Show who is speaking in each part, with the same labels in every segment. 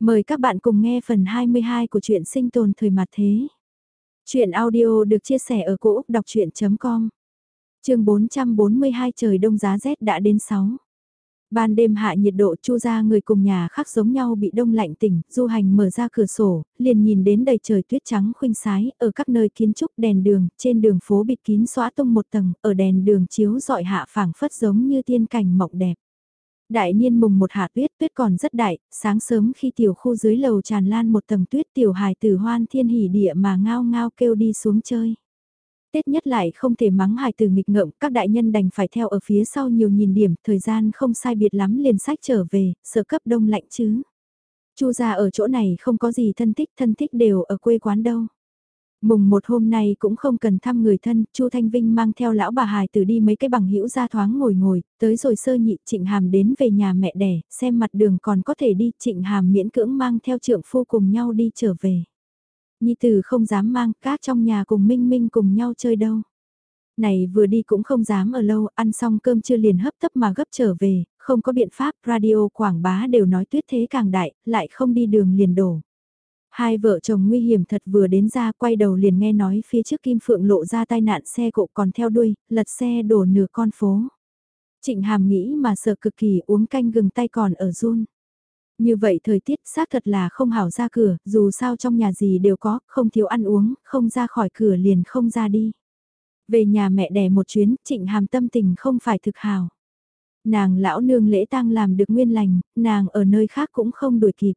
Speaker 1: Mời các bạn cùng nghe phần 22 của truyện sinh tồn thời mặt thế. Chuyện audio được chia sẻ ở cỗ đọc chuyện.com Trường 442 trời đông giá rét đã đến 6. Ban đêm hạ nhiệt độ chu ra người cùng nhà khác giống nhau bị đông lạnh tỉnh, du hành mở ra cửa sổ, liền nhìn đến đầy trời tuyết trắng khuynh sái, ở các nơi kiến trúc đèn đường, trên đường phố bịt kín xóa tung một tầng, ở đèn đường chiếu dọi hạ phảng phất giống như tiên cảnh mộng đẹp. Đại niên mùng một hạ tuyết, tuyết còn rất đại, sáng sớm khi tiểu khu dưới lầu tràn lan một tầng tuyết tiểu hài tử hoan thiên hỉ địa mà ngao ngao kêu đi xuống chơi. Tết nhất lại không thể mắng hài tử nghịch ngợm, các đại nhân đành phải theo ở phía sau nhiều nhìn điểm, thời gian không sai biệt lắm liền sách trở về, sợ cấp đông lạnh chứ. Chu gia ở chỗ này không có gì thân thích, thân thích đều ở quê quán đâu. Mùng một hôm nay cũng không cần thăm người thân, Chu Thanh Vinh mang theo lão bà hài tử đi mấy cái bằng hữu ra thoáng ngồi ngồi, tới rồi sơ nhị Trịnh Hàm đến về nhà mẹ đẻ, xem mặt đường còn có thể đi, Trịnh Hàm miễn cưỡng mang theo trượng phu cùng nhau đi trở về. Nhi tử không dám mang, các trong nhà cùng Minh Minh cùng nhau chơi đâu. Này vừa đi cũng không dám ở lâu, ăn xong cơm chưa liền hấp tấp mà gấp trở về, không có biện pháp, radio quảng bá đều nói tuyết thế càng đại, lại không đi đường liền đổ. Hai vợ chồng nguy hiểm thật vừa đến ra quay đầu liền nghe nói phía trước Kim Phượng lộ ra tai nạn xe cộ còn theo đuôi, lật xe đổ nửa con phố. Trịnh Hàm nghĩ mà sợ cực kỳ uống canh gừng tay còn ở run. Như vậy thời tiết xác thật là không hảo ra cửa, dù sao trong nhà gì đều có, không thiếu ăn uống, không ra khỏi cửa liền không ra đi. Về nhà mẹ đẻ một chuyến, trịnh hàm tâm tình không phải thực hào. Nàng lão nương lễ tang làm được nguyên lành, nàng ở nơi khác cũng không đuổi kịp.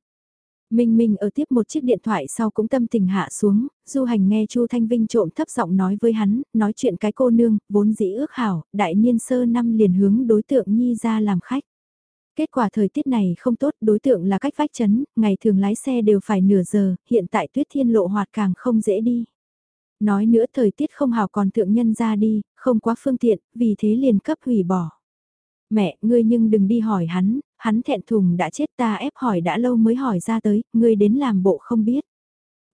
Speaker 1: Minh Minh ở tiếp một chiếc điện thoại sau cũng tâm tình hạ xuống, du hành nghe Chu Thanh Vinh trộm thấp giọng nói với hắn, nói chuyện cái cô nương, vốn dĩ ước hảo, đại niên sơ năm liền hướng đối tượng Nhi ra làm khách. Kết quả thời tiết này không tốt, đối tượng là cách vách chấn, ngày thường lái xe đều phải nửa giờ, hiện tại tuyết thiên lộ hoạt càng không dễ đi. Nói nữa thời tiết không hảo còn thượng nhân ra đi, không quá phương tiện, vì thế liền cấp hủy bỏ. Mẹ, ngươi nhưng đừng đi hỏi hắn, hắn thẹn thùng đã chết ta ép hỏi đã lâu mới hỏi ra tới, ngươi đến làm bộ không biết.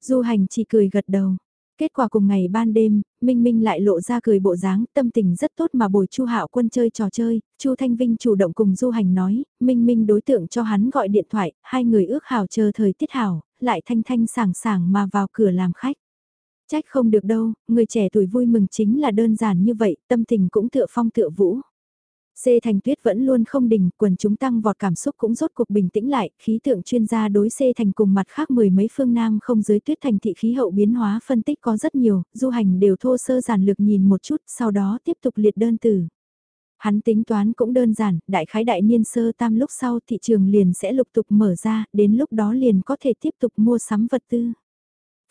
Speaker 1: Du hành chỉ cười gật đầu. Kết quả cùng ngày ban đêm, Minh Minh lại lộ ra cười bộ dáng, tâm tình rất tốt mà bồi Chu Hạo Quân chơi trò chơi, Chu Thanh Vinh chủ động cùng Du Hành nói, Minh Minh đối tượng cho hắn gọi điện thoại, hai người ước hảo chờ thời tiết hảo, lại thanh thanh sảng sảng mà vào cửa làm khách. Trách không được đâu, người trẻ tuổi vui mừng chính là đơn giản như vậy, tâm tình cũng tựa phong tựa vũ. C Thành Tuyết vẫn luôn không đỉnh, quần chúng tăng vọt cảm xúc cũng rốt cuộc bình tĩnh lại, khí tượng chuyên gia đối C Thành cùng mặt khác mười mấy phương Nam không dưới tuyết thành thị khí hậu biến hóa phân tích có rất nhiều, du hành đều thô sơ giản lược nhìn một chút, sau đó tiếp tục liệt đơn từ. Hắn tính toán cũng đơn giản, đại khái đại niên sơ tam lúc sau thị trường liền sẽ lục tục mở ra, đến lúc đó liền có thể tiếp tục mua sắm vật tư.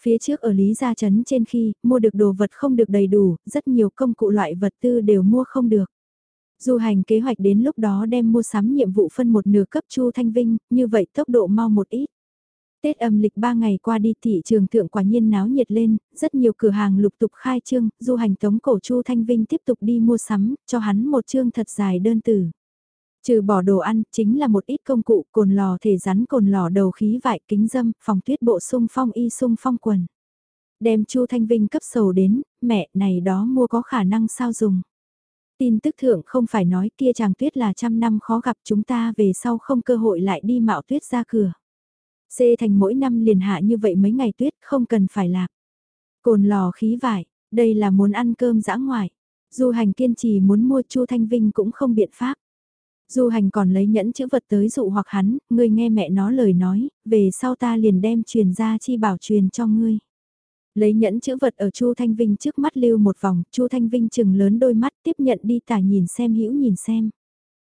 Speaker 1: Phía trước ở Lý Gia Trấn trên khi, mua được đồ vật không được đầy đủ, rất nhiều công cụ loại vật tư đều mua không được. Du hành kế hoạch đến lúc đó đem mua sắm nhiệm vụ phân một nửa cấp Chu Thanh Vinh, như vậy tốc độ mau một ít. Tết âm lịch 3 ngày qua đi thị trường thượng quả nhiên náo nhiệt lên, rất nhiều cửa hàng lục tục khai trương, du hành tống cổ Chu Thanh Vinh tiếp tục đi mua sắm, cho hắn một chương thật dài đơn tử. Trừ bỏ đồ ăn, chính là một ít công cụ, cồn lò thể rắn cồn lò đầu khí vải kính dâm, phòng tuyết bộ sung phong y sung phong quần. Đem Chu Thanh Vinh cấp sầu đến, mẹ này đó mua có khả năng sao dùng. Tin tức thượng không phải nói kia chàng tuyết là trăm năm khó gặp chúng ta về sau không cơ hội lại đi mạo tuyết ra cửa. Xê thành mỗi năm liền hạ như vậy mấy ngày tuyết không cần phải lạc. Cồn lò khí vải, đây là muốn ăn cơm dã ngoại. Du hành kiên trì muốn mua Chu Thanh Vinh cũng không biện pháp. Du hành còn lấy nhẫn chữ vật tới dụ hoặc hắn, ngươi nghe mẹ nó lời nói, về sau ta liền đem truyền ra chi bảo truyền cho ngươi. Lấy nhẫn chữ vật ở Chu Thanh Vinh trước mắt lưu một vòng, Chu Thanh Vinh chừng lớn đôi mắt tiếp nhận đi tả nhìn xem hữu nhìn xem.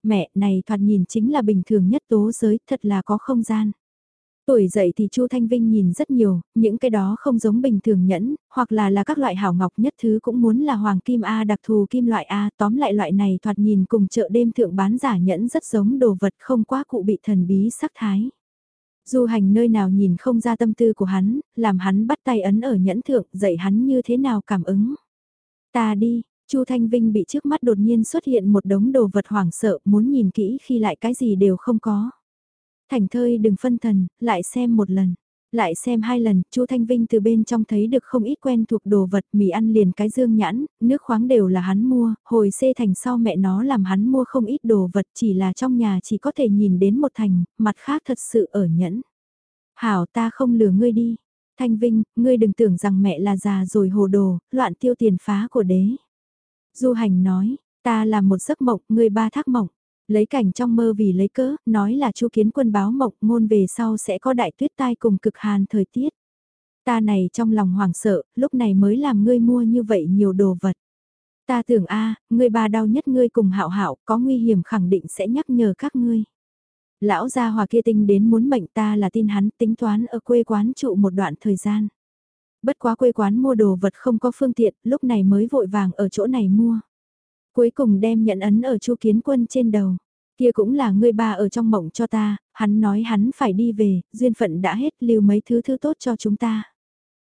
Speaker 1: Mẹ, này thoạt nhìn chính là bình thường nhất tố giới, thật là có không gian. Tuổi dậy thì Chu Thanh Vinh nhìn rất nhiều, những cái đó không giống bình thường nhẫn, hoặc là là các loại hảo ngọc nhất thứ cũng muốn là hoàng kim A đặc thù kim loại A, tóm lại loại này thoạt nhìn cùng chợ đêm thượng bán giả nhẫn rất giống đồ vật không quá cụ bị thần bí sắc thái. Du hành nơi nào nhìn không ra tâm tư của hắn, làm hắn bắt tay ấn ở nhẫn thượng, dạy hắn như thế nào cảm ứng. Ta đi, Chu Thanh Vinh bị trước mắt đột nhiên xuất hiện một đống đồ vật hoảng sợ, muốn nhìn kỹ khi lại cái gì đều không có. Thành thơi đừng phân thần, lại xem một lần. Lại xem hai lần, Chu Thanh Vinh từ bên trong thấy được không ít quen thuộc đồ vật, mì ăn liền cái dương nhãn, nước khoáng đều là hắn mua, hồi xê thành sau mẹ nó làm hắn mua không ít đồ vật chỉ là trong nhà chỉ có thể nhìn đến một thành, mặt khác thật sự ở nhẫn. Hảo ta không lừa ngươi đi. Thanh Vinh, ngươi đừng tưởng rằng mẹ là già rồi hồ đồ, loạn tiêu tiền phá của đế. Du hành nói, ta là một giấc mộng, ngươi ba thác mộng. Lấy cảnh trong mơ vì lấy cớ, nói là chu kiến quân báo mộc ngôn về sau sẽ có đại tuyết tai cùng cực hàn thời tiết. Ta này trong lòng hoảng sợ, lúc này mới làm ngươi mua như vậy nhiều đồ vật. Ta tưởng a, ngươi ba đau nhất ngươi cùng hạo hạo có nguy hiểm khẳng định sẽ nhắc nhở các ngươi. Lão gia hòa kia tinh đến muốn mệnh ta là tin hắn tính toán ở quê quán trụ một đoạn thời gian. Bất quá quê quán mua đồ vật không có phương tiện, lúc này mới vội vàng ở chỗ này mua. Cuối cùng đem nhận ấn ở chu kiến quân trên đầu. Kia cũng là ngươi ba ở trong mộng cho ta, hắn nói hắn phải đi về, duyên phận đã hết lưu mấy thứ thứ tốt cho chúng ta.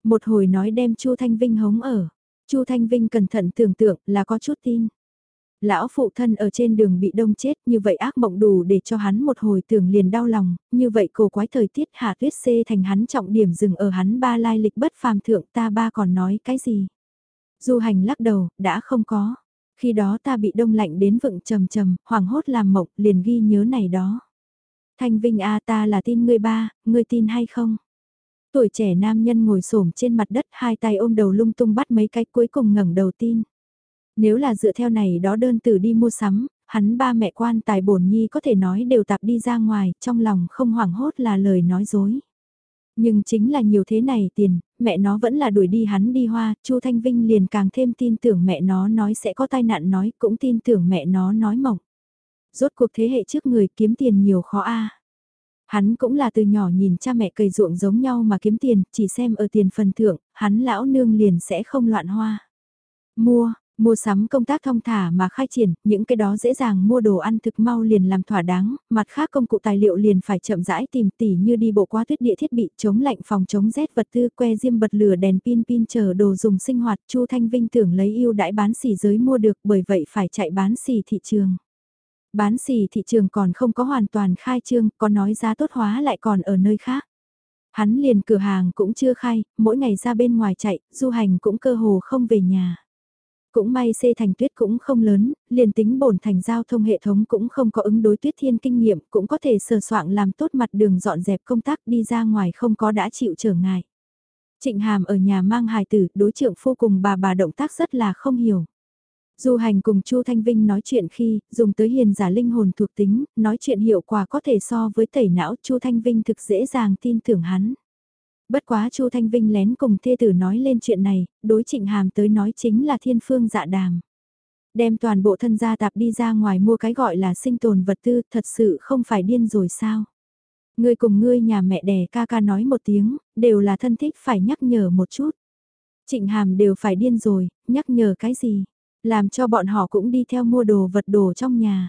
Speaker 1: Một hồi nói đem chu Thanh Vinh hống ở. chu Thanh Vinh cẩn thận tưởng tượng là có chút tin. Lão phụ thân ở trên đường bị đông chết như vậy ác mộng đủ để cho hắn một hồi tưởng liền đau lòng, như vậy cổ quái thời tiết hạ tuyết xê thành hắn trọng điểm dừng ở hắn ba lai lịch bất phàm thượng ta ba còn nói cái gì. Du hành lắc đầu, đã không có. Khi đó ta bị đông lạnh đến vựng trầm trầm, hoảng hốt làm mộng, liền ghi nhớ này đó. Thanh Vinh A ta là tin ngươi ba, ngươi tin hay không? Tuổi trẻ nam nhân ngồi xổm trên mặt đất hai tay ôm đầu lung tung bắt mấy cái cuối cùng ngẩng đầu tin. Nếu là dựa theo này đó đơn từ đi mua sắm, hắn ba mẹ quan tài bổn nhi có thể nói đều tạp đi ra ngoài, trong lòng không hoảng hốt là lời nói dối. Nhưng chính là nhiều thế này tiền, mẹ nó vẫn là đuổi đi hắn đi hoa, Chu Thanh Vinh liền càng thêm tin tưởng mẹ nó nói sẽ có tai nạn nói, cũng tin tưởng mẹ nó nói mỏng. Rốt cuộc thế hệ trước người kiếm tiền nhiều khó a. Hắn cũng là từ nhỏ nhìn cha mẹ cày ruộng giống nhau mà kiếm tiền, chỉ xem ở tiền phần thưởng, hắn lão nương liền sẽ không loạn hoa. Mua, Mua sắm công tác thông thả mà khai triển, những cái đó dễ dàng mua đồ ăn thực mau liền làm thỏa đáng, mặt khác công cụ tài liệu liền phải chậm rãi tìm tỉ như đi bộ qua tuyết địa thiết bị chống lạnh phòng chống rét vật tư que diêm bật lửa đèn pin pin chờ đồ dùng sinh hoạt Chu Thanh Vinh tưởng lấy ưu đãi bán xỉ giới mua được bởi vậy phải chạy bán xỉ thị trường. Bán xỉ thị trường còn không có hoàn toàn khai trương, có nói giá tốt hóa lại còn ở nơi khác. Hắn liền cửa hàng cũng chưa khai, mỗi ngày ra bên ngoài chạy, du hành cũng cơ hồ không về nhà. Cũng may xê thành tuyết cũng không lớn, liền tính bổn thành giao thông hệ thống cũng không có ứng đối tuyết thiên kinh nghiệm, cũng có thể sờ soạn làm tốt mặt đường dọn dẹp công tác đi ra ngoài không có đã chịu trở ngại. Trịnh Hàm ở nhà mang hài tử, đối trưởng phu cùng bà bà động tác rất là không hiểu. Du hành cùng Chu Thanh Vinh nói chuyện khi, dùng tới hiền giả linh hồn thuộc tính, nói chuyện hiệu quả có thể so với tẩy não Chu Thanh Vinh thực dễ dàng tin tưởng hắn. Bất quá Chu Thanh Vinh lén cùng thê tử nói lên chuyện này, đối trịnh hàm tới nói chính là thiên phương dạ đàm. Đem toàn bộ thân gia tạp đi ra ngoài mua cái gọi là sinh tồn vật tư thật sự không phải điên rồi sao. Ngươi cùng ngươi nhà mẹ đẻ ca ca nói một tiếng, đều là thân thích phải nhắc nhở một chút. Trịnh hàm đều phải điên rồi, nhắc nhở cái gì, làm cho bọn họ cũng đi theo mua đồ vật đồ trong nhà.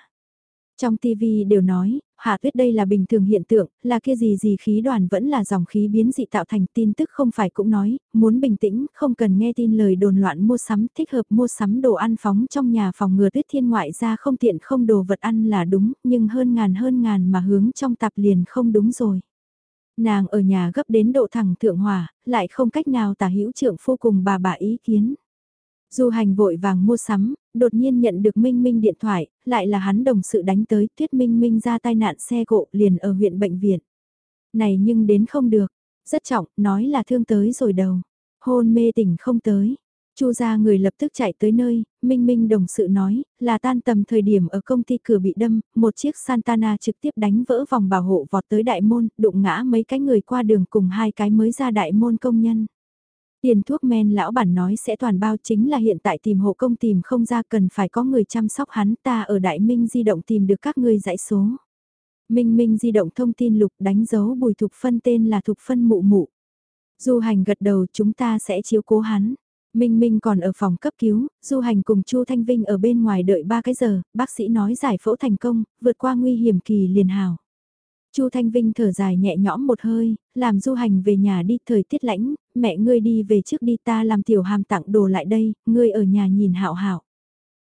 Speaker 1: Trong TV đều nói, hạ tuyết đây là bình thường hiện tượng, là kia gì gì khí đoàn vẫn là dòng khí biến dị tạo thành tin tức không phải cũng nói, muốn bình tĩnh, không cần nghe tin lời đồn loạn mua sắm, thích hợp mua sắm đồ ăn phóng trong nhà phòng ngừa tuyết thiên ngoại ra không tiện không đồ vật ăn là đúng, nhưng hơn ngàn hơn ngàn mà hướng trong tạp liền không đúng rồi. Nàng ở nhà gấp đến độ thẳng thượng hòa, lại không cách nào tả hữu trưởng phu cùng bà bà ý kiến. Du hành vội vàng mua sắm, đột nhiên nhận được Minh Minh điện thoại, lại là hắn đồng sự đánh tới, Tuyết Minh Minh ra tai nạn xe cộ liền ở huyện bệnh viện. Này nhưng đến không được, rất trọng, nói là thương tới rồi đầu, hôn mê tỉnh không tới. Chu gia người lập tức chạy tới nơi, Minh Minh đồng sự nói, là tan tầm thời điểm ở công ty cửa bị đâm, một chiếc Santana trực tiếp đánh vỡ vòng bảo hộ vọt tới đại môn, đụng ngã mấy cái người qua đường cùng hai cái mới ra đại môn công nhân. Tiền thuốc men lão bản nói sẽ toàn bao chính là hiện tại tìm hộ công tìm không ra cần phải có người chăm sóc hắn ta ở Đại Minh di động tìm được các ngươi dãy số. Minh Minh di động thông tin lục đánh dấu bùi thục phân tên là thục phân mụ mụ. Du hành gật đầu chúng ta sẽ chiếu cố hắn. Minh Minh còn ở phòng cấp cứu, Du Hành cùng Chu Thanh Vinh ở bên ngoài đợi 3 cái giờ, bác sĩ nói giải phẫu thành công, vượt qua nguy hiểm kỳ liền hào. Chu Thanh Vinh thở dài nhẹ nhõm một hơi, làm du hành về nhà đi thời tiết lãnh, mẹ ngươi đi về trước đi ta làm tiểu hàm tặng đồ lại đây, ngươi ở nhà nhìn hạo hạo.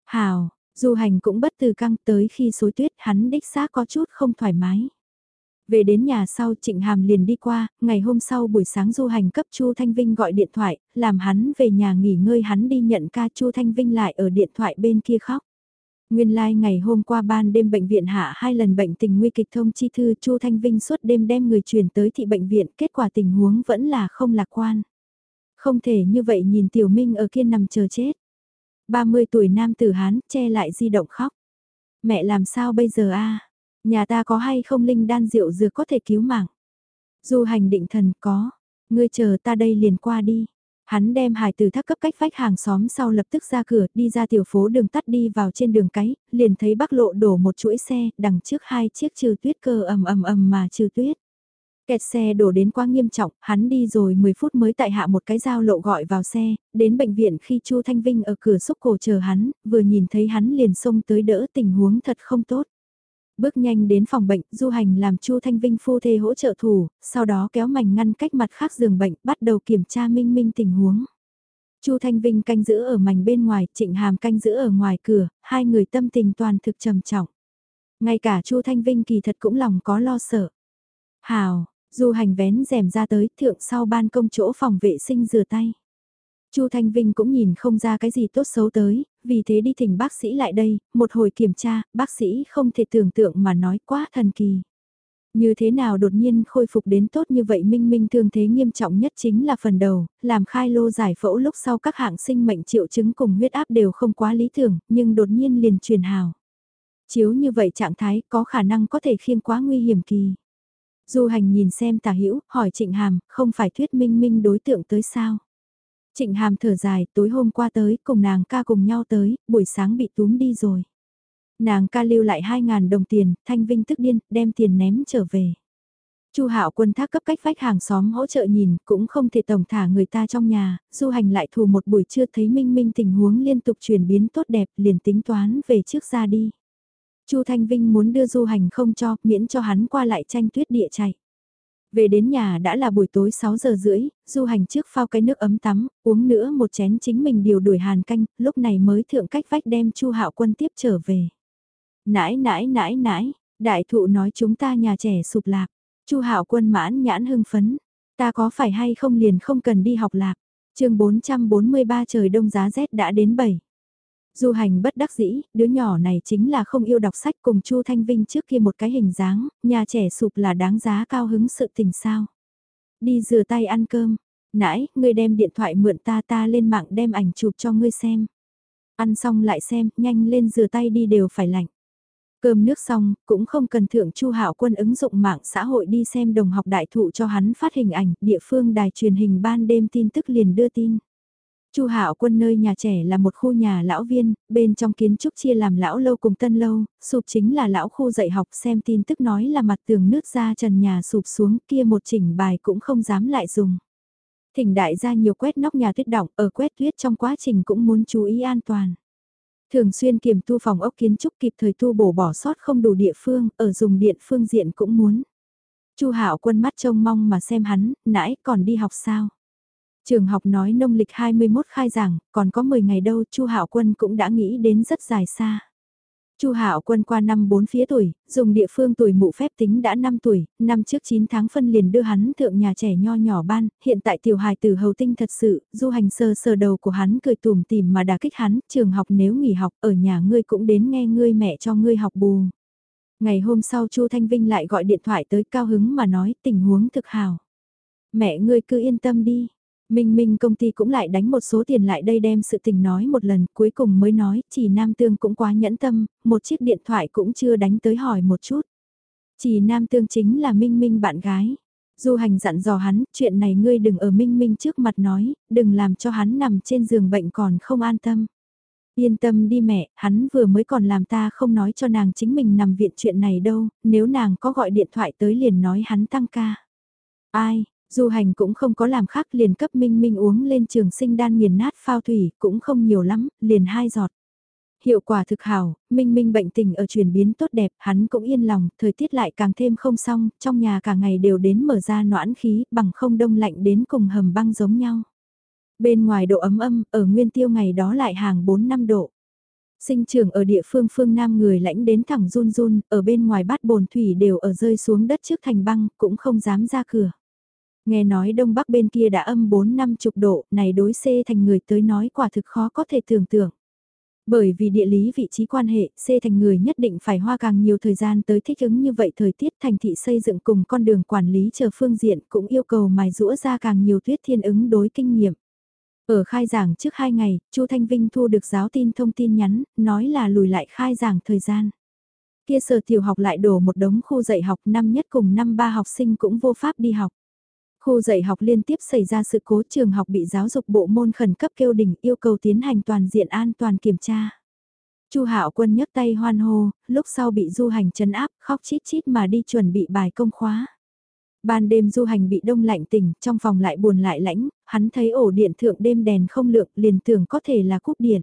Speaker 1: Hào, du hành cũng bất từ căng tới khi xối tuyết hắn đích xác có chút không thoải mái. Về đến nhà sau Trịnh Hàm liền đi qua, ngày hôm sau buổi sáng du hành cấp Chu Thanh Vinh gọi điện thoại, làm hắn về nhà nghỉ ngơi hắn đi nhận ca Chu Thanh Vinh lại ở điện thoại bên kia khóc. Nguyên lai like ngày hôm qua ban đêm bệnh viện hạ hai lần bệnh tình nguy kịch thông chi thư Chu Thanh Vinh suốt đêm đem người chuyển tới thị bệnh viện, kết quả tình huống vẫn là không lạc quan. Không thể như vậy nhìn Tiểu Minh ở kia nằm chờ chết. 30 tuổi nam tử Hán che lại di động khóc. Mẹ làm sao bây giờ a Nhà ta có hay không linh đan rượu dược có thể cứu mạng? Du hành định thần có. Ngươi chờ ta đây liền qua đi. Hắn đem hài từ thác cấp cách vách hàng xóm sau lập tức ra cửa, đi ra tiểu phố đường tắt đi vào trên đường cái, liền thấy bắc lộ đổ một chuỗi xe, đằng trước hai chiếc trừ tuyết cơ ầm ầm ầm mà trừ tuyết. Kẹt xe đổ đến quá nghiêm trọng, hắn đi rồi 10 phút mới tại hạ một cái giao lộ gọi vào xe, đến bệnh viện khi Chu Thanh Vinh ở cửa xúc cổ chờ hắn, vừa nhìn thấy hắn liền xông tới đỡ tình huống thật không tốt. Bước nhanh đến phòng bệnh, du hành làm Chu Thanh Vinh phu thê hỗ trợ thủ, sau đó kéo mảnh ngăn cách mặt khác giường bệnh, bắt đầu kiểm tra minh minh tình huống. Chu Thanh Vinh canh giữ ở mảnh bên ngoài, Trịnh Hàm canh giữ ở ngoài cửa, hai người tâm tình toàn thực trầm trọng. Ngay cả Chu Thanh Vinh kỳ thật cũng lòng có lo sợ. Hào, Du hành vén rèm ra tới, thượng sau ban công chỗ phòng vệ sinh rửa tay. Chu Thanh Vinh cũng nhìn không ra cái gì tốt xấu tới, vì thế đi thỉnh bác sĩ lại đây, một hồi kiểm tra, bác sĩ không thể tưởng tượng mà nói quá thần kỳ. Như thế nào đột nhiên khôi phục đến tốt như vậy minh minh thương thế nghiêm trọng nhất chính là phần đầu, làm khai lô giải phẫu lúc sau các hạng sinh mệnh triệu chứng cùng huyết áp đều không quá lý tưởng, nhưng đột nhiên liền truyền hào. Chiếu như vậy trạng thái có khả năng có thể khiêng quá nguy hiểm kỳ. Du hành nhìn xem tà hữu hỏi Trịnh Hàm, không phải thuyết minh minh đối tượng tới sao? Trịnh Hàm thở dài, tối hôm qua tới, cùng nàng ca cùng nhau tới, buổi sáng bị túm đi rồi. Nàng ca lưu lại 2.000 đồng tiền, thanh vinh tức điên, đem tiền ném trở về. Chu Hạo Quân thác cấp cách vách hàng xóm hỗ trợ nhìn, cũng không thể tổng thả người ta trong nhà, du hành lại thù một buổi trưa thấy minh minh tình huống liên tục chuyển biến tốt đẹp, liền tính toán về trước ra đi. Chu Thanh Vinh muốn đưa du hành không cho, miễn cho hắn qua lại tranh tuyết địa chạy. Về đến nhà đã là buổi tối 6 giờ rưỡi, du hành trước phao cái nước ấm tắm, uống nữa một chén chính mình điều đuổi hàn canh, lúc này mới thượng cách vách đem Chu Hạo Quân tiếp trở về. Nãi nãi nãi nãi, đại thụ nói chúng ta nhà trẻ sụp lạc, Chu Hạo Quân mãn nhãn hưng phấn, ta có phải hay không liền không cần đi học lạc. Chương 443 trời đông giá rét đã đến 7. Du hành bất đắc dĩ, đứa nhỏ này chính là không yêu đọc sách cùng Chu Thanh Vinh trước kia một cái hình dáng, nhà trẻ sụp là đáng giá cao hứng sự tình sao. Đi rửa tay ăn cơm, nãy, ngươi đem điện thoại mượn ta ta lên mạng đem ảnh chụp cho ngươi xem. Ăn xong lại xem, nhanh lên rửa tay đi đều phải lạnh. Cơm nước xong, cũng không cần thượng Chu Hạo Quân ứng dụng mạng xã hội đi xem đồng học đại thụ cho hắn phát hình ảnh, địa phương đài truyền hình ban đêm tin tức liền đưa tin. Chu Hạo Quân nơi nhà trẻ là một khu nhà lão viên, bên trong kiến trúc chia làm lão lâu cùng tân lâu, sụp chính là lão khu dạy học xem tin tức nói là mặt tường nước ra trần nhà sụp xuống kia một chỉnh bài cũng không dám lại dùng. Thỉnh đại gia nhiều quét nóc nhà tuyết động ở quét tuyết trong quá trình cũng muốn chú ý an toàn. Thường xuyên kiểm tu phòng ốc kiến trúc kịp thời tu bổ bỏ sót không đủ địa phương, ở dùng điện phương diện cũng muốn. Chu Hạo Quân mắt trông mong mà xem hắn, nãy còn đi học sao? Trường học nói nông lịch 21 khai giảng, còn có 10 ngày đâu, Chu Hạo Quân cũng đã nghĩ đến rất dài xa. Chu Hạo Quân qua năm 4 phía tuổi, dùng địa phương tuổi mụ phép tính đã 5 tuổi, năm trước 9 tháng phân liền đưa hắn thượng nhà trẻ nho nhỏ ban, hiện tại tiểu hài tử hầu tinh thật sự, du hành sơ sơ đầu của hắn cười tùm tìm mà đả kích hắn, trường học nếu nghỉ học ở nhà ngươi cũng đến nghe ngươi mẹ cho ngươi học bù. Ngày hôm sau Chu Thanh Vinh lại gọi điện thoại tới cao hứng mà nói tình huống thực hào. Mẹ ngươi cứ yên tâm đi, Minh Minh công ty cũng lại đánh một số tiền lại đây đem sự tình nói một lần, cuối cùng mới nói, chỉ Nam Tương cũng quá nhẫn tâm, một chiếc điện thoại cũng chưa đánh tới hỏi một chút. Chỉ Nam Tương chính là Minh Minh bạn gái. Du hành dặn dò hắn, chuyện này ngươi đừng ở Minh Minh trước mặt nói, đừng làm cho hắn nằm trên giường bệnh còn không an tâm. Yên tâm đi mẹ, hắn vừa mới còn làm ta không nói cho nàng chính mình nằm viện chuyện này đâu, nếu nàng có gọi điện thoại tới liền nói hắn tăng ca. Ai, Du hành cũng không có làm khác liền cấp Minh Minh uống lên trường sinh đan nghiền nát phao thủy, cũng không nhiều lắm, liền hai giọt. Hiệu quả thực hảo, Minh Minh bệnh tình ở chuyển biến tốt đẹp, hắn cũng yên lòng, thời tiết lại càng thêm không xong, trong nhà cả ngày đều đến mở ra noãn khí, bằng không đông lạnh đến cùng hầm băng giống nhau. Bên ngoài độ ấm âm, ở nguyên tiêu ngày đó lại hàng 4 năm độ. Sinh trưởng ở địa phương phương Nam người lãnh đến thẳng run run, ở bên ngoài bát bồn thủy đều ở rơi xuống đất trước thành băng, cũng không dám ra cửa. Nghe nói đông bắc bên kia đã âm 4 năm chục độ, này đối xê thành người tới nói quả thực khó có thể tưởng tượng. Bởi vì địa lý vị trí quan hệ, C thành người nhất định phải hoa càng nhiều thời gian tới thích ứng như vậy thời tiết thành thị xây dựng cùng con đường quản lý chờ phương diện cũng yêu cầu mài rũa ra càng nhiều tuyết thiên ứng đối kinh nghiệm. Ở khai giảng trước 2 ngày, Chu Thanh Vinh thu được giáo tin thông tin nhắn, nói là lùi lại khai giảng thời gian. Kia sở tiểu học lại đổ một đống khu dạy học năm nhất cùng năm ba học sinh cũng vô pháp đi học. Khu dạy học liên tiếp xảy ra sự cố trường học bị giáo dục bộ môn khẩn cấp kêu đỉnh yêu cầu tiến hành toàn diện an toàn kiểm tra. Chu Hạo Quân nhấc tay hoan hô, lúc sau bị du hành chấn áp, khóc chít chít mà đi chuẩn bị bài công khóa. Ban đêm du hành bị đông lạnh tỉnh, trong phòng lại buồn lại lãnh, hắn thấy ổ điện thượng đêm đèn không lượng liền tưởng có thể là cúp điện.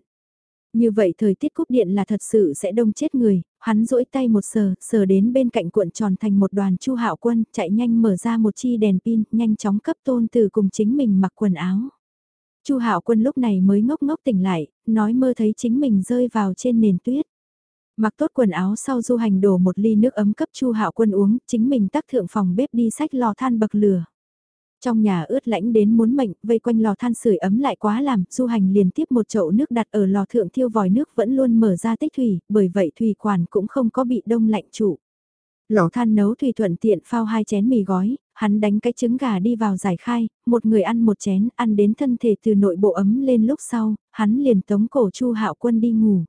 Speaker 1: Như vậy thời tiết cúp điện là thật sự sẽ đông chết người, hắn rỗi tay một sờ, sờ đến bên cạnh cuộn tròn thành một đoàn chu hạo quân, chạy nhanh mở ra một chi đèn pin, nhanh chóng cấp tôn từ cùng chính mình mặc quần áo. chu hạo quân lúc này mới ngốc ngốc tỉnh lại, nói mơ thấy chính mình rơi vào trên nền tuyết. Mặc tốt quần áo sau du hành đổ một ly nước ấm cấp chu hạo quân uống, chính mình tắc thượng phòng bếp đi sách lò than bậc lửa. Trong nhà ướt lãnh đến muốn mệnh, vây quanh lò than sưởi ấm lại quá làm, du hành liền tiếp một chậu nước đặt ở lò thượng thiêu vòi nước vẫn luôn mở ra tích thủy, bởi vậy thủy quản cũng không có bị đông lạnh trụ. Lò than nấu thủy thuận tiện phao hai chén mì gói, hắn đánh cái trứng gà đi vào giải khai, một người ăn một chén, ăn đến thân thể từ nội bộ ấm lên lúc sau, hắn liền tống cổ chu hạo quân đi ngủ.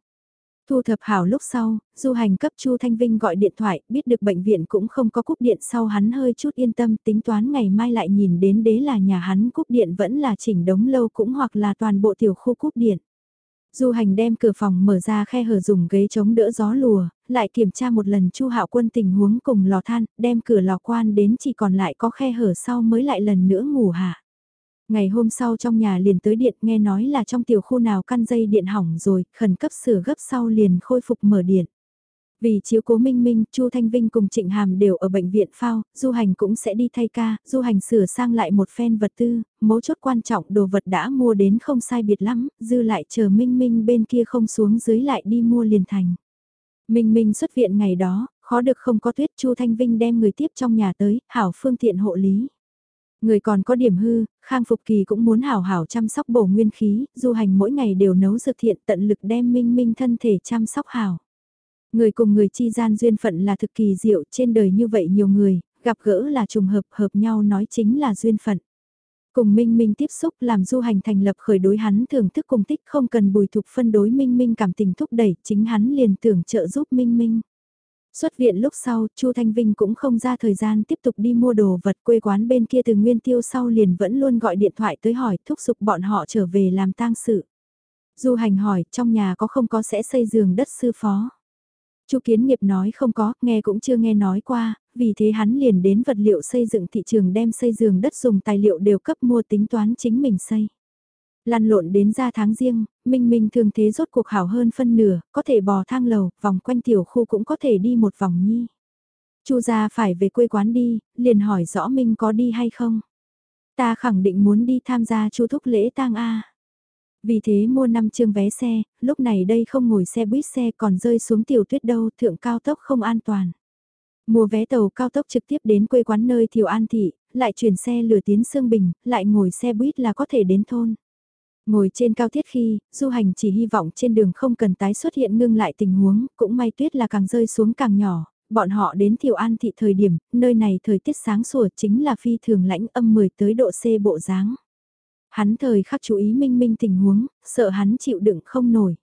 Speaker 1: Thu thập hảo lúc sau, du hành cấp Chu Thanh Vinh gọi điện thoại, biết được bệnh viện cũng không có cúp điện sau hắn hơi chút yên tâm tính toán ngày mai lại nhìn đến đế là nhà hắn cúp điện vẫn là chỉnh đống lâu cũng hoặc là toàn bộ tiểu khu cúp điện. Du hành đem cửa phòng mở ra khe hở dùng ghế chống đỡ gió lùa, lại kiểm tra một lần Chu Hạo Quân tình huống cùng lò than, đem cửa lò quan đến chỉ còn lại có khe hở sau mới lại lần nữa ngủ hạ. Ngày hôm sau trong nhà liền tới điện nghe nói là trong tiểu khu nào căn dây điện hỏng rồi, khẩn cấp sửa gấp sau liền khôi phục mở điện. Vì chiếu cố Minh Minh, Chu Thanh Vinh cùng Trịnh Hàm đều ở bệnh viện phao, Du Hành cũng sẽ đi thay ca, Du Hành sửa sang lại một phen vật tư, mấu chốt quan trọng đồ vật đã mua đến không sai biệt lắm, dư lại chờ Minh Minh bên kia không xuống dưới lại đi mua liền thành. Minh Minh xuất viện ngày đó, khó được không có tuyết Chu Thanh Vinh đem người tiếp trong nhà tới, hảo phương tiện hộ lý. Người còn có điểm hư, Khang Phục Kỳ cũng muốn hảo hảo chăm sóc bổ nguyên khí, du hành mỗi ngày đều nấu dược thiện tận lực đem minh minh thân thể chăm sóc hảo. Người cùng người chi gian duyên phận là thực kỳ diệu trên đời như vậy nhiều người, gặp gỡ là trùng hợp hợp nhau nói chính là duyên phận. Cùng Minh Minh tiếp xúc làm du hành thành lập khởi đối hắn thưởng thức cùng tích không cần bùi thục phân đối Minh Minh cảm tình thúc đẩy chính hắn liền tưởng trợ giúp Minh Minh. Xuất viện lúc sau, Chu Thanh Vinh cũng không ra thời gian tiếp tục đi mua đồ vật quê quán bên kia từ nguyên tiêu sau liền vẫn luôn gọi điện thoại tới hỏi thúc giục bọn họ trở về làm tang sự. Du hành hỏi trong nhà có không có sẽ xây giường đất sư phó. Chu Kiến Nghiệp nói không có, nghe cũng chưa nghe nói qua, vì thế hắn liền đến vật liệu xây dựng thị trường đem xây giường đất dùng tài liệu đều cấp mua tính toán chính mình xây. Lăn lộn đến ra tháng riêng, Minh Minh thường thế rốt cuộc hảo hơn phân nửa, có thể bò thang lầu, vòng quanh tiểu khu cũng có thể đi một vòng nhi. Chu gia phải về quê quán đi, liền hỏi rõ Minh có đi hay không. Ta khẳng định muốn đi tham gia chu thúc lễ tang A. Vì thế mua năm chương vé xe, lúc này đây không ngồi xe buýt xe còn rơi xuống tiểu tuyết đâu, thượng cao tốc không an toàn. Mua vé tàu cao tốc trực tiếp đến quê quán nơi Thiều An Thị, lại chuyển xe lửa tiến Sương Bình, lại ngồi xe buýt là có thể đến thôn. Ngồi trên cao thiết khi, du hành chỉ hy vọng trên đường không cần tái xuất hiện ngưng lại tình huống, cũng may tuyết là càng rơi xuống càng nhỏ, bọn họ đến Thiệu An thị thời điểm, nơi này thời tiết sáng sủa chính là phi thường lãnh âm 10 tới độ C bộ dáng. Hắn thời khắc chú ý minh minh tình huống, sợ hắn chịu đựng không nổi.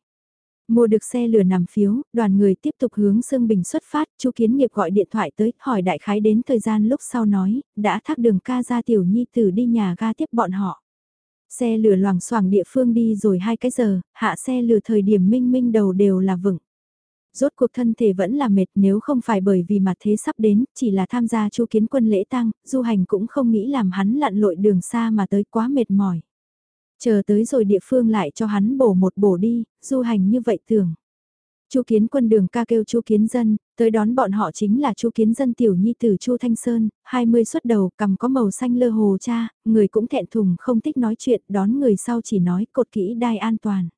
Speaker 1: Mua được xe lửa nằm phiếu, đoàn người tiếp tục hướng Sương Bình xuất phát, Chu Kiến Nghiệp gọi điện thoại tới, hỏi đại khái đến thời gian lúc sau nói, đã thác đường ca ra tiểu nhi tử đi nhà ga tiếp bọn họ. Xe lửa loảng xoảng địa phương đi rồi hai cái giờ, hạ xe lửa thời điểm minh minh đầu đều là vững. Rốt cuộc thân thể vẫn là mệt nếu không phải bởi vì mặt thế sắp đến, chỉ là tham gia chu kiến quân lễ tang, du hành cũng không nghĩ làm hắn lặn lội đường xa mà tới quá mệt mỏi. Chờ tới rồi địa phương lại cho hắn bổ một bổ đi, du hành như vậy tưởng. Chu Kiến Quân đường ca kêu Chu Kiến Dân, tới đón bọn họ chính là Chu Kiến Dân tiểu nhi tử Chu Thanh Sơn, 20 xuất đầu, cầm có màu xanh lơ hồ cha, người cũng thẹn thùng không thích nói chuyện, đón người sau chỉ nói cột kỹ đai an toàn.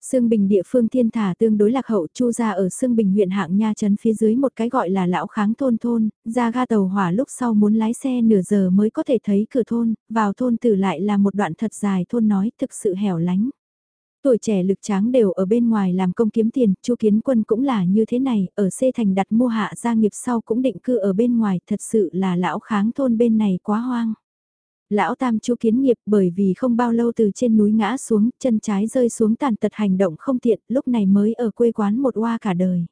Speaker 1: Sương Bình địa phương thiên thả tương đối lạc hậu chu ra ở Sương Bình huyện hạng nha trấn phía dưới một cái gọi là lão kháng thôn thôn, ra ga tàu hỏa lúc sau muốn lái xe nửa giờ mới có thể thấy cửa thôn, vào thôn từ lại là một đoạn thật dài thôn nói thực sự hẻo lánh. Tuổi trẻ lực tráng đều ở bên ngoài làm công kiếm tiền, Chu Kiến Quân cũng là như thế này, ở C thành đặt mua hạ gia nghiệp sau cũng định cư ở bên ngoài, thật sự là lão kháng thôn bên này quá hoang. Lão Tam Chu Kiến Nghiệp bởi vì không bao lâu từ trên núi ngã xuống, chân trái rơi xuống tàn tật hành động không tiện, lúc này mới ở quê quán một oa cả đời.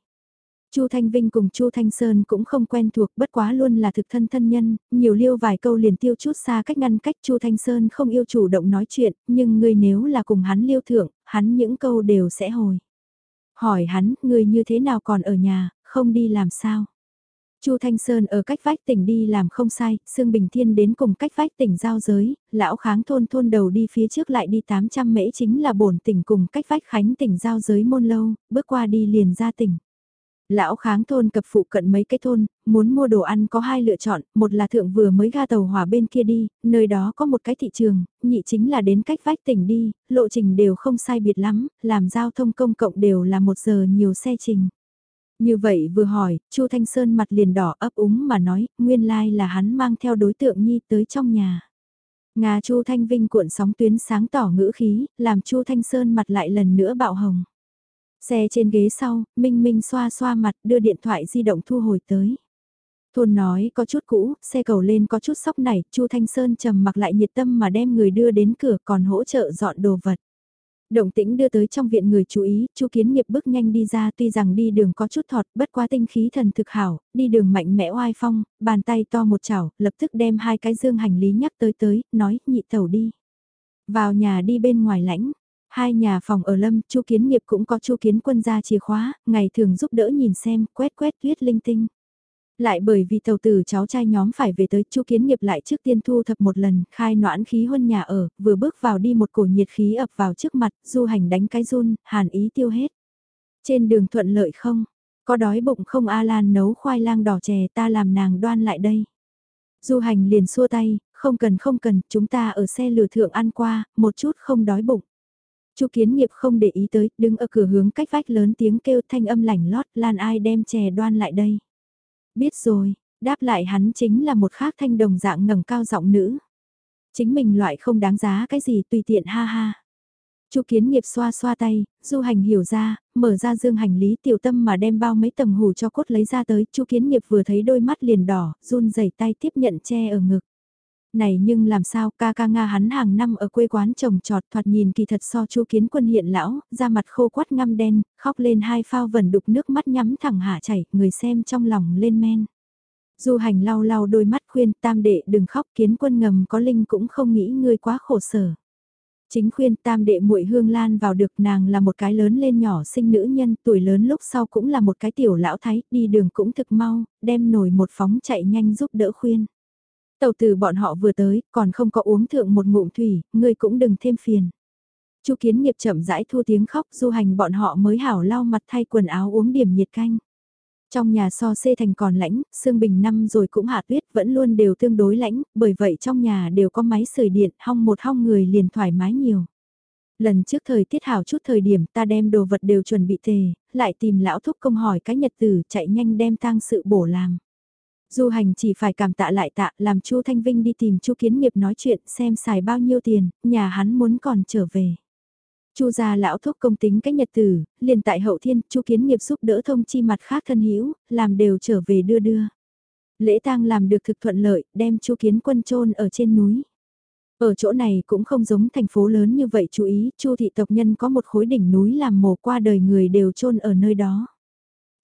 Speaker 1: Chu Thanh Vinh cùng Chu Thanh Sơn cũng không quen thuộc, bất quá luôn là thực thân thân nhân, nhiều liêu vài câu liền tiêu chút xa cách ngăn cách Chu Thanh Sơn không yêu chủ động nói chuyện, nhưng người nếu là cùng hắn liêu thượng, hắn những câu đều sẽ hồi. Hỏi hắn, người như thế nào còn ở nhà, không đi làm sao? Chu Thanh Sơn ở cách vách tỉnh đi làm không sai, Sương Bình Thiên đến cùng cách vách tỉnh giao giới, lão kháng thôn thôn đầu đi phía trước lại đi 800 mễ chính là bổn tỉnh cùng cách vách khánh tỉnh giao giới môn lâu, bước qua đi liền ra tỉnh. Lão kháng thôn cập phụ cận mấy cái thôn, muốn mua đồ ăn có hai lựa chọn, một là thượng vừa mới ga tàu hỏa bên kia đi, nơi đó có một cái thị trường, nhị chính là đến cách vách tỉnh đi, lộ trình đều không sai biệt lắm, làm giao thông công cộng đều là một giờ nhiều xe trình. Như vậy vừa hỏi, Chu Thanh Sơn mặt liền đỏ ấp úng mà nói, nguyên lai là hắn mang theo đối tượng nhi tới trong nhà. Nga Chu Thanh Vinh cuộn sóng tuyến sáng tỏ ngữ khí, làm Chu Thanh Sơn mặt lại lần nữa bạo hồng. Xe trên ghế sau, Minh Minh xoa xoa mặt đưa điện thoại di động thu hồi tới. Thôn nói có chút cũ, xe cầu lên có chút sóc nảy, Chu Thanh Sơn trầm mặc lại nhiệt tâm mà đem người đưa đến cửa còn hỗ trợ dọn đồ vật. Động tĩnh đưa tới trong viện người chú ý, Chu Kiến Nghiệp bước nhanh đi ra tuy rằng đi đường có chút thọt, bất quá tinh khí thần thực hảo, đi đường mạnh mẽ oai phong, bàn tay to một chảo, lập tức đem hai cái dương hành lý nhắc tới tới, nói, nhị tẩu đi. Vào nhà đi bên ngoài lãnh, hai nhà phòng ở lâm, Chu Kiến Nghiệp cũng có Chu Kiến Quân ra chìa khóa, ngày thường giúp đỡ nhìn xem, quét quét tuyết linh tinh. Lại bởi vì tàu tử cháu trai nhóm phải về tới chu kiến nghiệp lại trước tiên thu thập một lần, khai noãn khí huân nhà ở, vừa bước vào đi một cổ nhiệt khí ập vào trước mặt, du hành đánh cái run, hàn ý tiêu hết. Trên đường thuận lợi không? Có đói bụng không A Lan nấu khoai lang đỏ chè ta làm nàng đoan lại đây. Du hành liền xua tay, không cần không cần, chúng ta ở xe lừa thượng ăn qua, một chút không đói bụng. Chu Kiến Nghiệp không để ý tới, đứng ở cửa hướng cách vách lớn tiếng kêu thanh âm lảnh lót, Lan ai đem chè đoan lại đây. Biết rồi, đáp lại hắn chính là một khác thanh đồng dạng ngẩng cao giọng nữ. Chính mình loại không đáng giá cái gì tùy tiện ha ha. Chu kiến nghiệp xoa xoa tay, du hành hiểu ra, mở ra dương hành lý tiểu tâm mà đem bao mấy tầng hủ cho cốt lấy ra tới, chu kiến nghiệp vừa thấy đôi mắt liền đỏ, run rẩy tay tiếp nhận che ở ngực. Này nhưng làm sao ca ca Nga hắn hàng năm ở quê quán trồng trọt thoạt nhìn kỳ thật so chu kiến quân hiện lão, da mặt khô quắt ngăm đen, khóc lên hai phao vẩn đục nước mắt nhắm thẳng hạ chảy, người xem trong lòng lên men. Du hành lau lau đôi mắt khuyên tam đệ đừng khóc kiến quân ngầm có linh cũng không nghĩ ngươi quá khổ sở. Chính khuyên tam đệ muội hương lan vào được nàng là một cái lớn lên nhỏ sinh nữ nhân tuổi lớn lúc sau cũng là một cái tiểu lão thái đi đường cũng thực mau, đem nổi một phóng chạy nhanh giúp đỡ khuyên. Tàu từ bọn họ vừa tới, còn không có uống thượng một ngụm thủy, ngươi cũng đừng thêm phiền. Chu kiến nghiệp chậm rãi thu tiếng khóc du hành bọn họ mới hảo lau mặt thay quần áo uống điểm nhiệt canh. Trong nhà so xê thành còn lãnh, xương bình năm rồi cũng hạ tuyết vẫn luôn đều tương đối lãnh, bởi vậy trong nhà đều có máy sưởi điện, hong một hong người liền thoải mái nhiều. Lần trước thời tiết hảo chút thời điểm ta đem đồ vật đều chuẩn bị tề, lại tìm lão thúc công hỏi cái nhật tử chạy nhanh đem tang sự bổ làm. Du hành chỉ phải cảm tạ lại tạ làm Chu Thanh Vinh đi tìm Chu Kiến Nghiệp nói chuyện xem xài bao nhiêu tiền, nhà hắn muốn còn trở về. Chu gia lão thúc công tính cách nhật tử, liền tại hậu thiên, Chu Kiến Nghiệp giúp đỡ thông chi mặt khác thân hữu, làm đều trở về đưa đưa. Lễ tang làm được thực thuận lợi, đem Chu Kiến Quân chôn ở trên núi. Ở chỗ này cũng không giống thành phố lớn như vậy chú ý, Chu thị tộc nhân có một khối đỉnh núi làm mồ qua đời người đều chôn ở nơi đó.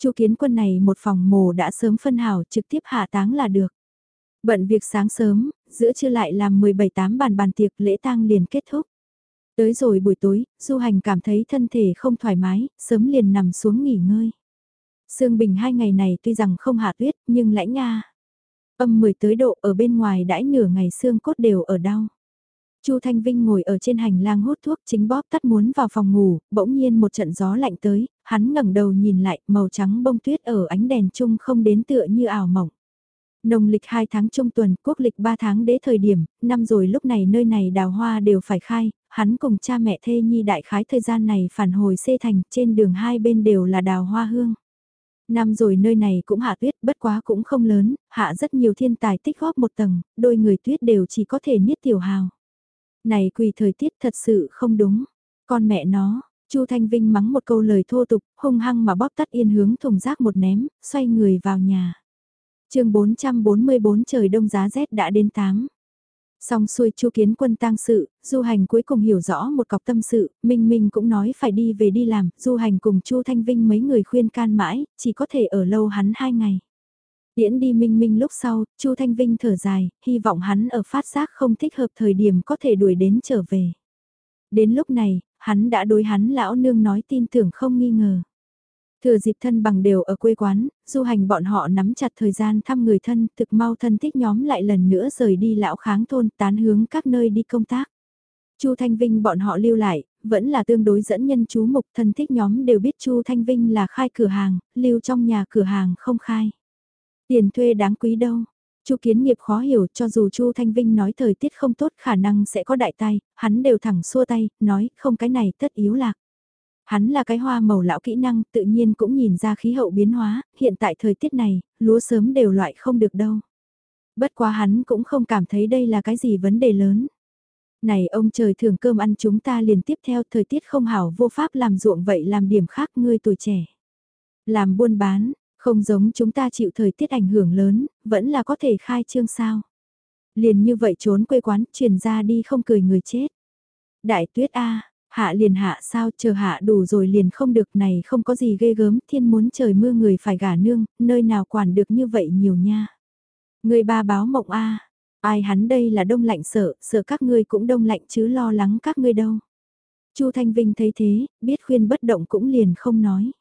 Speaker 1: Chu kiến quân này một phòng mồ đã sớm phân hảo trực tiếp hạ táng là được. Bận việc sáng sớm, giữa trưa lại làm 17-8 bàn bàn tiệc lễ tang liền kết thúc. Tới rồi buổi tối, du hành cảm thấy thân thể không thoải mái, sớm liền nằm xuống nghỉ ngơi. Sương Bình hai ngày này tuy rằng không hạ tuyết, nhưng lãnh nga. Âm 10 tới độ ở bên ngoài đãi nửa ngày xương cốt đều ở đau. Chu Thanh Vinh ngồi ở trên hành lang hút thuốc chính bóp tắt muốn vào phòng ngủ, bỗng nhiên một trận gió lạnh tới, hắn ngẩng đầu nhìn lại, màu trắng bông tuyết ở ánh đèn chung không đến tựa như ảo mộng. Nồng lịch 2 tháng trung tuần, quốc lịch 3 tháng đế thời điểm, năm rồi lúc này nơi này đào hoa đều phải khai, hắn cùng cha mẹ thê nhi đại khái thời gian này phản hồi xê thành, trên đường hai bên đều là đào hoa hương. Năm rồi nơi này cũng hạ tuyết, bất quá cũng không lớn, hạ rất nhiều thiên tài tích góp một tầng, đôi người tuyết đều chỉ có thể niết tiểu hào. Này quỳ thời tiết thật sự không đúng. Con mẹ nó, Chu Thanh Vinh mắng một câu lời thô tục, hung hăng mà bóp tắt yên hướng thùng rác một ném, xoay người vào nhà. chương 444 trời đông giá rét đã đến 8. Xong xuôi chu kiến quân tang sự, du hành cuối cùng hiểu rõ một cọc tâm sự, Minh Minh cũng nói phải đi về đi làm, du hành cùng chu Thanh Vinh mấy người khuyên can mãi, chỉ có thể ở lâu hắn hai ngày. Tiễn đi Minh Minh lúc sau, chu Thanh Vinh thở dài, hy vọng hắn ở phát giác không thích hợp thời điểm có thể đuổi đến trở về. Đến lúc này, hắn đã đối hắn lão nương nói tin tưởng không nghi ngờ. Thừa dịp thân bằng đều ở quê quán, du hành bọn họ nắm chặt thời gian thăm người thân, thực mau thân thích nhóm lại lần nữa rời đi lão kháng thôn tán hướng các nơi đi công tác. Chu Thanh Vinh bọn họ lưu lại, vẫn là tương đối dẫn nhân chú mục thân thích nhóm đều biết Chu Thanh Vinh là khai cửa hàng, lưu trong nhà cửa hàng không khai. Tiền thuê đáng quý đâu. Chu Kiến Nghiệp khó hiểu cho dù Chu Thanh Vinh nói thời tiết không tốt khả năng sẽ có đại tai, hắn đều thẳng xua tay, nói không cái này tất yếu lạc. Hắn là cái hoa màu lão kỹ năng tự nhiên cũng nhìn ra khí hậu biến hóa, hiện tại thời tiết này, lúa sớm đều loại không được đâu. Bất quá hắn cũng không cảm thấy đây là cái gì vấn đề lớn. Này ông trời thường cơm ăn chúng ta liền tiếp theo thời tiết không hảo vô pháp làm ruộng vậy làm điểm khác ngươi tuổi trẻ. Làm buôn bán, không giống chúng ta chịu thời tiết ảnh hưởng lớn, vẫn là có thể khai trương sao. Liền như vậy trốn quê quán, truyền ra đi không cười người chết. Đại tuyết A, Hạ liền hạ sao chờ hạ đủ rồi liền không được này không có gì ghê gớm thiên muốn trời mưa người phải gả nương, nơi nào quản được như vậy nhiều nha. Người ba báo mộng a ai hắn đây là đông lạnh sợ, sợ các ngươi cũng đông lạnh chứ lo lắng các ngươi đâu. Chu Thanh Vinh thấy thế, biết khuyên bất động cũng liền không nói.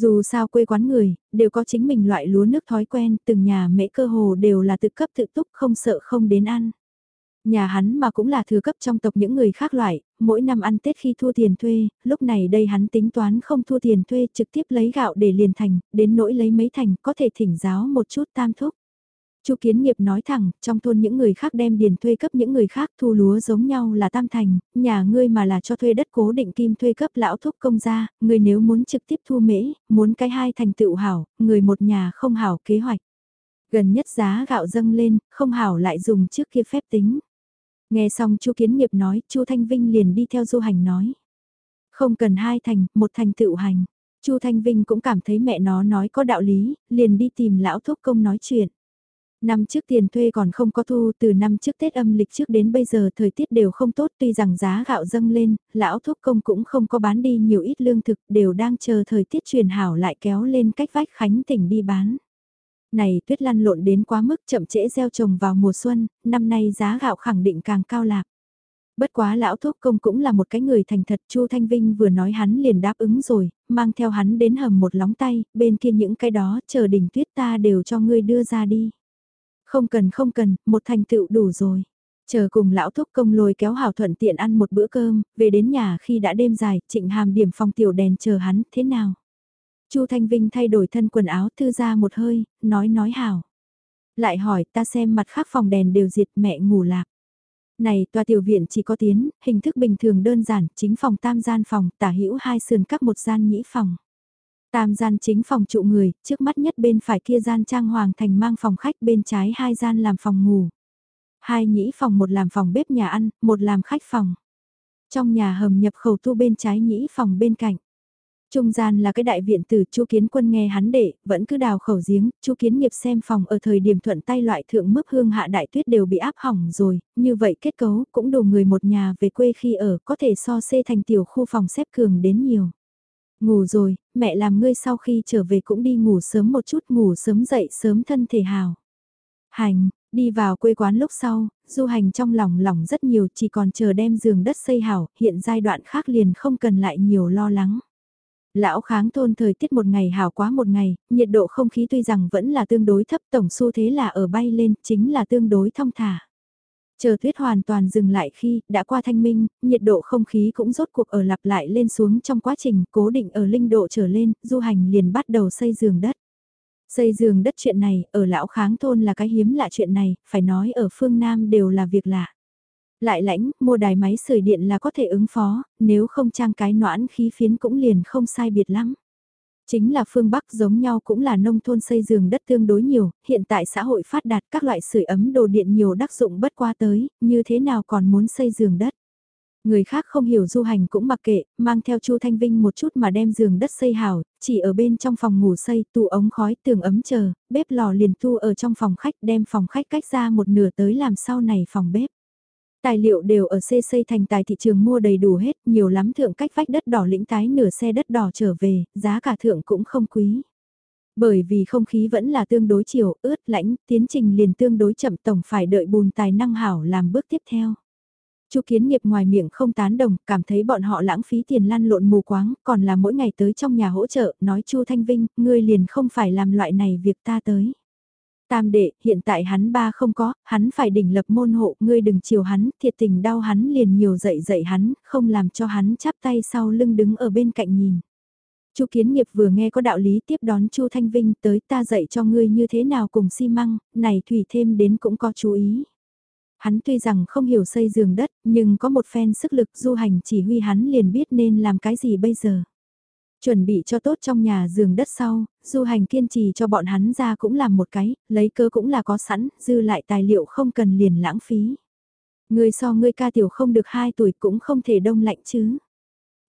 Speaker 1: Dù sao quê quán người, đều có chính mình loại lúa nước thói quen, từng nhà mễ cơ hồ đều là tự cấp tự túc không sợ không đến ăn. Nhà hắn mà cũng là thừa cấp trong tộc những người khác loại, mỗi năm ăn Tết khi thua tiền thuê, lúc này đây hắn tính toán không thua tiền thuê trực tiếp lấy gạo để liền thành, đến nỗi lấy mấy thành có thể thỉnh giáo một chút tam thúc. Chu Kiến Nghiệp nói thẳng, trong thôn những người khác đem điền thuê cấp những người khác thu lúa giống nhau là tam thành, nhà ngươi mà là cho thuê đất cố định kim thuê cấp lão thúc công gia, người nếu muốn trực tiếp thu mễ, muốn cái hai thành tựu hảo, người một nhà không hảo kế hoạch. Gần nhất giá gạo dâng lên, không hảo lại dùng trước kia phép tính. Nghe xong Chu Kiến Nghiệp nói, Chu Thanh Vinh liền đi theo du hành nói. Không cần hai thành, một thành tự hành. Chu Thanh Vinh cũng cảm thấy mẹ nó nói có đạo lý, liền đi tìm lão thúc công nói chuyện. Năm trước tiền thuê còn không có thu từ năm trước Tết âm lịch trước đến bây giờ thời tiết đều không tốt tuy rằng giá gạo dâng lên, lão thuốc công cũng không có bán đi nhiều ít lương thực đều đang chờ thời tiết truyền hảo lại kéo lên cách vách khánh tỉnh đi bán. Này tuyết lăn lộn đến quá mức chậm trễ gieo trồng vào mùa xuân, năm nay giá gạo khẳng định càng cao lạc. Bất quá lão thuốc công cũng là một cái người thành thật Chu Thanh Vinh vừa nói hắn liền đáp ứng rồi, mang theo hắn đến hầm một lóng tay, bên kia những cái đó chờ đỉnh tuyết ta đều cho ngươi đưa ra đi. Không cần không cần, một thành tựu đủ rồi. Chờ cùng lão thúc công lôi kéo hảo thuận tiện ăn một bữa cơm, về đến nhà khi đã đêm dài, trịnh hàm điểm phòng tiểu đèn chờ hắn, thế nào? Chu Thanh Vinh thay đổi thân quần áo thư ra một hơi, nói nói hảo. Lại hỏi ta xem mặt khác phòng đèn đều diệt mẹ ngủ lạc. Này tòa tiểu viện chỉ có tiến, hình thức bình thường đơn giản, chính phòng tam gian phòng, tả hữu hai sườn các một gian nhĩ phòng. Tam gian chính phòng trụ người, trước mắt nhất bên phải kia gian trang hoàng thành mang phòng khách bên trái hai gian làm phòng ngủ. Hai nhĩ phòng một làm phòng bếp nhà ăn, một làm khách phòng. Trong nhà hầm nhập khẩu tu bên trái nhĩ phòng bên cạnh. Trung gian là cái đại viện tử Chu Kiến Quân nghe hắn đệ, vẫn cứ đào khẩu giếng, Chu Kiến Nghiệp xem phòng ở thời điểm thuận tay loại thượng mức hương hạ đại tuyết đều bị áp hỏng rồi, như vậy kết cấu cũng đủ người một nhà về quê khi ở có thể so xê thành tiểu khu phòng xếp cường đến nhiều. Ngủ rồi, mẹ làm ngươi sau khi trở về cũng đi ngủ sớm một chút ngủ sớm dậy sớm thân thể hào. Hành, đi vào quê quán lúc sau, du hành trong lòng lòng rất nhiều chỉ còn chờ đem giường đất xây hảo, hiện giai đoạn khác liền không cần lại nhiều lo lắng. Lão kháng thôn thời tiết một ngày hào quá một ngày, nhiệt độ không khí tuy rằng vẫn là tương đối thấp tổng xu thế là ở bay lên, chính là tương đối thong thả. Chờ tuyết hoàn toàn dừng lại khi đã qua thanh minh, nhiệt độ không khí cũng rốt cuộc ở lặp lại lên xuống trong quá trình cố định ở linh độ trở lên, du hành liền bắt đầu xây giường đất. Xây giường đất chuyện này, ở lão kháng thôn là cái hiếm lạ chuyện này, phải nói ở phương Nam đều là việc lạ. Lại lãnh, mua đài máy sưởi điện là có thể ứng phó, nếu không trang cái noãn khí phiến cũng liền không sai biệt lắm. Chính là phương Bắc giống nhau cũng là nông thôn xây giường đất tương đối nhiều, hiện tại xã hội phát đạt các loại sưởi ấm đồ điện nhiều đắc dụng bất qua tới, như thế nào còn muốn xây giường đất. Người khác không hiểu du hành cũng mặc kệ, mang theo Chu Thanh Vinh một chút mà đem giường đất xây hào chỉ ở bên trong phòng ngủ xây tủ ống khói tường ấm chờ, bếp lò liền tu ở trong phòng khách đem phòng khách cách ra một nửa tới làm sau này phòng bếp. Tài liệu đều ở C xây thành tài thị trường mua đầy đủ hết, nhiều lắm thượng cách vách đất đỏ lĩnh tái nửa xe đất đỏ trở về, giá cả thượng cũng không quý. Bởi vì không khí vẫn là tương đối chiều, ướt, lãnh, tiến trình liền tương đối chậm tổng phải đợi bùn tài năng hảo làm bước tiếp theo. Chu Kiến Nghiệp ngoài miệng không tán đồng, cảm thấy bọn họ lãng phí tiền lăn lộn mù quáng, còn là mỗi ngày tới trong nhà hỗ trợ, nói Chu Thanh Vinh, ngươi liền không phải làm loại này việc ta tới. Tam đệ, hiện tại hắn ba không có, hắn phải đỉnh lập môn hộ, ngươi đừng chiều hắn, thiệt tình đau hắn liền nhiều dậy dậy hắn, không làm cho hắn chắp tay sau lưng đứng ở bên cạnh nhìn. Chu Kiến Nghiệp vừa nghe có đạo lý tiếp đón Chu Thanh Vinh tới ta dạy cho ngươi như thế nào cùng xi măng, này thủy thêm đến cũng có chú ý. Hắn tuy rằng không hiểu xây giường đất, nhưng có một phen sức lực du hành chỉ huy hắn liền biết nên làm cái gì bây giờ. Chuẩn bị cho tốt trong nhà giường đất sau, du hành kiên trì cho bọn hắn ra cũng làm một cái, lấy cơ cũng là có sẵn, dư lại tài liệu không cần liền lãng phí. Người so ngươi ca tiểu không được 2 tuổi cũng không thể đông lạnh chứ.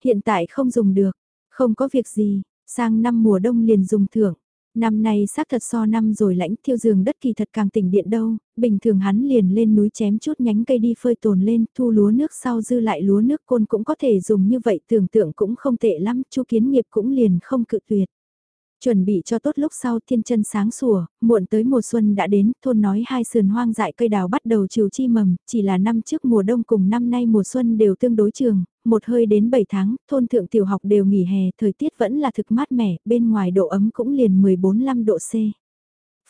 Speaker 1: Hiện tại không dùng được, không có việc gì, sang năm mùa đông liền dùng thưởng. Năm nay xác thật so năm rồi lãnh thiêu giường đất kỳ thật càng tỉnh điện đâu, bình thường hắn liền lên núi chém chút nhánh cây đi phơi tồn lên, thu lúa nước sau dư lại lúa nước côn cũng có thể dùng như vậy tưởng tượng cũng không tệ lắm, chu kiến nghiệp cũng liền không cự tuyệt. Chuẩn bị cho tốt lúc sau thiên chân sáng sủa, muộn tới mùa xuân đã đến, thôn nói hai sườn hoang dại cây đào bắt đầu chiều chi mầm, chỉ là năm trước mùa đông cùng năm nay mùa xuân đều tương đối trường, một hơi đến 7 tháng, thôn thượng tiểu học đều nghỉ hè, thời tiết vẫn là thực mát mẻ, bên ngoài độ ấm cũng liền 14-15 độ C.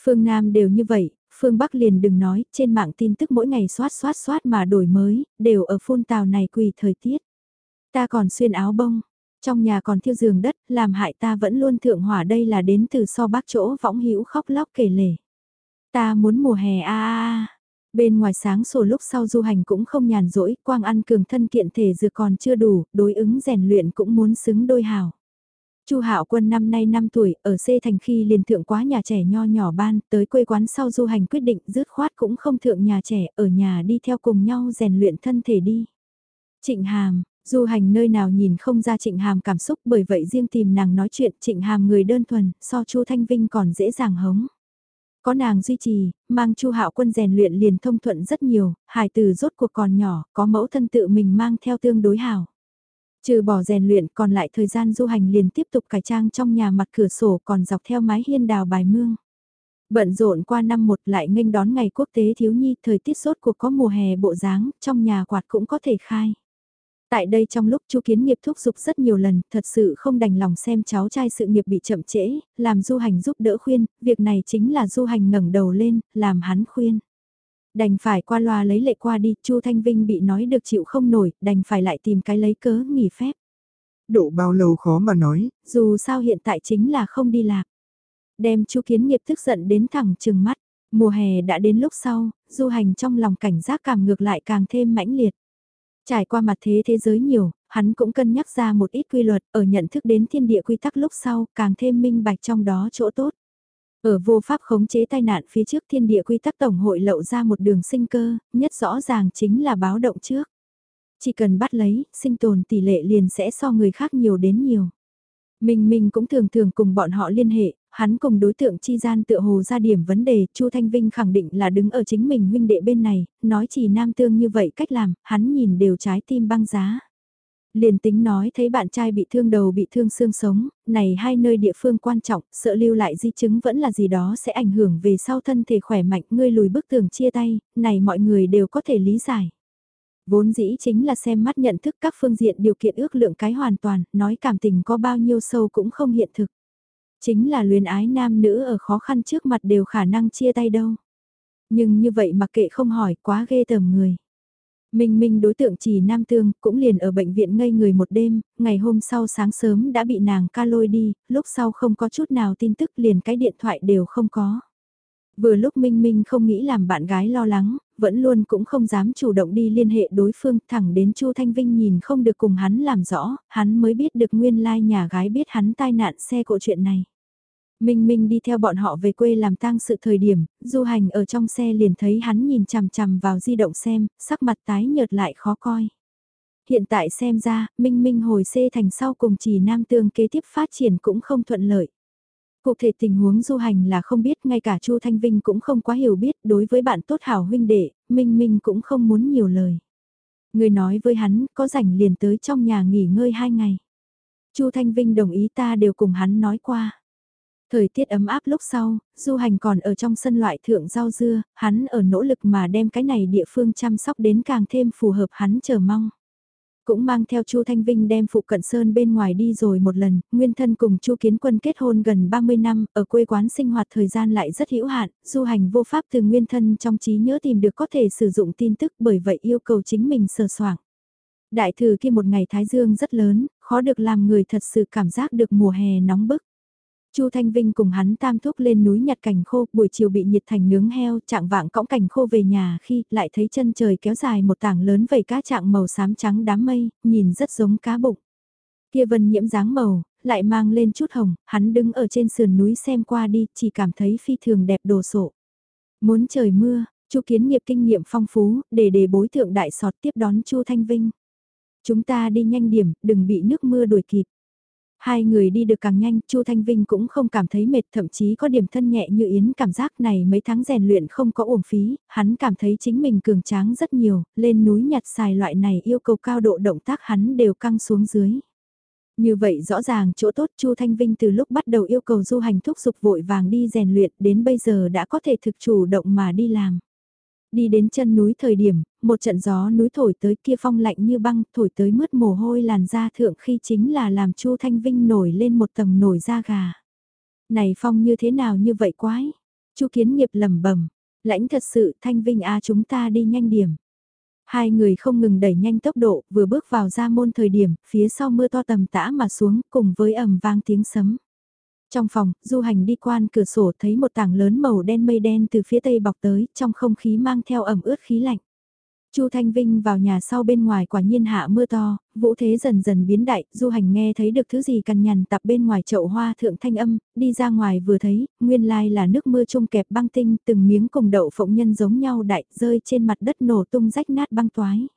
Speaker 1: Phương Nam đều như vậy, phương Bắc liền đừng nói, trên mạng tin tức mỗi ngày xoát xoát xoát mà đổi mới, đều ở phun tàu này quỳ thời tiết. Ta còn xuyên áo bông, trong nhà còn thiêu giường đất, làm hại ta vẫn luôn thượng hỏa đây là đến từ so bác chỗ võng hữu khóc lóc kể lể. Ta muốn mùa hè a a Bên ngoài sáng sổ lúc sau du hành cũng không nhàn rỗi, quang ăn cường thân kiện thể dược còn chưa đủ, đối ứng rèn luyện cũng muốn xứng đôi hào. Chu Hạo Quân năm nay 5 tuổi, ở C thành khi liền thượng quá nhà trẻ nho nhỏ ban, tới quê quán sau du hành quyết định dứt khoát cũng không thượng nhà trẻ, ở nhà đi theo cùng nhau rèn luyện thân thể đi. Trịnh Hàm, Du hành nơi nào nhìn không ra Trịnh Hàm cảm xúc bởi vậy riêng tìm nàng nói chuyện Trịnh Hàm người đơn thuần, so Chu Thanh Vinh còn dễ dàng hống. Có nàng duy trì, mang Chu Hạo Quân rèn luyện liền thông thuận rất nhiều, hài từ rốt cuộc còn nhỏ, có mẫu thân tự mình mang theo tương đối hảo. Trừ bỏ rèn luyện còn lại thời gian du hành liền tiếp tục cải trang trong nhà mặt cửa sổ còn dọc theo mái hiên đào bài mương. Bận rộn qua năm một lại nghênh đón ngày quốc tế thiếu nhi thời tiết sốt cuộc có mùa hè bộ dáng, trong nhà quạt cũng có thể khai. Tại đây trong lúc chu kiến nghiệp thúc giục rất nhiều lần, thật sự không đành lòng xem cháu trai sự nghiệp bị chậm trễ, làm du hành giúp đỡ khuyên, việc này chính là du hành ngẩng đầu lên, làm hắn khuyên. Đành phải qua loa lấy lệ qua đi, chu Thanh Vinh bị nói được chịu không nổi, đành phải lại tìm cái lấy cớ nghỉ phép.
Speaker 2: Độ bao lâu khó mà nói.
Speaker 1: Dù sao hiện tại chính là không đi lạc. Đem chu kiến nghiệp tức giận đến thẳng chừng mắt, mùa hè đã đến lúc sau, du hành trong lòng cảnh giác cảm ngược lại càng thêm mãnh liệt. Trải qua mặt thế thế giới nhiều, hắn cũng cân nhắc ra một ít quy luật ở nhận thức đến thiên địa quy tắc lúc sau càng thêm minh bạch trong đó chỗ tốt. Ở vô pháp khống chế tai nạn phía trước thiên địa quy tắc tổng hội lậu ra một đường sinh cơ, nhất rõ ràng chính là báo động trước. Chỉ cần bắt lấy, sinh tồn tỷ lệ liền sẽ so người khác nhiều đến nhiều. Mình mình cũng thường thường cùng bọn họ liên hệ, hắn cùng đối tượng chi gian tựa hồ ra điểm vấn đề, Chu Thanh Vinh khẳng định là đứng ở chính mình huynh đệ bên này, nói chỉ nam tương như vậy cách làm, hắn nhìn đều trái tim băng giá. Liền tính nói thấy bạn trai bị thương đầu bị thương xương sống, này hai nơi địa phương quan trọng, sợ lưu lại di chứng vẫn là gì đó sẽ ảnh hưởng về sau thân thể khỏe mạnh, ngươi lùi bức tường chia tay, này mọi người đều có thể lý giải. Vốn dĩ chính là xem mắt nhận thức các phương diện điều kiện ước lượng cái hoàn toàn, nói cảm tình có bao nhiêu sâu cũng không hiện thực. Chính là luyến ái nam nữ ở khó khăn trước mặt đều khả năng chia tay đâu. Nhưng như vậy mà kệ không hỏi quá ghê tởm người. Minh Minh đối tượng chỉ nam tương cũng liền ở bệnh viện ngây người một đêm, ngày hôm sau sáng sớm đã bị nàng ca lôi đi, lúc sau không có chút nào tin tức liền cái điện thoại đều không có. Vừa lúc Minh Minh không nghĩ làm bạn gái lo lắng, vẫn luôn cũng không dám chủ động đi liên hệ đối phương thẳng đến Chu Thanh Vinh nhìn không được cùng hắn làm rõ, hắn mới biết được nguyên lai like nhà gái biết hắn tai nạn xe cộ chuyện này. Minh Minh đi theo bọn họ về quê làm tang sự thời điểm, du hành ở trong xe liền thấy hắn nhìn chằm chằm vào di động xem, sắc mặt tái nhợt lại khó coi. hiện tại xem ra, Minh Minh hồi xê thành sau cùng chỉ nam tương kế tiếp phát triển cũng không thuận lợi. Cụ thể tình huống du hành là không biết, ngay cả Chu Thanh Vinh cũng không quá hiểu biết, đối với bạn tốt hảo huynh đệ, Minh Minh cũng không muốn nhiều lời. Người nói với hắn, có rảnh liền tới trong nhà nghỉ ngơi hai ngày. Chu Thanh Vinh đồng ý ta đều cùng hắn nói qua. Thời tiết ấm áp lúc sau, du hành còn ở trong sân loại thượng rau dưa, hắn ở nỗ lực mà đem cái này địa phương chăm sóc đến càng thêm phù hợp hắn chờ mong. Cũng mang theo Chu Thanh Vinh đem phụ cận sơn bên ngoài đi rồi một lần, nguyên thân cùng Chu Kiến Quân kết hôn gần 30 năm, ở quê quán sinh hoạt thời gian lại rất hữu hạn, du hành vô pháp từ nguyên thân trong trí nhớ tìm được có thể sử dụng tin tức bởi vậy yêu cầu chính mình sờ soảng. Đại thử kia một ngày Thái Dương rất lớn, khó được làm người thật sự cảm giác được mùa hè nóng bức. Chu Thanh Vinh cùng hắn tam thúc lên núi nhặt cảnh khô, buổi chiều bị nhiệt thành nướng heo, trạng vạng cõng cảnh khô về nhà khi lại thấy chân trời kéo dài một tảng lớn vầy cá trạng màu xám trắng đám mây, nhìn rất giống cá bụng. Kia vân nhiễm dáng màu, lại mang lên chút hồng, hắn đứng ở trên sườn núi xem qua đi, chỉ cảm thấy phi thường đẹp đồ sộ. Muốn trời mưa, Chu Kiến Nghiệp kinh nghiệm phong phú, để đề bối thượng đại sọt tiếp đón Chu Thanh Vinh. Chúng ta đi nhanh điểm, đừng bị nước mưa đuổi kịp. Hai người đi được càng nhanh, Chu Thanh Vinh cũng không cảm thấy mệt, thậm chí có điểm thân nhẹ như yến cảm giác này mấy tháng rèn luyện không có uổng phí, hắn cảm thấy chính mình cường tráng rất nhiều, lên núi nhặt xài loại này yêu cầu cao độ động tác hắn đều căng xuống dưới. Như vậy rõ ràng chỗ tốt Chu Thanh Vinh từ lúc bắt đầu yêu cầu du hành thúc dục vội vàng đi rèn luyện đến bây giờ đã có thể thực chủ động mà đi làm. Đi đến chân núi thời điểm, một trận gió núi thổi tới kia phong lạnh như băng, thổi tới mướt mồ hôi làn da thượng khi chính là làm Chu Thanh Vinh nổi lên một tầng nổi da gà. Này phong như thế nào như vậy quái? Chu Kiến Nghiệp lẩm bẩm, lãnh thật sự Thanh Vinh a chúng ta đi nhanh điểm. Hai người không ngừng đẩy nhanh tốc độ, vừa bước vào ra môn thời điểm, phía sau mưa to tầm tã mà xuống, cùng với ầm vang tiếng sấm. Trong phòng, du hành đi quan cửa sổ thấy một tảng lớn màu đen mây đen từ phía tây bọc tới, trong không khí mang theo ẩm ướt khí lạnh. Chu Thanh Vinh vào nhà sau bên ngoài quả nhiên hạ mưa to, vũ thế dần dần biến đại, du hành nghe thấy được thứ gì cằn nhằn tập bên ngoài chậu hoa thượng thanh âm, đi ra ngoài vừa thấy, nguyên lai là nước mưa trung kẹp băng tinh, từng miếng cùng đậu phộng nhân giống nhau đại, rơi trên mặt đất nổ tung rách nát băng toái.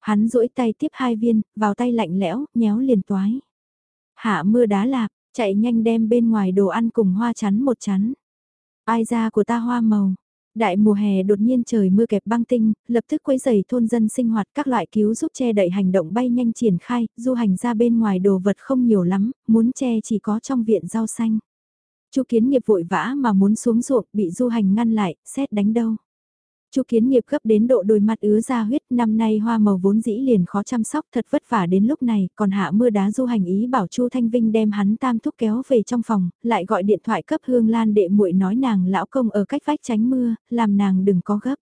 Speaker 1: Hắn duỗi tay tiếp hai viên, vào tay lạnh lẽo, nhéo liền toái. Hạ mưa đá lạp Chạy nhanh đem bên ngoài đồ ăn cùng hoa chắn một chắn. Ai ra của ta hoa màu. Đại mùa hè đột nhiên trời mưa kẹp băng tinh, lập tức quấy dày thôn dân sinh hoạt các loại cứu giúp che đậy hành động bay nhanh triển khai, du hành ra bên ngoài đồ vật không nhiều lắm, muốn che chỉ có trong viện rau xanh. Chu kiến nghiệp vội vã mà muốn xuống ruộng bị du hành ngăn lại, xét đánh đâu. Chu kiến nghiệp gấp đến độ đôi mặt ứa ra huyết, năm nay hoa màu vốn dĩ liền khó chăm sóc thật vất vả đến lúc này, còn hạ mưa đá du hành ý bảo Chu Thanh Vinh đem hắn tam thúc kéo về trong phòng, lại gọi điện thoại cấp Hương Lan đệ muội nói nàng lão công ở cách vách tránh mưa, làm nàng đừng có gấp.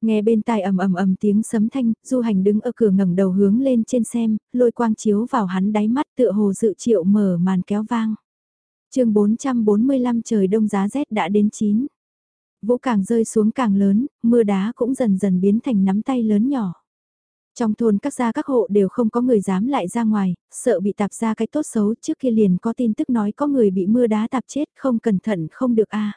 Speaker 1: Nghe bên tai ầm ầm ầm tiếng sấm thanh, du hành đứng ở cửa ngẩng đầu hướng lên trên xem, lôi quang chiếu vào hắn đáy mắt tựa hồ dự triệu mở màn kéo vang. chương 445 trời đông giá rét đã đến 9. Vũ càng rơi xuống càng lớn, mưa đá cũng dần dần biến thành nắm tay lớn nhỏ. Trong thôn các gia các hộ đều không có người dám lại ra ngoài, sợ bị tạp ra cái tốt xấu trước kia liền có tin tức nói có người bị mưa đá tạp chết không cẩn thận không được a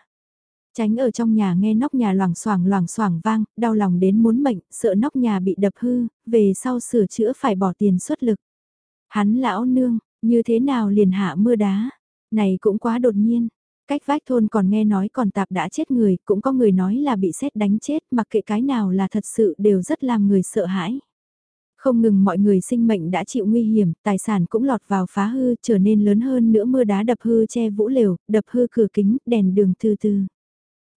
Speaker 1: Tránh ở trong nhà nghe nóc nhà loảng xoảng loảng xoảng vang, đau lòng đến muốn mệnh, sợ nóc nhà bị đập hư, về sau sửa chữa phải bỏ tiền xuất lực. Hắn lão nương, như thế nào liền hạ mưa đá, này cũng quá đột nhiên, Cách vách thôn còn nghe nói còn tạp đã chết người, cũng có người nói là bị xét đánh chết, mặc kệ cái nào là thật sự đều rất làm người sợ hãi. Không ngừng mọi người sinh mệnh đã chịu nguy hiểm, tài sản cũng lọt vào phá hư, trở nên lớn hơn nữa mưa đá đập hư che vũ lều, đập hư cửa kính, đèn đường từ từ.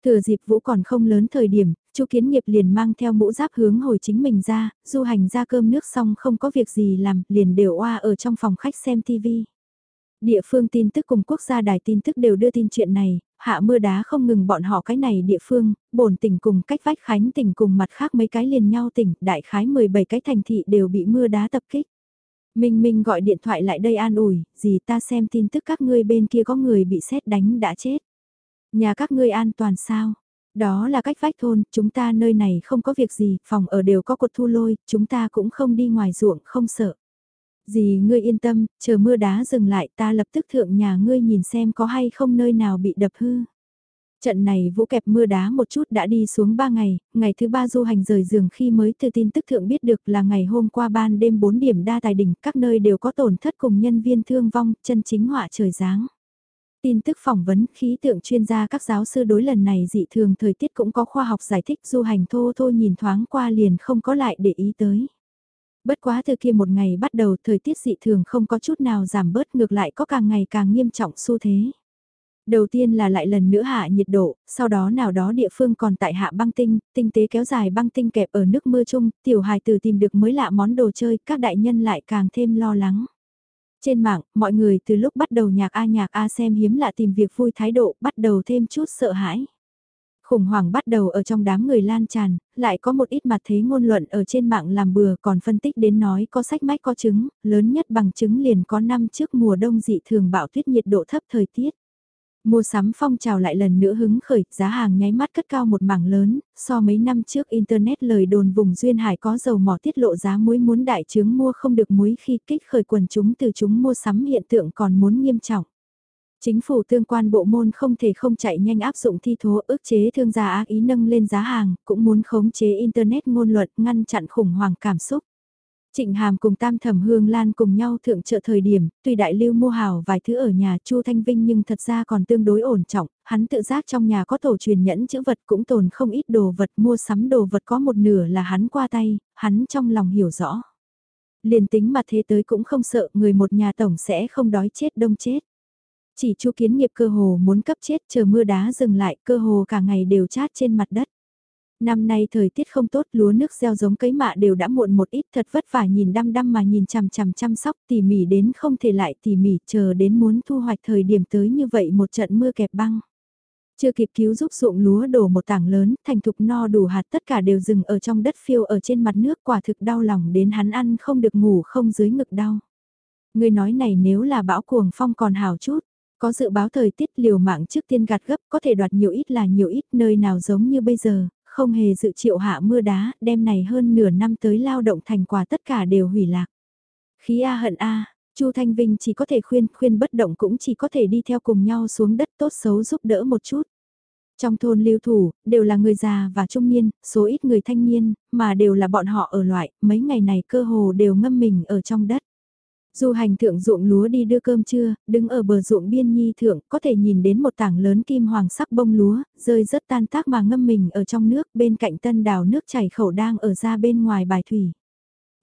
Speaker 1: Thừa dịp vũ còn không lớn thời điểm, Chu Kiến Nghiệp liền mang theo mũ giáp hướng hồi chính mình ra, du hành ra cơm nước xong không có việc gì làm, liền đều oa ở trong phòng khách xem tivi Địa phương tin tức cùng quốc gia đài tin tức đều đưa tin chuyện này, hạ mưa đá không ngừng bọn họ cái này địa phương, bổn tỉnh cùng cách vách khánh tỉnh cùng mặt khác mấy cái liền nhau tỉnh, đại khái 17 cái thành thị đều bị mưa đá tập kích. Minh Minh gọi điện thoại lại đây an ủi, gì ta xem tin tức các ngươi bên kia có người bị xét đánh đã chết. Nhà các ngươi an toàn sao? Đó là cách vách thôn, chúng ta nơi này không có việc gì, phòng ở đều có cột thu lôi, chúng ta cũng không đi ngoài ruộng, không sợ. Dì ngươi yên tâm, chờ mưa đá dừng lại ta lập tức thượng nhà ngươi nhìn xem có hay không nơi nào bị đập hư. Trận này vũ kẹp mưa đá một chút đã đi xuống 3 ngày, ngày thứ ba du hành rời giường khi mới từ tin tức thượng biết được là ngày hôm qua ban đêm 4 điểm đa tài đỉnh, các nơi đều có tổn thất cùng nhân viên thương vong, chân chính họa trời giáng. Tin tức phỏng vấn khí tượng chuyên gia các giáo sư đối lần này dị thường thời tiết cũng có khoa học giải thích du hành thô thô nhìn thoáng qua liền không có lại để ý tới. Bất quá từ kia một ngày bắt đầu thời tiết dị thường không có chút nào giảm bớt ngược lại có càng ngày càng nghiêm trọng xu thế. Đầu tiên là lại lần nữa hạ nhiệt độ, sau đó nào đó địa phương còn tại hạ băng tinh, tinh tế kéo dài băng tinh kẹp ở nước mưa chung, tiểu hài từ tìm được mới lạ món đồ chơi, các đại nhân lại càng thêm lo lắng. Trên mạng, mọi người từ lúc bắt đầu nhạc A nhạc A xem hiếm lạ tìm việc vui thái độ, bắt đầu thêm chút sợ hãi. Khủng hoảng bắt đầu ở trong đám người lan tràn, lại có một ít mặt thế ngôn luận ở trên mạng làm bừa còn phân tích đến nói có sách mách có chứng, lớn nhất bằng chứng liền có năm trước mùa đông dị thường bạo tuyết nhiệt độ thấp thời tiết. Mua sắm phong trào lại lần nữa hứng khởi, giá hàng nháy mắt cất cao một mảng lớn, so mấy năm trước Internet lời đồn vùng Duyên Hải có dầu mỏ tiết lộ giá muối muốn đại chứng mua không được muối khi kích khởi quần chúng từ chúng mua sắm hiện tượng còn muốn nghiêm trọng. Chính phủ tương quan bộ môn không thể không chạy nhanh áp dụng thi thố ức chế thương gia ác ý nâng lên giá hàng, cũng muốn khống chế Internet ngôn luận ngăn chặn khủng hoảng cảm xúc. Trịnh Hàm cùng Tam Thẩm Hương Lan cùng nhau thượng trợ thời điểm, tuy đại lưu mua hào vài thứ ở nhà Chu Thanh Vinh nhưng thật ra còn tương đối ổn trọng, hắn tự giác trong nhà có tổ truyền nhẫn chữ vật cũng tồn không ít đồ vật mua sắm đồ vật có một nửa là hắn qua tay, hắn trong lòng hiểu rõ. Liền tính mà thế tới cũng không sợ người một nhà tổng sẽ không đói chết đông chết. Chỉ chu kiến nghiệp cơ hồ muốn cấp chết chờ mưa đá dừng lại cơ hồ cả ngày đều chát trên mặt đất. Năm nay thời tiết không tốt lúa nước gieo giống cấy mạ đều đã muộn một ít thật vất vả nhìn đăm đăm mà nhìn chằm chằm chăm sóc tỉ mỉ đến không thể lại tỉ mỉ chờ đến muốn thu hoạch thời điểm tới như vậy một trận mưa kẹp băng. Chưa kịp cứu giúp ruộng lúa đổ một tảng lớn, thành thục no đủ hạt tất cả đều dừng ở trong đất phiêu ở trên mặt nước quả thực đau lòng đến hắn ăn không được ngủ không dưới ngực đau. Người nói này nếu là bão cuồng phong còn hào chút, có dự báo thời tiết liều mạng trước tiên gạt gấp có thể đoạt nhiều ít là nhiều ít nơi nào giống như bây giờ, không hề dự triệu hạ mưa đá, đêm này hơn nửa năm tới lao động thành quả tất cả đều hủy lạc. Khí A hận A, Chu Thanh Vinh chỉ có thể khuyên, khuyên bất động cũng chỉ có thể đi theo cùng nhau xuống đất tốt xấu giúp đỡ một chút. Trong thôn lưu thủ, đều là người già và trung niên, số ít người thanh niên, mà đều là bọn họ ở loại, mấy ngày này cơ hồ đều ngâm mình ở trong đất. Du hành thượng ruộng lúa đi đưa cơm trưa, đứng ở bờ ruộng biên nhi thượng có thể nhìn đến một tảng lớn kim hoàng sắc bông lúa, rơi rất tan tác mà ngâm mình ở trong nước bên cạnh tân đào nước chảy khẩu đang ở ra bên ngoài bài thủy.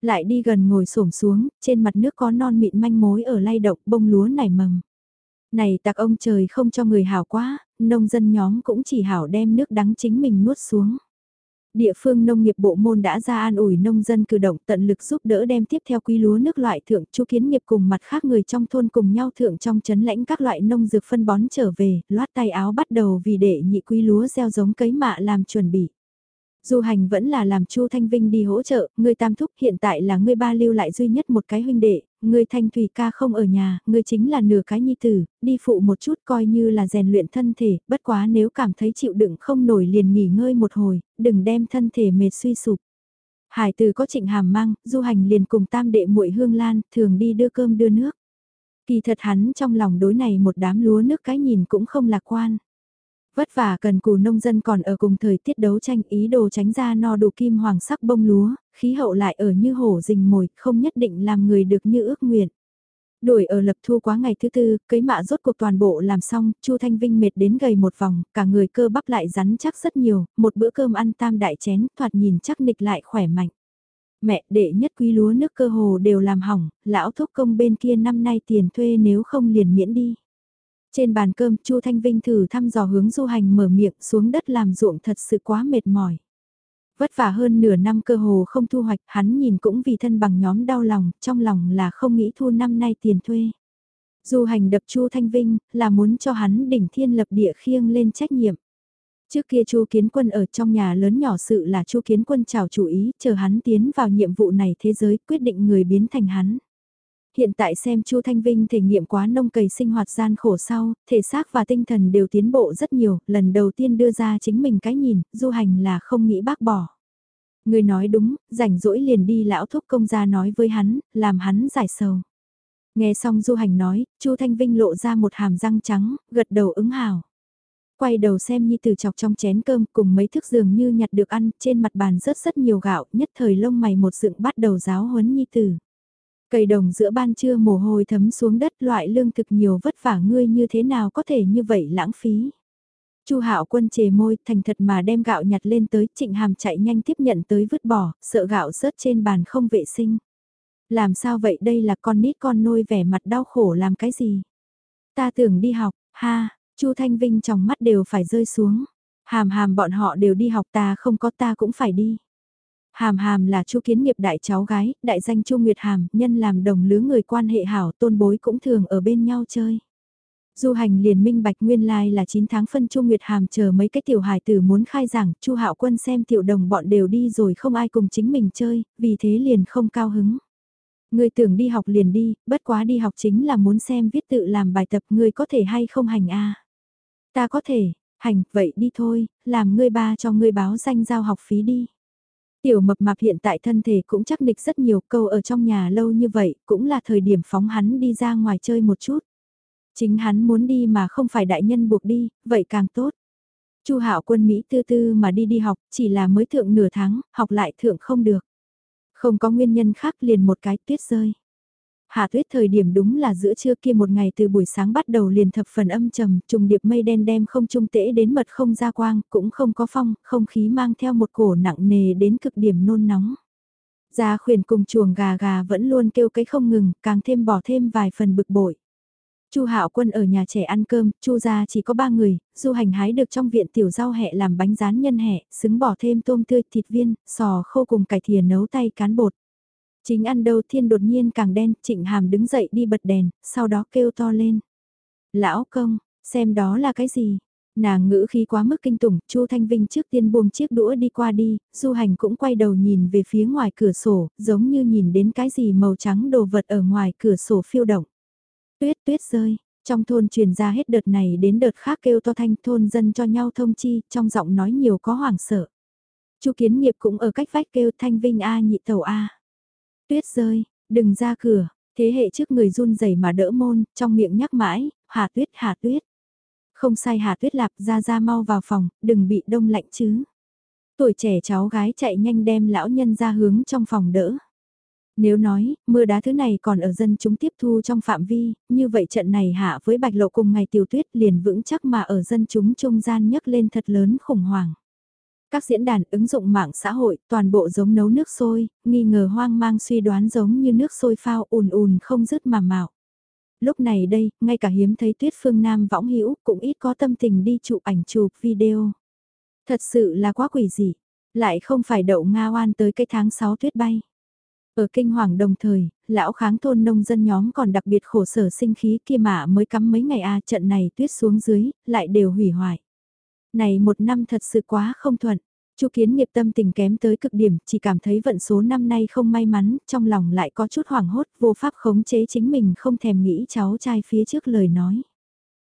Speaker 1: Lại đi gần ngồi xổm xuống, trên mặt nước có non mịn manh mối ở lay động bông lúa nảy mầm. Này tạc ông trời không cho người hảo quá, nông dân nhóm cũng chỉ hảo đem nước đắng chính mình nuốt xuống. Địa phương nông nghiệp bộ môn đã ra an ủi nông dân cử động tận lực giúp đỡ đem tiếp theo quý lúa nước loại thượng chu kiến nghiệp cùng mặt khác người trong thôn cùng nhau thượng trong chấn lãnh các loại nông dược phân bón trở về, loát tay áo bắt đầu vì để nhị quý lúa gieo giống cấy mạ làm chuẩn bị. Du hành vẫn là làm Chu Thanh Vinh đi hỗ trợ, người tam thúc hiện tại là người ba lưu lại duy nhất một cái huynh đệ, người Thanh Thủy ca không ở nhà, người chính là nửa cái nhi tử, đi phụ một chút coi như là rèn luyện thân thể, bất quá nếu cảm thấy chịu đựng không nổi liền nghỉ ngơi một hồi, đừng đem thân thể mệt suy sụp. Hải từ có trịnh hàm mang, du hành liền cùng tam đệ muội hương lan, thường đi đưa cơm đưa nước. Kỳ thật hắn trong lòng đối này một đám lúa nước cái nhìn cũng không lạc quan. Vất vả cần cù nông dân còn ở cùng thời tiết đấu tranh ý đồ tránh ra no đủ kim hoàng sắc bông lúa, khí hậu lại ở như hổ rình mồi, không nhất định làm người được như ước nguyện. Đuổi ở lập thu quá ngày thứ tư, cấy mạ rốt cuộc toàn bộ làm xong, Chu Thanh Vinh mệt đến gầy một vòng, cả người cơ bắp lại rắn chắc rất nhiều, một bữa cơm ăn tam đại chén, thoạt nhìn chắc nịch lại khỏe mạnh. Mẹ đệ nhất quý lúa nước cơ hồ đều làm hỏng, lão thúc công bên kia năm nay tiền thuê nếu không liền miễn đi. Trên bàn cơm, Chu Thanh Vinh thử thăm dò hướng du hành mở miệng xuống đất làm ruộng thật sự quá mệt mỏi. Vất vả hơn nửa năm cơ hồ không thu hoạch, hắn nhìn cũng vì thân bằng nhóm đau lòng, trong lòng là không nghĩ thu năm nay tiền thuê. Du hành đập Chu Thanh Vinh, là muốn cho hắn đỉnh thiên lập địa khiêng lên trách nhiệm. Trước kia Chu Kiến Quân ở trong nhà lớn nhỏ sự là Chu Kiến Quân chào chủ ý, chờ hắn tiến vào nhiệm vụ này thế giới, quyết định người biến thành hắn. Hiện tại xem Chu Thanh Vinh thể nghiệm quá nông cày sinh hoạt gian khổ sau, thể xác và tinh thần đều tiến bộ rất nhiều, lần đầu tiên đưa ra chính mình cái nhìn, du hành là không nghĩ bác bỏ. Người nói đúng, rảnh rỗi liền đi lão thúc công gia nói với hắn, làm hắn giải sầu. Nghe xong du hành nói, Chu Thanh Vinh lộ ra một hàm răng trắng, gật đầu ứng hào. Quay đầu xem Nhi Tử chọc trong chén cơm cùng mấy thức dường như nhặt được ăn, trên mặt bàn rớt rất nhiều gạo, nhất thời lông mày một dựng bắt đầu giáo huấn Nhi Tử. Cây đồng giữa ban trưa mồ hôi thấm xuống đất loại lương thực nhiều vất vả ngươi như thế nào có thể như vậy lãng phí. Chu Hạo Quân chề môi, thành thật mà đem gạo nhặt lên tới, Trịnh Hàm chạy nhanh tiếp nhận tới vứt bỏ, sợ gạo rớt trên bàn không vệ sinh. Làm sao vậy đây là con nít con nôi vẻ mặt đau khổ làm cái gì? Ta tưởng đi học, ha, Chu Thanh Vinh trong mắt đều phải rơi xuống. Hàm hàm bọn họ đều đi học ta không có ta cũng phải đi. Hàm hàm là chu kiến nghiệp đại cháu gái, đại danh chu Nguyệt Hàm, nhân làm đồng lứa người quan hệ hảo tôn bối cũng thường ở bên nhau chơi. Du hành liền minh bạch nguyên lai là 9 tháng phân Chu Nguyệt Hàm chờ mấy cái tiểu hài tử muốn khai giảng, Chu Hạo Quân xem tiểu đồng bọn đều đi rồi không ai cùng chính mình chơi, vì thế liền không cao hứng. Người tưởng đi học liền đi, bất quá đi học chính là muốn xem viết tự làm bài tập người có thể hay không hành a Ta có thể, hành, vậy đi thôi, làm ngươi ba cho ngươi báo danh giao học phí đi. Tiểu mập mạp hiện tại thân thể cũng chắc nịch rất nhiều câu ở trong nhà lâu như vậy, cũng là thời điểm phóng hắn đi ra ngoài chơi một chút. Chính hắn muốn đi mà không phải đại nhân buộc đi, vậy càng tốt. Chu Hạo quân Mỹ tư tư mà đi đi học, chỉ là mới thượng nửa tháng, học lại thượng không được. Không có nguyên nhân khác liền một cái tuyết rơi. Hạ tuyết thời điểm đúng là giữa trưa kia một ngày từ buổi sáng bắt đầu liền thập phần âm trầm, trùng điệp mây đen đem không trung tễ đến mật không ra quang, cũng không có phong, không khí mang theo một cổ nặng nề đến cực điểm nôn nóng. Gia khuyển cùng chuồng gà gà vẫn luôn kêu cái không ngừng, càng thêm bỏ thêm vài phần bực bội. Chu Hạo Quân ở nhà trẻ ăn cơm, Chu gia chỉ có ba người, du hành hái được trong viện tiểu rau hẹ làm bánh rán nhân hẹ, xứng bỏ thêm tôm tươi, thịt viên, sò khô cùng cải thìa nấu tay cán bột. Chính ăn đâu thiên đột nhiên càng đen, trịnh hàm đứng dậy đi bật đèn, sau đó kêu to lên. Lão công, xem đó là cái gì? Nàng ngữ khi quá mức kinh tủng, Chu Thanh Vinh trước tiên buông chiếc đũa đi qua đi, du hành cũng quay đầu nhìn về phía ngoài cửa sổ, giống như nhìn đến cái gì màu trắng đồ vật ở ngoài cửa sổ phiêu động. Tuyết tuyết rơi, trong thôn truyền ra hết đợt này đến đợt khác kêu to thanh thôn dân cho nhau thông chi, trong giọng nói nhiều có hoảng sợ. Chu kiến nghiệp cũng ở cách vách kêu thanh vinh A nhị tàu A. Tuyết rơi, đừng ra cửa, thế hệ trước người run rẩy mà đỡ môn, trong miệng nhắc mãi, hà tuyết hà tuyết. Không sai hà tuyết lạp ra ra mau vào phòng, đừng bị đông lạnh chứ. Tuổi trẻ cháu gái chạy nhanh đem lão nhân ra hướng trong phòng đỡ. Nếu nói, mưa đá thứ này còn ở dân chúng tiếp thu trong phạm vi, như vậy trận này hạ với bạch lộ cùng ngày tiểu tuyết liền vững chắc mà ở dân chúng trung gian nhấc lên thật lớn khủng hoảng. Các diễn đàn ứng dụng mạng xã hội toàn bộ giống nấu nước sôi, nghi ngờ hoang mang suy đoán giống như nước sôi phao ùn ùn không dứt mà mạo. Lúc này đây, ngay cả hiếm thấy tuyết phương Nam võng hữu cũng ít có tâm tình đi chụp ảnh chụp video. Thật sự là quá quỷ dị, lại không phải đậu Nga oan tới cái tháng 6 tuyết bay. Ở kinh hoàng đồng thời, lão kháng thôn nông dân nhóm còn đặc biệt khổ sở sinh khí kia mà mới cắm mấy ngày a à, trận này tuyết xuống dưới, lại đều hủy hoại. Này một năm thật sự quá không thuận. Chu Kiến nghiệp tâm tình kém tới cực điểm, chỉ cảm thấy vận số năm nay không may mắn, trong lòng lại có chút hoảng hốt, vô pháp khống chế chính mình không thèm nghĩ cháu trai phía trước lời nói.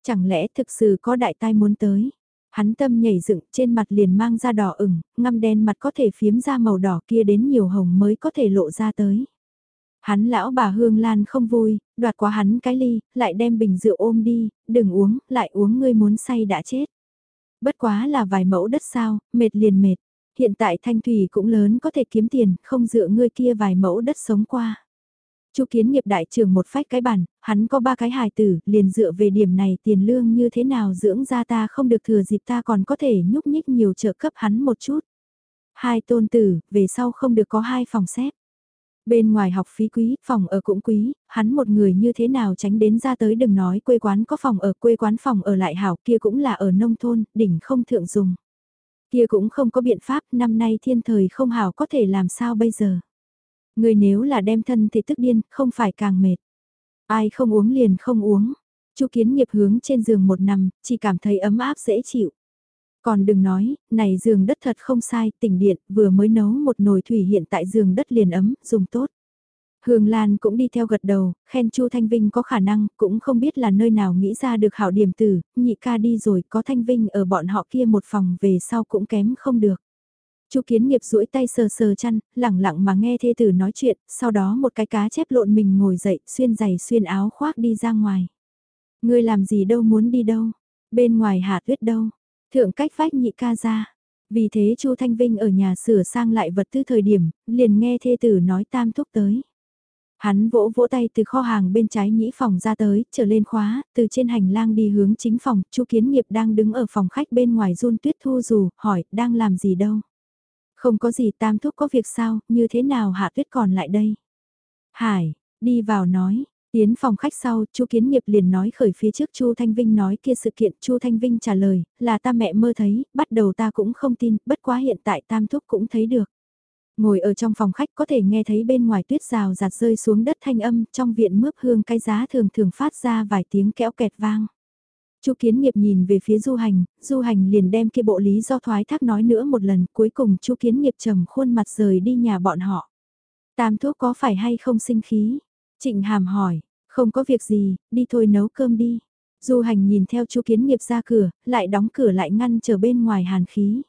Speaker 1: Chẳng lẽ thực sự có đại tai muốn tới? Hắn tâm nhảy dựng trên mặt liền mang ra đỏ ửng, ngăm đen mặt có thể phiếm ra màu đỏ kia đến nhiều hồng mới có thể lộ ra tới. Hắn lão bà Hương Lan không vui, đoạt quá hắn cái ly, lại đem bình rượu ôm đi, đừng uống, lại uống ngươi muốn say đã chết. Bất quá là vài mẫu đất sao, mệt liền mệt. Hiện tại thanh thủy cũng lớn có thể kiếm tiền, không dựa ngươi kia vài mẫu đất sống qua. Chu kiến nghiệp đại trưởng một phách cái bản, hắn có ba cái hài tử, liền dựa về điểm này tiền lương như thế nào dưỡng ra ta không được thừa dịp ta còn có thể nhúc nhích nhiều trợ cấp hắn một chút. Hai tôn tử, về sau không được có hai phòng xếp. Bên ngoài học phí quý, phòng ở cũng quý, hắn một người như thế nào tránh đến ra tới đừng nói quê quán có phòng ở quê quán phòng ở lại hảo kia cũng là ở nông thôn, đỉnh không thượng dùng. Kia cũng không có biện pháp, năm nay thiên thời không hảo có thể làm sao bây giờ. Người nếu là đem thân thì tức điên, không phải càng mệt. Ai không uống liền không uống. Chu kiến nghiệp hướng trên giường một nằm, chỉ cảm thấy ấm áp dễ chịu. Còn đừng nói, này giường đất thật không sai, tỉnh điện, vừa mới nấu một nồi thủy hiện tại giường đất liền ấm, dùng tốt. Hương Lan cũng đi theo gật đầu, khen Chu Thanh Vinh có khả năng, cũng không biết là nơi nào nghĩ ra được hảo điểm tử, nhị ca đi rồi, có Thanh Vinh ở bọn họ kia một phòng về sau cũng kém không được. Chu Kiến Nghiệp duỗi tay sờ sờ chăn, lẳng lặng mà nghe thê tử nói chuyện, sau đó một cái cá chép lộn mình ngồi dậy, xuyên giày xuyên áo khoác đi ra ngoài. Ngươi làm gì đâu muốn đi đâu? Bên ngoài hạ tuyết đâu? Thượng cách vách nhị ca ra. Vì thế Chu Thanh Vinh ở nhà sửa sang lại vật tư thời điểm, liền nghe thê tử nói tam thúc tới. Hắn vỗ vỗ tay từ kho hàng bên trái nhĩ phòng ra tới, trở lên khóa, từ trên hành lang đi hướng chính phòng, Chu Kiến Nghiệp đang đứng ở phòng khách bên ngoài run tuyết thu dù, hỏi, đang làm gì đâu? Không có gì tam thúc có việc sao, như thế nào hạ tuyết còn lại đây? Hải, đi vào nói, Tiến phòng khách sau, Chu Kiến Nghiệp liền nói khởi phía trước Chu Thanh Vinh nói kia sự kiện, Chu Thanh Vinh trả lời, là ta mẹ mơ thấy, bắt đầu ta cũng không tin, bất quá hiện tại Tam Thúc cũng thấy được. Ngồi ở trong phòng khách có thể nghe thấy bên ngoài tuyết rào giạt rơi xuống đất thanh âm, trong viện mướp hương cái giá thường thường phát ra vài tiếng kéo kẹt vang. Chu Kiến Nghiệp nhìn về phía Du Hành, Du Hành liền đem kia bộ lý do thoái thác nói nữa một lần, cuối cùng Chu Kiến Nghiệp trầm khuôn mặt rời đi nhà bọn họ. Tam thuốc có phải hay không sinh khí? Trịnh Hàm hỏi, không có việc gì, đi thôi nấu cơm đi. Du Hành nhìn theo Chu Kiến Nghiệp ra cửa, lại đóng cửa lại ngăn chờ bên ngoài hàn khí.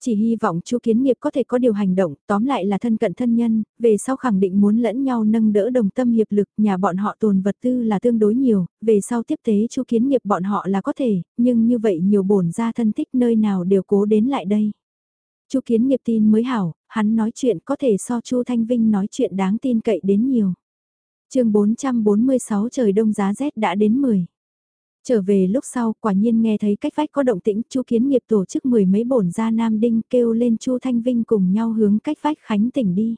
Speaker 1: Chỉ hy vọng Chu Kiến Nghiệp có thể có điều hành động, tóm lại là thân cận thân nhân, về sau khẳng định muốn lẫn nhau nâng đỡ đồng tâm hiệp lực, nhà bọn họ tồn vật tư là tương đối nhiều, về sau tiếp tế Chu Kiến Nghiệp bọn họ là có thể, nhưng như vậy nhiều bổn ra thân thích nơi nào đều cố đến lại đây. Chu Kiến Nghiệp tin mới hảo, hắn nói chuyện có thể so Chu Thanh Vinh nói chuyện đáng tin cậy đến nhiều chương 446 trời đông giá rét đã đến 10. Trở về lúc sau, quả nhiên nghe thấy cách vách có động tĩnh, Chu Kiến Nghiệp tổ chức mười mấy bổn gia Nam Đinh kêu lên Chu Thanh Vinh cùng nhau hướng cách vách khánh tỉnh đi.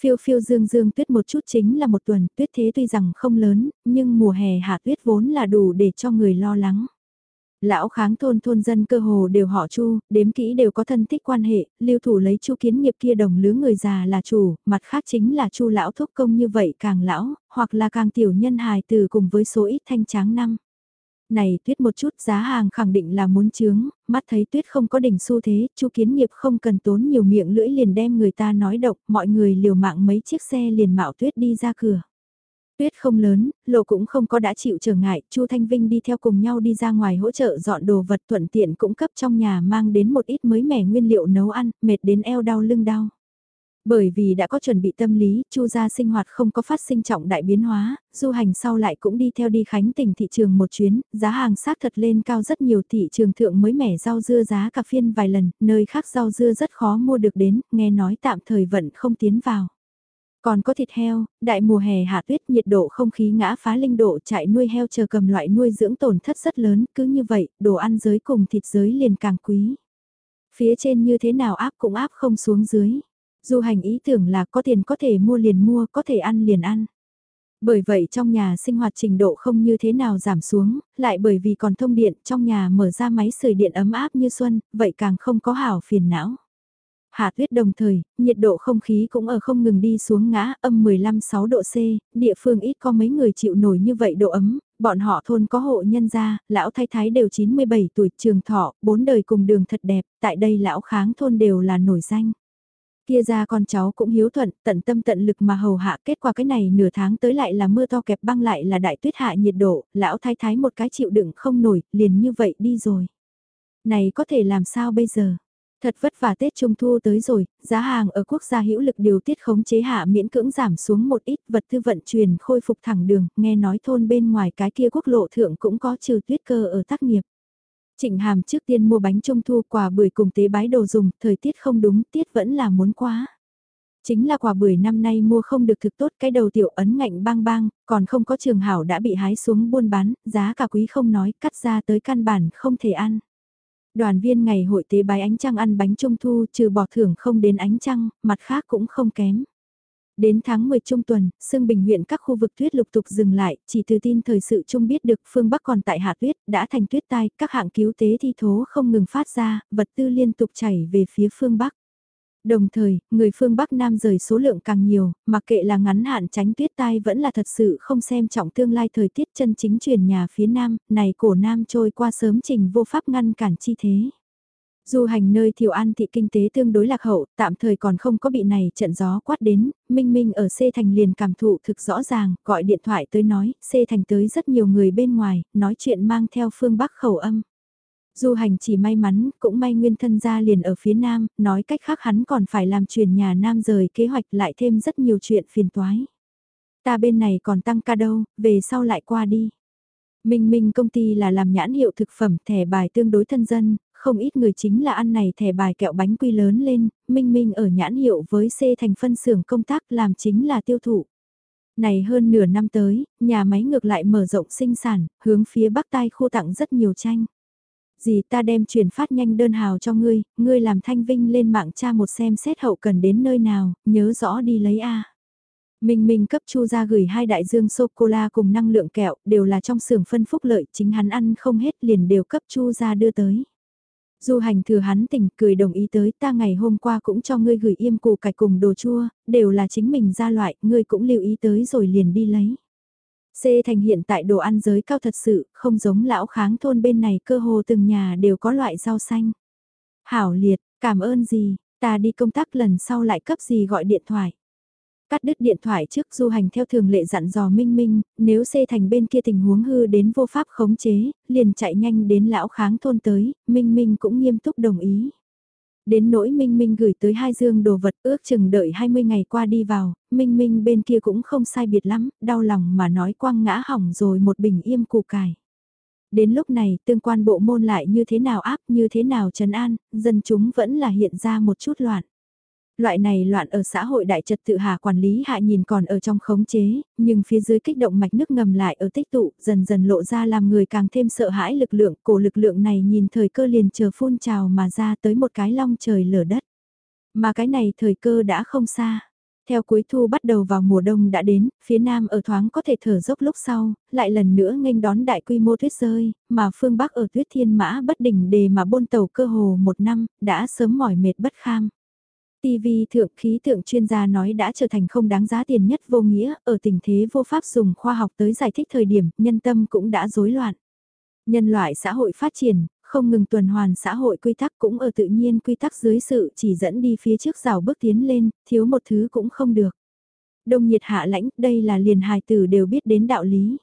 Speaker 1: Phiêu phiêu dương dương tuyết một chút chính là một tuần, tuyết thế tuy rằng không lớn, nhưng mùa hè hạ tuyết vốn là đủ để cho người lo lắng. Lão kháng thôn thôn dân cơ hồ đều họ Chu, đếm kỹ đều có thân thích quan hệ, lưu thủ lấy Chu kiến nghiệp kia đồng lứa người già là chủ, mặt khác chính là Chu lão thúc công như vậy càng lão, hoặc là càng tiểu nhân hài từ cùng với số ít thanh tráng năm. Này tuyết một chút giá hàng khẳng định là muốn chướng, mắt thấy tuyết không có đỉnh xu thế, chu kiến nghiệp không cần tốn nhiều miệng lưỡi liền đem người ta nói độc, mọi người liều mạng mấy chiếc xe liền mạo tuyết đi ra cửa. Tuyết không lớn, lộ cũng không có đã chịu trở ngại, Chu Thanh Vinh đi theo cùng nhau đi ra ngoài hỗ trợ dọn đồ vật thuận tiện cũng cấp trong nhà mang đến một ít mới mẻ nguyên liệu nấu ăn, mệt đến eo đau lưng đau. Bởi vì đã có chuẩn bị tâm lý, Chu gia sinh hoạt không có phát sinh trọng đại biến hóa, du hành sau lại cũng đi theo đi khánh tỉnh thị trường một chuyến, giá hàng sát thật lên cao rất nhiều thị trường thượng mới mẻ rau dưa giá cà phiên vài lần, nơi khác rau dưa rất khó mua được đến, nghe nói tạm thời vẫn không tiến vào. Còn có thịt heo, đại mùa hè hạ tuyết nhiệt độ không khí ngã phá linh độ chạy nuôi heo chờ cầm loại nuôi dưỡng tổn thất rất lớn, cứ như vậy, đồ ăn giới cùng thịt giới liền càng quý. Phía trên như thế nào áp cũng áp không xuống dưới. Du hành ý tưởng là có tiền có thể mua liền mua, có thể ăn liền ăn. Bởi vậy trong nhà sinh hoạt trình độ không như thế nào giảm xuống, lại bởi vì còn thông điện trong nhà mở ra máy sưởi điện ấm áp như xuân, vậy càng không có hảo phiền não. Hạ tuyết đồng thời, nhiệt độ không khí cũng ở không ngừng đi xuống ngã âm 15-6 độ C, địa phương ít có mấy người chịu nổi như vậy độ ấm, bọn họ thôn có hộ nhân gia, lão thái thái đều 97 tuổi trường thọ, bốn đời cùng đường thật đẹp, tại đây lão kháng thôn đều là nổi danh. Kia ra con cháu cũng hiếu thuận, tận tâm tận lực mà hầu hạ kết quả cái này nửa tháng tới lại là mưa to kẹp băng lại là đại tuyết hạ nhiệt độ, lão thái thái một cái chịu đựng không nổi, liền như vậy đi rồi. Này có thể làm sao bây giờ? Thật vất vả Tết Trung Thu tới rồi, giá hàng ở quốc gia hữu lực điều tiết khống chế hạ miễn cưỡng giảm xuống một ít vật tư vận chuyển khôi phục thẳng đường, nghe nói thôn bên ngoài cái kia quốc lộ thượng cũng có trừ tuyết cơ ở tác nghiệp. Trịnh Hàm trước tiên mua bánh trung thu quà bưởi cùng tế bái đồ dùng, thời tiết không đúng, tiết vẫn là muốn quá. Chính là quả bưởi năm nay mua không được thực tốt cái đầu tiểu ấn ngạnh bang bang, còn không có trường hảo đã bị hái xuống buôn bán, giá cả quý không nói, cắt ra tới căn bản không thể ăn. Đoàn viên ngày hội tế bái ánh trăng ăn bánh trung thu trừ bỏ thưởng không đến ánh trăng, mặt khác cũng không kém. Đến tháng 10 trung tuần, Sương Bình huyện các khu vực tuyết lục tục dừng lại, chỉ từ tin thời sự chung biết được phương Bắc còn tại hạ tuyết, đã thành tuyết tai, các hạng cứu tế thi thố không ngừng phát ra, vật tư liên tục chảy về phía phương Bắc. Đồng thời, người phương Bắc Nam rời số lượng càng nhiều, mặc kệ là ngắn hạn tránh tuyết tai vẫn là thật sự không xem trọng tương lai thời tiết chân chính chuyển nhà phía Nam, này cổ Nam trôi qua sớm trình vô pháp ngăn cản chi thế. Du hành nơi thiểu an thị kinh tế tương đối lạc hậu, tạm thời còn không có bị này trận gió quát đến, Minh Minh ở C thành liền cảm thụ thực rõ ràng, gọi điện thoại tới nói, C thành tới rất nhiều người bên ngoài, nói chuyện mang theo phương Bắc khẩu âm. Du hành chỉ may mắn, cũng may nguyên thân gia liền ở phía Nam, nói cách khác hắn còn phải làm chuyển nhà Nam rời kế hoạch lại thêm rất nhiều chuyện phiền toái. Ta bên này còn tăng ca đâu, về sau lại qua đi. Minh Minh công ty là làm nhãn hiệu thực phẩm thẻ bài tương đối thân dân, không ít người chính là ăn này thẻ bài kẹo bánh quy lớn lên, Minh Minh ở nhãn hiệu với C thành phân xưởng công tác làm chính là tiêu thụ. Này hơn nửa năm tới, nhà máy ngược lại mở rộng sinh sản, hướng phía bắc tai khu tặng rất nhiều tranh. Dì ta đem chuyển phát nhanh đơn hào cho ngươi, ngươi làm thanh vinh lên mạng tra một xem xét hậu cần đến nơi nào, nhớ rõ đi lấy A. Minh Minh cấp Chu ra gửi hai đại dương sô-cô-la cùng năng lượng kẹo, đều là trong xưởng phân phúc lợi, chính hắn ăn không hết liền đều cấp Chu ra đưa tới. Du hành thừa hắn tỉnh cười đồng ý tới ta ngày hôm qua cũng cho ngươi gửi im củ cải cùng đồ chua, đều là chính mình ra loại, ngươi cũng lưu ý tới rồi liền đi lấy. C thành hiện tại đồ ăn giới cao thật sự, không giống lão kháng thôn bên này cơ hồ từng nhà đều có loại rau xanh. Hảo liệt, cảm ơn gì, ta đi công tác lần sau lại cấp gì gọi điện thoại. Cắt đứt điện thoại trước du hành theo thường lệ dặn dò Minh Minh, nếu xê thành bên kia tình huống hư đến vô pháp khống chế, liền chạy nhanh đến lão kháng thôn tới, Minh Minh cũng nghiêm túc đồng ý. Đến nỗi Minh Minh gửi tới hai dương đồ vật ước chừng đợi 20 ngày qua đi vào, Minh Minh bên kia cũng không sai biệt lắm, đau lòng mà nói quăng ngã hỏng rồi một bình im củ cải. Đến lúc này tương quan bộ môn lại như thế nào áp như thế nào trấn an, dân chúng vẫn là hiện ra một chút loạn. Loại này loạn ở xã hội đại trật tự hà quản lý hạ nhìn còn ở trong khống chế, nhưng phía dưới kích động mạch nước ngầm lại ở tích tụ, dần dần lộ ra làm người càng thêm sợ hãi lực lượng, cổ lực lượng này nhìn thời cơ liền chờ phun trào mà ra tới một cái long trời lở đất. Mà cái này thời cơ đã không xa. Theo cuối thu bắt đầu vào mùa đông đã đến, phía nam ở thoáng có thể thở dốc lúc sau, lại lần nữa nghênh đón đại quy mô tuyết rơi, mà phương Bắc ở tuyết thiên mã bất đỉnh đề mà bôn tàu cơ hồ một năm, đã sớm mỏi mệt bất kham. TV thượng khí tượng chuyên gia nói đã trở thành không đáng giá tiền nhất vô nghĩa, ở tình thế vô pháp dùng khoa học tới giải thích thời điểm, nhân tâm cũng đã rối loạn. Nhân loại xã hội phát triển, không ngừng tuần hoàn xã hội quy tắc cũng ở tự nhiên quy tắc dưới sự chỉ dẫn đi phía trước rào bước tiến lên, thiếu một thứ cũng không được. Đông nhiệt hạ lãnh, đây là liền hài tử đều biết đến đạo lý.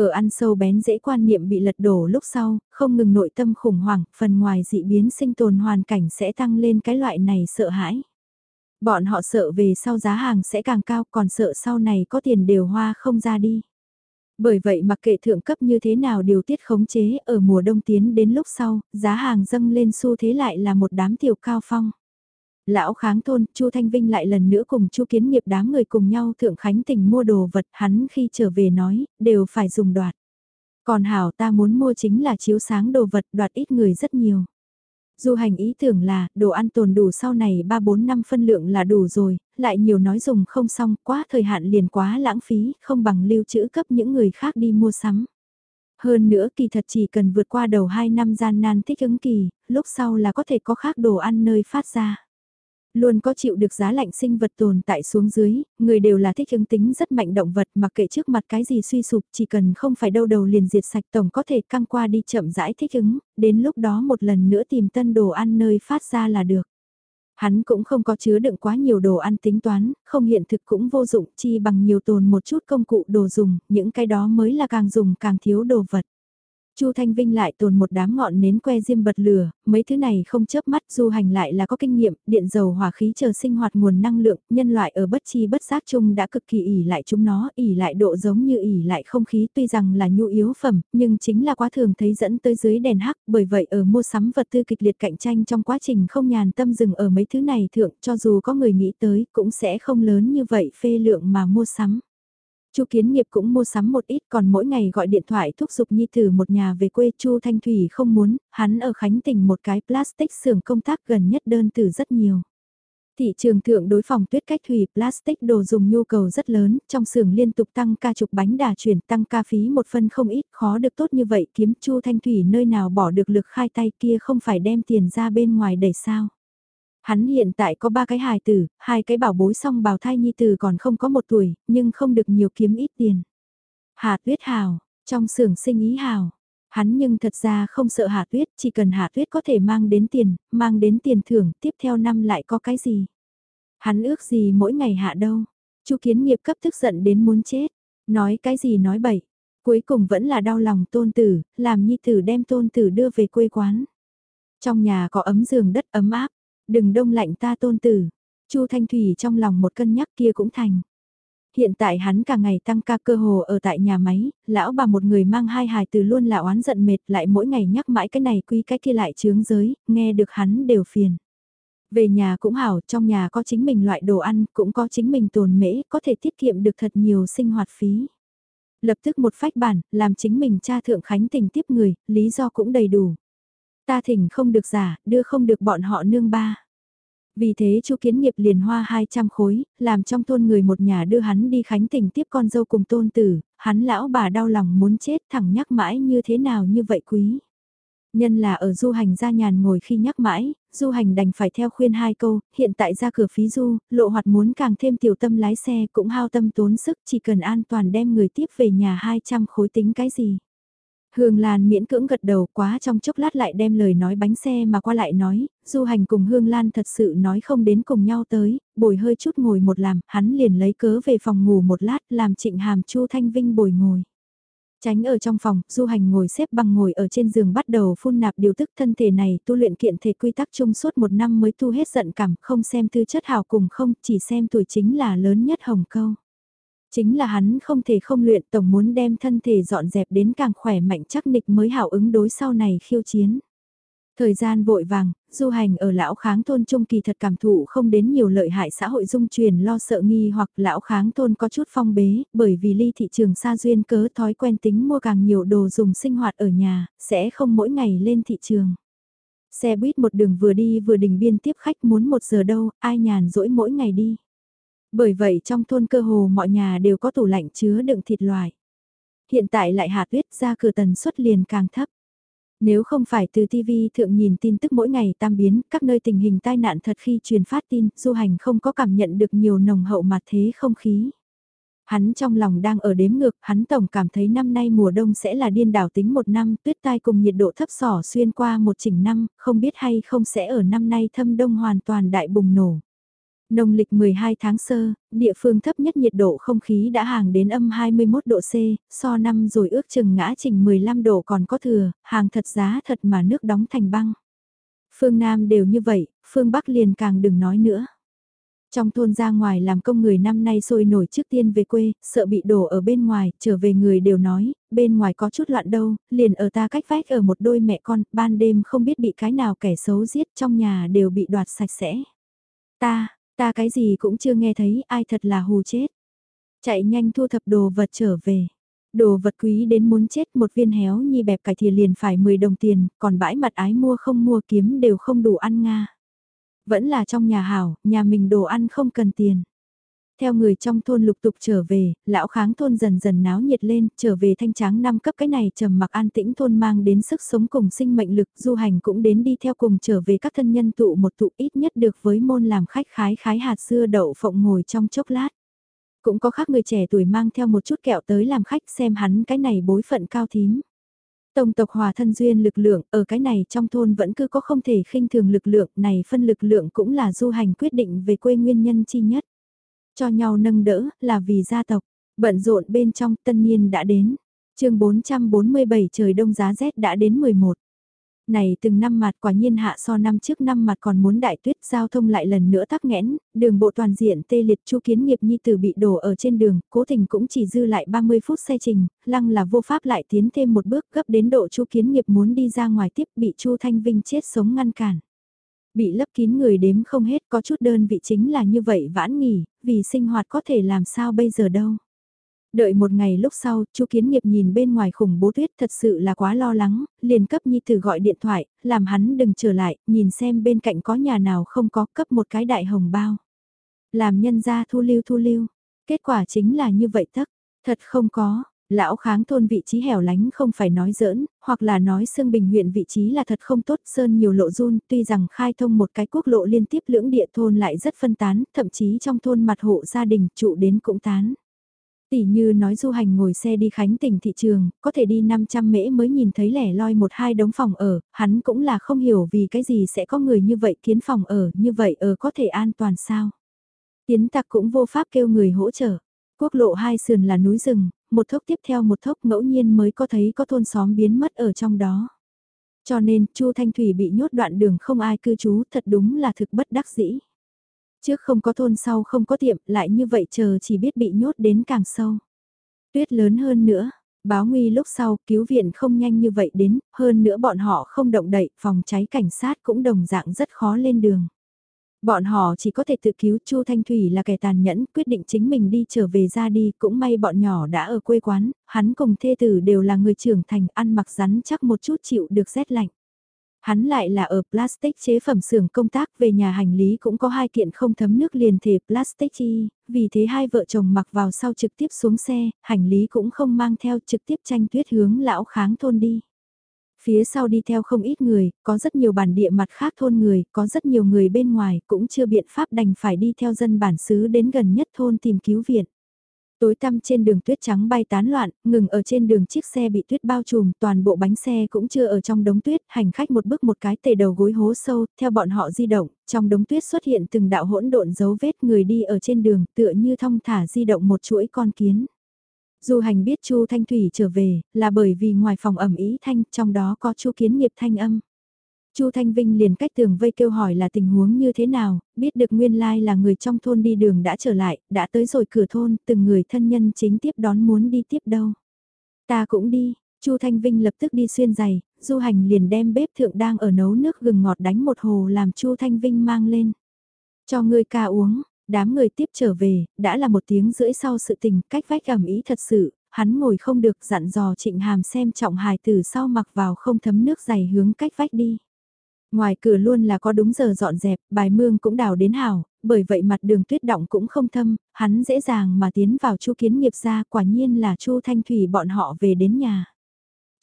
Speaker 1: Ở ăn sâu bén dễ quan niệm bị lật đổ lúc sau, không ngừng nội tâm khủng hoảng, phần ngoài dị biến sinh tồn hoàn cảnh sẽ tăng lên cái loại này sợ hãi. Bọn họ sợ về sau giá hàng sẽ càng cao còn sợ sau này có tiền đều hoa không ra đi. Bởi vậy mặc kệ thượng cấp như thế nào điều tiết khống chế ở mùa đông tiến đến lúc sau, giá hàng dâng lên xu thế lại là một đám tiểu cao phong. Lão kháng thôn, Chu Thanh Vinh lại lần nữa cùng Chu Kiến Nghiệp đám người cùng nhau thượng khánh tỉnh mua đồ vật, hắn khi trở về nói, đều phải dùng đoạt. Còn hảo ta muốn mua chính là chiếu sáng đồ vật đoạt ít người rất nhiều. Du hành ý tưởng là, đồ ăn tồn đủ sau này 3-4 năm phân lượng là đủ rồi, lại nhiều nói dùng không xong, quá thời hạn liền quá lãng phí, không bằng lưu trữ cấp những người khác đi mua sắm. Hơn nữa kỳ thật chỉ cần vượt qua đầu 2 năm gian nan thích ứng kỳ, lúc sau là có thể có khác đồ ăn nơi phát ra. Luôn có chịu được giá lạnh sinh vật tồn tại xuống dưới, người đều là thích ứng tính rất mạnh động vật mà kệ trước mặt cái gì suy sụp chỉ cần không phải đâu đầu liền diệt sạch tổng có thể căng qua đi chậm rãi thích ứng, đến lúc đó một lần nữa tìm tân đồ ăn nơi phát ra là được. Hắn cũng không có chứa đựng quá nhiều đồ ăn tính toán, không hiện thực cũng vô dụng chi bằng nhiều tồn một chút công cụ đồ dùng, những cái đó mới là càng dùng càng thiếu đồ vật. Chu Thanh Vinh lại tồn một đám ngọn nến que diêm bật lửa, mấy thứ này không chớp mắt du hành lại là có kinh nghiệm, điện dầu hỏa khí chờ sinh hoạt nguồn năng lượng, nhân loại ở bất chi bất giác chung đã cực kỳ ỉ lại chúng nó, ỉ lại độ giống như ỉ lại không khí tuy rằng là nhu yếu phẩm, nhưng chính là quá thường thấy dẫn tới dưới đèn hắc, bởi vậy ở mua sắm vật tư kịch liệt cạnh tranh trong quá trình không nhàn tâm dừng ở mấy thứ này thượng, cho dù có người nghĩ tới cũng sẽ không lớn như vậy phê lượng mà mua sắm. Chu Kiến Nghiệp cũng mua sắm một ít còn mỗi ngày gọi điện thoại thúc giục Nhi Tử một nhà về quê Chu Thanh Thủy không muốn, hắn ở Khánh Tỉnh một cái plastic xưởng công tác gần nhất đơn từ rất nhiều. Thị trường thượng đối phòng tuyết cách thủy plastic đồ dùng nhu cầu rất lớn, trong xưởng liên tục tăng ca chục bánh đà chuyển tăng ca phí một phân không ít, khó được tốt như vậy kiếm Chu Thanh Thủy nơi nào bỏ được lực khai tay kia không phải đem tiền ra bên ngoài đẩy sao. Hắn hiện tại có ba cái hài tử, hai cái bảo bối xong bào thai nhi tử còn không có một tuổi, nhưng không được nhiều kiếm ít tiền. Hà tuyết hào, trong xưởng sinh ý hào. Hắn nhưng thật ra không sợ hạ tuyết, chỉ cần hạ tuyết có thể mang đến tiền, mang đến tiền thưởng, tiếp theo năm lại có cái gì. Hắn ước gì mỗi ngày hạ đâu. Chu kiến nghiệp cấp tức giận đến muốn chết. Nói cái gì nói bậy. Cuối cùng vẫn là đau lòng tôn tử, làm nhi tử đem tôn tử đưa về quê quán. Trong nhà có ấm giường đất ấm áp, Đừng đông lạnh ta tôn tử. Chu Thanh Thủy trong lòng một cân nhắc kia cũng thành. hiện tại hắn cả ngày tăng ca cơ hồ ở tại nhà máy, lão bà một người mang hai hài từ luôn là oán giận mệt lại mỗi ngày nhắc mãi cái này quy cái kia lại chướng giới, nghe được hắn đều phiền. Về nhà cũng hảo, trong nhà có chính mình loại đồ ăn, cũng có chính mình tồn mễ, có thể tiết kiệm được thật nhiều sinh hoạt phí. Lập tức một phách bản, làm chính mình cha thượng khánh tình tiếp người, lý do cũng đầy đủ. Ta thỉnh không được giả, đưa không được bọn họ nương ba. Vì thế chu kiến nghiệp liền hoa 200 khối, làm trong thôn người một nhà đưa hắn đi khánh tỉnh tiếp con dâu cùng tôn tử, hắn lão bà đau lòng muốn chết thẳng nhắc mãi như thế nào như vậy quý. Nhân là ở du hành ra nhàn ngồi khi nhắc mãi, du hành đành phải theo khuyên hai câu, hiện tại ra cửa phí du, lộ hoạt muốn càng thêm tiểu tâm lái xe cũng hao tâm tốn sức chỉ cần an toàn đem người tiếp về nhà 200 khối tính cái gì. Hương Lan miễn cưỡng gật đầu quá trong chốc lát lại đem lời nói bánh xe mà qua lại nói, du hành cùng Hương Lan thật sự nói không đến cùng nhau tới, bồi hơi chút ngồi một làm, hắn liền lấy cớ về phòng ngủ một lát làm trịnh hàm Chu Thanh Vinh bồi ngồi. Tránh ở trong phòng, du hành ngồi xếp bằng ngồi ở trên giường bắt đầu phun nạp điều tức thân thể này tu luyện kiện thể quy tắc chung suốt một năm mới tu hết giận cảm không xem tư chất hào cùng không chỉ xem tuổi chính là lớn nhất hồng câu. Chính là hắn không thể không luyện tổng muốn đem thân thể dọn dẹp đến càng khỏe mạnh chắc nịch mới hảo ứng đối sau này khiêu chiến. Thời gian vội vàng, du hành ở lão kháng thôn trung kỳ thật cảm thụ không đến nhiều lợi hại xã hội dung truyền lo sợ nghi hoặc lão kháng thôn có chút phong bế, bởi vì ly thị trường xa duyên cớ thói quen tính mua càng nhiều đồ dùng sinh hoạt ở nhà, sẽ không mỗi ngày lên thị trường. Xe buýt một đường vừa đi vừa đình biên tiếp khách muốn một giờ đâu, ai nhàn rỗi mỗi ngày đi. Bởi vậy trong thôn cơ hồ mọi nhà đều có tủ lạnh chứa đựng thịt loài. Hiện tại lại hạ tuyết ra cửa tần suất liền càng thấp. Nếu không phải từ TV thượng nhìn tin tức mỗi ngày tam biến, các nơi tình hình tai nạn thật khi truyền phát tin, du hành không có cảm nhận được nhiều nồng hậu mặt thế không khí. Hắn trong lòng đang ở đếm ngược, hắn tổng cảm thấy năm nay mùa đông sẽ là điên đảo tính một năm, tuyết tai cùng nhiệt độ thấp sỏ xuyên qua một chỉnh năm, không biết hay không sẽ ở năm nay thâm đông hoàn toàn đại bùng nổ. Nông lịch 12 tháng sơ, địa phương thấp nhất nhiệt độ không khí đã hàng đến âm 21 độ C, so năm rồi ước chừng ngã trình 15 độ còn có thừa, hàng thật giá thật mà nước đóng thành băng. Phương Nam đều như vậy, phương Bắc liền càng đừng nói nữa. Trong thôn ra ngoài làm công người năm nay sôi nổi trước tiên về quê, sợ bị đổ ở bên ngoài, trở về người đều nói, bên ngoài có chút loạn đâu, liền ở ta cách vách ở một đôi mẹ con, ban đêm không biết bị cái nào kẻ xấu giết trong nhà đều bị đoạt sạch sẽ. Ta, Ta cái gì cũng chưa nghe thấy ai thật là hù chết. Chạy nhanh thu thập đồ vật trở về. Đồ vật quý đến muốn chết một viên héo nhi bẹp cải thìa liền phải 10 đồng tiền, còn bãi mặt ái mua không mua kiếm đều không đủ ăn nga. Vẫn là trong nhà hảo, nhà mình đồ ăn không cần tiền. Theo người trong thôn lục tục trở về, lão kháng thôn dần dần náo nhiệt lên, trở về thanh tráng năm cấp cái này trầm mặc an tĩnh thôn mang đến sức sống cùng sinh mệnh lực, du hành cũng đến đi theo cùng trở về các thân nhân tụ một tụ ít nhất được với môn làm khách khái khái hạt xưa đậu phộng ngồi trong chốc lát. Cũng có khác người trẻ tuổi mang theo một chút kẹo tới làm khách xem hắn cái này bối phận cao thím. Tổng tộc hòa thân duyên lực lượng ở cái này trong thôn vẫn cứ có không thể khinh thường lực lượng này phân lực lượng cũng là du hành quyết định về quê nguyên nhân chi nhất cho nhau nâng đỡ, là vì gia tộc. Bận rộn bên trong tân niên đã đến. chương 447 trời đông giá rét đã đến 11. Này từng năm mặt quả nhiên hạ so năm trước năm mặt còn muốn đại tuyết giao thông lại lần nữa tắc nghẽn, đường bộ toàn diện tê liệt chu kiến nghiệp nhi tử bị đổ ở trên đường, cố tình cũng chỉ dư lại 30 phút xe trình, lăng là vô pháp lại tiến thêm một bước gấp đến độ chu kiến nghiệp muốn đi ra ngoài tiếp bị chu Thanh Vinh chết sống ngăn cản. Bị lấp kín người đếm không hết có chút đơn vị chính là như vậy vãn nghỉ, vì sinh hoạt có thể làm sao bây giờ đâu. Đợi một ngày lúc sau, chu Kiến Nghiệp nhìn bên ngoài khủng bố tuyết thật sự là quá lo lắng, liền cấp Nhi Tử gọi điện thoại, làm hắn đừng trở lại, nhìn xem bên cạnh có nhà nào không có cấp một cái đại hồng bao. Làm nhân ra thu lưu thu lưu, kết quả chính là như vậy tất, thật không có, Lão kháng thôn vị trí hẻo lánh không phải nói giỡn, hoặc là nói Sương Bình huyện vị trí là thật không tốt sơn nhiều lộ run, tuy rằng khai thông một cái quốc lộ liên tiếp lưỡng địa thôn lại rất phân tán, thậm chí trong thôn mặt hộ gia đình trụ đến cũng tán. Tỷ như nói du hành ngồi xe đi khánh tỉnh thị trường, có thể đi 500 mễ mới nhìn thấy lẻ loi một hai đống phòng ở, hắn cũng là không hiểu vì cái gì sẽ có người như vậy kiến phòng ở, như vậy ở có thể an toàn sao. Tiến tặc cũng vô pháp kêu người hỗ trợ. Quốc lộ hai sườn là núi rừng, một thốc tiếp theo một thốc ngẫu nhiên mới có thấy có thôn xóm biến mất ở trong đó. Cho nên, Chu Thanh Thủy bị nhốt đoạn đường không ai cư trú thật đúng là thực bất đắc dĩ. Trước không có thôn sau không có tiệm, lại như vậy chờ chỉ biết bị nhốt đến càng sâu. Tuyết lớn hơn nữa, báo nguy lúc sau cứu viện không nhanh như vậy đến, hơn nữa bọn họ không động đậy, phòng cháy cảnh sát cũng đồng dạng rất khó lên đường. Bọn họ chỉ có thể tự cứu Chu Thanh Thủy là kẻ tàn nhẫn, quyết định chính mình đi trở về ra đi, cũng may bọn nhỏ đã ở quê quán, hắn cùng thê tử đều là người trưởng thành, ăn mặc rắn chắc một chút chịu được rét lạnh. Hắn lại là ở plastic chế phẩm xưởng công tác về nhà hành lý cũng có hai kiện không thấm nước liền thể plastic chi, vì thế hai vợ chồng mặc vào sau trực tiếp xuống xe, hành lý cũng không mang theo trực tiếp tranh tuyết hướng lão kháng thôn đi. Phía sau đi theo không ít người, có rất nhiều bản địa mặt khác thôn người, có rất nhiều người bên ngoài cũng chưa biện pháp đành phải đi theo dân bản xứ đến gần nhất thôn tìm cứu viện. Tối tăm trên đường tuyết trắng bay tán loạn, ngừng ở trên đường chiếc xe bị tuyết bao trùm, toàn bộ bánh xe cũng chưa ở trong đống tuyết, hành khách một bước một cái tề đầu gối hố sâu, theo bọn họ di động, trong đống tuyết xuất hiện từng đạo hỗn độn dấu vết người đi ở trên đường, tựa như thong thả di động một chuỗi con kiến. Du hành biết Chu Thanh Thủy trở về, là bởi vì ngoài phòng ẩm ý thanh, trong đó có Chu Kiến Nghiệp thanh âm. Chu Thanh Vinh liền cách tường vây kêu hỏi là tình huống như thế nào, biết được nguyên lai là người trong thôn đi đường đã trở lại, đã tới rồi cửa thôn, từng người thân nhân chính tiếp đón muốn đi tiếp đâu. Ta cũng đi, Chu Thanh Vinh lập tức đi xuyên giày, Du Hành liền đem bếp thượng đang ở nấu nước gừng ngọt đánh một hồ làm Chu Thanh Vinh mang lên. Cho người ca uống, đám người tiếp trở về, đã là một tiếng rưỡi sau sự tình, cách vách ẩm ý thật sự, hắn ngồi không được dặn dò trịnh hàm xem trọng hài từ sau mặc vào không thấm nước dày hướng cách vách đi. Ngoài cửa luôn là có đúng giờ dọn dẹp, bài mương cũng đào đến hào, bởi vậy mặt đường tuyết động cũng không thâm, hắn dễ dàng mà tiến vào chu kiến nghiệp ra quả nhiên là chu Thanh Thủy bọn họ về đến nhà.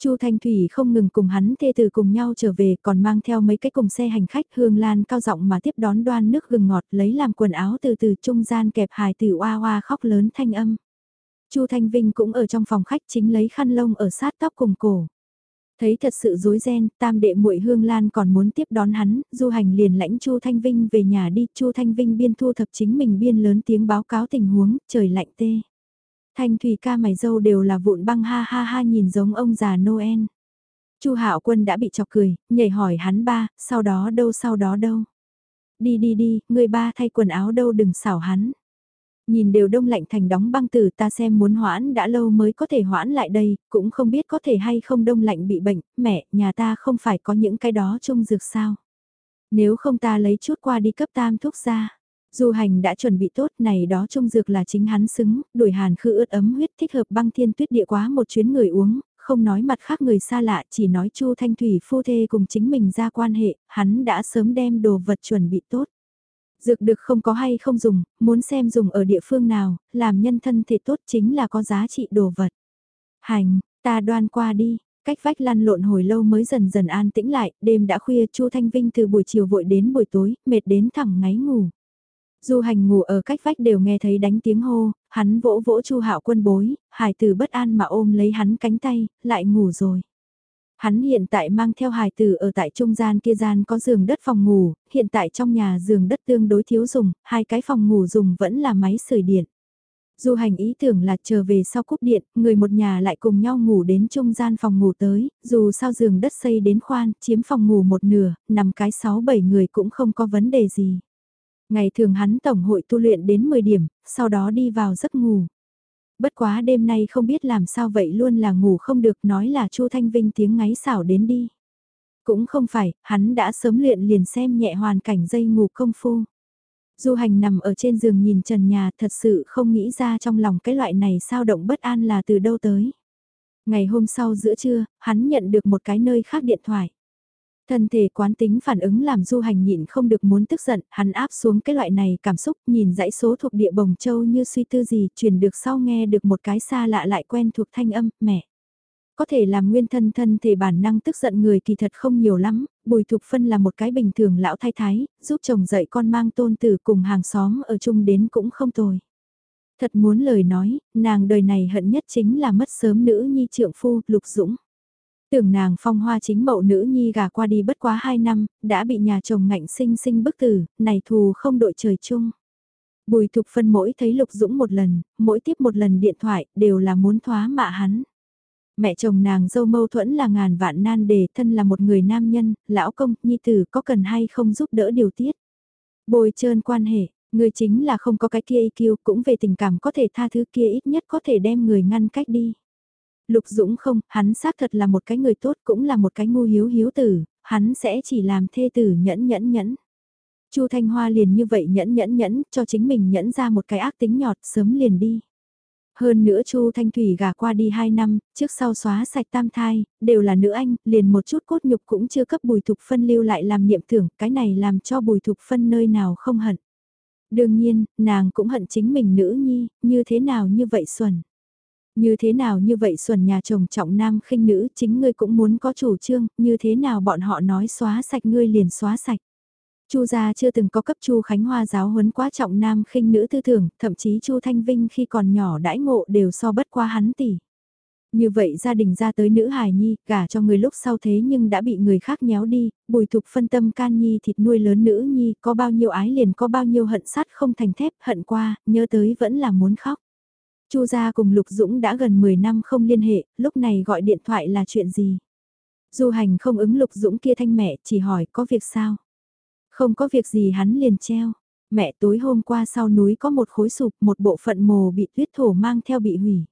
Speaker 1: Chu Thanh Thủy không ngừng cùng hắn thê từ cùng nhau trở về còn mang theo mấy cái cùng xe hành khách hương lan cao giọng mà tiếp đón đoan nước gừng ngọt lấy làm quần áo từ từ trung gian kẹp hài tử oa oa khóc lớn thanh âm. Chu Thanh Vinh cũng ở trong phòng khách chính lấy khăn lông ở sát tóc cùng cổ. Thấy thật sự rối ren, tam đệ muội Hương Lan còn muốn tiếp đón hắn, du hành liền lãnh Chu Thanh Vinh về nhà đi, Chu Thanh Vinh biên thu thập chính mình biên lớn tiếng báo cáo tình huống, trời lạnh tê. Thanh Thủy ca mày dâu đều là vụn băng ha ha ha nhìn giống ông già Noel. Chu Hạo Quân đã bị chọc cười, nhảy hỏi hắn ba, sau đó đâu sau đó đâu. Đi đi đi, người ba thay quần áo đâu đừng xảo hắn. Nhìn đều đông lạnh thành đóng băng từ ta xem muốn hoãn đã lâu mới có thể hoãn lại đây, cũng không biết có thể hay không đông lạnh bị bệnh, mẹ, nhà ta không phải có những cái đó trông dược sao. Nếu không ta lấy chút qua đi cấp tam thuốc ra. Dù hành đã chuẩn bị tốt này đó trung dược là chính hắn xứng, đuổi hàn khư ướt ấm huyết thích hợp băng thiên tuyết địa quá một chuyến người uống, không nói mặt khác người xa lạ chỉ nói chu thanh thủy phu thê cùng chính mình ra quan hệ, hắn đã sớm đem đồ vật chuẩn bị tốt. Dược được không có hay không dùng, muốn xem dùng ở địa phương nào, làm nhân thân thể tốt chính là có giá trị đồ vật. Hành, ta đoan qua đi, cách vách lăn lộn hồi lâu mới dần dần an tĩnh lại, đêm đã khuya Chu Thanh Vinh từ buổi chiều vội đến buổi tối, mệt đến thẳng ngáy ngủ. Du hành ngủ ở cách vách đều nghe thấy đánh tiếng hô, hắn vỗ vỗ Chu Hạo Quân bối, hải tử bất an mà ôm lấy hắn cánh tay, lại ngủ rồi. Hắn hiện tại mang theo hài tử ở tại trung gian kia gian có giường đất phòng ngủ, hiện tại trong nhà giường đất tương đối thiếu dùng, hai cái phòng ngủ dùng vẫn là máy sưởi điện. Du hành ý tưởng là chờ về sau cúp điện, người một nhà lại cùng nhau ngủ đến trung gian phòng ngủ tới, dù sao giường đất xây đến khoan, chiếm phòng ngủ một nửa, nằm cái 6-7 người cũng không có vấn đề gì. Ngày thường hắn tổng hội tu luyện đến 10 điểm, sau đó đi vào giấc ngủ bất quá đêm nay không biết làm sao vậy luôn là ngủ không được nói là Chu Thanh Vinh tiếng ngáy xảo đến đi. Cũng không phải, hắn đã sớm luyện liền xem nhẹ hoàn cảnh dây ngủ công phu. Du hành nằm ở trên giường nhìn trần nhà thật sự không nghĩ ra trong lòng cái loại này sao động bất an là từ đâu tới. Ngày hôm sau giữa trưa, hắn nhận được một cái nơi khác điện thoại. Thân thể quán tính phản ứng làm du hành nhịn không được muốn tức giận, hắn áp xuống cái loại này cảm xúc nhìn dãy số thuộc địa bồng châu như suy tư gì, truyền được sau nghe được một cái xa lạ lại quen thuộc thanh âm, mẹ. Có thể làm nguyên thân thân thể bản năng tức giận người kỳ thật không nhiều lắm, bùi thục phân là một cái bình thường lão thái thái, giúp chồng dạy con mang tôn tử cùng hàng xóm ở chung đến cũng không tồi. Thật muốn lời nói, nàng đời này hận nhất chính là mất sớm nữ nhi trượng phu, lục dũng. Tưởng nàng phong hoa chính mậu nữ nhi gà qua đi bất quá 2 năm, đã bị nhà chồng ngạnh sinh sinh bức tử, này thù không đội trời chung. Bùi thục phân mỗi thấy Lục Dũng một lần, mỗi tiếp một lần điện thoại, đều là muốn thoá mạ hắn. Mẹ chồng nàng dâu mâu thuẫn là ngàn vạn nan đề thân là một người nam nhân, lão công, nhi tử có cần hay không giúp đỡ điều tiết. Bồi trơn quan hệ, Người chính là không có cái kia IQ cũng về tình cảm có thể tha thứ kia ít nhất có thể đem người ngăn cách đi. Lục Dũng không, hắn xác thật là một cái người tốt cũng là một cái ngu hiếu hiếu tử, hắn sẽ chỉ làm thê tử nhẫn nhẫn nhẫn. Chu Thanh Hoa liền như vậy nhẫn nhẫn nhẫn, cho chính mình nhẫn ra một cái ác tính nhọt sớm liền đi. Hơn nữa Chu Thanh Thủy gả qua đi 2 năm, trước sau xóa sạch tam thai, đều là nữ anh, liền một chút cốt nhục cũng chưa cấp bùi thục phân lưu lại làm niệm thưởng, cái này làm cho bùi thục phân nơi nào không hận. Đương nhiên, nàng cũng hận chính mình nữ nhi, như thế nào như vậy xuẩn. Như thế nào như vậy xuẩn nhà chồng trọng nam khinh nữ chính ngươi cũng muốn có chủ trương, như thế nào bọn họ nói xóa sạch ngươi liền xóa sạch. Chu gia chưa từng có cấp Chu Khánh Hoa giáo huấn quá trọng nam khinh nữ tư tưởng, thậm chí Chu Thanh Vinh khi còn nhỏ đãi ngộ đều so bất qua hắn tỷ. Như vậy gia đình ra tới nữ hài nhi, gả cho người lúc sau thế nhưng đã bị người khác nhéo đi, bùi thục phân tâm can nhi thịt nuôi lớn nữ nhi, có bao nhiêu ái liền có bao nhiêu hận sát không thành thép, hận qua, nhớ tới vẫn là muốn khóc. Chu gia cùng Lục Dũng đã gần 10 năm không liên hệ, lúc này gọi điện thoại là chuyện gì? Du hành không ứng Lục Dũng kia thanh mẹ, chỉ hỏi có việc sao? Không có việc gì hắn liền treo. Mẹ tối hôm qua sau núi có một khối sụp, một bộ phận mồ bị tuyết thổ mang theo bị hủy.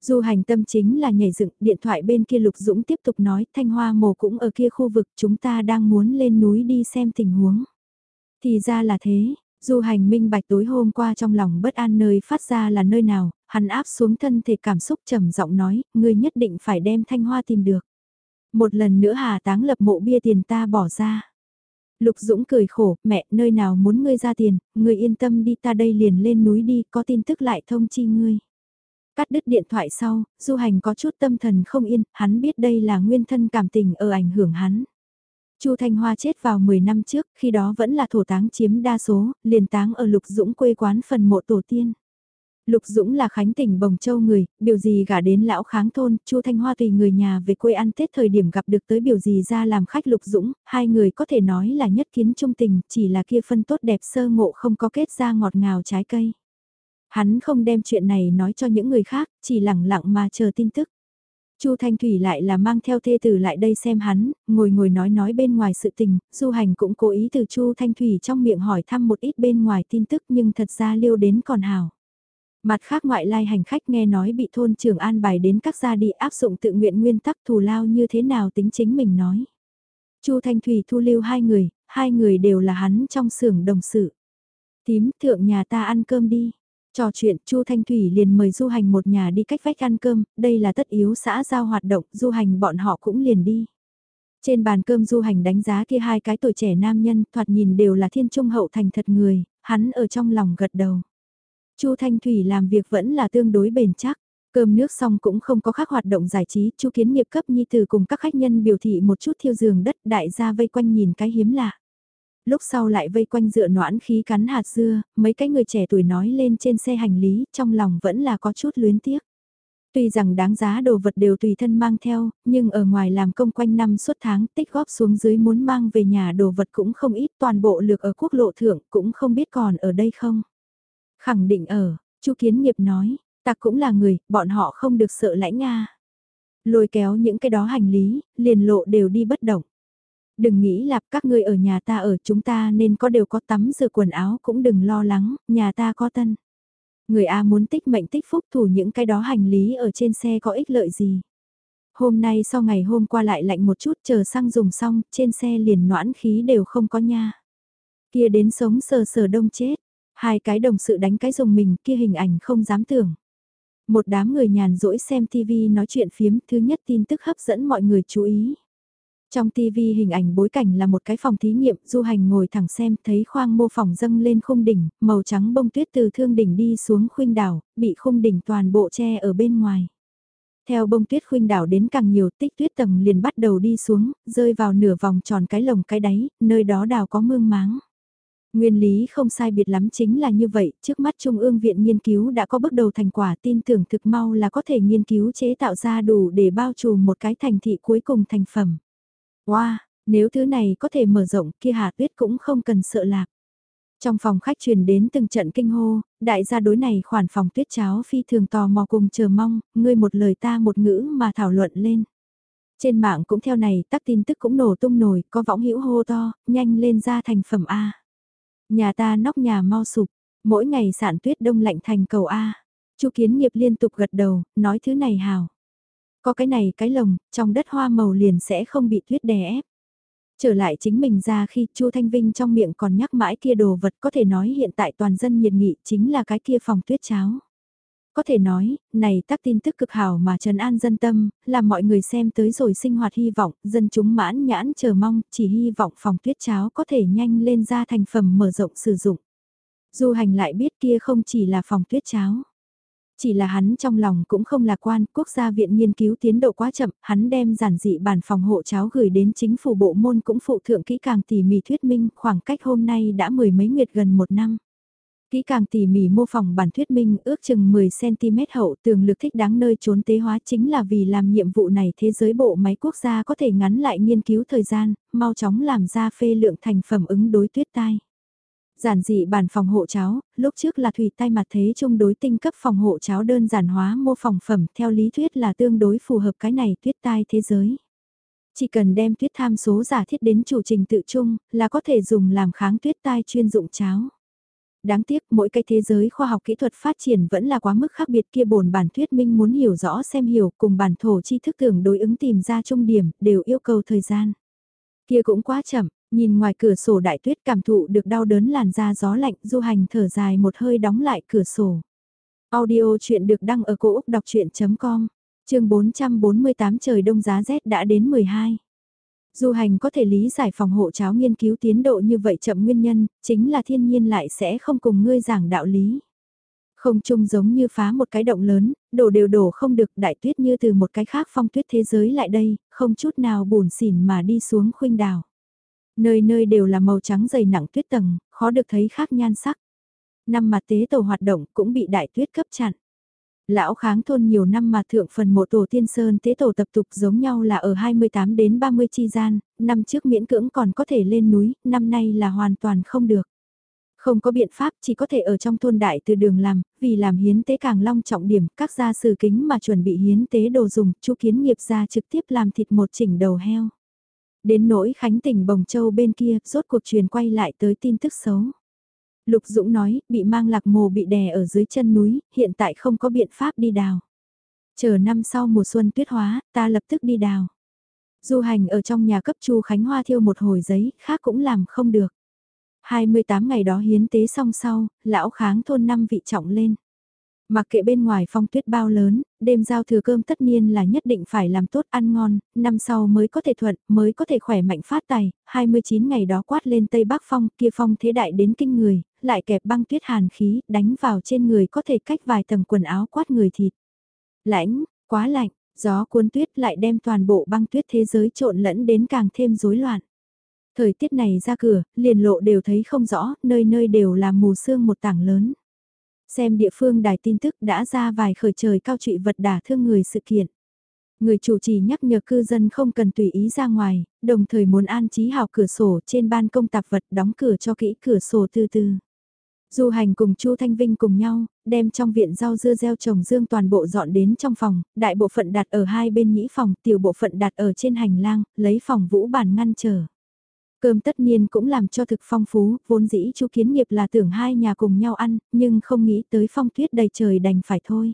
Speaker 1: Du hành tâm chính là nhảy dựng, điện thoại bên kia Lục Dũng tiếp tục nói, thanh hoa mồ cũng ở kia khu vực, chúng ta đang muốn lên núi đi xem tình huống. Thì ra là thế, Du hành minh bạch tối hôm qua trong lòng bất an nơi phát ra là nơi nào, hắn áp xuống thân thể cảm xúc trầm giọng nói, ngươi nhất định phải đem thanh hoa tìm được. Một lần nữa hà táng lập mộ bia tiền ta bỏ ra. Lục Dũng cười khổ, mẹ, nơi nào muốn ngươi ra tiền, ngươi yên tâm đi ta đây liền lên núi đi, có tin tức lại thông chi ngươi. Cắt đứt điện thoại sau, du hành có chút tâm thần không yên, hắn biết đây là nguyên thân cảm tình ở ảnh hưởng hắn. Chu Thanh Hoa chết vào 10 năm trước, khi đó vẫn là thổ táng chiếm đa số, liền táng ở Lục Dũng quê quán phần mộ tổ tiên. Lục Dũng là khánh tỉnh Bồng Châu người, biểu gì gả đến lão kháng thôn, Chu Thanh Hoa tùy người nhà về quê ăn Tết thời điểm gặp được tới biểu gì ra làm khách Lục Dũng, hai người có thể nói là nhất kiến trung tình, chỉ là kia phân tốt đẹp sơ ngộ không có kết ra ngọt ngào trái cây. Hắn không đem chuyện này nói cho những người khác, chỉ lặng lặng mà chờ tin tức. Chu Thanh Thủy lại là mang theo thê tử lại đây xem hắn, ngồi ngồi nói nói bên ngoài sự tình, Du Hành cũng cố ý từ Chu Thanh Thủy trong miệng hỏi thăm một ít bên ngoài tin tức nhưng thật ra liêu đến còn hào. Mặt khác ngoại lai hành khách nghe nói bị thôn trưởng an bài đến các gia đi áp dụng tự nguyện nguyên tắc thù lao như thế nào tính chính mình nói. Chu Thanh Thủy thu lưu hai người, hai người đều là hắn trong xưởng đồng sự. Tím thượng nhà ta ăn cơm đi. Trò chuyện Chu Thanh Thủy liền mời du hành một nhà đi cách vách ăn cơm, đây là tất yếu xã giao hoạt động, du hành bọn họ cũng liền đi. Trên bàn cơm du hành đánh giá kia hai cái tuổi trẻ nam nhân, thoạt nhìn đều là thiên trung hậu thành thật người, hắn ở trong lòng gật đầu. Chu Thanh Thủy làm việc vẫn là tương đối bền chắc. Cơm nước xong cũng không có khác hoạt động giải trí, Chu Kiến Nghiệp cấp nhi từ cùng các khách nhân biểu thị một chút thiêu giường đất, đại gia vây quanh nhìn cái hiếm lạ. Lúc sau lại vây quanh dựa noãn khí cắn hạt dưa, mấy cái người trẻ tuổi nói lên trên xe hành lý, trong lòng vẫn là có chút luyến tiếc. Tuy rằng đáng giá đồ vật đều tùy thân mang theo, nhưng ở ngoài làm công quanh năm suốt tháng tích góp xuống dưới muốn mang về nhà đồ vật cũng không ít toàn bộ lược ở quốc lộ thượng cũng không biết còn ở đây không. Khẳng định ở, chu Kiến Nghiệp nói, ta cũng là người, bọn họ không được sợ lãnh Nga. Lôi kéo những cái đó hành lý, liền lộ đều đi bất động. Đừng nghĩ lạp các ngươi ở nhà ta ở chúng ta nên có đều có tắm rửa quần áo cũng đừng lo lắng, nhà ta có tân. Người A muốn tích mệnh tích phúc thủ những cái đó hành lý ở trên xe có ích lợi gì. Hôm nay sau ngày hôm qua lại lạnh một chút chờ xăng dùng xong, trên xe liền noãn khí đều không có nha. Kia đến sống sờ sờ đông chết, Hai cái đồng sự đánh cái dùng mình kia hình ảnh không dám tưởng. Một đám người nhàn rỗi xem TV nói chuyện phiếm thứ nhất tin tức hấp dẫn mọi người chú ý. Trong TV hình ảnh bối cảnh là một cái phòng thí nghiệm, du hành ngồi thẳng xem, thấy khoang mô phỏng dâng lên khung đỉnh, màu trắng bông tuyết từ thương đỉnh đi xuống khuynh đảo, bị khung đỉnh toàn bộ che ở bên ngoài. Theo bông tuyết khuynh đảo đến càng nhiều tích tuyết tầng liền bắt đầu đi xuống, rơi vào nửa vòng tròn cái lồng cái đáy, nơi đó đào có mương máng. Nguyên lý không sai biệt lắm chính là như vậy, trước mắt Trung ương Viện Nghiên cứu đã có bước đầu thành quả tin tưởng thực mau là có thể nghiên cứu chế tạo ra đủ để bao trùm một cái thành thị cuối cùng thành phẩm. Wow, nếu thứ này có thể mở rộng kia Hà Tuyết cũng không cần sợ lạc. Trong phòng khách truyền đến từng trận kinh hô, đại gia đối này khoản phòng tuyết cháo phi thường tò mò cùng chờ mong, ngươi một lời ta một ngữ mà thảo luận lên. Trên mạng cũng theo này, tắc tin tức cũng nổ tung nổi, có võng hữu hô to, nhanh lên ra thành phẩm A. Nhà ta nóc nhà mau sụp, mỗi ngày sạn tuyết đông lạnh thành cầu A. Chu Kiến Nghiệp liên tục gật đầu, nói thứ này hào. Có cái này cái lồng, trong đất hoa màu liền sẽ không bị tuyết đè ép. Trở lại chính mình ra khi Chu Thanh Vinh trong miệng còn nhắc mãi kia đồ vật có thể nói hiện tại toàn dân nhiệt nghị chính là cái kia phòng tuyết cháo. Có thể nói, này tác tin tức cực hảo mà trần an dân tâm, làm mọi người xem tới rồi sinh hoạt hy vọng, dân chúng mãn nhãn chờ mong, chỉ hy vọng phòng tuyết cháo có thể nhanh lên ra thành phẩm mở rộng sử dụng. Du hành lại biết kia không chỉ là phòng tuyết cháo. Chỉ là hắn trong lòng cũng không lạc quan, quốc gia viện nghiên cứu tiến độ quá chậm, hắn đem giản dị bản phòng hộ cháo gửi đến chính phủ bộ môn cũng phụ thượng kỹ càng tỉ mỉ thuyết minh, khoảng cách hôm nay đã mười mấy nguyệt gần một năm. Kỹ càng tỉ mỉ mô phỏng bản thuyết minh ước chừng 10cm hậu tường lực thích đáng nơi trốn tế hóa chính là vì làm nhiệm vụ này thế giới bộ máy quốc gia có thể ngắn lại nghiên cứu thời gian, mau chóng làm ra phê lượng thành phẩm ứng đối tuyết tai. Giản dị bản phòng hộ cháo, lúc trước là thủy tay mặt thế chung đối tinh cấp phòng hộ cháo đơn giản hóa mô phòng phẩm theo lý thuyết là tương đối phù hợp cái này tuyết tai thế giới. Chỉ cần đem tuyết tham số giả thiết đến chủ trình tự chung là có thể dùng làm kháng tuyết tai chuyên dụng cháo. Đáng tiếc mỗi cái thế giới khoa học kỹ thuật phát triển vẫn là quá mức khác biệt kia bổn bản thuyết minh muốn hiểu rõ xem hiểu cùng bản thổ tri thức tưởng đối ứng tìm ra trung điểm đều yêu cầu thời gian. Kia cũng quá chậm, nhìn ngoài cửa sổ đại tuyết cảm thụ được đau đớn làn da gió lạnh du hành thở dài một hơi đóng lại cửa sổ. Audio chuyện được đăng ở cổ Úc đọc chuyện.com, trường 448 trời đông giá rét đã đến 12. Du hành có thể lý giải phòng hộ cháo nghiên cứu tiến độ như vậy chậm nguyên nhân, chính là thiên nhiên lại sẽ không cùng ngươi giảng đạo lý. Không chung giống như phá một cái động lớn, đổ đều đổ không được đại tuyết như từ một cái khác phong tuyết thế giới lại đây, không chút nào buồn xỉn mà đi xuống khuynh đảo. Nơi nơi đều là màu trắng dày nặng tuyết tầng, khó được thấy khác nhan sắc. Năm mặt tế tổ hoạt động cũng bị đại tuyết cấp chặn. Lão kháng thôn nhiều năm mà thượng phần mộ tổ tiên sơn tế tổ tập tục giống nhau là ở 28 đến 30 chi gian, năm trước miễn cưỡng còn có thể lên núi, năm nay là hoàn toàn không được. Không có biện pháp chỉ có thể ở trong thôn đại từ đường làm, vì làm hiến tế càng long trọng điểm, các gia sử kính mà chuẩn bị hiến tế đồ dùng, chu kiến nghiệp ra trực tiếp làm thịt một chỉnh đầu heo. Đến nỗi khánh tỉnh Bồng Châu bên kia, rốt cuộc truyền quay lại tới tin tức xấu. Lục Dũng nói, bị mang lạc mồ bị đè ở dưới chân núi, hiện tại không có biện pháp đi đào. Chờ năm sau mùa xuân tuyết hóa, ta lập tức đi đào. Du hành ở trong nhà cấp Chu Khánh Hoa thiêu một hồi giấy, khác cũng làm không được. 28 ngày đó hiến tế xong sau, lão kháng thôn năm vị trọng lên. Mặc kệ bên ngoài phong tuyết bao lớn, đêm giao thừa cơm tất nhiên là nhất định phải làm tốt ăn ngon, năm sau mới có thể thuận, mới có thể khỏe mạnh phát tài, 29 ngày đó quát lên Tây Bắc phong, kia phong thế đại đến kinh người, lại kẹp băng tuyết hàn khí, đánh vào trên người có thể cách vài tầng quần áo quát người thịt. Lãnh, quá lạnh, gió cuốn tuyết lại đem toàn bộ băng tuyết thế giới trộn lẫn đến càng thêm rối loạn. Thời tiết này ra cửa, liền lộ đều thấy không rõ, nơi nơi đều là mù sương một tảng lớn. Xem địa phương đài tin tức đã ra vài khởi trời cao trụy vật đả thương người sự kiện. Người chủ trì nhắc nhở cư dân không cần tùy ý ra ngoài, đồng thời muốn an trí hào cửa sổ trên ban công tạp vật đóng cửa cho kỹ cửa sổ từ từ. Du hành cùng Chu Thanh Vinh cùng nhau, đem trong viện rau dưa gieo trồng dương toàn bộ dọn đến trong phòng, đại bộ phận đặt ở hai bên nhĩ phòng, tiểu bộ phận đặt ở trên hành lang, lấy phòng vũ bản ngăn trở. Cơm tất nhiên cũng làm cho thực phong phú, vốn dĩ chu kiến nghiệp là tưởng hai nhà cùng nhau ăn, nhưng không nghĩ tới phong tuyết đầy trời đành phải thôi.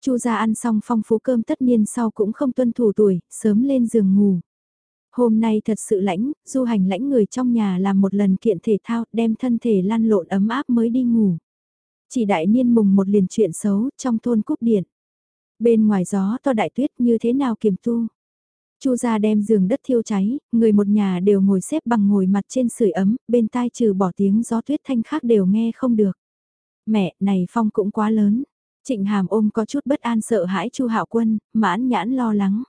Speaker 1: Chu ra ăn xong phong phú cơm tất nhiên sau cũng không tuân thủ tuổi, sớm lên giường ngủ. Hôm nay thật sự lãnh, du hành lãnh người trong nhà làm một lần kiện thể thao, đem thân thể lăn lộn ấm áp mới đi ngủ. Chỉ đại niên mùng một liền chuyện xấu trong thôn cúp điện. Bên ngoài gió to đại tuyết như thế nào kiềm tu. Chu gia đem giường đất thiêu cháy, người một nhà đều ngồi xếp bằng ngồi mặt trên sưởi ấm, bên tai trừ bỏ tiếng gió tuyết thanh khác đều nghe không được. Mẹ, này phong cũng quá lớn. Trịnh Hàm ôm có chút bất an sợ hãi Chu Hạo Quân, mãn nhãn lo lắng.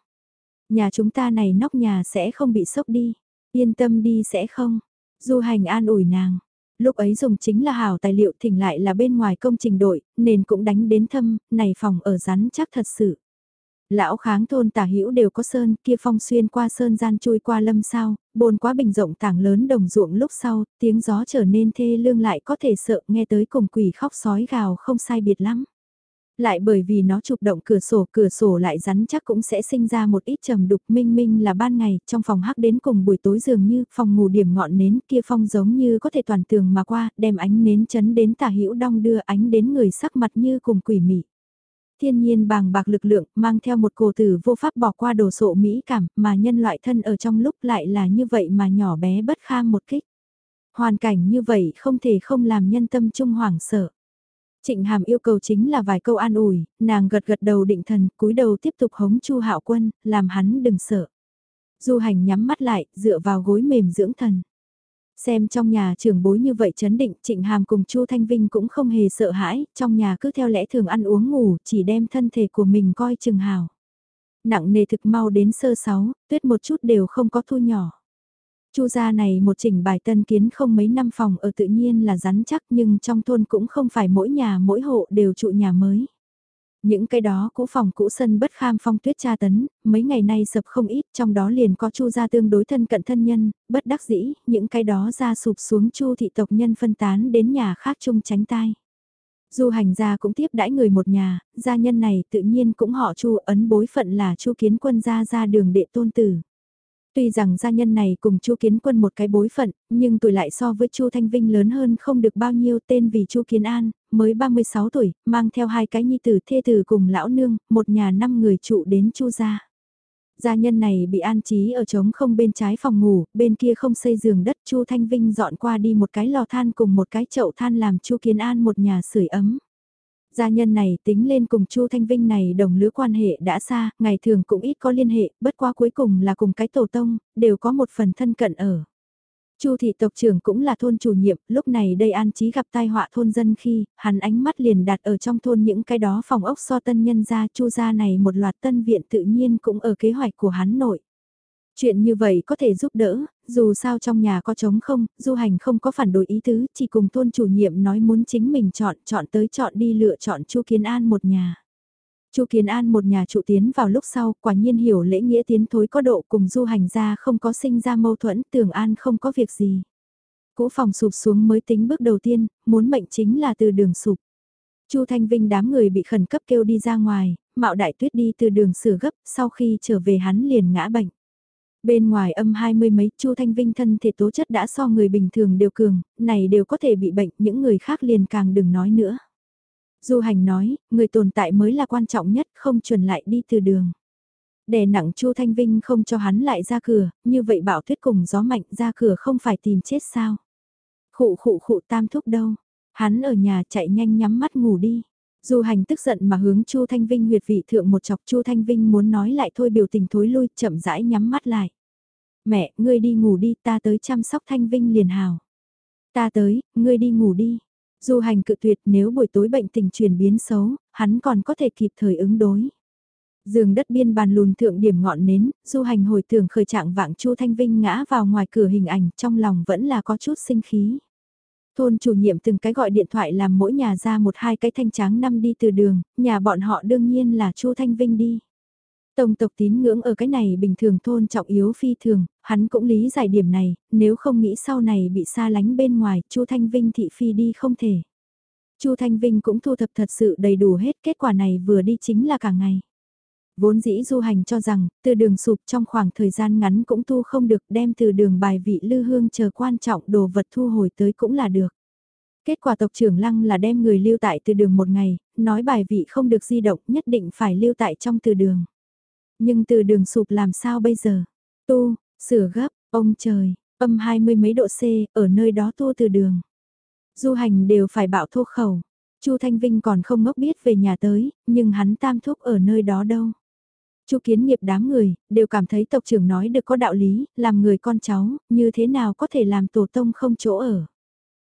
Speaker 1: Nhà chúng ta này nóc nhà sẽ không bị sốc đi, yên tâm đi sẽ không. Du hành an ủi nàng. Lúc ấy dùng chính là hảo tài liệu thỉnh lại là bên ngoài công trình đội, nên cũng đánh đến thâm, này phòng ở rắn chắc thật sự. Lão kháng thôn tả hữu đều có sơn, kia phong xuyên qua sơn gian chui qua lâm sao, bồn quá bình rộng tảng lớn đồng ruộng lúc sau, tiếng gió trở nên thê lương lại có thể sợ nghe tới cùng quỷ khóc sói gào không sai biệt lắm. Lại bởi vì nó chụp động cửa sổ, cửa sổ lại rắn chắc cũng sẽ sinh ra một ít trầm đục minh minh là ban ngày, trong phòng hắc đến cùng buổi tối dường như phòng ngủ điểm ngọn nến kia phong giống như có thể toàn tường mà qua, đem ánh nến chấn đến tả hữu đong đưa ánh đến người sắc mặt như cùng quỷ mị. Thiên nhiên bàng bạc lực lượng mang theo một cổ tử vô pháp bỏ qua đồ sộ mỹ cảm mà nhân loại thân ở trong lúc lại là như vậy mà nhỏ bé bất kham một kích. Hoàn cảnh như vậy không thể không làm nhân tâm trung hoảng sợ. Trịnh Hàm yêu cầu chính là vài câu an ủi, nàng gật gật đầu định thần, cúi đầu tiếp tục hống Chu Hạo Quân, làm hắn đừng sợ. Du hành nhắm mắt lại, dựa vào gối mềm dưỡng thần. Xem trong nhà trưởng bối như vậy chấn định, Trịnh Hàm cùng Chu Thanh Vinh cũng không hề sợ hãi, trong nhà cứ theo lẽ thường ăn uống ngủ, chỉ đem thân thể của mình coi chừng hào. Nặng nề thực mau đến sơ sáu, tuyết một chút đều không có thu nhỏ. Chu gia này một chỉnh bài tân kiến không mấy năm phòng ở tự nhiên là rắn chắc nhưng trong thôn cũng không phải mỗi nhà mỗi hộ đều trụ nhà mới. Những cái đó cũ phòng cũ sân bất kham phong tuyết tra tấn, mấy ngày nay sập không ít, trong đó liền có chu gia tương đối thân cận thân nhân, bất đắc dĩ, những cái đó ra sụp xuống chu thị tộc nhân phân tán đến nhà khác chung tránh tai. Du hành gia cũng tiếp đãi người một nhà, gia nhân này tự nhiên cũng họ chu ấn bối phận là chu kiến quân gia ra đường đệ tôn tử. Tuy rằng gia nhân này cùng Chu Kiến Quân một cái bối phận, nhưng tuổi lại so với Chu Thanh Vinh lớn hơn không được bao nhiêu tên vì Chu Kiến An, mới 36 tuổi, mang theo hai cái nhi tử thê tử cùng lão nương, một nhà năm người trụ đến Chu gia. Gia nhân này bị an trí ở trống không bên trái phòng ngủ, bên kia không xây giường đất, Chu Thanh Vinh dọn qua đi một cái lò than cùng một cái chậu than làm Chu Kiến An một nhà sưởi ấm. Gia nhân này tính lên cùng Chu Thanh Vinh này đồng lứa quan hệ đã xa, ngày thường cũng ít có liên hệ, bất qua cuối cùng là cùng cái tổ tông, đều có một phần thân cận ở. Chu thị tộc trưởng cũng là thôn chủ nhiệm, lúc này đây an trí gặp tai họa thôn dân khi, hắn ánh mắt liền đặt ở trong thôn những cái đó phòng ốc so tân nhân gia chu gia này một loạt tân viện tự nhiên cũng ở kế hoạch của hắn nội. Chuyện như vậy có thể giúp đỡ, dù sao trong nhà có trống không, du hành không có phản đối ý tứ, chỉ cùng thôn chủ nhiệm nói muốn chính mình chọn, chọn tới chọn đi lựa chọn Chu Kiến An một nhà. Chu Kiến An một nhà trụ tiến vào lúc sau, quả nhiên hiểu lễ nghĩa tiến thối có độ cùng du hành ra không có sinh ra mâu thuẫn, tưởng an không có việc gì. Cũ phòng sụp xuống mới tính bước đầu tiên, muốn mệnh chính là từ đường sụp. Chu Thanh Vinh đám người bị khẩn cấp kêu đi ra ngoài, mạo đại tuyết đi từ đường sửa gấp, sau khi trở về hắn liền ngã bệnh. Bên ngoài âm hai mươi mấy, Chu Thanh Vinh thân thể tố chất đã so người bình thường đều cường, này đều có thể bị bệnh, những người khác liền càng đừng nói nữa. Du hành nói, người tồn tại mới là quan trọng nhất, không chuẩn lại đi từ đường. Đè nặng Chu Thanh Vinh không cho hắn lại ra cửa, như vậy bảo tuyết cùng gió mạnh ra cửa không phải tìm chết sao. Khụ khụ khụ tam thúc đâu, hắn ở nhà chạy nhanh nhắm mắt ngủ đi. Du hành tức giận mà hướng Chu Thanh Vinh huyệt vị thượng một chọc Chu Thanh Vinh muốn nói lại thôi biểu tình thối lui chậm rãi nhắm mắt lại. Mẹ, ngươi đi ngủ đi ta tới chăm sóc Thanh Vinh liền hào. Ta tới, ngươi đi ngủ đi. Du hành cự tuyệt nếu buổi tối bệnh tình chuyển biến xấu, hắn còn có thể kịp thời ứng đối. Giường đất biên bàn lùn thượng điểm ngọn nến, du hành hồi tưởng khởi trạng vạng Chu Thanh Vinh ngã vào ngoài cửa hình ảnh trong lòng vẫn là có chút sinh khí. Thôn chủ nhiệm từng cái gọi điện thoại làm mỗi nhà ra một hai cái thanh tráng năm đi từ đường, nhà bọn họ đương nhiên là Chu Thanh Vinh đi. Tổng tộc tín ngưỡng ở cái này bình thường thôn trọng yếu phi thường, hắn cũng lý giải điểm này, nếu không nghĩ sau này bị xa lánh bên ngoài, Chu Thanh Vinh thị phi đi không thể. Chu Thanh Vinh cũng thu thập thật sự đầy đủ hết, kết quả này vừa đi chính là cả ngày. Vốn dĩ du hành cho rằng, từ đường sụp trong khoảng thời gian ngắn cũng thu không được đem từ đường bài vị lư hương chờ quan trọng đồ vật thu hồi tới cũng là được. Kết quả tộc trưởng lăng là đem người lưu tại từ đường một ngày, nói bài vị không được di động nhất định phải lưu tại trong từ đường. Nhưng từ đường sụp làm sao bây giờ? Tu, sửa gấp, ông trời, âm hai mươi mấy độ C, ở nơi đó tu từ đường. Du hành đều phải bạo thô khẩu. Chu Thanh Vinh còn không ngốc biết về nhà tới, nhưng hắn tam thúc ở nơi đó đâu. Chu kiến nghiệp đám người, đều cảm thấy tộc trưởng nói được có đạo lý, làm người con cháu, như thế nào có thể làm tổ tông không chỗ ở.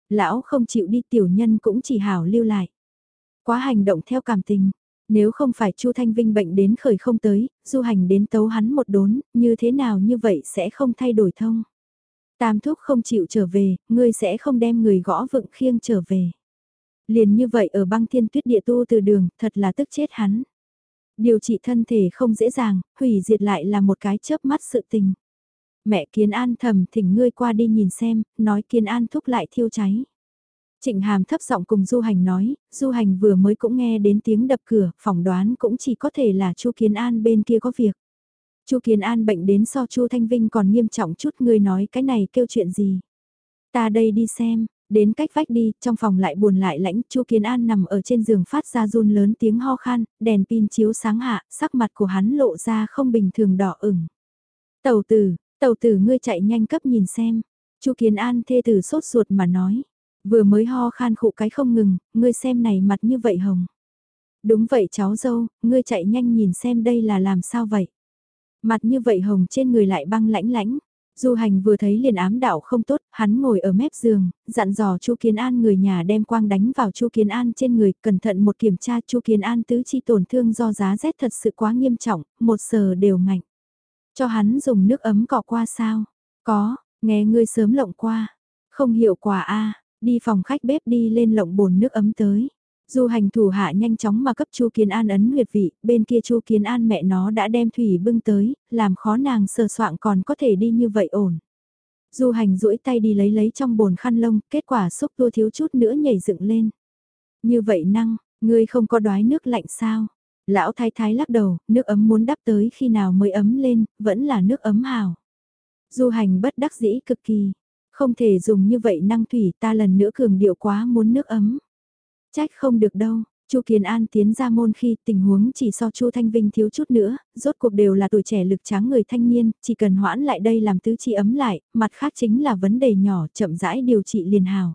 Speaker 1: Lão không chịu đi tiểu nhân cũng chỉ hảo lưu lại. Quá hành động theo cảm tình, nếu không phải Chu Thanh Vinh bệnh đến khởi không tới, du hành đến tấu hắn một đốn, như thế nào như vậy sẽ không thay đổi thông. Tam thúc không chịu trở về, ngươi sẽ không đem người gõ vựng khiêng trở về. Liền như vậy ở băng thiên tuyết địa tu từ đường, thật là tức chết hắn. Điều trị thân thể không dễ dàng, hủy diệt lại là một cái chớp mắt sự tình. Mẹ Kiến An thầm thỉnh ngươi qua đi nhìn xem, nói Kiến An thúc lại thiêu cháy. Trịnh Hàm thấp giọng cùng Du Hành nói, Du Hành vừa mới cũng nghe đến tiếng đập cửa, phỏng đoán cũng chỉ có thể là Chu Kiến An bên kia có việc. Chu Kiến An bệnh đến so Chu Thanh Vinh còn nghiêm trọng chút ngươi nói cái này kêu chuyện gì. Ta đây đi xem, đến cách vách đi, trong phòng lại buồn lại lãnh, Chu Kiến An nằm ở trên giường phát ra run lớn tiếng ho khan, đèn pin chiếu sáng hạ, sắc mặt của hắn lộ ra không bình thường đỏ ửng. Tàu tử, tàu tử ngươi chạy nhanh cấp nhìn xem. Chu Kiến An thê tử sốt ruột mà nói. Vừa mới ho khan khụ cái không ngừng, ngươi xem này mặt như vậy hồng. Đúng vậy cháu dâu, ngươi chạy nhanh nhìn xem đây là làm sao vậy. Mặt như vậy hồng trên người lại băng lãnh lãnh. Du hành vừa thấy liền ám đạo không tốt, hắn ngồi ở mép giường, dặn dò Chu Kiến An người nhà đem quang đánh vào Chu Kiến An trên người, cẩn thận một kiểm tra Chu Kiến An tứ chi tổn thương do giá rét thật sự quá nghiêm trọng, một sờ đều ngạnh. Cho hắn dùng nước ấm cọ qua sao? Có, nghe ngươi sớm lộng qua. Không hiệu quả a đi phòng khách bếp đi lên lộng bồn nước ấm tới. Du hành thủ hạ nhanh chóng mà cấp Chu Kiến An ấn huyệt vị, bên kia Chu Kiến An mẹ nó đã đem thủy bưng tới, làm khó nàng sờ soạn còn có thể đi như vậy ổn. Du hành duỗi tay đi lấy lấy trong bồn khăn lông, kết quả xúc tua thiếu chút nữa nhảy dựng lên. Như vậy năng, ngươi không có đoái nước lạnh sao? Lão thái thái lắc đầu, nước ấm muốn đắp tới khi nào mới ấm lên, vẫn là nước ấm hào. Du hành bất đắc dĩ cực kỳ, không thể dùng như vậy năng thủy ta lần nữa cường điệu quá muốn nước ấm. Trách không được đâu, Chu Kiến An tiến ra môn khi tình huống chỉ so Chu Thanh Vinh thiếu chút nữa, rốt cuộc đều là tuổi trẻ lực tráng người thanh niên, chỉ cần hoãn lại đây làm tứ chi ấm lại, mặt khác chính là vấn đề nhỏ, chậm rãi điều trị liền hào.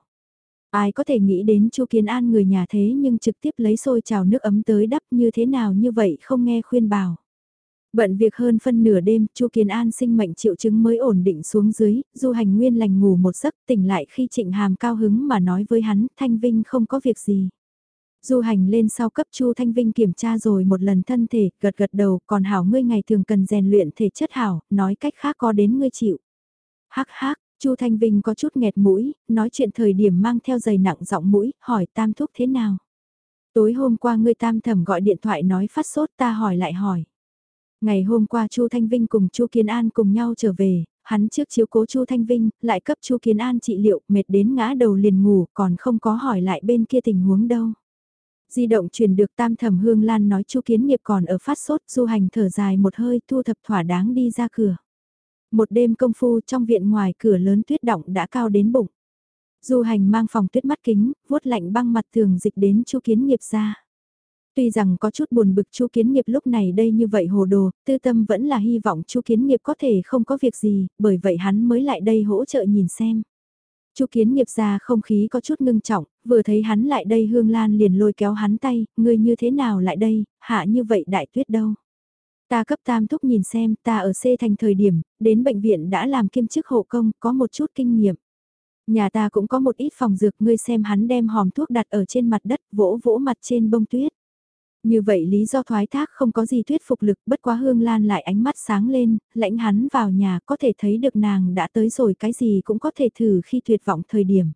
Speaker 1: Ai có thể nghĩ đến Chu Kiến An người nhà thế nhưng trực tiếp lấy xôi trào nước ấm tới đắp như thế nào như vậy không nghe khuyên bảo. Bận việc hơn phân nửa đêm, Chu Kiến An sinh mệnh triệu chứng mới ổn định xuống dưới, du hành nguyên lành ngủ một giấc tỉnh lại khi trịnh hàm cao hứng mà nói với hắn, Thanh Vinh không có việc gì. Du hành lên sau cấp Chu Thanh Vinh kiểm tra rồi một lần thân thể, gật gật đầu, còn hảo ngươi ngày thường cần rèn luyện thể chất hảo, nói cách khác có đến ngươi chịu. Hắc hắc, Chu Thanh Vinh có chút nghẹt mũi, nói chuyện thời điểm mang theo giày nặng giọng mũi, hỏi tam thúc thế nào. Tối hôm qua ngươi tam thẩm gọi điện thoại nói phát sốt ta hỏi lại hỏi. Ngày hôm qua Chu Thanh Vinh cùng Chu Kiến An cùng nhau trở về, hắn trước chiếu cố Chu Thanh Vinh, lại cấp Chu Kiến An trị liệu, mệt đến ngã đầu liền ngủ, còn không có hỏi lại bên kia tình huống đâu. Di động truyền được Tam Thẩm Hương Lan nói Chu Kiến Nghiệp còn ở phát sốt, du hành thở dài một hơi, thu thập thỏa đáng đi ra cửa. Một đêm công phu trong viện ngoài cửa lớn tuyết động đã cao đến bụng. Du hành mang phòng tuyết mắt kính, vuốt lạnh băng mặt tường dịch đến Chu Kiến Nghiệp ra. Tuy rằng có chút buồn bực Chu Kiến Nghiệp lúc này đây như vậy hồ đồ, tư tâm vẫn là hy vọng Chu Kiến Nghiệp có thể không có việc gì, bởi vậy hắn mới lại đây hỗ trợ nhìn xem. Chu Kiến Nghiệp ra không khí có chút ngưng trọng, vừa thấy hắn lại đây Hương Lan liền lôi kéo hắn tay, ngươi như thế nào lại đây, hạ như vậy đại tuyết đâu. Ta cấp tam thúc nhìn xem, ta ở C thành thời điểm, đến bệnh viện đã làm kiêm chức hộ công, có một chút kinh nghiệm. Nhà ta cũng có một ít phòng dược, ngươi xem hắn đem hòm thuốc đặt ở trên mặt đất, vỗ vỗ mặt trên bông tuyết. Như vậy lý do thoái thác không có gì thuyết phục lực bất quá hương lan lại ánh mắt sáng lên, lãnh hắn vào nhà có thể thấy được nàng đã tới rồi cái gì cũng có thể thử khi tuyệt vọng thời điểm.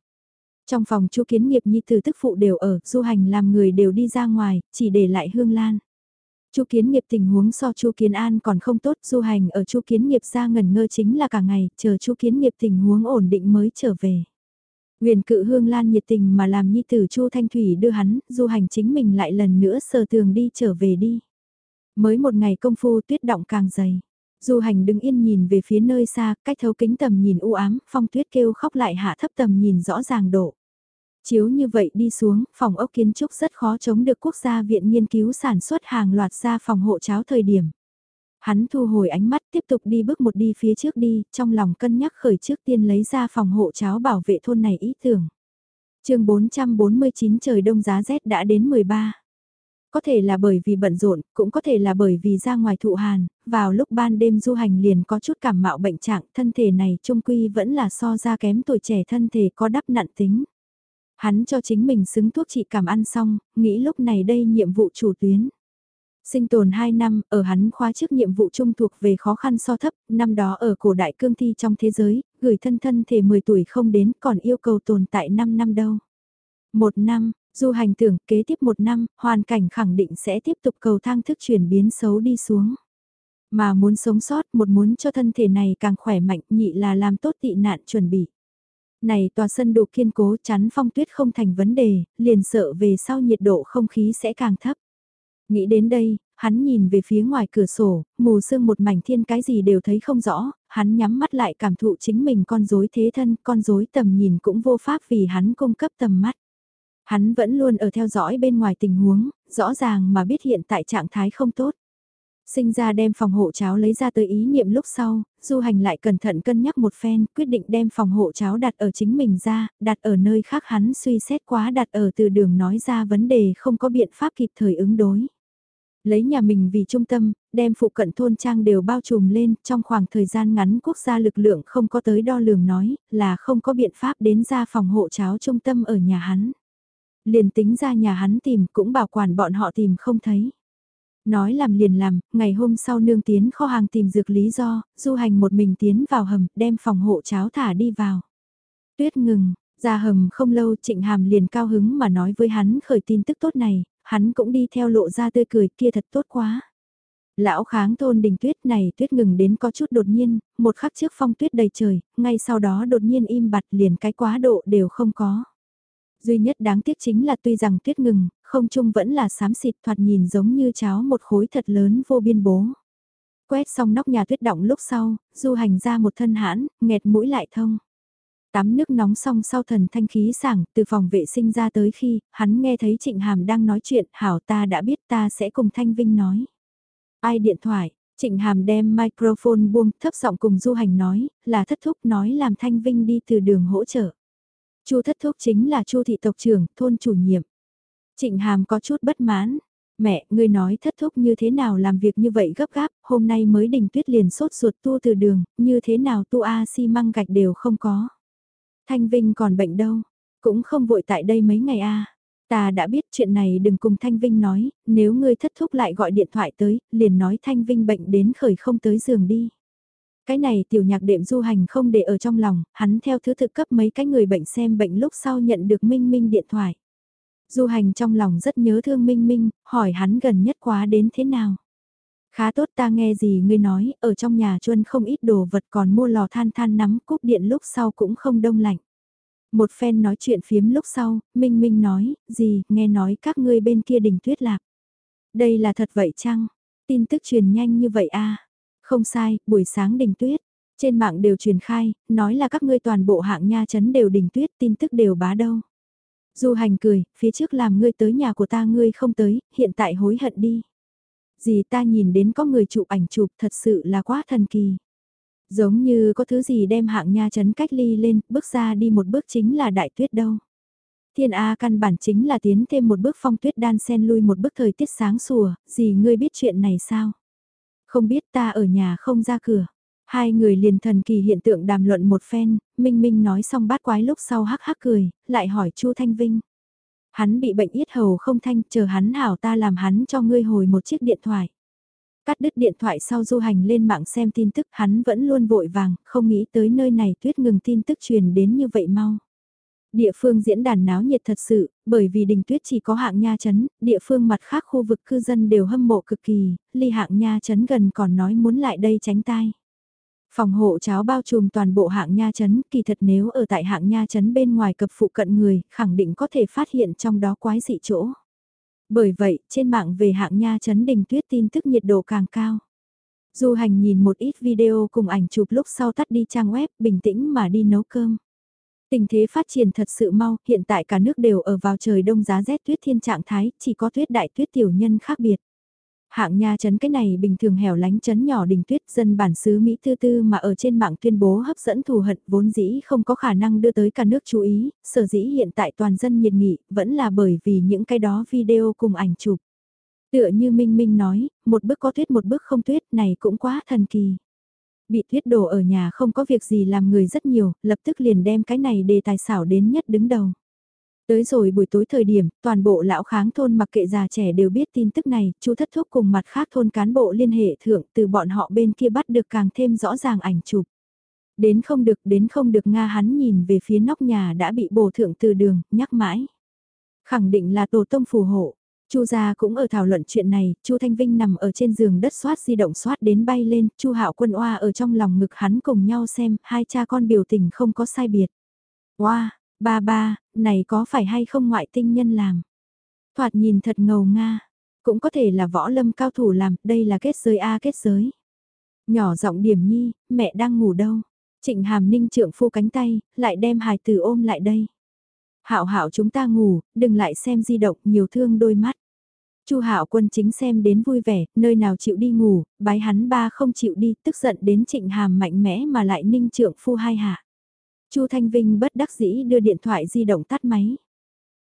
Speaker 1: Trong phòng chu kiến nghiệp nhi từ tức phụ đều ở, du hành làm người đều đi ra ngoài, chỉ để lại hương lan. Chu Kiến Nghiệp tình huống so Chu Kiến An còn không tốt, du hành ở Chu Kiến Nghiệp ra ngần ngơ chính là cả ngày, chờ Chu Kiến Nghiệp tình huống ổn định mới trở về. Huyền cự hương lan nhiệt tình mà làm nhi tử Chu Thanh Thủy đưa hắn, du hành chính mình lại lần nữa sờ tường đi trở về đi. Mới một ngày công phu tuyết động càng dày. Du hành đứng yên nhìn về phía nơi xa, cách thấu kính tầm nhìn u ám, phong tuyết kêu khóc lại hạ thấp tầm nhìn rõ ràng độ. Chiếu như vậy đi xuống, phòng ốc kiến trúc rất khó chống được quốc gia viện nghiên cứu sản xuất hàng loạt ra phòng hộ cháo thời điểm. Hắn thu hồi ánh mắt tiếp tục đi bước một đi phía trước đi, trong lòng cân nhắc khởi trước tiên lấy ra phòng hộ cháo bảo vệ thôn này ý tưởng. chương 449 trời đông giá rét đã đến 13. Có thể là bởi vì bận rộn, cũng có thể là bởi vì ra ngoài thụ hàn, vào lúc ban đêm du hành liền có chút cảm mạo bệnh trạng, thân thể này trung quy vẫn là so ra kém tuổi trẻ thân thể có đắp nặn tính. Hắn cho chính mình xứng thuốc trị cảm ăn xong, nghĩ lúc này đây nhiệm vụ chủ tuyến. Sinh tồn 2 năm, ở hắn khóa trước nhiệm vụ trung thuộc về khó khăn so thấp, năm đó ở cổ đại cương thi trong thế giới, gửi thân thân thể 10 tuổi không đến còn yêu cầu tồn tại 5 năm đâu. Một năm, du hành tưởng kế tiếp một năm, hoàn cảnh khẳng định sẽ tiếp tục cầu thang thức chuyển biến xấu đi xuống. Mà muốn sống sót một muốn cho thân thể này càng khỏe mạnh nhị là làm tốt tị nạn chuẩn bị. Này tòa sân đủ kiên cố chắn phong tuyết không thành vấn đề, liền sợ về sau nhiệt độ không khí sẽ càng thấp. Nghĩ đến đây, hắn nhìn về phía ngoài cửa sổ, mù sương một mảnh thiên cái gì đều thấy không rõ, hắn nhắm mắt lại cảm thụ chính mình con rối thế thân, con rối tầm nhìn cũng vô pháp vì hắn cung cấp tầm mắt. Hắn vẫn luôn ở theo dõi bên ngoài tình huống, rõ ràng mà biết hiện tại trạng thái không tốt. Sinh ra đem phòng hộ cháo lấy ra tới ý niệm lúc sau, du hành lại cẩn thận cân nhắc một phen, quyết định đem phòng hộ cháo đặt ở chính mình ra, đặt ở nơi khác hắn suy xét quá đặt ở từ đường nói ra vấn đề không có biện pháp kịp thời ứng đối. Lấy nhà mình vì trung tâm, đem phụ cận thôn trang đều bao trùm lên, trong khoảng thời gian ngắn quốc gia lực lượng không có tới đo lường nói, là không có biện pháp đến ra phòng hộ cháo trung tâm ở nhà hắn. Liền tính ra nhà hắn tìm cũng bảo quản bọn họ tìm không thấy. Nói làm liền làm, ngày hôm sau nương tiến kho hàng tìm dược lý do, du hành một mình tiến vào hầm, đem phòng hộ cháo thả đi vào. Tuyết ngừng, ra hầm không lâu trịnh hàm liền cao hứng mà nói với hắn khởi tin tức tốt này, hắn cũng đi theo lộ ra tươi cười kia thật tốt quá. Lão kháng thôn đình tuyết này tuyết ngừng đến có chút đột nhiên, một khắc trước phong tuyết đầy trời, ngay sau đó đột nhiên im bặt liền cái quá độ đều không có. Duy nhất đáng tiếc chính là tuy rằng tuyết ngừng, không trung vẫn là xám xịt thoạt nhìn giống như cháo một khối thật lớn vô biên bố. Quét xong nóc nhà tuyết động lúc sau, du hành ra một thân hãn, nghẹt mũi lại thông. Tắm nước nóng xong sau thần thanh khí sảng, từ phòng vệ sinh ra tới khi, hắn nghe thấy Trịnh Hàm đang nói chuyện, hảo ta đã biết ta sẽ cùng Thanh Vinh nói. Ai điện thoại, Trịnh Hàm đem microphone buông thấp giọng cùng du hành nói, là thất thúc nói làm Thanh Vinh đi từ đường hỗ trợ. Chu thất thúc chính là Chu thị tộc trưởng, thôn chủ nhiệm. Trịnh Hàm có chút bất mãn. Mẹ, ngươi nói thất thúc như thế nào làm việc như vậy gấp gáp, hôm nay mới đình tuyết liền sốt ruột tu từ đường, như thế nào tu A xi măng gạch đều không có. Thanh Vinh còn bệnh đâu, cũng không vội tại đây mấy ngày a. Ta đã biết chuyện này đừng cùng Thanh Vinh nói, nếu ngươi thất thúc lại gọi điện thoại tới, liền nói Thanh Vinh bệnh đến khởi không tới giường đi. Cái này tiểu nhạc đệm du hành không để ở trong lòng, hắn theo thứ thực cấp mấy cái người bệnh xem bệnh lúc sau nhận được Minh Minh điện thoại. Du hành trong lòng rất nhớ thương Minh Minh, hỏi hắn gần nhất quá đến thế nào. Khá tốt ta nghe gì ngươi nói, ở trong nhà chuân không ít đồ vật còn mua lò than than nắm cúp điện lúc sau cũng không đông lạnh. Một phen nói chuyện phiếm lúc sau, Minh Minh nói, gì, nghe nói các ngươi bên kia đỉnh tuyết lạc. Đây là thật vậy chăng? Tin tức truyền nhanh như vậy à? Không sai, buổi sáng đỉnh tuyết. Trên mạng đều truyền khai, nói là các ngươi toàn bộ hạng nha chấn đều đỉnh tuyết, tin tức đều bá đâu. Du hành cười, phía trước làm ngươi tới nhà của ta ngươi không tới, hiện tại hối hận đi. Gì ta nhìn đến có người chụp ảnh chụp thật sự là quá thần kỳ. Giống như có thứ gì đem hạng nha chấn cách ly lên, bước ra đi một bước chính là đại tuyết đâu. Thiên A căn bản chính là tiến thêm một bước phong tuyết đan sen lui một bước thời tiết sáng sủa, gì ngươi biết chuyện này sao? Không biết ta ở nhà không ra cửa. Hai người liền thần kỳ hiện tượng đàm luận một phen, Minh Minh nói xong bát quái lúc sau hắc hắc cười, lại hỏi Chu Thanh Vinh. Hắn bị bệnh yết hầu không thanh, chờ hắn hảo ta làm hắn cho ngươi hồi một chiếc điện thoại. Cắt đứt điện thoại sau du hành lên mạng xem tin tức hắn vẫn luôn vội vàng, không nghĩ tới nơi này tuyết ngừng tin tức truyền đến như vậy mau. Địa phương diễn đàn náo nhiệt thật sự, bởi vì đình tuyết chỉ có hạng nha chấn, địa phương mặt khác khu vực cư dân đều hâm mộ cực kỳ, ly hạng nha chấn gần còn nói muốn lại đây tránh tai. Phòng hộ cháo bao trùm toàn bộ hạng nha chấn, kỳ thật nếu ở tại hạng nha chấn bên ngoài cập phụ cận người, khẳng định có thể phát hiện trong đó quái dị chỗ. Bởi vậy, trên mạng về hạng nha chấn đình tuyết tin tức nhiệt độ càng cao. Du hành nhìn một ít video cùng ảnh chụp lúc sau tắt đi trang web, bình tĩnh mà đi nấu cơm. Tình thế phát triển thật sự mau, hiện tại cả nước đều ở vào trời đông giá rét tuyết thiên trạng thái, chỉ có tuyết đại tuyết tiểu nhân khác biệt. Hạng nha chấn cái này bình thường hẻo lánh chấn nhỏ đình tuyết dân bản xứ Mỹ tư tư mà ở trên mạng tuyên bố hấp dẫn thù hận vốn dĩ không có khả năng đưa tới cả nước chú ý, sở dĩ hiện tại toàn dân nhiệt nghị vẫn là bởi vì những cái đó video cùng ảnh chụp. Tựa như Minh Minh nói, một bước có tuyết một bước không tuyết này cũng quá thần kỳ. Bị tuyết đổ ở nhà không có việc gì làm người rất nhiều, lập tức liền đem cái này đề tài xảo đến nhất đứng đầu. Tới rồi buổi tối thời điểm, toàn bộ lão kháng thôn mặc kệ già trẻ đều biết tin tức này, chú thất thúc cùng mặt khác thôn cán bộ liên hệ thượng từ bọn họ bên kia bắt được càng thêm rõ ràng ảnh chụp. Đến không được, đến không được Nga hắn nhìn về phía nóc nhà đã bị bổ thượng từ đường, nhắc mãi. Khẳng định là tổ tông phù hộ. Chu gia cũng ở thảo luận chuyện này, Chu Thanh Vinh nằm ở trên giường đất xoát di động xoát đến bay lên, Chu Hạo Quân oa ở trong lòng ngực hắn cùng nhau xem, hai cha con biểu tình không có sai biệt. oa ba ba, này có phải hay không ngoại tinh nhân làm? Thoạt nhìn thật ngầu nga, cũng có thể là võ lâm cao thủ làm, đây là kết giới A kết giới. Nhỏ giọng điểm nhi, mẹ đang ngủ đâu? Trịnh Hàm Ninh trượng phu cánh tay, lại đem hài tử ôm lại đây. Hạo hạo chúng ta ngủ, đừng lại xem di động, nhiều thương đôi mắt. Chu Hạo Quân chính xem đến vui vẻ, nơi nào chịu đi ngủ, bái hắn ba không chịu đi, tức giận đến Trịnh Hàm mạnh mẽ mà lại ninh trượng phu hai hạ. Chu Thanh Vinh bất đắc dĩ đưa điện thoại di động tắt máy.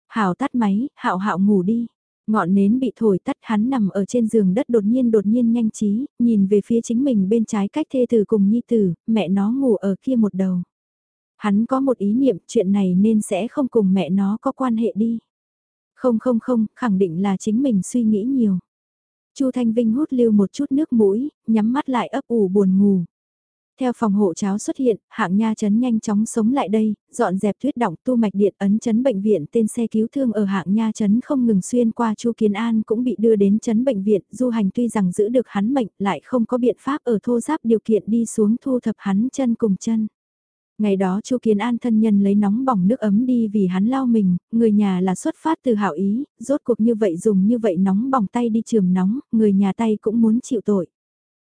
Speaker 1: Hảo tắt máy, Hạo Hạo ngủ đi. Ngọn nến bị thổi tắt hắn nằm ở trên giường đất đột nhiên đột nhiên nhanh trí, nhìn về phía chính mình bên trái cách thê tử cùng nhi tử, mẹ nó ngủ ở kia một đầu. Hắn có một ý niệm chuyện này nên sẽ không cùng mẹ nó có quan hệ đi. Không không không, khẳng định là chính mình suy nghĩ nhiều. Chu Thanh Vinh hút lưu một chút nước mũi, nhắm mắt lại ấp ủ buồn ngủ. Theo phòng hộ cháo xuất hiện, hạng nha chấn nhanh chóng sống lại đây, dọn dẹp tuyết động tu mạch điện ấn chấn bệnh viện tên xe cứu thương ở hạng nha chấn không ngừng xuyên qua Chu Kiến An cũng bị đưa đến chấn bệnh viện, du hành tuy rằng giữ được hắn mệnh lại không có biện pháp ở thô giáp điều kiện đi xuống thu thập hắn chân cùng chân. Ngày đó Chu Kiến An thân nhân lấy nóng bỏng nước ấm đi vì hắn lao mình, người nhà là xuất phát từ hảo ý, rốt cuộc như vậy dùng như vậy nóng bỏng tay đi trường nóng, người nhà tay cũng muốn chịu tội.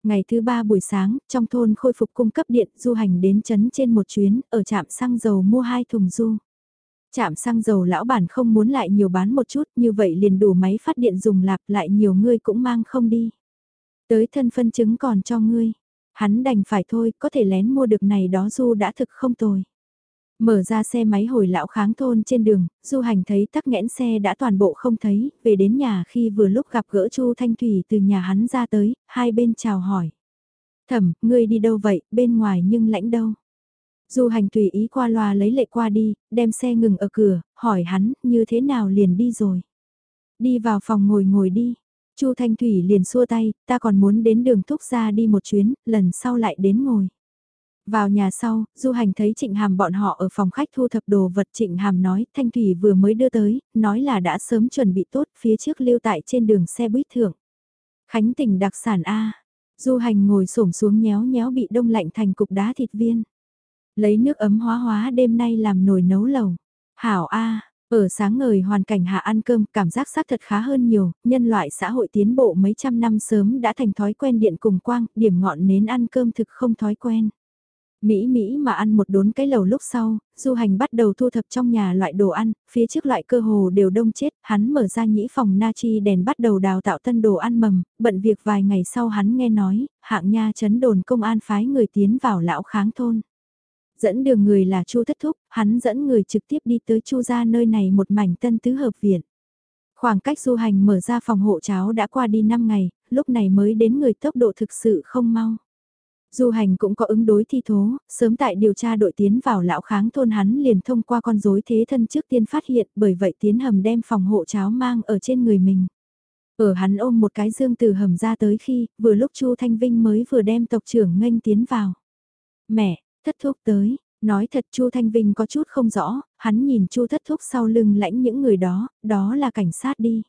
Speaker 1: Ngày thứ ba buổi sáng, trong thôn khôi phục cung cấp điện du hành đến chấn trên một chuyến, ở trạm xăng dầu mua hai thùng du. Trạm xăng dầu lão bản không muốn lại nhiều bán một chút, như vậy liền đủ máy phát điện dùng lạp lại nhiều ngươi cũng mang không đi. Tới thân phân chứng còn cho ngươi. Hắn đành phải thôi, có thể lén mua được này đó du đã thực không tồi. Mở ra xe máy hồi lão kháng thôn trên đường, du hành thấy tắc nghẽn xe đã toàn bộ không thấy, về đến nhà khi vừa lúc gặp gỡ Chu Thanh Thủy từ nhà hắn ra tới, hai bên chào hỏi. Thẩm, ngươi đi đâu vậy, bên ngoài nhưng lãnh đâu? Du hành tùy ý qua loa lấy lệ qua đi, đem xe ngừng ở cửa, hỏi hắn, như thế nào liền đi rồi? Đi vào phòng ngồi ngồi đi. Chu Thanh Thủy liền xua tay, ta còn muốn đến đường thúc ra đi một chuyến, lần sau lại đến ngồi. Vào nhà sau, Du Hành thấy Trịnh Hàm bọn họ ở phòng khách thu thập đồ vật Trịnh Hàm nói, Thanh Thủy vừa mới đưa tới, nói là đã sớm chuẩn bị tốt phía trước lưu tại trên đường xe buýt thưởng. Khánh tỉnh đặc sản A. Du Hành ngồi xổm xuống nhéo nhéo bị đông lạnh thành cục đá thịt viên. Lấy nước ấm hóa hóa đêm nay làm nồi nấu lầu. Hảo A, ở sáng ngời hoàn cảnh hạ ăn cơm cảm giác xác thật khá hơn nhiều, nhân loại xã hội tiến bộ mấy trăm năm sớm đã thành thói quen điện cùng quang, điểm ngọn nến ăn cơm thực không thói quen. Mỹ Mỹ mà ăn một đốn cái lầu lúc sau, du hành bắt đầu thu thập trong nhà loại đồ ăn, phía trước loại cơ hồ đều đông chết, hắn mở ra nhĩ phòng na chi đèn bắt đầu đào tạo tân đồ ăn mầm, bận việc vài ngày sau hắn nghe nói, hạng nha chấn đồn công an phái người tiến vào lão kháng thôn. Dẫn đường người là Chu Thất Thúc, hắn dẫn người trực tiếp đi tới Chu ra nơi này một mảnh tân tứ hợp viện. Khoảng cách du hành mở ra phòng hộ cháo đã qua đi 5 ngày, lúc này mới đến người tốc độ thực sự không mau. Du hành cũng có ứng đối thi thố, sớm tại điều tra đội tiến vào lão kháng thôn hắn liền thông qua con rối thế thân trước tiên phát hiện bởi vậy tiến hầm đem phòng hộ cháo mang ở trên người mình. Ở hắn ôm một cái dương từ hầm ra tới khi, vừa lúc Chu Thanh Vinh mới vừa đem tộc trưởng nghênh tiến vào. Mẹ, thất thúc tới, nói thật Chu Thanh Vinh có chút không rõ, hắn nhìn Chu thất thúc sau lưng lãnh những người đó, đó là cảnh sát đi.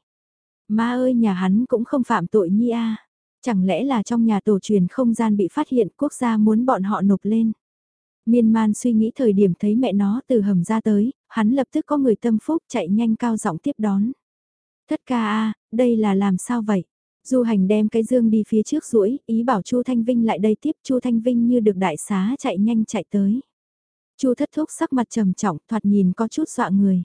Speaker 1: Ma ơi nhà hắn cũng không phạm tội nhi a Chẳng lẽ là trong nhà tổ truyền không gian bị phát hiện quốc gia muốn bọn họ nộp lên. Miên man suy nghĩ thời điểm thấy mẹ nó từ hầm ra tới, hắn lập tức có người tâm phúc chạy nhanh cao giọng tiếp đón. Thất ca a đây là làm sao vậy? Du hành đem cái dương đi phía trước rũi, ý bảo Chu Thanh Vinh lại đây tiếp Chu Thanh Vinh như được đại xá chạy nhanh chạy tới. Chu thất thúc sắc mặt trầm trọng thoạt nhìn có chút dọa người.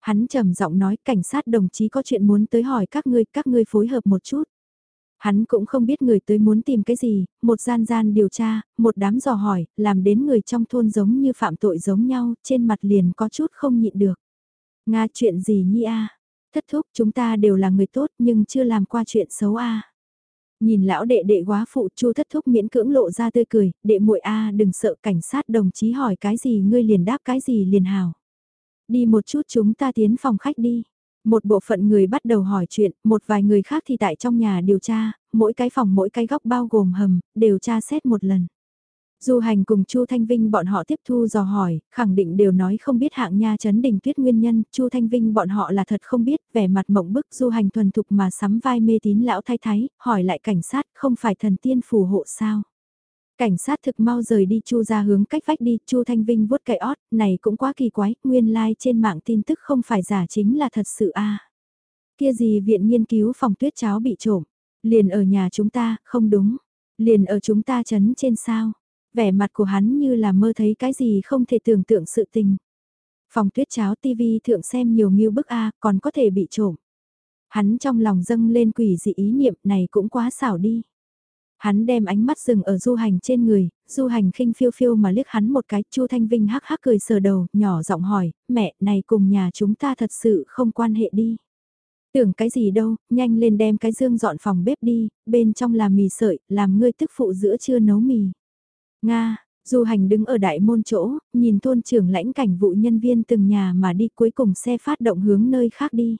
Speaker 1: Hắn trầm giọng nói cảnh sát đồng chí có chuyện muốn tới hỏi các ngươi, các ngươi phối hợp một chút. Hắn cũng không biết người tới muốn tìm cái gì, một gian gian điều tra, một đám dò hỏi, làm đến người trong thôn giống như phạm tội giống nhau, trên mặt liền có chút không nhịn được. Nga chuyện gì nhi a? Thất thúc chúng ta đều là người tốt nhưng chưa làm qua chuyện xấu a. Nhìn lão đệ đệ quá phụ chu thất thúc miễn cưỡng lộ ra tươi cười, đệ muội a đừng sợ cảnh sát đồng chí hỏi cái gì ngươi liền đáp cái gì liền hào. Đi một chút chúng ta tiến phòng khách đi. Một bộ phận người bắt đầu hỏi chuyện, một vài người khác thì tại trong nhà điều tra, mỗi cái phòng mỗi cái góc bao gồm hầm, đều tra xét một lần. Du hành cùng Chu Thanh Vinh bọn họ tiếp thu dò hỏi, khẳng định đều nói không biết hạng nha chấn đình tuyết nguyên nhân, Chu Thanh Vinh bọn họ là thật không biết, vẻ mặt mộng bức Du hành thuần thục mà sắm vai mê tín lão thái thái, hỏi lại cảnh sát, không phải thần tiên phù hộ sao? Cảnh sát thực mau rời đi Chu ra hướng cách vách đi, Chu Thanh Vinh vuốt cậy ót, này cũng quá kỳ quái, nguyên lai like trên mạng tin tức không phải giả chính là thật sự a. Kia gì viện nghiên cứu phòng tuyết cháo bị trộm, liền ở nhà chúng ta, không đúng, liền ở chúng ta chấn trên sao. Vẻ mặt của hắn như là mơ thấy cái gì không thể tưởng tượng sự tình. Phòng tuyết cháo TV thượng xem nhiều nghiêu bức A còn có thể bị trộm. Hắn trong lòng dâng lên quỷ dị ý niệm này cũng quá xảo đi. Hắn đem ánh mắt dừng ở du hành trên người, du hành khinh phiêu phiêu mà liếc hắn một cái, Chu Thanh Vinh hắc hắc cười sờ đầu, nhỏ giọng hỏi, mẹ, này cùng nhà chúng ta thật sự không quan hệ đi. Tưởng cái gì đâu, nhanh lên đem cái dương dọn phòng bếp đi, bên trong là mì sợi, làm ngươi tức phụ giữa trưa nấu mì. Nga, Du hành đứng ở đại môn chỗ, nhìn thôn trưởng lãnh cảnh vụ nhân viên từng nhà mà đi cuối cùng xe phát động hướng nơi khác đi.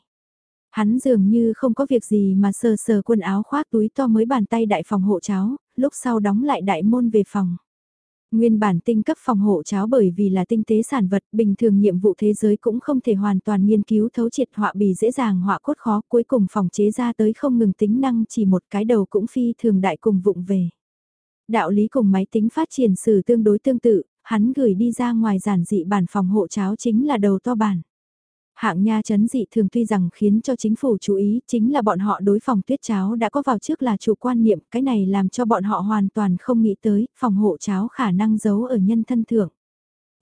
Speaker 1: Hắn dường như không có việc gì mà sờ sờ quần áo khoác túi to mới bàn tay đại phòng hộ cháo, lúc sau đóng lại đại môn về phòng. Nguyên bản tinh cấp phòng hộ cháo bởi vì là tinh tế sản vật, bình thường nhiệm vụ thế giới cũng không thể hoàn toàn nghiên cứu thấu triệt họa bì dễ dàng họa cốt khó, cuối cùng phòng chế ra tới không ngừng tính năng chỉ một cái đầu cũng phi thường đại cùng vụng về. Đạo lý cùng máy tính phát triển sử tương đối tương tự, hắn gửi đi ra ngoài giản dị bản phòng hộ cháo chính là đầu to bản. Hạng nha chấn dị thường tuy rằng khiến cho chính phủ chú ý chính là bọn họ đối phòng tuyết cháo đã có vào trước là chủ quan niệm, cái này làm cho bọn họ hoàn toàn không nghĩ tới phòng hộ cháo khả năng giấu ở nhân thân thượng.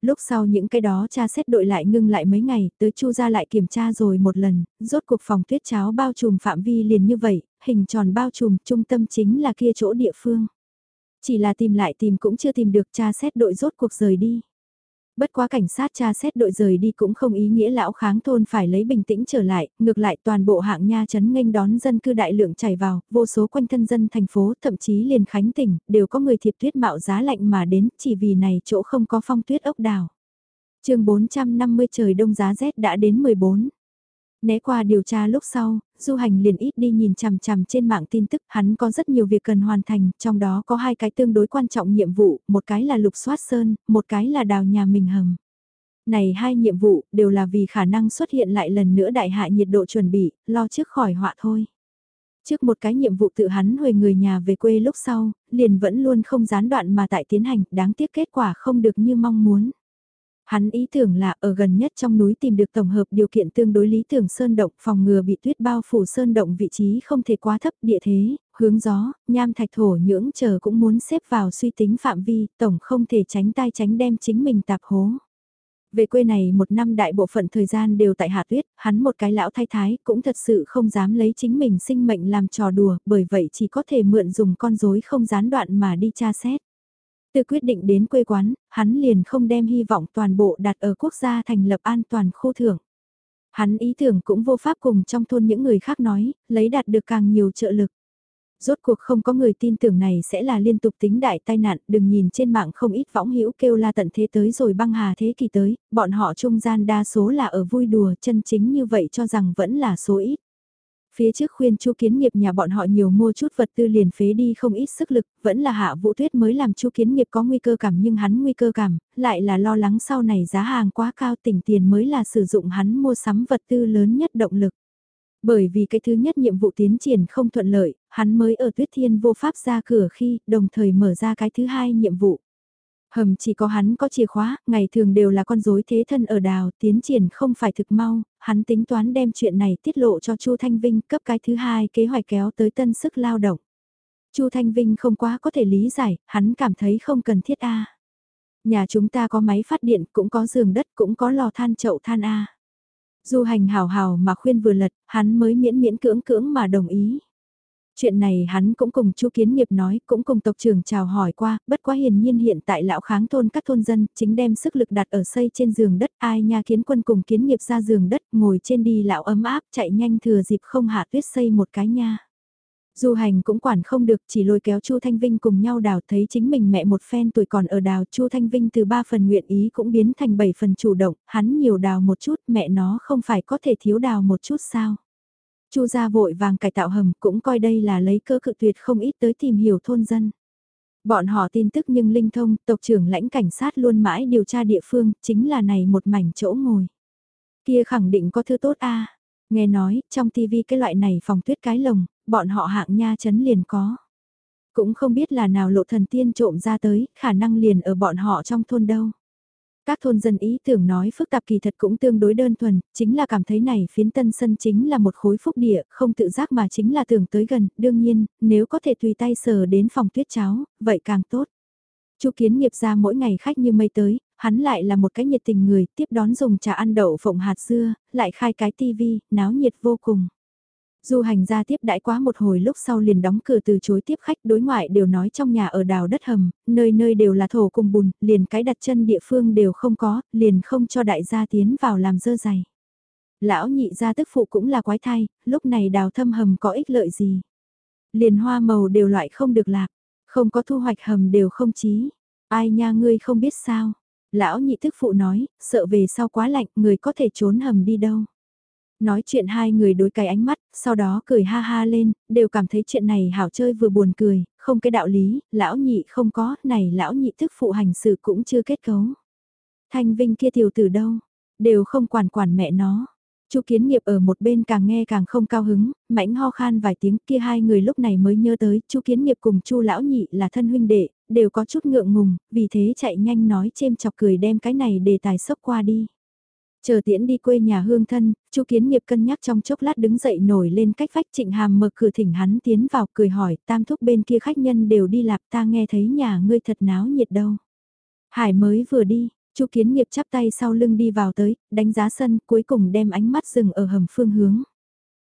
Speaker 1: Lúc sau những cái đó cha xét đội lại ngưng lại mấy ngày, tới chu ra lại kiểm tra rồi một lần, rốt cuộc phòng tuyết cháo bao trùm phạm vi liền như vậy, hình tròn bao trùm, trung tâm chính là kia chỗ địa phương. Chỉ là tìm lại tìm cũng chưa tìm được cha xét đội rốt cuộc rời đi. Bất quá cảnh sát tra xét đội rời đi cũng không ý nghĩa lão kháng thôn phải lấy bình tĩnh trở lại, ngược lại toàn bộ hạng nha chấn nghênh đón dân cư đại lượng chảy vào, vô số quanh thân dân thành phố thậm chí liền khánh tỉnh, đều có người thiệp tuyết mạo giá lạnh mà đến, chỉ vì này chỗ không có phong tuyết ốc đào. chương 450 trời đông giá rét đã đến 14. Né qua điều tra lúc sau, du hành liền ít đi nhìn chằm chằm trên mạng tin tức, hắn có rất nhiều việc cần hoàn thành, trong đó có hai cái tương đối quan trọng nhiệm vụ, một cái là lục soát sơn, một cái là đào nhà mình hầm. Này hai nhiệm vụ đều là vì khả năng xuất hiện lại lần nữa đại hạ nhiệt độ chuẩn bị, lo trước khỏi họa thôi. Trước một cái nhiệm vụ tự hắn hồi người nhà về quê lúc sau, liền vẫn luôn không gián đoạn mà tại tiến hành, đáng tiếc kết quả không được như mong muốn. Hắn ý tưởng là ở gần nhất trong núi tìm được tổng hợp điều kiện tương đối lý tưởng sơn động phòng ngừa bị tuyết bao phủ sơn động vị trí không thể quá thấp địa thế, hướng gió, nham thạch thổ nhưỡng chờ cũng muốn xếp vào suy tính phạm vi, tổng không thể tránh tai tránh đem chính mình tạp hố. Về quê này một năm đại bộ phận thời gian đều tại hạ tuyết, hắn một cái lão thay thái cũng thật sự không dám lấy chính mình sinh mệnh làm trò đùa, bởi vậy chỉ có thể mượn dùng con rối không gián đoạn mà đi tra xét. Từ quyết định đến quê quán, hắn liền không đem hy vọng toàn bộ đặt ở quốc gia thành lập an toàn khu thưởng. Hắn ý tưởng cũng vô pháp cùng trong thôn những người khác nói, lấy đạt được càng nhiều trợ lực. Rốt cuộc không có người tin tưởng này sẽ là liên tục tính đại tai nạn, đừng nhìn trên mạng không ít võng hữu kêu la tận thế tới rồi băng hà thế kỷ tới, bọn họ trung gian đa số là ở vui đùa chân chính như vậy cho rằng vẫn là số ít. Phía trước khuyên chu kiến nghiệp nhà bọn họ nhiều mua chút vật tư liền phế đi không ít sức lực, vẫn là hạ vũ tuyết mới làm chu kiến nghiệp có nguy cơ cảm nhưng hắn nguy cơ cảm, lại là lo lắng sau này giá hàng quá cao tỉnh tiền mới là sử dụng hắn mua sắm vật tư lớn nhất động lực. Bởi vì cái thứ nhất nhiệm vụ tiến triển không thuận lợi, hắn mới ở tuyết thiên vô pháp ra cửa khi đồng thời mở ra cái thứ hai nhiệm vụ. Hầm chỉ có hắn có chìa khóa, ngày thường đều là con rối thế thân ở đào, tiến triển không phải thực mau, hắn tính toán đem chuyện này tiết lộ cho Chu Thanh Vinh cấp cái thứ hai kế hoạch kéo tới tân sức lao động. Chu Thanh Vinh không quá có thể lý giải, hắn cảm thấy không cần thiết a. Nhà chúng ta có máy phát điện, cũng có giường đất, cũng có lò than chậu than a. Du hành hào hào mà khuyên vừa lật, hắn mới miễn miễn cưỡng cưỡng mà đồng ý. Chuyện này hắn cũng cùng chu kiến nghiệp nói, cũng cùng tộc trưởng chào hỏi qua, bất quá hiển nhiên hiện tại lão kháng thôn các thôn dân, chính đem sức lực đặt ở xây trên giường đất, ai nha kiến quân cùng kiến nghiệp ra giường đất, ngồi trên đi lão ấm áp, chạy nhanh thừa dịp không hạ tuyết xây một cái nha. Du hành cũng quản không được, chỉ lôi kéo Chu Thanh Vinh cùng nhau đào thấy chính mình mẹ một phen tuổi còn ở đào, Chu Thanh Vinh từ 3 phần nguyện ý cũng biến thành 7 phần chủ động, hắn nhiều đào một chút, mẹ nó không phải có thể thiếu đào một chút sao. Chu gia vội vàng cải tạo hầm cũng coi đây là lấy cơ cự tuyệt không ít tới tìm hiểu thôn dân. Bọn họ tin tức nhưng linh thông, tộc trưởng lãnh cảnh sát luôn mãi điều tra địa phương, chính là này một mảnh chỗ ngồi. Kia khẳng định có thư tốt a Nghe nói, trong tivi cái loại này phòng tuyết cái lồng, bọn họ hạng nha chấn liền có. Cũng không biết là nào lộ thần tiên trộm ra tới, khả năng liền ở bọn họ trong thôn đâu. Các thôn dân ý tưởng nói phức tạp kỳ thật cũng tương đối đơn thuần, chính là cảm thấy này phiến tân sân chính là một khối phúc địa, không tự giác mà chính là tưởng tới gần, đương nhiên, nếu có thể tùy tay sờ đến phòng tuyết cháo, vậy càng tốt. Chu kiến nghiệp ra mỗi ngày khách như mây tới, hắn lại là một cái nhiệt tình người, tiếp đón dùng trà ăn đậu phộng hạt dưa, lại khai cái tivi, náo nhiệt vô cùng. Du hành ra tiếp đãi quá một hồi lúc sau liền đóng cửa từ chối tiếp khách đối ngoại đều nói trong nhà ở đào đất hầm, nơi nơi đều là thổ cùng bùn, liền cái đặt chân địa phương đều không có, liền không cho đại gia tiến vào làm dơ dày. Lão nhị gia tức phụ cũng là quái thai, lúc này đào thâm hầm có ích lợi gì. Liền hoa màu đều loại không được lạc, không có thu hoạch hầm đều không chí. Ai nha ngươi không biết sao. Lão nhị tức phụ nói, sợ về sau quá lạnh, người có thể trốn hầm đi đâu. Nói chuyện hai người đối cái ánh mắt, sau đó cười ha ha lên, đều cảm thấy chuyện này hảo chơi vừa buồn cười, không cái đạo lý, lão nhị không có, này lão nhị thức phụ hành sự cũng chưa kết cấu. Thanh Vinh kia tiểu tử đâu, đều không quản quản mẹ nó. Chu Kiến Nghiệp ở một bên càng nghe càng không cao hứng, mãnh ho khan vài tiếng kia hai người lúc này mới nhớ tới, Chu Kiến Nghiệp cùng Chu lão nhị là thân huynh đệ, đều có chút ngượng ngùng, vì thế chạy nhanh nói chêm chọc cười đem cái này đề tài sốc qua đi. Chờ tiễn đi quê nhà hương thân, Chu Kiến Nghiệp cân nhắc trong chốc lát đứng dậy nổi lên cách vách Trịnh Hàm mở cửa thỉnh hắn tiến vào cười hỏi, tam thúc bên kia khách nhân đều đi lạp ta nghe thấy nhà ngươi thật náo nhiệt đâu. Hải mới vừa đi, Chu Kiến Nghiệp chắp tay sau lưng đi vào tới, đánh giá sân, cuối cùng đem ánh mắt dừng ở hầm phương hướng.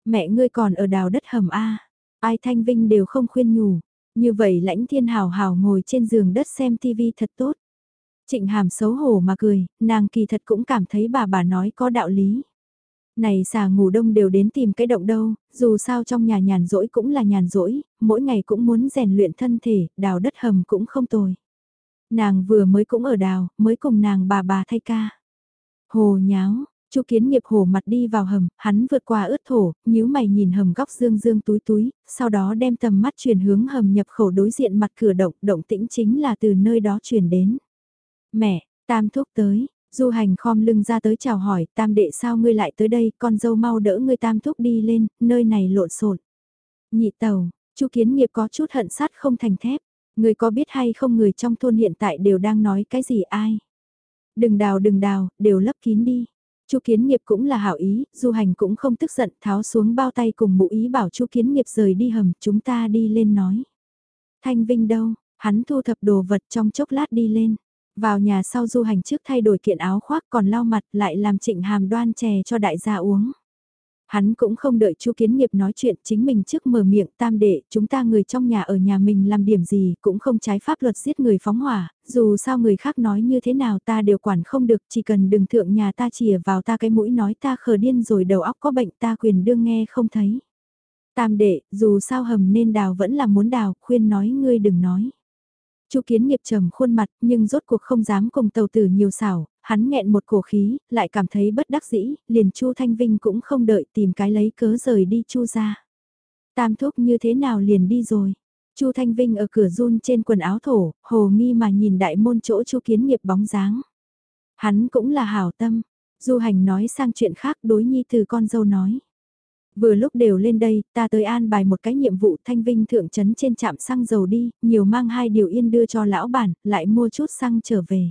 Speaker 1: Mẹ ngươi còn ở đào đất hầm A, ai thanh vinh đều không khuyên nhủ, như vậy lãnh thiên hào hào ngồi trên giường đất xem tivi thật tốt. Trịnh hàm xấu hổ mà cười, nàng kỳ thật cũng cảm thấy bà bà nói có đạo lý. Này xà ngủ đông đều đến tìm cái động đâu, dù sao trong nhà nhàn rỗi cũng là nhàn rỗi, mỗi ngày cũng muốn rèn luyện thân thể, đào đất hầm cũng không tồi. Nàng vừa mới cũng ở đào, mới cùng nàng bà bà thay ca. Hồ nháo, Chu Kiến Nghiệp hồ mặt đi vào hầm, hắn vượt qua ướt thổ, nhíu mày nhìn hầm góc dương dương túi túi, sau đó đem tầm mắt chuyển hướng hầm nhập khẩu đối diện mặt cửa động, động tĩnh chính là từ nơi đó chuyển đến. Mẹ, tam thúc tới, du hành khom lưng ra tới chào hỏi, tam đệ sao ngươi lại tới đây, con dâu mau đỡ ngươi tam thúc đi lên, nơi này lộn xộn. Nhị tàu, chu kiến nghiệp có chút hận sát không thành thép, ngươi có biết hay không người trong thôn hiện tại đều đang nói cái gì ai. Đừng đào đừng đào, đều lấp kín đi. Chu Kiến Nghiệp cũng là hảo ý, Du Hành cũng không tức giận, tháo xuống bao tay cùng mũ ý bảo Chu Kiến Nghiệp rời đi hầm, chúng ta đi lên nói. Thanh Vinh đâu? Hắn thu thập đồ vật trong chốc lát đi lên. Vào nhà sau du hành trước thay đổi kiện áo khoác còn lau mặt lại làm trịnh hàm đoan chè cho đại gia uống. Hắn cũng không đợi chu kiến nghiệp nói chuyện chính mình trước mở miệng tam đệ chúng ta người trong nhà ở nhà mình làm điểm gì cũng không trái pháp luật giết người phóng hỏa, dù sao người khác nói như thế nào ta đều quản không được chỉ cần đừng thượng nhà ta chìa vào ta cái mũi nói ta khờ điên rồi đầu óc có bệnh ta quyền đương nghe không thấy. Tam đệ, dù sao hầm nên đào vẫn là muốn đào, khuyên nói ngươi đừng nói. Chu Kiến Nghiệp trầm khuôn mặt, nhưng rốt cuộc không dám cùng tàu tử nhiều xảo, hắn nghẹn một cổ khí, lại cảm thấy bất đắc dĩ, liền Chu Thanh Vinh cũng không đợi tìm cái lấy cớ rời đi Chu ra. Tam thúc như thế nào liền đi rồi. Chu Thanh Vinh ở cửa run trên quần áo thổ, hồ nghi mà nhìn đại môn chỗ Chu Kiến Nghiệp bóng dáng. Hắn cũng là hảo tâm, Du Hành nói sang chuyện khác đối nhi từ con dâu nói. Vừa lúc đều lên đây, ta tới an bài một cái nhiệm vụ thanh vinh thượng trấn trên trạm xăng dầu đi, nhiều mang hai điều yên đưa cho lão bản, lại mua chút xăng trở về.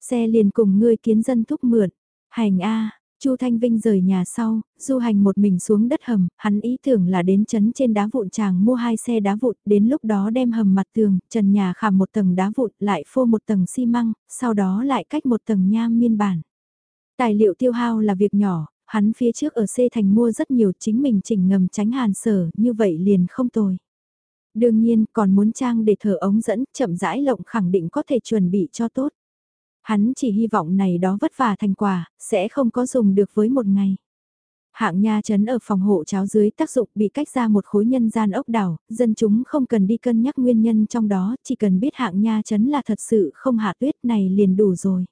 Speaker 1: Xe liền cùng ngươi kiến dân thúc mượn. Hành A, Chu Thanh Vinh rời nhà sau, du hành một mình xuống đất hầm, hắn ý tưởng là đến chấn trên đá vụn chàng mua hai xe đá vụn, đến lúc đó đem hầm mặt tường, trần nhà khảm một tầng đá vụn, lại phô một tầng xi măng, sau đó lại cách một tầng nham miên bản. Tài liệu tiêu hao là việc nhỏ, hắn phía trước ở C thành mua rất nhiều chính mình chỉnh ngầm tránh hàn sở, như vậy liền không tồi. Đương nhiên, còn muốn trang để thở ống dẫn, chậm rãi lộng khẳng định có thể chuẩn bị cho tốt. Hắn chỉ hy vọng này đó vất vả thành quả, sẽ không có dùng được với một ngày. Hạng nha chấn ở phòng hộ cháo dưới tác dụng bị cách ra một khối nhân gian ốc đảo, dân chúng không cần đi cân nhắc nguyên nhân trong đó, chỉ cần biết hạng nha chấn là thật sự không hạ tuyết này liền đủ rồi.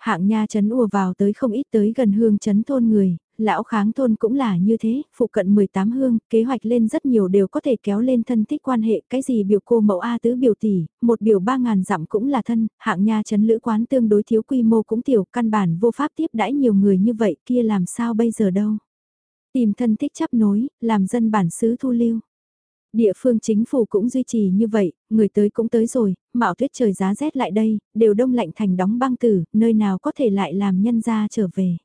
Speaker 1: Hạng nha chấn ùa vào tới không ít tới gần hương chấn thôn người, lão kháng thôn cũng là như thế, phụ cận 18 hương, kế hoạch lên rất nhiều đều có thể kéo lên thân thích quan hệ, cái gì biểu cô mẫu A tứ biểu tỷ, một biểu 3.000 dặm cũng là thân, hạng nha chấn lữ quán tương đối thiếu quy mô cũng tiểu, căn bản vô pháp tiếp đãi nhiều người như vậy kia làm sao bây giờ đâu. Tìm thân thích chấp nối, làm dân bản xứ thu lưu. Địa phương chính phủ cũng duy trì như vậy, người tới cũng tới rồi, mạo tuyết trời giá rét lại đây, đều đông lạnh thành đóng băng tử, nơi nào có thể lại làm nhân ra trở về.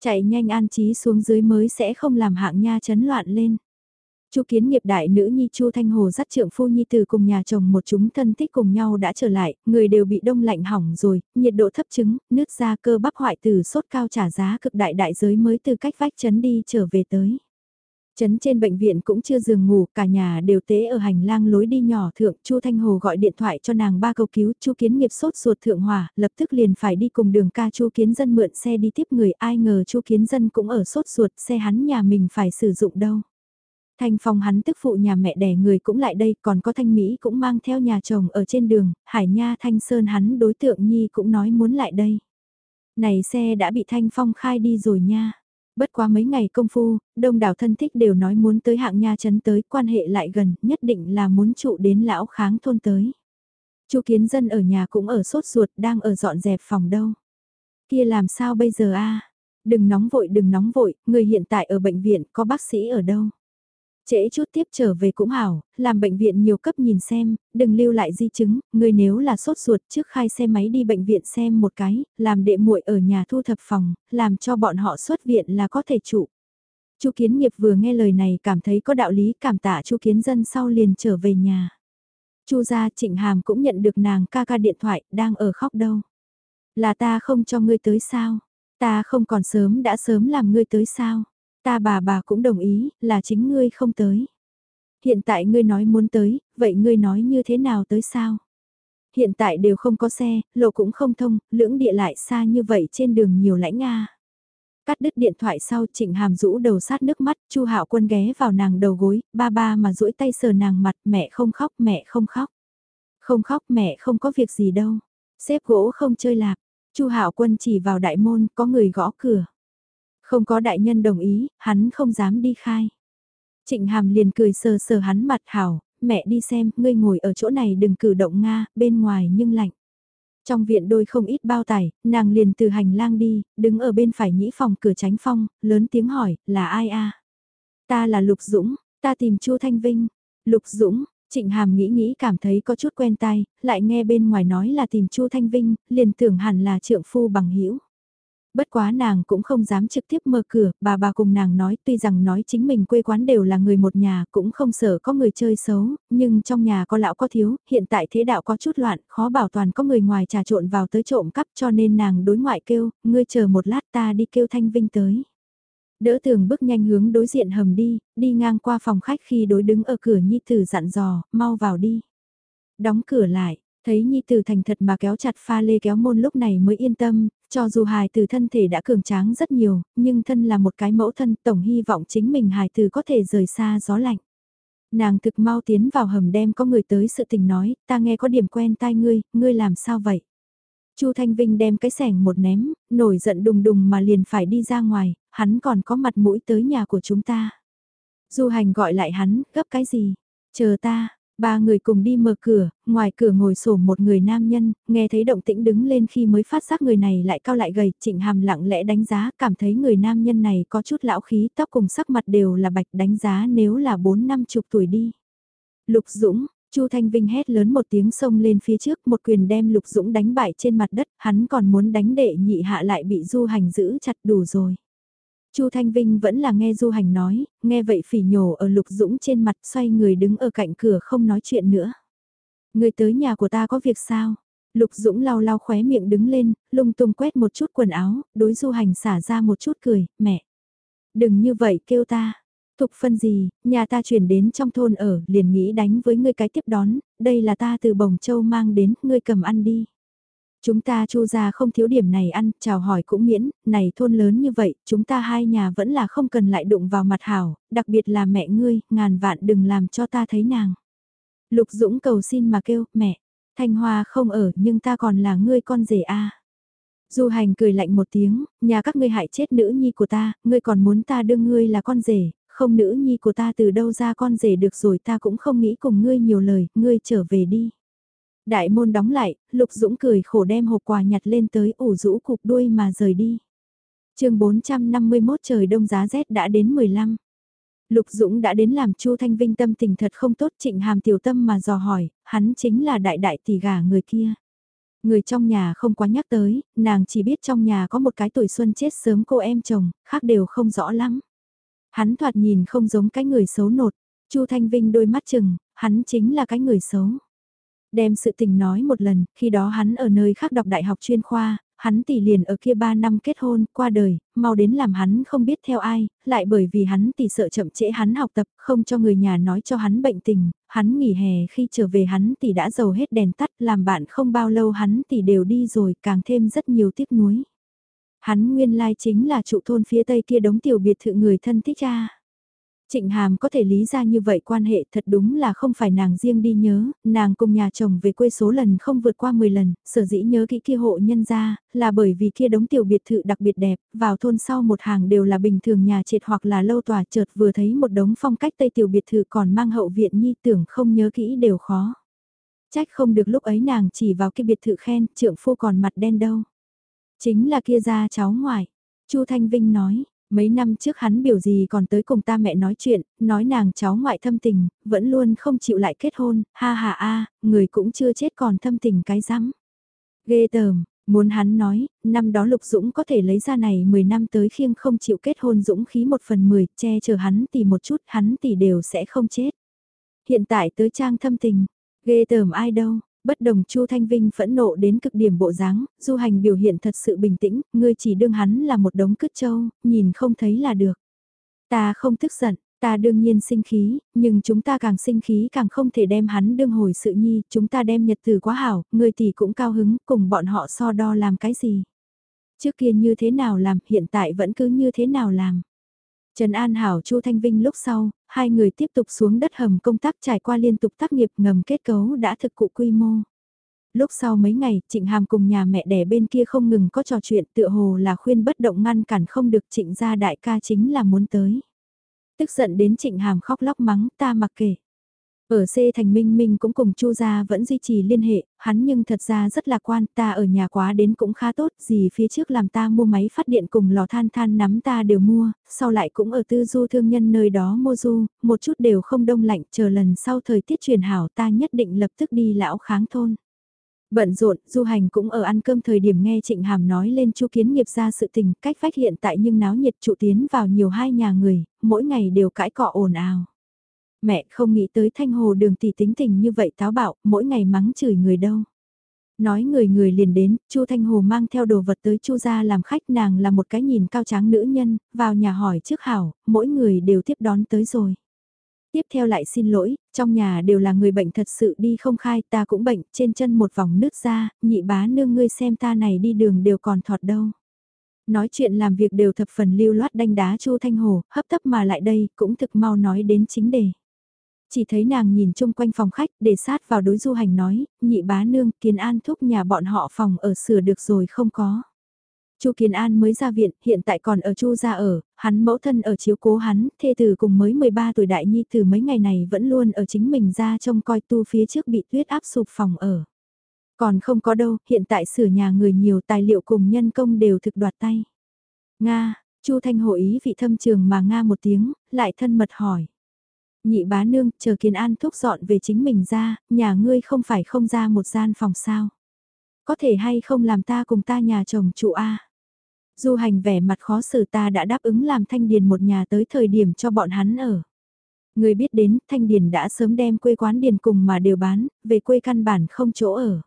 Speaker 1: Chạy nhanh an trí xuống dưới mới sẽ không làm hạng nha chấn loạn lên. Chu Kiến Nghiệp đại nữ nhi Chu Thanh Hồ dắt trượng phu nhi từ cùng nhà chồng một chúng thân thích cùng nhau đã trở lại, người đều bị đông lạnh hỏng rồi, nhiệt độ thấp trứng nước da cơ bắp hoại từ sốt cao trả giá cực đại đại giới mới từ cách vách chấn đi trở về tới. Chấn trên bệnh viện cũng chưa giường ngủ, cả nhà đều tế ở hành lang lối đi nhỏ thượng, Chu Thanh Hồ gọi điện thoại cho nàng ba câu cứu, Chu Kiến Nghiệp sốt ruột thượng hỏa, lập tức liền phải đi cùng đường ca Chu Kiến Dân mượn xe đi tiếp người, ai ngờ Chu Kiến Dân cũng ở sốt ruột, xe hắn nhà mình phải sử dụng đâu. Thanh Phong hắn tức phụ nhà mẹ đẻ người cũng lại đây, còn có Thanh Mỹ cũng mang theo nhà chồng ở trên đường, Hải Nha Thanh Sơn hắn đối tượng Nhi cũng nói muốn lại đây. Này xe đã bị Thanh Phong khai đi rồi nha. Bất quá mấy ngày công phu, đông đảo thân thích đều nói muốn tới hạng nha chấn tới, quan hệ lại gần, nhất định là muốn trụ đến lão kháng thôn tới. Chu kiến dân ở nhà cũng ở sốt ruột, đang ở dọn dẹp phòng đâu. Kia làm sao bây giờ a Đừng nóng vội đừng nóng vội, người hiện tại ở bệnh viện, có bác sĩ ở đâu? Trễ chút tiếp trở về cũng hảo, làm bệnh viện nhiều cấp nhìn xem, đừng lưu lại di chứng, người nếu là sốt ruột trước khai xe máy đi bệnh viện xem một cái, làm đệ muội ở nhà thu thập phòng, làm cho bọn họ xuất viện là có thể trụ. Chu Kiến Nghiệp vừa nghe lời này cảm thấy có đạo lý cảm tạ Chu Kiến Dân sau liền trở về nhà. Chu gia Trịnh Hàm cũng nhận được nàng ca ca điện thoại, đang ở khóc đâu. Là ta không cho ngươi tới sao? Ta không còn sớm đã sớm làm ngươi tới sao? Ta bà bà cũng đồng ý, là chính ngươi không tới. Hiện tại ngươi nói muốn tới, vậy ngươi nói như thế nào tới sao? Hiện tại đều không có xe, lộ cũng không thông, lưỡng địa lại xa như vậy trên đường nhiều lãnh nga. Cắt đứt điện thoại sau trịnh hàm rũ đầu sát nước mắt, chu hạo quân ghé vào nàng đầu gối, ba ba mà duỗi tay sờ nàng mặt, mẹ không khóc, mẹ không khóc. Không khóc mẹ không có việc gì đâu. Xếp gỗ không chơi lạc. chu hạo quân chỉ vào đại môn, có người gõ cửa. Không có đại nhân đồng ý, hắn không dám đi khai. Trịnh Hàm liền cười sờ sờ hắn mặt hảo, mẹ đi xem, ngươi ngồi ở chỗ này đừng cử động Nga, bên ngoài nhưng lạnh. Trong viện đôi không ít bao tải, nàng liền từ hành lang đi, đứng ở bên phải nhĩ phòng cửa tránh phong, lớn tiếng hỏi, là ai a? Ta là Lục Dũng, ta tìm Chu Thanh Vinh. Lục Dũng, Trịnh Hàm nghĩ nghĩ cảm thấy có chút quen tai, lại nghe bên ngoài nói là tìm Chu Thanh Vinh, liền tưởng hẳn là trượng phu bằng hữu Bất quá nàng cũng không dám trực tiếp mở cửa, bà bà cùng nàng nói tuy rằng nói chính mình quê quán đều là người một nhà cũng không sợ có người chơi xấu, nhưng trong nhà có lão có thiếu, hiện tại thế đạo có chút loạn, khó bảo toàn có người ngoài trà trộn vào tới trộm cắp cho nên nàng đối ngoại kêu, ngươi chờ một lát ta đi kêu Thanh Vinh tới. Đỡ tường bước nhanh hướng đối diện hầm đi, đi ngang qua phòng khách khi đối đứng ở cửa Nhi Tử dặn dò, mau vào đi. Đóng cửa lại, Thấy Nhi Tử thành thật mà kéo chặt pha lê kéo môn lúc này mới yên tâm, cho dù hài tử thân thể đã cường tráng rất nhiều, nhưng thân là một cái mẫu thân tổng hy vọng chính mình hài tử có thể rời xa gió lạnh. Nàng thực mau tiến vào hầm đem có người tới sự tình nói, ta nghe có điểm quen tai ngươi, ngươi làm sao vậy? Chu Thanh Vinh đem cái sẻng một ném, nổi giận đùng đùng mà liền phải đi ra ngoài, hắn còn có mặt mũi tới nhà của chúng ta. Du hành gọi lại hắn, gấp cái gì? Chờ ta, Ba người cùng đi mở cửa, ngoài cửa ngồi sổ một người nam nhân, nghe thấy động tĩnh đứng lên khi mới phát giác người này lại cao lại gầy, trịnh hàm lặng lẽ đánh giá, cảm thấy người nam nhân này có chút lão khí, tóc cùng sắc mặt đều là bạch đánh giá nếu là bốn năm chục tuổi đi. Lục Dũng, Chu Thanh Vinh hét lớn một tiếng xông lên phía trước, một quyền đem Lục Dũng đánh bại trên mặt đất, hắn còn muốn đánh đệ nhị hạ lại bị du hành giữ chặt đủ rồi. Chu Thanh Vinh vẫn là nghe Du Hành nói, nghe vậy phỉ nhổ ở Lục Dũng trên mặt xoay người đứng ở cạnh cửa không nói chuyện nữa. Người tới nhà của ta có việc sao? Lục Dũng lau lau khóe miệng đứng lên, lung tung quét một chút quần áo, đối Du Hành xả ra một chút cười, mẹ. Đừng như vậy kêu ta. Thục phân gì, nhà ta chuyển đến trong thôn ở, liền nghĩ đánh với ngươi cái tiếp đón, đây là ta từ Bồng Châu mang đến, ngươi cầm ăn đi. Chúng ta chu ra không thiếu điểm này ăn, chào hỏi cũng miễn, này thôn lớn như vậy, chúng ta hai nhà vẫn là không cần lại đụng vào mặt hảo, đặc biệt là mẹ ngươi, ngàn vạn đừng làm cho ta thấy nàng. Lục Dũng cầu xin mà kêu, mẹ, Thanh Hoa không ở nhưng ta còn là ngươi con rể a. Du hành cười lạnh một tiếng, nhà các ngươi hại chết nữ nhi của ta, ngươi còn muốn ta đương ngươi là con rể, không nữ nhi của ta từ đâu ra con rể được rồi ta cũng không nghĩ cùng ngươi nhiều lời, ngươi trở về đi. Đại môn đóng lại, Lục Dũng cười khổ đem hộp quà nhặt lên tới ủ rũ cục đuôi mà rời đi. chương 451 trời đông giá rét đã đến 15. Lục Dũng đã đến làm Chu Thanh Vinh tâm tình thật không tốt trịnh hàm tiểu tâm mà dò hỏi, hắn chính là đại đại tỷ gà người kia. Người trong nhà không quá nhắc tới, nàng chỉ biết trong nhà có một cái tuổi xuân chết sớm cô em chồng, khác đều không rõ lắm. Hắn thoạt nhìn không giống cái người xấu nột, Chu Thanh Vinh đôi mắt chừng, hắn chính là cái người xấu. Đem sự tình nói một lần, khi đó hắn ở nơi khác đọc đại học chuyên khoa, hắn tỷ liền ở kia 3 năm kết hôn, qua đời, mau đến làm hắn không biết theo ai, lại bởi vì hắn tỷ sợ chậm trễ hắn học tập, không cho người nhà nói cho hắn bệnh tình, hắn nghỉ hè khi trở về hắn tỷ đã dầu hết đèn tắt, làm bạn không bao lâu hắn tỷ đều đi rồi, càng thêm rất nhiều tiếc nuối. Hắn nguyên lai chính là trụ thôn phía tây kia đống tiểu biệt thự người thân thích cha. Trịnh Hàm có thể lý ra như vậy quan hệ thật đúng là không phải nàng riêng đi nhớ, nàng cùng nhà chồng về quê số lần không vượt qua 10 lần, sở dĩ nhớ kỹ kia hộ nhân ra, là bởi vì kia đống tiểu biệt thự đặc biệt đẹp, vào thôn sau một hàng đều là bình thường nhà trệt hoặc là lâu tòa chợt vừa thấy một đống phong cách tây tiểu biệt thự còn mang hậu viện nhi tưởng không nhớ kỹ đều khó. Trách không được lúc ấy nàng chỉ vào kia biệt thự khen, trượng phu còn mặt đen đâu. Chính là kia ra cháu ngoại. Chu Thanh Vinh nói, Mấy năm trước hắn biểu gì còn tới cùng ta mẹ nói chuyện, nói nàng cháu ngoại thâm tình, vẫn luôn không chịu lại kết hôn, ha ha a, người cũng chưa chết còn thâm tình cái rắm. Ghê tởm, muốn hắn nói, năm đó Lục Dũng có thể lấy ra này 10 năm tới khiêng không chịu kết hôn Dũng khí một phần 10, che chở hắn tỷ một chút, hắn tỷ đều sẽ không chết. Hiện tại tới trang thâm tình, ghê tởm ai đâu, Bất đồng Chu Thanh Vinh phẫn nộ đến cực điểm bộ dáng, du hành biểu hiện thật sự bình tĩnh, ngươi chỉ đương hắn là một đống cứt trâu, nhìn không thấy là được. Ta không tức giận, ta đương nhiên sinh khí, nhưng chúng ta càng sinh khí càng không thể đem hắn đương hồi sự nhi, chúng ta đem nhật từ quá hảo, ngươi tỷ cũng cao hứng, cùng bọn họ so đo làm cái gì. Trước kia như thế nào làm, hiện tại vẫn cứ như thế nào làm. Trần An Hảo Chu Thanh Vinh lúc sau, hai người tiếp tục xuống đất hầm công tác trải qua liên tục tác nghiệp ngầm kết cấu đã thực cụ quy mô. Lúc sau mấy ngày, Trịnh Hàm cùng nhà mẹ đẻ bên kia không ngừng có trò chuyện tựa hồ là khuyên bất động ngăn cản không được trịnh gia đại ca chính là muốn tới. Tức giận đến Trịnh Hàm khóc lóc mắng ta mặc kệ. Ở C Thành Minh Minh cũng cùng Chu gia vẫn duy trì liên hệ, hắn nhưng thật ra rất lạc quan, ta ở nhà quá đến cũng khá tốt, gì phía trước làm ta mua máy phát điện cùng lò than than nắm ta đều mua, sau lại cũng ở tư du thương nhân nơi đó mua du, một chút đều không đông lạnh, chờ lần sau thời tiết truyền hảo ta nhất định lập tức đi lão kháng thôn. Bận rộn, du hành cũng ở ăn cơm thời điểm nghe Trịnh Hàm nói lên chu kiến nghiệp ra sự tình, cách phát hiện tại nhưng náo nhiệt trụ tiến vào nhiều hai nhà người, mỗi ngày đều cãi cọ ồn ào mẹ không nghĩ tới thanh hồ đường tỷ tính tình như vậy táo bạo, mỗi ngày mắng chửi người đâu. Nói người người liền đến, Chu Thanh Hồ mang theo đồ vật tới Chu gia làm khách nàng là một cái nhìn cao tráng nữ nhân, vào nhà hỏi trước hảo, mỗi người đều tiếp đón tới rồi. Tiếp theo lại xin lỗi, trong nhà đều là người bệnh thật sự đi không khai, ta cũng bệnh, trên chân một vòng nước ra, nhị bá nương ngươi xem ta này đi đường đều còn thọt đâu. Nói chuyện làm việc đều thập phần lưu loát đanh đá Chu Thanh Hồ, hấp tấp mà lại đây, cũng thực mau nói đến chính đề. Chỉ thấy nàng nhìn chung quanh phòng khách để sát vào đối du hành nói, nhị bá nương kiến an thúc nhà bọn họ phòng ở sửa được rồi không có. Chu Kiến An mới ra viện, hiện tại còn ở Chu gia ở, hắn mẫu thân ở chiếu cố hắn, thê tử cùng mới 13 tuổi đại nhi từ mấy ngày này vẫn luôn ở chính mình ra trông coi tu phía trước bị tuyết áp sụp phòng ở. Còn không có đâu, hiện tại sửa nhà người nhiều tài liệu cùng nhân công đều thực đoạt tay. Nga, Chu Thanh hội ý vị thâm trường mà Nga một tiếng, lại thân mật hỏi. Nhị bá nương, chờ kiến an thúc dọn về chính mình ra, nhà ngươi không phải không ra một gian phòng sao. Có thể hay không làm ta cùng ta nhà chồng trụ A. Du hành vẻ mặt khó xử ta đã đáp ứng làm thanh điền một nhà tới thời điểm cho bọn hắn ở. Người biết đến, thanh điền đã sớm đem quê quán điền cùng mà đều bán, về quê căn bản không chỗ ở.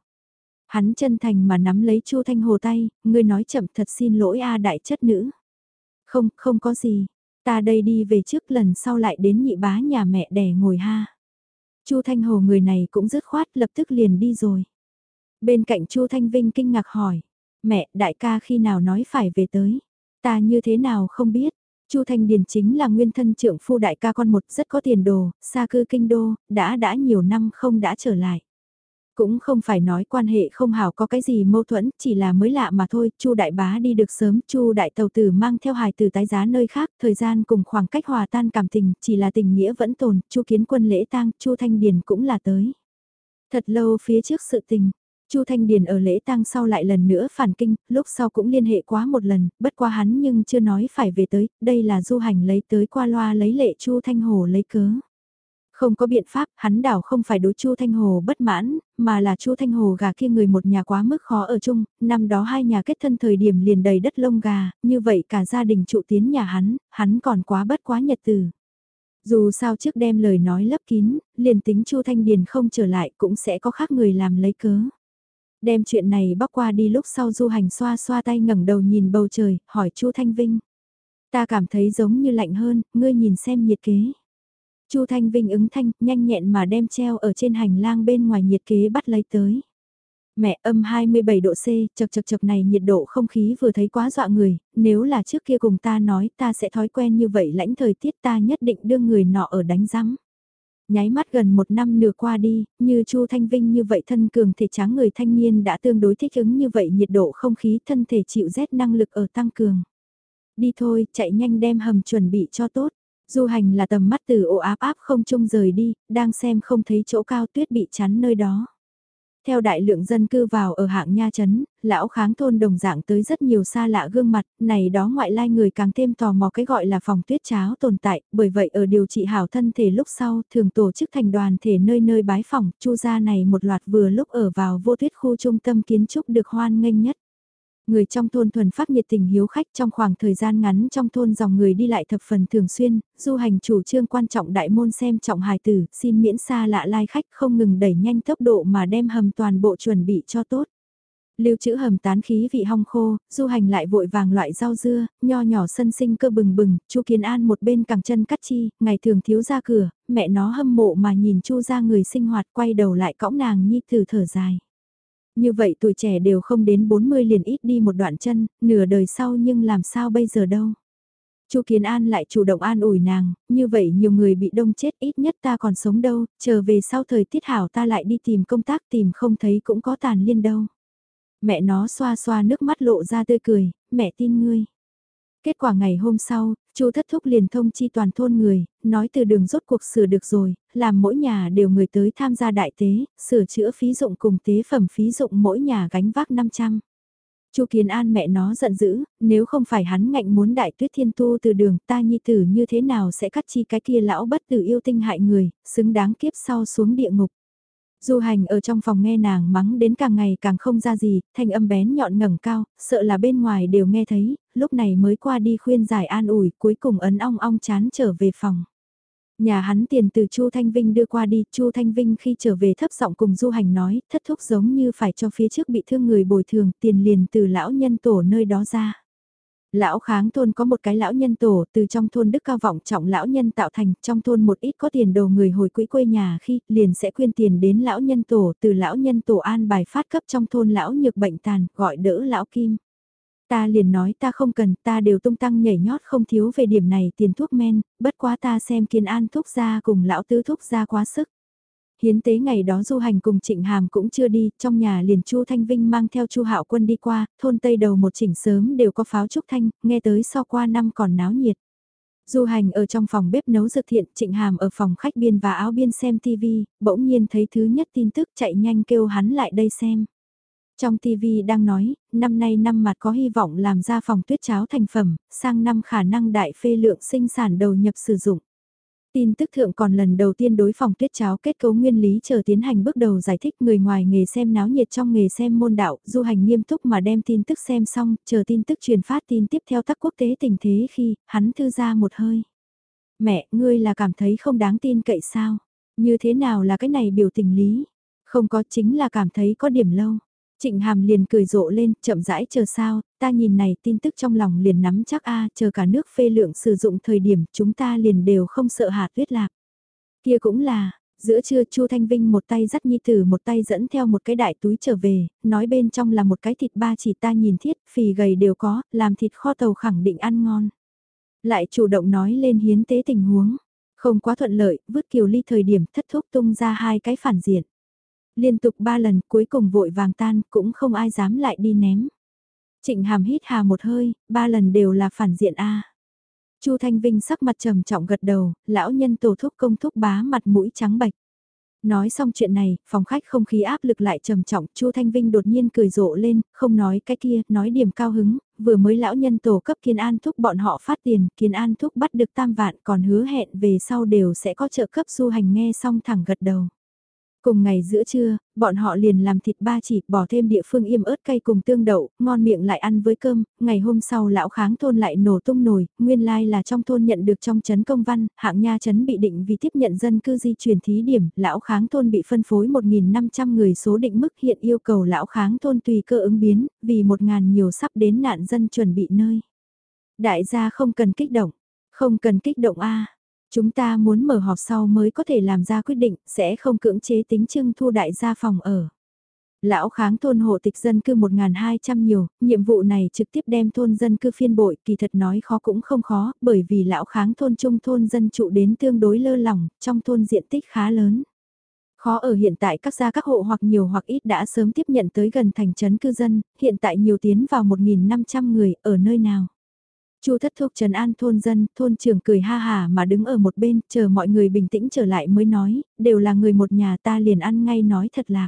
Speaker 1: Hắn chân thành mà nắm lấy chu thanh hồ tay, người nói chậm thật xin lỗi a đại chất nữ. Không, không có gì, Ta đây đi về trước lần sau lại đến nhị bá nhà mẹ đẻ ngồi ha. Chu Thanh Hồ người này cũng dứt khoát lập tức liền đi rồi. Bên cạnh Chu Thanh Vinh kinh ngạc hỏi, mẹ đại ca khi nào nói phải về tới. Ta như thế nào không biết. Chu Thanh Điền chính là nguyên thân trưởng phu đại ca con một rất có tiền đồ, xa cư kinh đô, đã đã nhiều năm không đã trở lại. Cũng không phải nói quan hệ không hảo có cái gì mâu thuẫn, chỉ là mới lạ mà thôi, Chu đại bá đi được sớm, Chu đại tàu tử mang theo hài từ tái giá nơi khác, thời gian cùng khoảng cách hòa tan cảm tình, chỉ là tình nghĩa vẫn tồn, Chu kiến quân lễ tang, Chu thanh điền cũng là tới. Thật lâu phía trước sự tình, Chu Thanh Điền ở lễ tang sau lại lần nữa phản kinh, lúc sau cũng liên hệ quá một lần, bất qua hắn nhưng chưa nói phải về tới, đây là du hành lấy tới qua loa lấy lệ Chu Thanh Hồ lấy cớ. Không có biện pháp, hắn đảo không phải đối Chu Thanh Hồ bất mãn, mà là Chu Thanh Hồ gà kia người một nhà quá mức khó ở chung, năm đó hai nhà kết thân thời điểm liền đầy đất lông gà, như vậy cả gia đình trụ tiến nhà hắn, hắn còn quá bất quá nhật từ. Dù sao trước đem lời nói lấp kín, liền tính Chu Thanh Điền không trở lại cũng sẽ có khác người làm lấy cớ. Đem chuyện này bóc qua đi lúc sau du hành xoa xoa tay ngẩng đầu nhìn bầu trời, hỏi Chu Thanh Vinh. Ta cảm thấy giống như lạnh hơn, ngươi nhìn xem nhiệt kế. Chu Thanh Vinh ứng thanh, nhanh nhẹn mà đem treo ở trên hành lang bên ngoài nhiệt kế bắt lấy tới. Mẹ âm 27 độ C, chật chật chật này nhiệt độ không khí vừa thấy quá dọa người, nếu là trước kia cùng ta nói ta sẽ thói quen như vậy lãnh thời tiết ta nhất định đưa người nọ ở đánh rắm. Nháy mắt gần một năm nửa qua đi, như Chu Thanh Vinh như vậy thân cường thể tráng người thanh niên đã tương đối thích ứng như vậy nhiệt độ không khí thân thể chịu rét năng lực ở tăng cường. Đi thôi, chạy nhanh đem hầm chuẩn bị cho tốt. Du hành là tầm mắt từ ổ áp áp không trung rời đi, đang xem không thấy chỗ cao tuyết bị chắn nơi đó. Theo đại lượng dân cư vào ở hạng nha trấn, lão kháng thôn đồng dạng tới rất nhiều xa lạ gương mặt, này đó ngoại lai người càng thêm tò mò cái gọi là phòng tuyết cháo tồn tại, bởi vậy ở điều trị hảo thân thể lúc sau thường tổ chức thành đoàn thể nơi nơi bái phòng, chu gia này một loạt vừa lúc ở vào vô tuyết khu trung tâm kiến trúc được hoan nghênh nhất. Người trong thôn thuần phát nhiệt tình hiếu khách trong khoảng thời gian ngắn trong thôn dòng người đi lại thập phần thường xuyên, du hành chủ trương quan trọng đại môn xem trọng hài tử, xin miễn xa lạ lai khách không ngừng đẩy nhanh tốc độ mà đem hầm toàn bộ chuẩn bị cho tốt. Lưu trữ hầm tán khí vị hong khô, du hành lại vội vàng loại rau dưa, nho nhỏ sân sinh cơ bừng bừng, chu Kiến An một bên cẳng chân cắt chi, ngày thường thiếu ra cửa, mẹ nó hâm mộ mà nhìn chu ra người sinh hoạt quay đầu lại cõng nàng nhi từ thở dài. Như vậy tuổi trẻ đều không đến 40 liền ít đi một đoạn chân, nửa đời sau nhưng làm sao bây giờ đâu. Chu Kiến An lại chủ động an ủi nàng, như vậy nhiều người bị đông chết ít nhất ta còn sống đâu, chờ về sau thời tiết hảo ta lại đi tìm công tác tìm không thấy cũng có tàn liên đâu. Mẹ nó xoa xoa nước mắt lộ ra tươi cười, mẹ tin ngươi. Kết quả ngày hôm sau, Chu thất thúc liền thông chi toàn thôn người, nói từ đường rốt cuộc sửa được rồi, làm mỗi nhà đều người tới tham gia đại tế, sửa chữa phí dụng cùng tế phẩm phí dụng mỗi nhà gánh vác 500. Chu Kiến An mẹ nó giận dữ, nếu không phải hắn ngạnh muốn đại tuyết thiên tu từ đường ta nhi tử như thế nào sẽ cắt chi cái kia lão bất tử yêu tinh hại người, xứng đáng kiếp sau xuống địa ngục. Du hành ở trong phòng nghe nàng mắng đến càng ngày càng không ra gì, thanh âm bén nhọn ngẩng cao, sợ là bên ngoài đều nghe thấy, lúc này mới qua đi khuyên giải an ủi, cuối cùng ấn ong ong chán trở về phòng. Nhà hắn tiền từ Chu Thanh Vinh đưa qua đi, Chu Thanh Vinh khi trở về thấp giọng cùng du hành nói, thất thúc giống như phải cho phía trước bị thương người bồi thường, tiền liền từ lão nhân tổ nơi đó ra. Lão kháng thôn có một cái lão nhân tổ từ trong thôn đức cao vọng trọng lão nhân tạo thành trong thôn một ít có tiền đồ người hồi quỹ quê nhà khi liền sẽ quyên tiền đến lão nhân tổ từ lão nhân tổ an bài phát cấp trong thôn lão nhược bệnh tàn gọi đỡ lão kim. Ta liền nói ta không cần ta đều tung tăng nhảy nhót không thiếu về điểm này tiền thuốc men, bất quá ta xem kiên an thuốc ra cùng lão tứ thuốc ra quá sức hiến tế ngày đó du hành cùng Trịnh Hàm cũng chưa đi, trong nhà liền Chu Thanh Vinh mang theo Chu Hạo Quân đi qua, thôn Tây đầu một chỉnh sớm đều có pháo trúc thanh, nghe tới so qua năm còn náo nhiệt. Du hành ở trong phòng bếp nấu dược thiện, Trịnh Hàm ở phòng khách biên và áo biên xem TV, bỗng nhiên thấy thứ nhất tin tức chạy nhanh kêu hắn lại đây xem. Trong TV đang nói, năm nay năm mặt có hy vọng làm ra phòng tuyết cháo thành phẩm, sang năm khả năng đại phê lượng sinh sản đầu nhập sử dụng. Tin tức thượng còn lần đầu tiên đối phòng tuyết cháo kết cấu nguyên lý chờ tiến hành bước đầu giải thích người ngoài nghề xem náo nhiệt trong nghề xem môn đạo, du hành nghiêm túc mà đem tin tức xem xong, chờ tin tức truyền phát tin tiếp theo tắc quốc tế tình thế khi, hắn thư ra một hơi. Mẹ, ngươi là cảm thấy không đáng tin cậy sao? Như thế nào là cái này biểu tình lý? Không có chính là cảm thấy có điểm lâu. Trịnh Hàm liền cười rộ lên, chậm rãi chờ sao, ta nhìn này tin tức trong lòng liền nắm chắc a chờ cả nước phê lượng sử dụng thời điểm chúng ta liền đều không sợ hạt tuyết lạc. Kia cũng là, giữa trưa Chu Thanh Vinh một tay dắt Nhi Tử một tay dẫn theo một cái đại túi trở về, nói bên trong là một cái thịt ba chỉ ta nhìn thiết, phì gầy đều có, làm thịt kho tàu khẳng định ăn ngon. Lại chủ động nói lên hiến tế tình huống, không quá thuận lợi, vứt kiều ly thời điểm thất thúc tung ra hai cái phản diện liên tục ba lần cuối cùng vội vàng tan cũng không ai dám lại đi ném. Trịnh hàm hít hà một hơi, ba lần đều là phản diện A. Chu Thanh Vinh sắc mặt trầm trọng gật đầu, lão nhân tổ thúc công thúc bá mặt mũi trắng bạch. Nói xong chuyện này, phòng khách không khí áp lực lại trầm trọng, Chu Thanh Vinh đột nhiên cười rộ lên, không nói cái kia, nói điểm cao hứng, vừa mới lão nhân tổ cấp Kiên An thúc bọn họ phát tiền, Kiên An thúc bắt được tam vạn còn hứa hẹn về sau đều sẽ có trợ cấp du hành nghe xong thẳng gật đầu. Cùng ngày giữa trưa, bọn họ liền làm thịt ba chỉ, bỏ thêm địa phương im ớt cay cùng tương đậu, ngon miệng lại ăn với cơm, ngày hôm sau lão kháng thôn lại nổ tung nồi, nguyên lai là trong thôn nhận được trong chấn công văn, hạng nha chấn bị định vì tiếp nhận dân cư di chuyển thí điểm, lão kháng thôn bị phân phối 1.500 người số định mức hiện yêu cầu lão kháng thôn tùy cơ ứng biến, vì 1.000 nhiều sắp đến nạn dân chuẩn bị nơi. Đại gia không cần kích động, không cần kích động a Chúng ta muốn mở họp sau mới có thể làm ra quyết định, sẽ không cưỡng chế tính trưng thu đại gia phòng ở. Lão kháng thôn hộ tịch dân cư 1.200 nhiều, nhiệm vụ này trực tiếp đem thôn dân cư phiên bội, kỳ thật nói khó cũng không khó, bởi vì lão kháng thôn trung thôn dân trụ đến tương đối lơ lỏng, trong thôn diện tích khá lớn. Khó ở hiện tại các gia các hộ hoặc nhiều hoặc ít đã sớm tiếp nhận tới gần thành trấn cư dân, hiện tại nhiều tiến vào 1.500 người, ở nơi nào? Chu thất thúc trần an thôn dân, thôn trưởng cười ha hà mà đứng ở một bên, chờ mọi người bình tĩnh trở lại mới nói, đều là người một nhà ta liền ăn ngay nói thật lạc.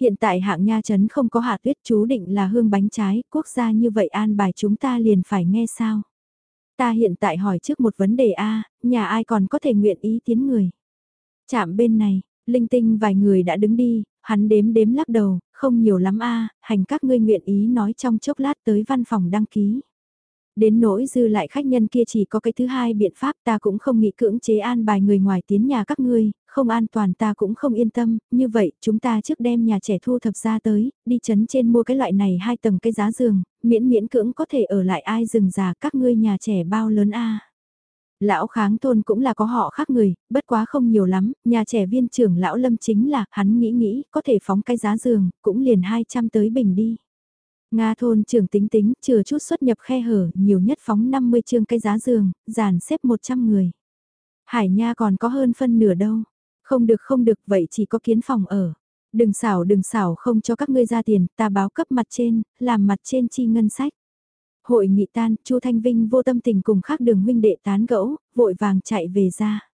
Speaker 1: Hiện tại hạng nha trấn không có hạ tuyết chú định là hương bánh trái, quốc gia như vậy an bài chúng ta liền phải nghe sao. Ta hiện tại hỏi trước một vấn đề A, nhà ai còn có thể nguyện ý tiến người. Chạm bên này, linh tinh vài người đã đứng đi, hắn đếm đếm lắc đầu, không nhiều lắm A, hành các ngươi nguyện ý nói trong chốc lát tới văn phòng đăng ký. Đến nỗi dư lại khách nhân kia chỉ có cái thứ hai biện pháp ta cũng không nghĩ cưỡng chế an bài người ngoài tiến nhà các ngươi, không an toàn ta cũng không yên tâm, như vậy chúng ta trước đem nhà trẻ thu thập ra tới, đi chấn trên mua cái loại này hai tầng cái giá giường, miễn miễn cưỡng có thể ở lại ai rừng già các ngươi nhà trẻ bao lớn a Lão kháng thôn cũng là có họ khác người, bất quá không nhiều lắm, nhà trẻ viên trưởng lão lâm chính là, hắn nghĩ nghĩ, có thể phóng cái giá giường, cũng liền 200 tới bình đi. Nga thôn trưởng tính tính, chừa chút xuất nhập khe hở, nhiều nhất phóng 50 chương cây giá giường, dàn xếp 100 người. Hải Nha còn có hơn phân nửa đâu. Không được không được, vậy chỉ có kiến phòng ở. Đừng xảo đừng xảo không cho các ngươi ra tiền, ta báo cấp mặt trên, làm mặt trên chi ngân sách. Hội nghị tan, Chu Thanh Vinh vô tâm tình cùng khác đường huynh đệ tán gẫu, vội vàng chạy về ra.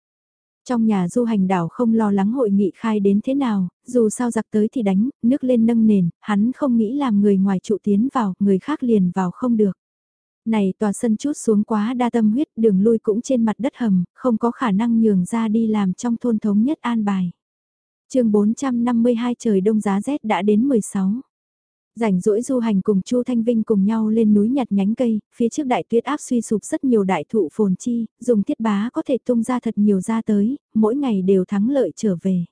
Speaker 1: Trong nhà du hành đảo không lo lắng hội nghị khai đến thế nào, dù sao giặc tới thì đánh, nước lên nâng nền, hắn không nghĩ làm người ngoài trụ tiến vào, người khác liền vào không được. Này tòa sân chút xuống quá đa tâm huyết, đường lui cũng trên mặt đất hầm, không có khả năng nhường ra đi làm trong thôn thống nhất an bài. chương 452 trời đông giá rét đã đến 16 rảnh rỗi du hành cùng Chu Thanh Vinh cùng nhau lên núi nhặt nhánh cây, phía trước đại tuyết áp suy sụp rất nhiều đại thụ phồn chi, dùng thiết bá có thể tung ra thật nhiều ra tới, mỗi ngày đều thắng lợi trở về.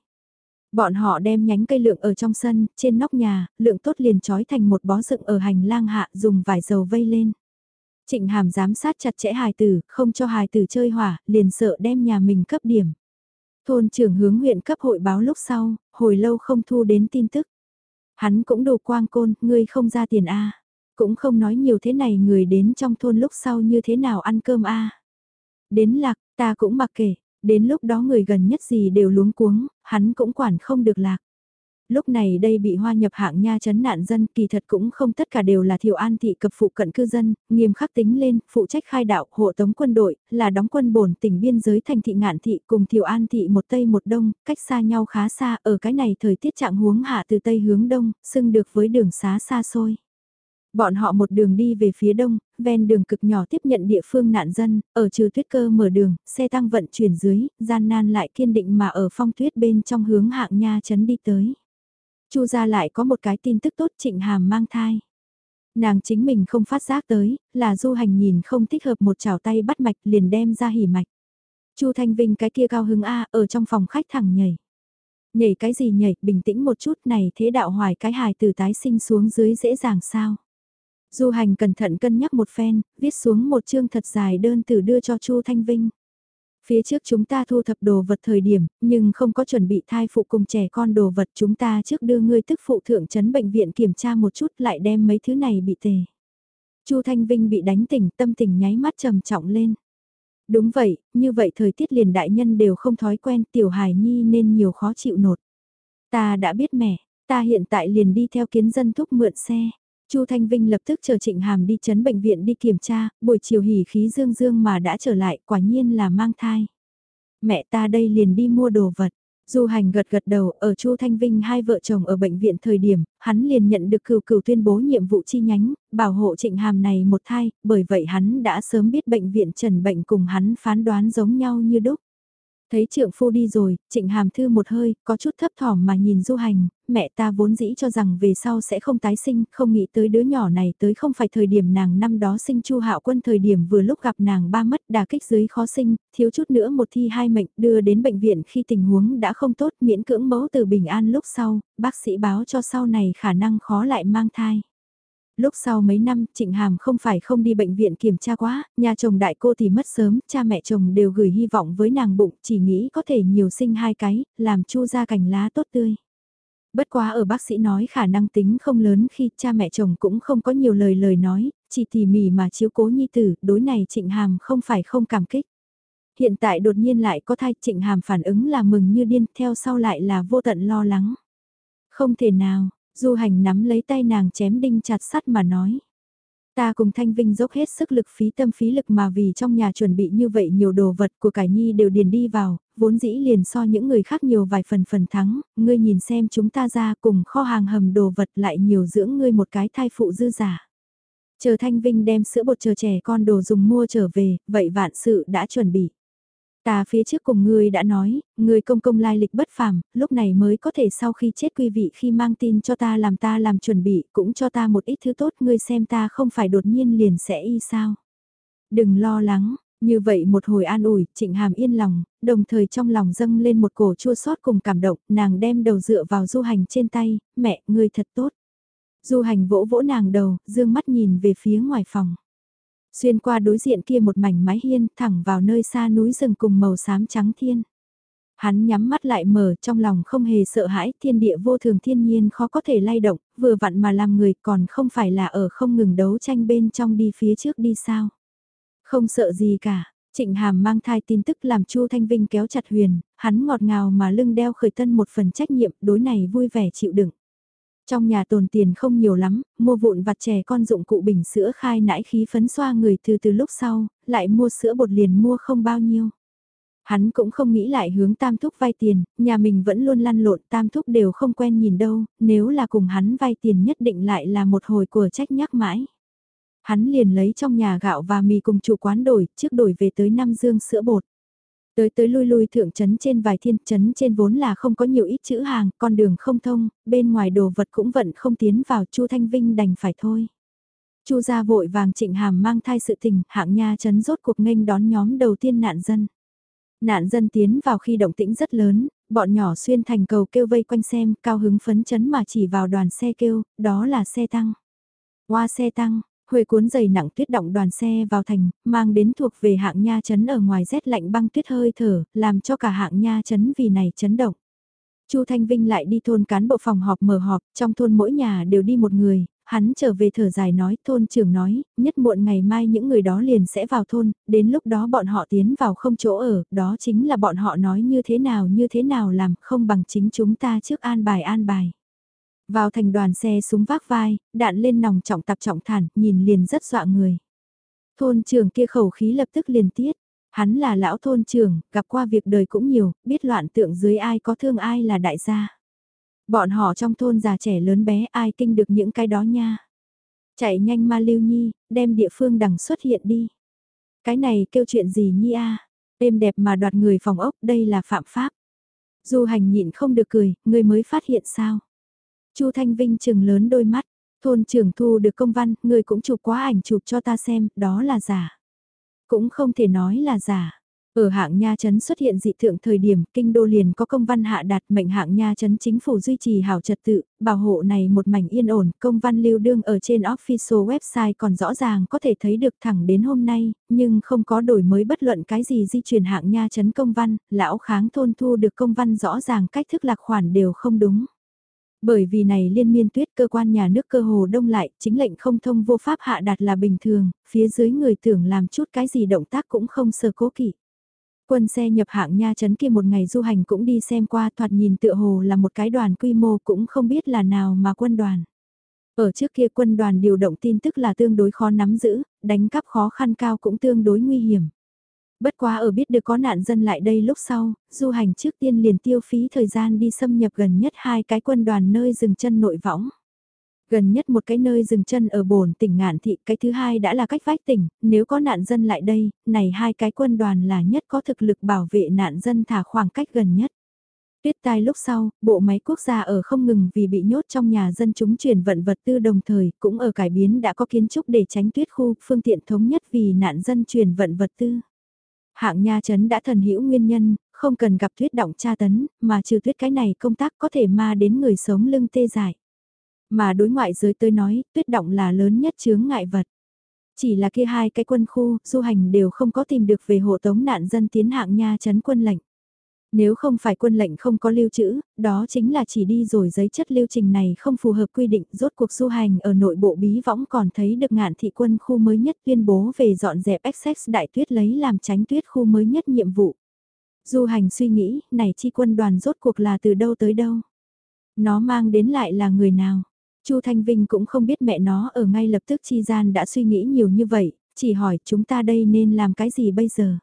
Speaker 1: Bọn họ đem nhánh cây lượng ở trong sân, trên nóc nhà, lượng tốt liền trói thành một bó dựng ở hành lang hạ dùng vải dầu vây lên. Trịnh hàm giám sát chặt chẽ hài tử, không cho hài tử chơi hỏa, liền sợ đem nhà mình cấp điểm. Thôn trưởng hướng huyện cấp hội báo lúc sau, hồi lâu không thu đến tin tức. Hắn cũng đồ quang côn, ngươi không ra tiền a. Cũng không nói nhiều thế này người đến trong thôn lúc sau như thế nào ăn cơm a. Đến lạc, ta cũng mặc kệ, đến lúc đó người gần nhất gì đều luống cuống, hắn cũng quản không được lạc lúc này đây bị hoa nhập hạng nha chấn nạn dân kỳ thật cũng không tất cả đều là thiểu an thị cập phụ cận cư dân, nghiêm khắc tính lên, phụ trách khai đạo, hộ tống quân đội, là đóng quân bổn tỉnh biên giới thành thị ngạn thị cùng thiểu an thị một tây một đông, cách xa nhau khá xa, ở cái này thời tiết trạng huống hạ từ tây hướng đông, xưng được với đường xá xa xôi. Bọn họ một đường đi về phía đông, ven đường cực nhỏ tiếp nhận địa phương nạn dân, ở trừ tuyết cơ mở đường, xe tăng vận chuyển dưới, gian nan lại kiên định mà ở phong tuyết bên trong hướng hạng nha chấn đi tới. Chu gia lại có một cái tin tức tốt trịnh hàm mang thai. Nàng chính mình không phát giác tới, là du hành nhìn không thích hợp một chảo tay bắt mạch liền đem ra hỉ mạch. Chu Thanh Vinh cái kia cao hứng A ở trong phòng khách thẳng nhảy. Nhảy cái gì nhảy, bình tĩnh một chút này thế đạo hoài cái hài từ tái sinh xuống dưới dễ dàng sao. Du hành cẩn thận cân nhắc một phen, viết xuống một chương thật dài đơn từ đưa cho Chu Thanh Vinh. Phía trước chúng ta thu thập đồ vật thời điểm, nhưng không có chuẩn bị thai phụ cùng trẻ con đồ vật chúng ta trước đưa ngươi tức phụ thượng chấn bệnh viện kiểm tra một chút lại đem mấy thứ này bị tề. Chu Thanh Vinh bị đánh tỉnh tâm tình nháy mắt trầm trọng lên. Đúng vậy, như vậy thời tiết liền đại nhân đều không thói quen tiểu hài nhi nên nhiều khó chịu nột. Ta đã biết mẹ, ta hiện tại liền đi theo kiến dân thúc mượn xe. Chu Thanh Vinh lập tức chờ Trịnh Hàm đi chấn bệnh viện đi kiểm tra, buổi chiều hỉ khí dương dương mà đã trở lại, quả nhiên là mang thai. Mẹ ta đây liền đi mua đồ vật. Du hành gật gật đầu, ở Chu Thanh Vinh hai vợ chồng ở bệnh viện thời điểm, hắn liền nhận được cửu cửu tuyên bố nhiệm vụ chi nhánh, bảo hộ trịnh hàm này một thai, bởi vậy hắn đã sớm biết bệnh viện trần bệnh cùng hắn phán đoán giống nhau như đúc. Thấy trượng phu đi rồi, trịnh hàm thư một hơi, có chút thấp thỏm mà nhìn du hành, mẹ ta vốn dĩ cho rằng về sau sẽ không tái sinh, không nghĩ tới đứa nhỏ này tới không phải thời điểm nàng năm đó sinh chu hạo quân thời điểm vừa lúc gặp nàng ba mất đà kích dưới khó sinh, thiếu chút nữa một thi hai mệnh đưa đến bệnh viện khi tình huống đã không tốt miễn cưỡng mẫu từ bình an lúc sau, bác sĩ báo cho sau này khả năng khó lại mang thai lúc sau mấy năm Trịnh Hàm không phải không đi bệnh viện kiểm tra quá, nhà chồng đại cô thì mất sớm, cha mẹ chồng đều gửi hy vọng với nàng bụng, chỉ nghĩ có thể nhiều sinh hai cái, làm chu ra cành lá tốt tươi. Bất quá ở bác sĩ nói khả năng tính không lớn khi cha mẹ chồng cũng không có nhiều lời lời nói, chỉ tỉ mỉ mà chiếu cố nhi tử, đối này Trịnh Hàm không phải không cảm kích. Hiện tại đột nhiên lại có thai Trịnh Hàm phản ứng là mừng như điên, theo sau lại là vô tận lo lắng. Không thể nào, Du hành nắm lấy tay nàng chém đinh chặt sắt mà nói. Ta cùng Thanh Vinh dốc hết sức lực phí tâm phí lực mà vì trong nhà chuẩn bị như vậy nhiều đồ vật của cải nhi đều điền đi vào, vốn dĩ liền so những người khác nhiều vài phần phần thắng, ngươi nhìn xem chúng ta ra cùng kho hàng hầm đồ vật lại nhiều dưỡng ngươi một cái thai phụ dư giả. Chờ Thanh Vinh đem sữa bột chờ trẻ con đồ dùng mua trở về, vậy vạn sự đã chuẩn bị. Ta phía trước cùng ngươi đã nói, ngươi công công lai lịch bất phàm, lúc này mới có thể sau khi chết quý vị khi mang tin cho ta làm ta làm chuẩn bị, cũng cho ta một ít thứ tốt, ngươi xem ta không phải đột nhiên liền sẽ y sao. Đừng lo lắng, như vậy một hồi an ủi, trịnh hàm yên lòng, đồng thời trong lòng dâng lên một cổ chua xót cùng cảm động, nàng đem đầu dựa vào du hành trên tay, mẹ, ngươi thật tốt. Du hành vỗ vỗ nàng đầu, dương mắt nhìn về phía ngoài phòng. Xuyên qua đối diện kia một mảnh mái hiên thẳng vào nơi xa núi rừng cùng màu xám trắng thiên. Hắn nhắm mắt lại mở trong lòng không hề sợ hãi thiên địa vô thường thiên nhiên khó có thể lay động, vừa vặn mà làm người còn không phải là ở không ngừng đấu tranh bên trong đi phía trước đi sao. Không sợ gì cả, Trịnh Hàm mang thai tin tức làm Chu Thanh Vinh kéo chặt huyền, hắn ngọt ngào mà lưng đeo khởi tân một phần trách nhiệm đối này vui vẻ chịu đựng. Trong nhà tồn tiền không nhiều lắm, mua vụn vặt trẻ con dụng cụ bình sữa khai nãi khí phấn xoa người từ từ lúc sau, lại mua sữa bột liền mua không bao nhiêu. Hắn cũng không nghĩ lại hướng tam thúc vay tiền, nhà mình vẫn luôn lăn lộn tam thúc đều không quen nhìn đâu, nếu là cùng hắn vay tiền nhất định lại là một hồi của trách nhắc mãi. Hắn liền lấy trong nhà gạo và mì cùng chủ quán đổi, trước đổi về tới năm dương sữa bột. Tới tới lui lui thượng trấn trên vài thiên trấn trên vốn là không có nhiều ít chữ hàng, con đường không thông, bên ngoài đồ vật cũng vẫn không tiến vào Chu Thanh Vinh đành phải thôi. Chu gia vội vàng trịnh hàm mang thai sự tình, hạng nha trấn rốt cuộc nghênh đón nhóm đầu tiên nạn dân. Nạn dân tiến vào khi động tĩnh rất lớn, bọn nhỏ xuyên thành cầu kêu vây quanh xem, cao hứng phấn chấn mà chỉ vào đoàn xe kêu, đó là xe tăng. Qua xe tăng, Huệ cuốn dày nặng tuyết động đoàn xe vào thành, mang đến thuộc về hạng nha chấn ở ngoài rét lạnh băng tuyết hơi thở, làm cho cả hạng nha chấn vì này chấn động. Chu Thanh Vinh lại đi thôn cán bộ phòng họp mở họp, trong thôn mỗi nhà đều đi một người, hắn trở về thở dài nói, thôn trưởng nói, nhất muộn ngày mai những người đó liền sẽ vào thôn, đến lúc đó bọn họ tiến vào không chỗ ở, đó chính là bọn họ nói như thế nào như thế nào làm, không bằng chính chúng ta trước an bài an bài. Vào thành đoàn xe súng vác vai, đạn lên nòng trọng tập trọng thản, nhìn liền rất dọa người. Thôn trưởng kia khẩu khí lập tức liền tiết. Hắn là lão thôn trưởng, gặp qua việc đời cũng nhiều, biết loạn tượng dưới ai có thương ai là đại gia. Bọn họ trong thôn già trẻ lớn bé ai kinh được những cái đó nha. Chạy nhanh ma lưu nhi, đem địa phương đằng xuất hiện đi. Cái này kêu chuyện gì nhi a? Êm đẹp mà đoạt người phòng ốc đây là phạm pháp. Du hành nhịn không được cười, người mới phát hiện sao. Chu Thanh Vinh trừng lớn đôi mắt, thôn trưởng thu được công văn, người cũng chụp quá ảnh chụp cho ta xem, đó là giả. Cũng không thể nói là giả. Ở hạng nha chấn xuất hiện dị thượng thời điểm, kinh đô liền có công văn hạ đạt mệnh hạng nha chấn chính phủ duy trì hảo trật tự, bảo hộ này một mảnh yên ổn, công văn lưu đương ở trên official website còn rõ ràng có thể thấy được thẳng đến hôm nay, nhưng không có đổi mới bất luận cái gì di chuyển hạng nha chấn công văn, lão kháng thôn thu được công văn rõ ràng cách thức lạc khoản đều không đúng. Bởi vì này liên miên tuyết cơ quan nhà nước cơ hồ đông lại, chính lệnh không thông vô pháp hạ đạt là bình thường, phía dưới người tưởng làm chút cái gì động tác cũng không sơ cố kỵ. Quân xe nhập hạng nha trấn kia một ngày du hành cũng đi xem qua thoạt nhìn tựa hồ là một cái đoàn quy mô cũng không biết là nào mà quân đoàn. Ở trước kia quân đoàn điều động tin tức là tương đối khó nắm giữ, đánh cắp khó khăn cao cũng tương đối nguy hiểm. Bất quá ở biết được có nạn dân lại đây lúc sau, du hành trước tiên liền tiêu phí thời gian đi xâm nhập gần nhất hai cái quân đoàn nơi dừng chân nội võng. Gần nhất một cái nơi dừng chân ở bồn tỉnh ngạn thị, cái thứ hai đã là cách vách tỉnh, nếu có nạn dân lại đây, này hai cái quân đoàn là nhất có thực lực bảo vệ nạn dân thả khoảng cách gần nhất. Tuyết tai lúc sau, bộ máy quốc gia ở không ngừng vì bị nhốt trong nhà dân chúng chuyển vận vật tư đồng thời, cũng ở cải biến đã có kiến trúc để tránh tuyết khu, phương tiện thống nhất vì nạn dân chuyển vận vật tư. Hạng nha chấn đã thần hữu nguyên nhân, không cần gặp tuyết động tra tấn, mà trừ tuyết cái này công tác có thể ma đến người sống lưng tê dại. Mà đối ngoại giới tôi nói, tuyết động là lớn nhất chướng ngại vật. Chỉ là kia hai cái quân khu, du hành đều không có tìm được về hộ tống nạn dân tiến hạng nha chấn quân lệnh. Nếu không phải quân lệnh không có lưu trữ, đó chính là chỉ đi rồi giấy chất lưu trình này không phù hợp quy định rốt cuộc du hành ở nội bộ bí võng còn thấy được ngạn thị quân khu mới nhất tuyên bố về dọn dẹp excess đại tuyết lấy làm tránh tuyết khu mới nhất nhiệm vụ. Du hành suy nghĩ, này chi quân đoàn rốt cuộc là từ đâu tới đâu? Nó mang đến lại là người nào? Chu Thanh Vinh cũng không biết mẹ nó ở ngay lập tức chi gian đã suy nghĩ nhiều như vậy, chỉ hỏi chúng ta đây nên làm cái gì bây giờ?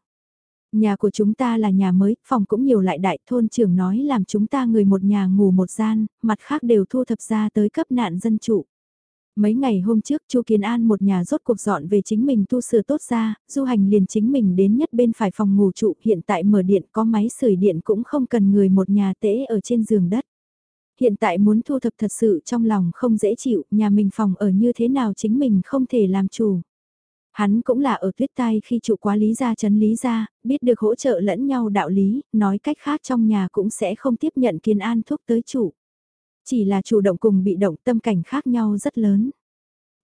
Speaker 1: Nhà của chúng ta là nhà mới, phòng cũng nhiều lại đại thôn trưởng nói làm chúng ta người một nhà ngủ một gian, mặt khác đều thu thập ra tới cấp nạn dân trụ. Mấy ngày hôm trước Chu Kiến An một nhà rốt cuộc dọn về chính mình tu sửa tốt ra, du hành liền chính mình đến nhất bên phải phòng ngủ trụ hiện tại mở điện có máy sưởi điện cũng không cần người một nhà tễ ở trên giường đất. Hiện tại muốn thu thập thật sự trong lòng không dễ chịu, nhà mình phòng ở như thế nào chính mình không thể làm chủ. Hắn cũng là ở tuyết tai khi trụ quá lý gia chấn lý gia, biết được hỗ trợ lẫn nhau đạo lý, nói cách khác trong nhà cũng sẽ không tiếp nhận kiên an thuốc tới chủ. Chỉ là chủ động cùng bị động tâm cảnh khác nhau rất lớn.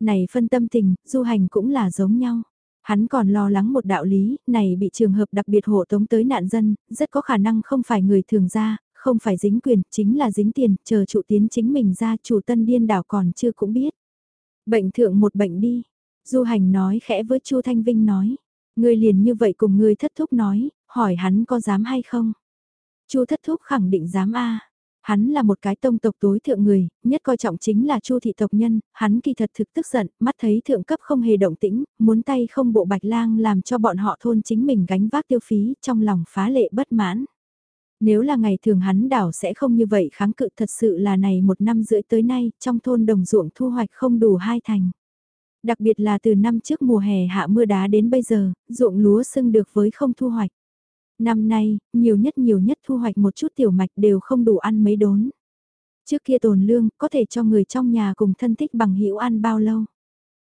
Speaker 1: Này phân tâm tình, du hành cũng là giống nhau. Hắn còn lo lắng một đạo lý, này bị trường hợp đặc biệt hộ tống tới nạn dân, rất có khả năng không phải người thường ra, không phải dính quyền, chính là dính tiền, chờ trụ tiến chính mình ra chủ tân điên đảo còn chưa cũng biết. Bệnh thượng một bệnh đi, Du hành nói khẽ với Chu Thanh Vinh nói, ngươi liền như vậy cùng ngươi thất thúc nói, hỏi hắn có dám hay không. Chu thất thúc khẳng định dám a. Hắn là một cái tông tộc tối thượng người, nhất coi trọng chính là Chu thị tộc nhân, hắn kỳ thật thực tức giận, mắt thấy thượng cấp không hề động tĩnh, muốn tay không bộ bạch lang làm cho bọn họ thôn chính mình gánh vác tiêu phí, trong lòng phá lệ bất mãn. Nếu là ngày thường hắn đảo sẽ không như vậy kháng cự thật sự là này một năm rưỡi tới nay, trong thôn đồng ruộng thu hoạch không đủ hai thành. Đặc biệt là từ năm trước mùa hè hạ mưa đá đến bây giờ, ruộng lúa sưng được với không thu hoạch. Năm nay, nhiều nhất nhiều nhất thu hoạch một chút tiểu mạch đều không đủ ăn mấy đốn. Trước kia tồn lương, có thể cho người trong nhà cùng thân thích bằng hữu ăn bao lâu.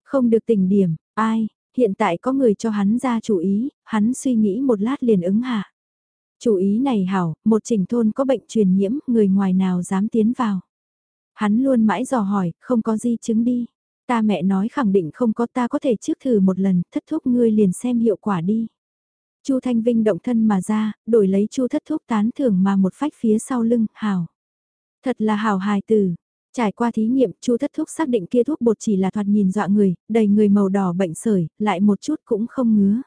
Speaker 1: Không được tỉnh điểm, ai, hiện tại có người cho hắn ra chủ ý, hắn suy nghĩ một lát liền ứng hạ. Chủ ý này hảo, một trình thôn có bệnh truyền nhiễm, người ngoài nào dám tiến vào. Hắn luôn mãi dò hỏi, không có di chứng đi. Ta mẹ nói khẳng định không có ta có thể trước thử một lần, thất thúc ngươi liền xem hiệu quả đi. Chu Thanh Vinh động thân mà ra, đổi lấy Chu thất thúc tán thưởng mà một phách phía sau lưng, hào. Thật là hào hài từ. Trải qua thí nghiệm, Chu thất thúc xác định kia thuốc bột chỉ là thoạt nhìn dọa người, đầy người màu đỏ bệnh sởi, lại một chút cũng không ngứa.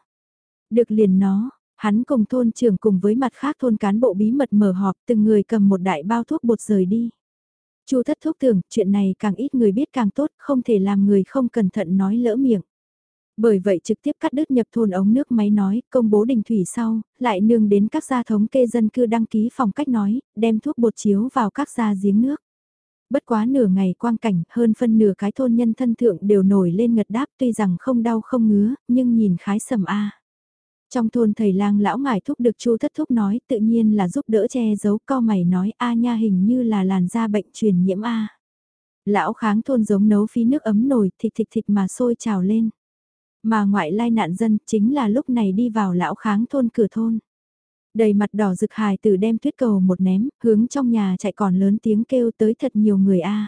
Speaker 1: Được liền nó, hắn cùng thôn trưởng cùng với mặt khác thôn cán bộ bí mật mở họp, từng người cầm một đại bao thuốc bột rời đi. Chu thất thúc tưởng, chuyện này càng ít người biết càng tốt, không thể làm người không cẩn thận nói lỡ miệng. Bởi vậy trực tiếp cắt đứt nhập thôn ống nước máy nói, công bố đình thủy sau, lại nương đến các gia thống kê dân cư đăng ký phòng cách nói, đem thuốc bột chiếu vào các gia giếng nước. Bất quá nửa ngày quang cảnh, hơn phân nửa cái thôn nhân thân thượng đều nổi lên ngật đáp tuy rằng không đau không ngứa, nhưng nhìn khái sầm a. Trong thôn thầy lang lão ngải thúc được chu thất thúc nói tự nhiên là giúp đỡ che giấu co mày nói a nha hình như là làn da bệnh truyền nhiễm a. Lão kháng thôn giống nấu phí nước ấm nồi thịt thịt thịt mà sôi trào lên. Mà ngoại lai nạn dân chính là lúc này đi vào lão kháng thôn cửa thôn. Đầy mặt đỏ rực hài tử đem tuyết cầu một ném, hướng trong nhà chạy còn lớn tiếng kêu tới thật nhiều người a.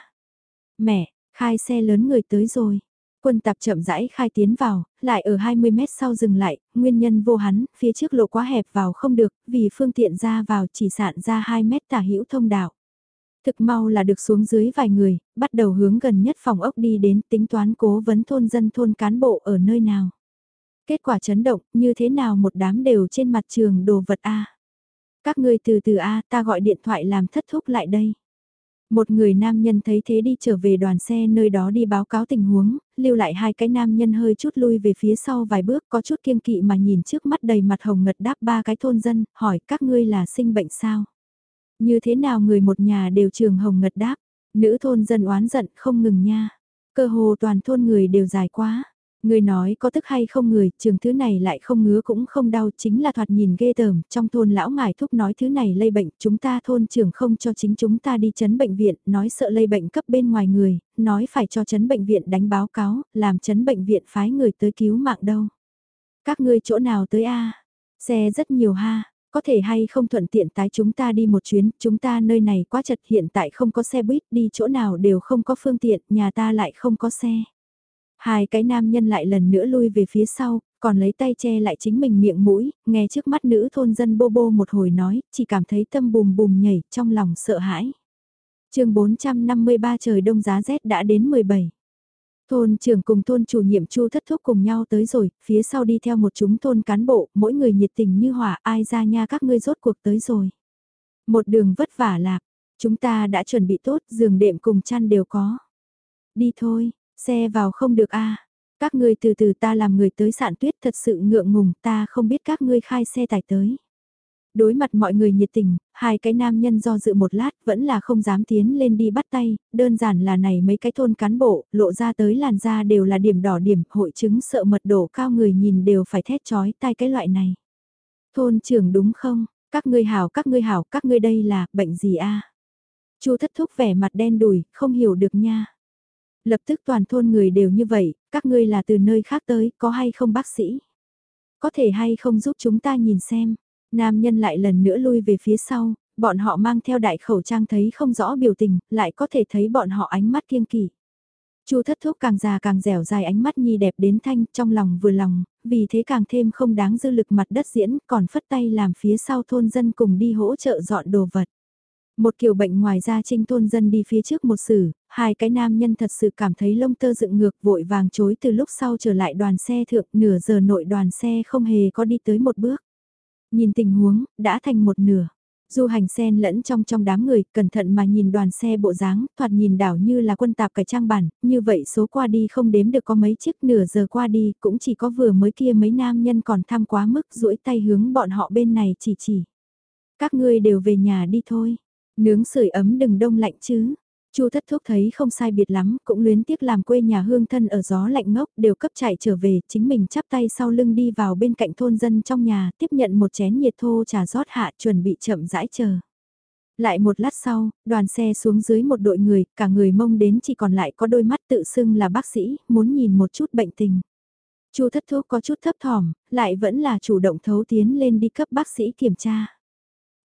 Speaker 1: Mẹ, khai xe lớn người tới rồi. Quân tạp chậm rãi khai tiến vào, lại ở 20 mét sau dừng lại, nguyên nhân vô hắn, phía trước lộ quá hẹp vào không được, vì phương tiện ra vào chỉ sạn ra 2 mét tả hữu thông đạo. Thực mau là được xuống dưới vài người, bắt đầu hướng gần nhất phòng ốc đi đến tính toán cố vấn thôn dân thôn cán bộ ở nơi nào. Kết quả chấn động, như thế nào một đám đều trên mặt trường đồ vật A. Các ngươi từ từ A ta gọi điện thoại làm thất thúc lại đây. Một người nam nhân thấy thế đi trở về đoàn xe nơi đó đi báo cáo tình huống, lưu lại hai cái nam nhân hơi chút lui về phía sau vài bước có chút kiêng kỵ mà nhìn trước mắt đầy mặt hồng ngật đáp ba cái thôn dân, hỏi các ngươi là sinh bệnh sao? Như thế nào người một nhà đều trường hồng ngật đáp, nữ thôn dân oán giận không ngừng nha, cơ hồ toàn thôn người đều dài quá. Người nói có tức hay không người, trường thứ này lại không ngứa cũng không đau, chính là thoạt nhìn ghê tởm, trong thôn lão ngải thúc nói thứ này lây bệnh, chúng ta thôn trưởng không cho chính chúng ta đi chấn bệnh viện, nói sợ lây bệnh cấp bên ngoài người, nói phải cho chấn bệnh viện đánh báo cáo, làm chấn bệnh viện phái người tới cứu mạng đâu. Các ngươi chỗ nào tới a Xe rất nhiều ha, có thể hay không thuận tiện tái chúng ta đi một chuyến, chúng ta nơi này quá chật hiện tại không có xe buýt đi chỗ nào đều không có phương tiện, nhà ta lại không có xe. Hai cái nam nhân lại lần nữa lui về phía sau, còn lấy tay che lại chính mình miệng mũi, nghe trước mắt nữ thôn dân bô bô một hồi nói, chỉ cảm thấy tâm bùm bùm nhảy trong lòng sợ hãi. chương 453 trời đông giá rét đã đến 17. Thôn trưởng cùng thôn chủ nhiệm chu thất thúc cùng nhau tới rồi, phía sau đi theo một chúng thôn cán bộ, mỗi người nhiệt tình như hỏa, ai ra nha các ngươi rốt cuộc tới rồi. Một đường vất vả lạc, chúng ta đã chuẩn bị tốt, giường đệm cùng chăn đều có. Đi thôi, Xe vào không được a Các ngươi từ từ ta làm người tới sạn tuyết thật sự ngượng ngùng ta không biết các ngươi khai xe tải tới. Đối mặt mọi người nhiệt tình, hai cái nam nhân do dự một lát vẫn là không dám tiến lên đi bắt tay, đơn giản là này mấy cái thôn cán bộ, lộ ra tới làn da đều là điểm đỏ điểm, hội chứng sợ mật độ cao người nhìn đều phải thét chói tai cái loại này. Thôn trưởng đúng không? Các ngươi hảo, các ngươi hảo, các ngươi đây là bệnh gì a? Chu thất thúc vẻ mặt đen đùi, không hiểu được nha. Lập tức toàn thôn người đều như vậy, các ngươi là từ nơi khác tới, có hay không bác sĩ? Có thể hay không giúp chúng ta nhìn xem? Nam nhân lại lần nữa lui về phía sau, bọn họ mang theo đại khẩu trang thấy không rõ biểu tình, lại có thể thấy bọn họ ánh mắt kiêng kỳ. Chu thất thúc càng già càng dẻo dài ánh mắt nhi đẹp đến thanh trong lòng vừa lòng, vì thế càng thêm không đáng dư lực mặt đất diễn còn phất tay làm phía sau thôn dân cùng đi hỗ trợ dọn đồ vật. Một kiểu bệnh ngoài ra trinh thôn dân đi phía trước một sử, hai cái nam nhân thật sự cảm thấy lông tơ dựng ngược vội vàng chối từ lúc sau trở lại đoàn xe thượng nửa giờ nội đoàn xe không hề có đi tới một bước. Nhìn tình huống, đã thành một nửa. Du hành sen lẫn trong trong đám người, cẩn thận mà nhìn đoàn xe bộ dáng, thoạt nhìn đảo như là quân tạp cải trang bản, như vậy số qua đi không đếm được có mấy chiếc nửa giờ qua đi, cũng chỉ có vừa mới kia mấy nam nhân còn tham quá mức duỗi tay hướng bọn họ bên này chỉ chỉ. Các ngươi đều về nhà đi thôi. Nướng sưởi ấm đừng đông lạnh chứ. Chu thất thúc thấy không sai biệt lắm, cũng luyến tiếc làm quê nhà hương thân ở gió lạnh ngốc, đều cấp chạy trở về, chính mình chắp tay sau lưng đi vào bên cạnh thôn dân trong nhà, tiếp nhận một chén nhiệt thô trà rót hạ chuẩn bị chậm rãi chờ. Lại một lát sau, đoàn xe xuống dưới một đội người, cả người mông đến chỉ còn lại có đôi mắt tự xưng là bác sĩ, muốn nhìn một chút bệnh tình. Chu thất thúc có chút thấp thỏm, lại vẫn là chủ động thấu tiến lên đi cấp bác sĩ kiểm tra.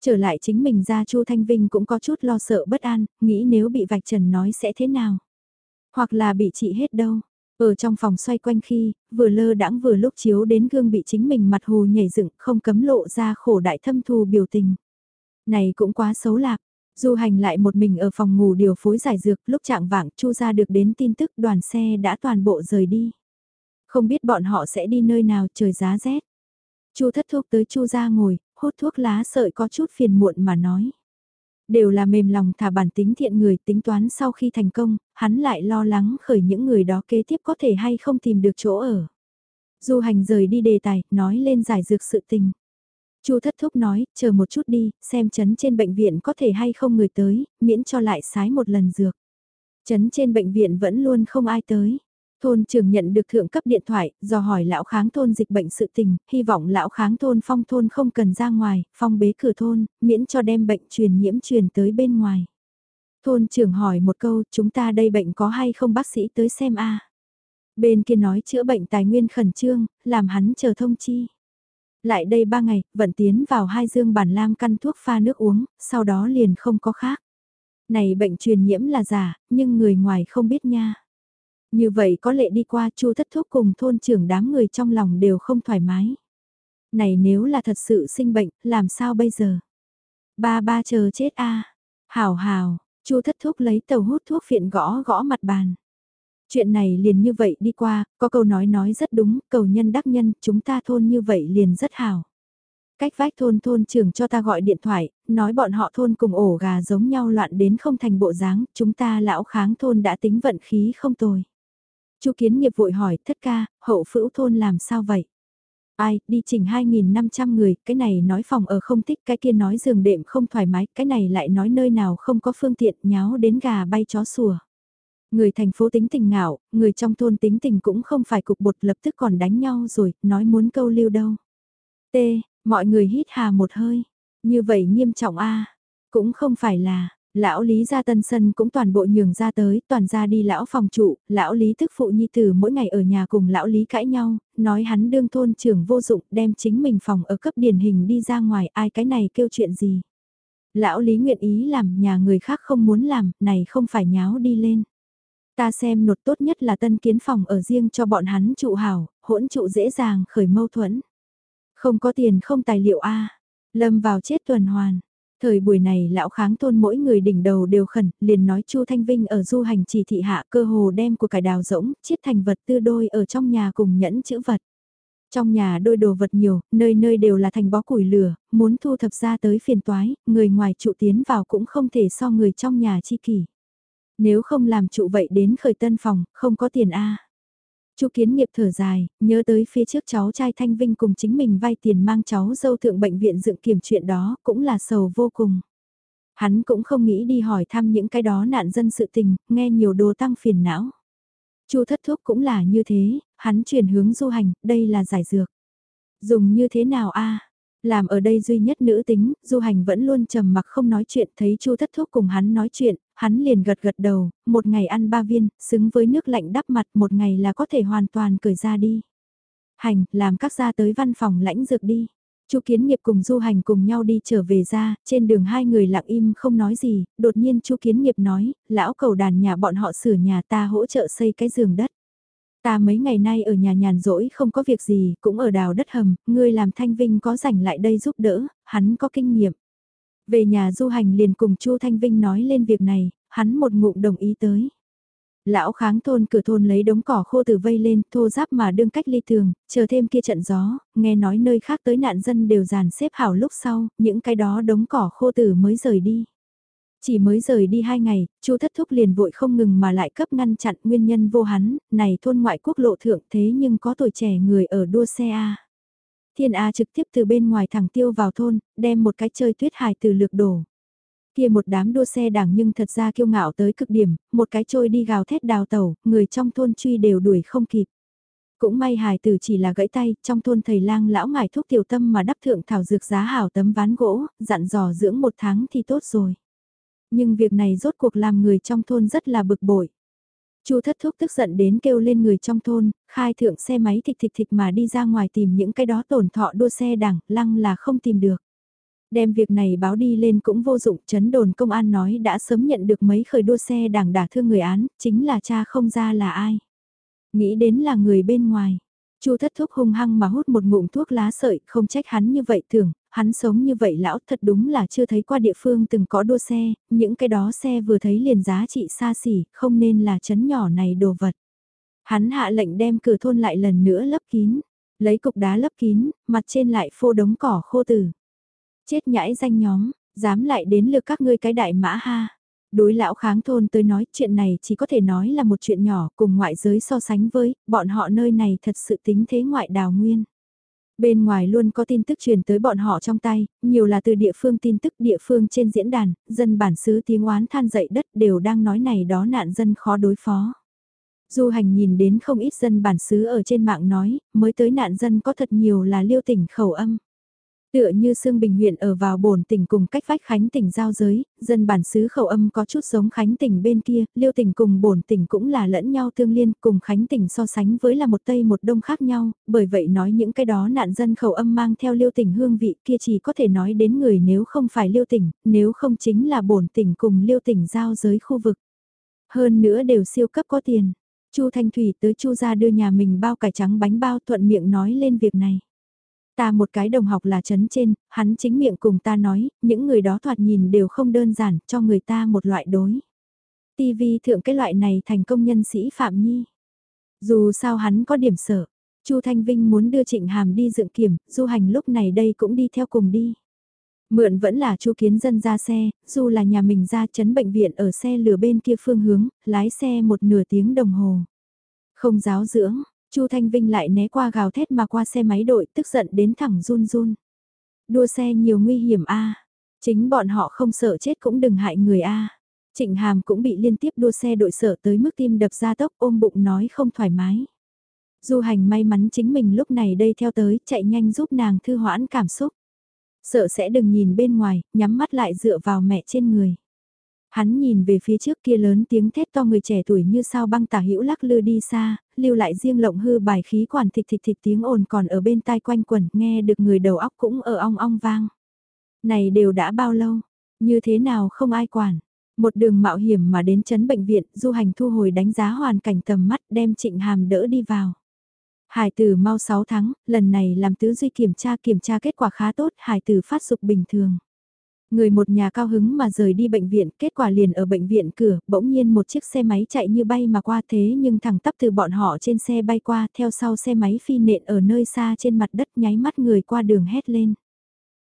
Speaker 1: Trở lại chính mình ra Chu Thanh Vinh cũng có chút lo sợ bất an, nghĩ nếu bị vạch trần nói sẽ thế nào. Hoặc là bị trị hết đâu. Ở trong phòng xoay quanh khi, vừa lơ đãng vừa lúc chiếu đến gương bị chính mình mặt hồ nhảy dựng không cấm lộ ra khổ đại thâm thù biểu tình. Này cũng quá xấu lạc. Du hành lại một mình ở phòng ngủ điều phối giải dược lúc trạng vạng chu ra được đến tin tức đoàn xe đã toàn bộ rời đi. Không biết bọn họ sẽ đi nơi nào trời giá rét. Chu thất thúc tới chu ra ngồi, hút thuốc lá sợi có chút phiền muộn mà nói. Đều là mềm lòng thả bản tính thiện người tính toán sau khi thành công, hắn lại lo lắng khởi những người đó kế tiếp có thể hay không tìm được chỗ ở. Du hành rời đi đề tài, nói lên giải dược sự tình. Chu thất thúc nói, chờ một chút đi, xem chấn trên bệnh viện có thể hay không người tới, miễn cho lại sái một lần dược. Chấn trên bệnh viện vẫn luôn không ai tới. Thôn trưởng nhận được thượng cấp điện thoại, do hỏi lão kháng thôn dịch bệnh sự tình, hy vọng lão kháng thôn phong thôn không cần ra ngoài, phong bế cửa thôn, miễn cho đem bệnh truyền nhiễm truyền tới bên ngoài. Thôn trưởng hỏi một câu, chúng ta đây bệnh có hay không bác sĩ tới xem a Bên kia nói chữa bệnh tài nguyên khẩn trương, làm hắn chờ thông chi. Lại đây ba ngày, vận tiến vào hai dương bản lam căn thuốc pha nước uống, sau đó liền không có khác. Này bệnh truyền nhiễm là giả, nhưng người ngoài không biết nha. Như vậy có lệ đi qua chu thất thúc cùng thôn trưởng đám người trong lòng đều không thoải mái. Này nếu là thật sự sinh bệnh, làm sao bây giờ? Ba ba chờ chết a Hào hào, chu thất thúc lấy tàu hút thuốc phiện gõ gõ mặt bàn. Chuyện này liền như vậy đi qua, có câu nói nói rất đúng, cầu nhân đắc nhân, chúng ta thôn như vậy liền rất hào. Cách vách thôn thôn trưởng cho ta gọi điện thoại, nói bọn họ thôn cùng ổ gà giống nhau loạn đến không thành bộ dáng, chúng ta lão kháng thôn đã tính vận khí không tồi. Chu kiến nghiệp vội hỏi, thất ca, hậu phữu thôn làm sao vậy? Ai, đi chỉnh 2.500 người, cái này nói phòng ở không thích, cái kia nói giường đệm không thoải mái, cái này lại nói nơi nào không có phương tiện, nháo đến gà bay chó sủa. Người thành phố tính tình ngạo, người trong thôn tính tình cũng không phải cục bột lập tức còn đánh nhau rồi, nói muốn câu lưu đâu. T, mọi người hít hà một hơi. Như vậy nghiêm trọng a Cũng không phải là, lão lý gia tân sân cũng toàn bộ nhường ra tới, toàn ra đi lão phòng trụ, lão lý thức phụ nhi tử mỗi ngày ở nhà cùng lão lý cãi nhau, nói hắn đương thôn trưởng vô dụng đem chính mình phòng ở cấp điển hình đi ra ngoài ai cái này kêu chuyện gì. Lão lý nguyện ý làm nhà người khác không muốn làm, này không phải nháo đi lên. Ta xem nột tốt nhất là tân kiến phòng ở riêng cho bọn hắn trụ hảo, hỗn trụ dễ dàng khởi mâu thuẫn. Không có tiền không tài liệu a lâm vào chết tuần hoàn. Thời buổi này lão kháng thôn mỗi người đỉnh đầu đều khẩn, liền nói Chu Thanh Vinh ở du hành chỉ thị hạ cơ hồ đem của cải đào rỗng, chiết thành vật tư đôi ở trong nhà cùng nhẫn chữ vật. Trong nhà đôi đồ vật nhiều, nơi nơi đều là thành bó củi lửa, muốn thu thập ra tới phiền toái, người ngoài trụ tiến vào cũng không thể so người trong nhà chi kỷ. Nếu không làm trụ vậy đến khởi tân phòng, không có tiền a. Chu Kiến Nghiệp thở dài, nhớ tới phía trước cháu trai Thanh Vinh cùng chính mình vay tiền mang cháu dâu thượng bệnh viện dựng kiểm chuyện đó, cũng là sầu vô cùng. Hắn cũng không nghĩ đi hỏi thăm những cái đó nạn dân sự tình, nghe nhiều đồ tăng phiền não. Chu thất thúc cũng là như thế, hắn chuyển hướng du hành, đây là giải dược. Dùng như thế nào a làm ở đây duy nhất nữ tính, du hành vẫn luôn trầm mặc không nói chuyện, thấy chu thất thúc cùng hắn nói chuyện, hắn liền gật gật đầu, một ngày ăn ba viên, xứng với nước lạnh đắp mặt một ngày là có thể hoàn toàn cởi ra đi. Hành, làm các gia tới văn phòng lãnh dược đi. Chu Kiến Nghiệp cùng Du Hành cùng nhau đi trở về ra, trên đường hai người lặng im không nói gì, đột nhiên Chu Kiến Nghiệp nói, lão cầu đàn nhà bọn họ sửa nhà ta hỗ trợ xây cái giường đất. Ta mấy ngày nay ở nhà nhàn rỗi không có việc gì, cũng ở đào đất hầm, ngươi làm Thanh Vinh có rảnh lại đây giúp đỡ, hắn có kinh nghiệm. Về nhà du hành liền cùng Chu Thanh Vinh nói lên việc này, hắn một ngụm đồng ý tới. Lão kháng thôn cửa thôn lấy đống cỏ khô từ vây lên, thô giáp mà đương cách ly tường, chờ thêm kia trận gió, nghe nói nơi khác tới nạn dân đều dàn xếp hảo lúc sau, những cái đó đống cỏ khô tử mới rời đi. Chỉ mới rời đi hai ngày, Chu thất thúc liền vội không ngừng mà lại cấp ngăn chặn nguyên nhân vô hắn, này thôn ngoại quốc lộ thượng thế nhưng có tuổi trẻ người ở đua xe A. Thiên A trực tiếp từ bên ngoài thẳng tiêu vào thôn, đem một cái chơi tuyết hài từ lược đổ. Kia một đám đua xe đảng nhưng thật ra kiêu ngạo tới cực điểm, một cái trôi đi gào thét đào tẩu, người trong thôn truy đều đuổi không kịp. Cũng may hài tử chỉ là gãy tay, trong thôn thầy lang lão ngải thuốc tiểu tâm mà đắp thượng thảo dược giá hảo tấm ván gỗ, dặn dò dưỡng một tháng thì tốt rồi. Nhưng việc này rốt cuộc làm người trong thôn rất là bực bội. Chu thất thúc tức giận đến kêu lên người trong thôn, khai thượng xe máy thịt thịt thịt mà đi ra ngoài tìm những cái đó tổn thọ đua xe đảng, lăng là không tìm được. Đem việc này báo đi lên cũng vô dụng, chấn đồn công an nói đã sớm nhận được mấy khởi đua xe đảng đả thương người án, chính là cha không ra là ai. Nghĩ đến là người bên ngoài. Chu thất thúc hung hăng mà hút một ngụm thuốc lá sợi, không trách hắn như vậy thường, hắn sống như vậy lão thật đúng là chưa thấy qua địa phương từng có đua xe, những cái đó xe vừa thấy liền giá trị xa xỉ, không nên là chấn nhỏ này đồ vật. Hắn hạ lệnh đem cửa thôn lại lần nữa lấp kín, lấy cục đá lấp kín, mặt trên lại phô đống cỏ khô tử. Chết nhãi danh nhóm, dám lại đến lượt các ngươi cái đại mã ha. Đối lão kháng thôn tới nói chuyện này chỉ có thể nói là một chuyện nhỏ cùng ngoại giới so sánh với, bọn họ nơi này thật sự tính thế ngoại đào nguyên. Bên ngoài luôn có tin tức truyền tới bọn họ trong tay, nhiều là từ địa phương tin tức địa phương trên diễn đàn, dân bản xứ tiếng oán than dậy đất đều đang nói này đó nạn dân khó đối phó. Du hành nhìn đến không ít dân bản xứ ở trên mạng nói, mới tới nạn dân có thật nhiều là liêu tỉnh khẩu âm. Tựa như Sương Bình huyện ở vào bổn tỉnh cùng cách vách Khánh tỉnh giao giới, dân bản xứ khẩu âm có chút giống Khánh tỉnh bên kia, Liêu tỉnh cùng bổn tỉnh cũng là lẫn nhau tương liên, cùng Khánh tỉnh so sánh với là một Tây một Đông khác nhau, bởi vậy nói những cái đó nạn dân khẩu âm mang theo Liêu tỉnh hương vị kia chỉ có thể nói đến người nếu không phải Liêu tỉnh, nếu không chính là bổn tỉnh cùng Liêu tỉnh giao giới khu vực. Hơn nữa đều siêu cấp có tiền. Chu Thanh Thủy tới Chu gia đưa nhà mình bao cải trắng bánh bao thuận miệng nói lên việc này. Ta một cái đồng học là chấn trên, hắn chính miệng cùng ta nói, những người đó thoạt nhìn đều không đơn giản, cho người ta một loại đối. TV thượng cái loại này thành công nhân sĩ Phạm Nhi. Dù sao hắn có điểm sợ, Chu Thanh Vinh muốn đưa Trịnh Hàm đi dựng kiểm, du hành lúc này đây cũng đi theo cùng đi. Mượn vẫn là Chu Kiến Dân ra xe, dù là nhà mình ra chấn bệnh viện ở xe lửa bên kia phương hướng, lái xe một nửa tiếng đồng hồ. Không giáo dưỡng, Chu Thanh Vinh lại né qua gào thét mà qua xe máy đội tức giận đến thẳng run run. Đua xe nhiều nguy hiểm a Chính bọn họ không sợ chết cũng đừng hại người a Trịnh Hàm cũng bị liên tiếp đua xe đội sợ tới mức tim đập ra tốc ôm bụng nói không thoải mái. Du hành may mắn chính mình lúc này đây theo tới chạy nhanh giúp nàng thư hoãn cảm xúc. Sợ sẽ đừng nhìn bên ngoài, nhắm mắt lại dựa vào mẹ trên người. Hắn nhìn về phía trước kia lớn tiếng thét to người trẻ tuổi như sao băng tả hữu lắc lư đi xa, lưu lại riêng lộng hư bài khí quản thịt thịt thịt tiếng ồn còn ở bên tai quanh quẩn nghe được người đầu óc cũng ở ong ong vang. Này đều đã bao lâu, như thế nào không ai quản. Một đường mạo hiểm mà đến chấn bệnh viện, du hành thu hồi đánh giá hoàn cảnh tầm mắt đem trịnh hàm đỡ đi vào. Hải tử mau 6 tháng, lần này làm tứ duy kiểm tra kiểm tra kết quả khá tốt, hải tử phát dục bình thường. Người một nhà cao hứng mà rời đi bệnh viện, kết quả liền ở bệnh viện cửa, bỗng nhiên một chiếc xe máy chạy như bay mà qua thế nhưng thẳng tắp từ bọn họ trên xe bay qua, theo sau xe máy phi nện ở nơi xa trên mặt đất nháy mắt người qua đường hét lên.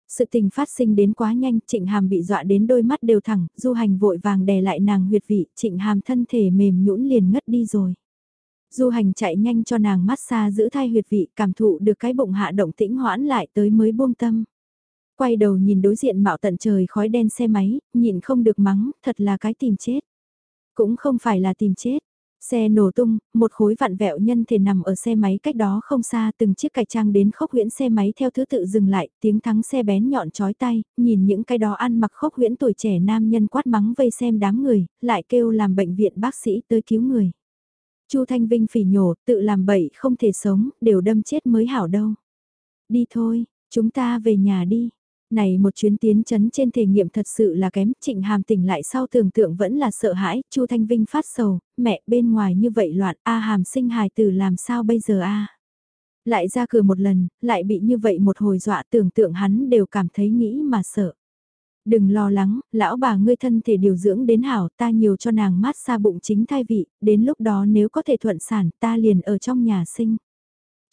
Speaker 1: Sự tình phát sinh đến quá nhanh, trịnh hàm bị dọa đến đôi mắt đều thẳng, du hành vội vàng đè lại nàng huyệt vị, trịnh hàm thân thể mềm nhũn liền ngất đi rồi. Du hành chạy nhanh cho nàng massage giữ thai huyệt vị, cảm thụ được cái bụng hạ động tĩnh hoãn lại tới mới buông tâm. Quay đầu nhìn đối diện mạo tận trời khói đen xe máy, nhìn không được mắng, thật là cái tìm chết. Cũng không phải là tìm chết. Xe nổ tung, một khối vạn vẹo nhân thể nằm ở xe máy cách đó không xa từng chiếc cải trang đến khốc huyễn xe máy theo thứ tự dừng lại, tiếng thắng xe bén nhọn chói tay, nhìn những cái đó ăn mặc khốc huyễn tuổi trẻ nam nhân quát mắng vây xem đám người, lại kêu làm bệnh viện bác sĩ tới cứu người. Chu Thanh Vinh phỉ nhổ, tự làm bậy không thể sống, đều đâm chết mới hảo đâu. Đi thôi, chúng ta về nhà đi. Này một chuyến tiến chấn trên thể nghiệm thật sự là kém, trịnh hàm tỉnh lại sau tưởng tượng vẫn là sợ hãi, Chu Thanh Vinh phát sầu, mẹ bên ngoài như vậy loạn, A hàm sinh hài từ làm sao bây giờ A. Lại ra cửa một lần, lại bị như vậy một hồi dọa tưởng tượng hắn đều cảm thấy nghĩ mà sợ. Đừng lo lắng, lão bà ngươi thân thể điều dưỡng đến hảo ta nhiều cho nàng mát xa bụng chính thai vị, đến lúc đó nếu có thể thuận sản ta liền ở trong nhà sinh.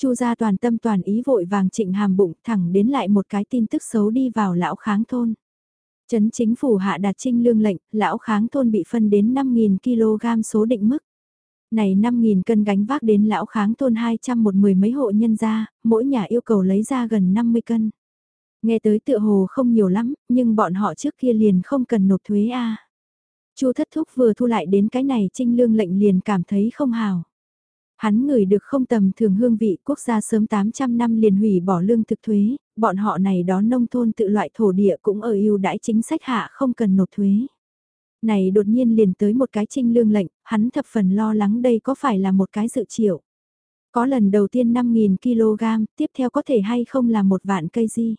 Speaker 1: Chu gia toàn tâm toàn ý vội vàng trịnh hàm bụng thẳng đến lại một cái tin tức xấu đi vào lão kháng thôn. Chấn chính phủ hạ đạt trinh lương lệnh, lão kháng thôn bị phân đến 5.000 kg số định mức. Này 5.000 cân gánh vác đến lão kháng thôn 200 một mười mấy hộ nhân gia, mỗi nhà yêu cầu lấy ra gần 50 cân. Nghe tới tựa hồ không nhiều lắm, nhưng bọn họ trước kia liền không cần nộp thuế a. Chu thất thúc vừa thu lại đến cái này trinh lương lệnh liền cảm thấy không hào. Hắn ngửi được không tầm thường hương vị quốc gia sớm 800 năm liền hủy bỏ lương thực thuế, bọn họ này đó nông thôn tự loại thổ địa cũng ở ưu đãi chính sách hạ không cần nộp thuế. Này đột nhiên liền tới một cái trinh lương lệnh, hắn thập phần lo lắng đây có phải là một cái dự triệu. Có lần đầu tiên 5.000 kg, tiếp theo có thể hay không là một vạn cây gì.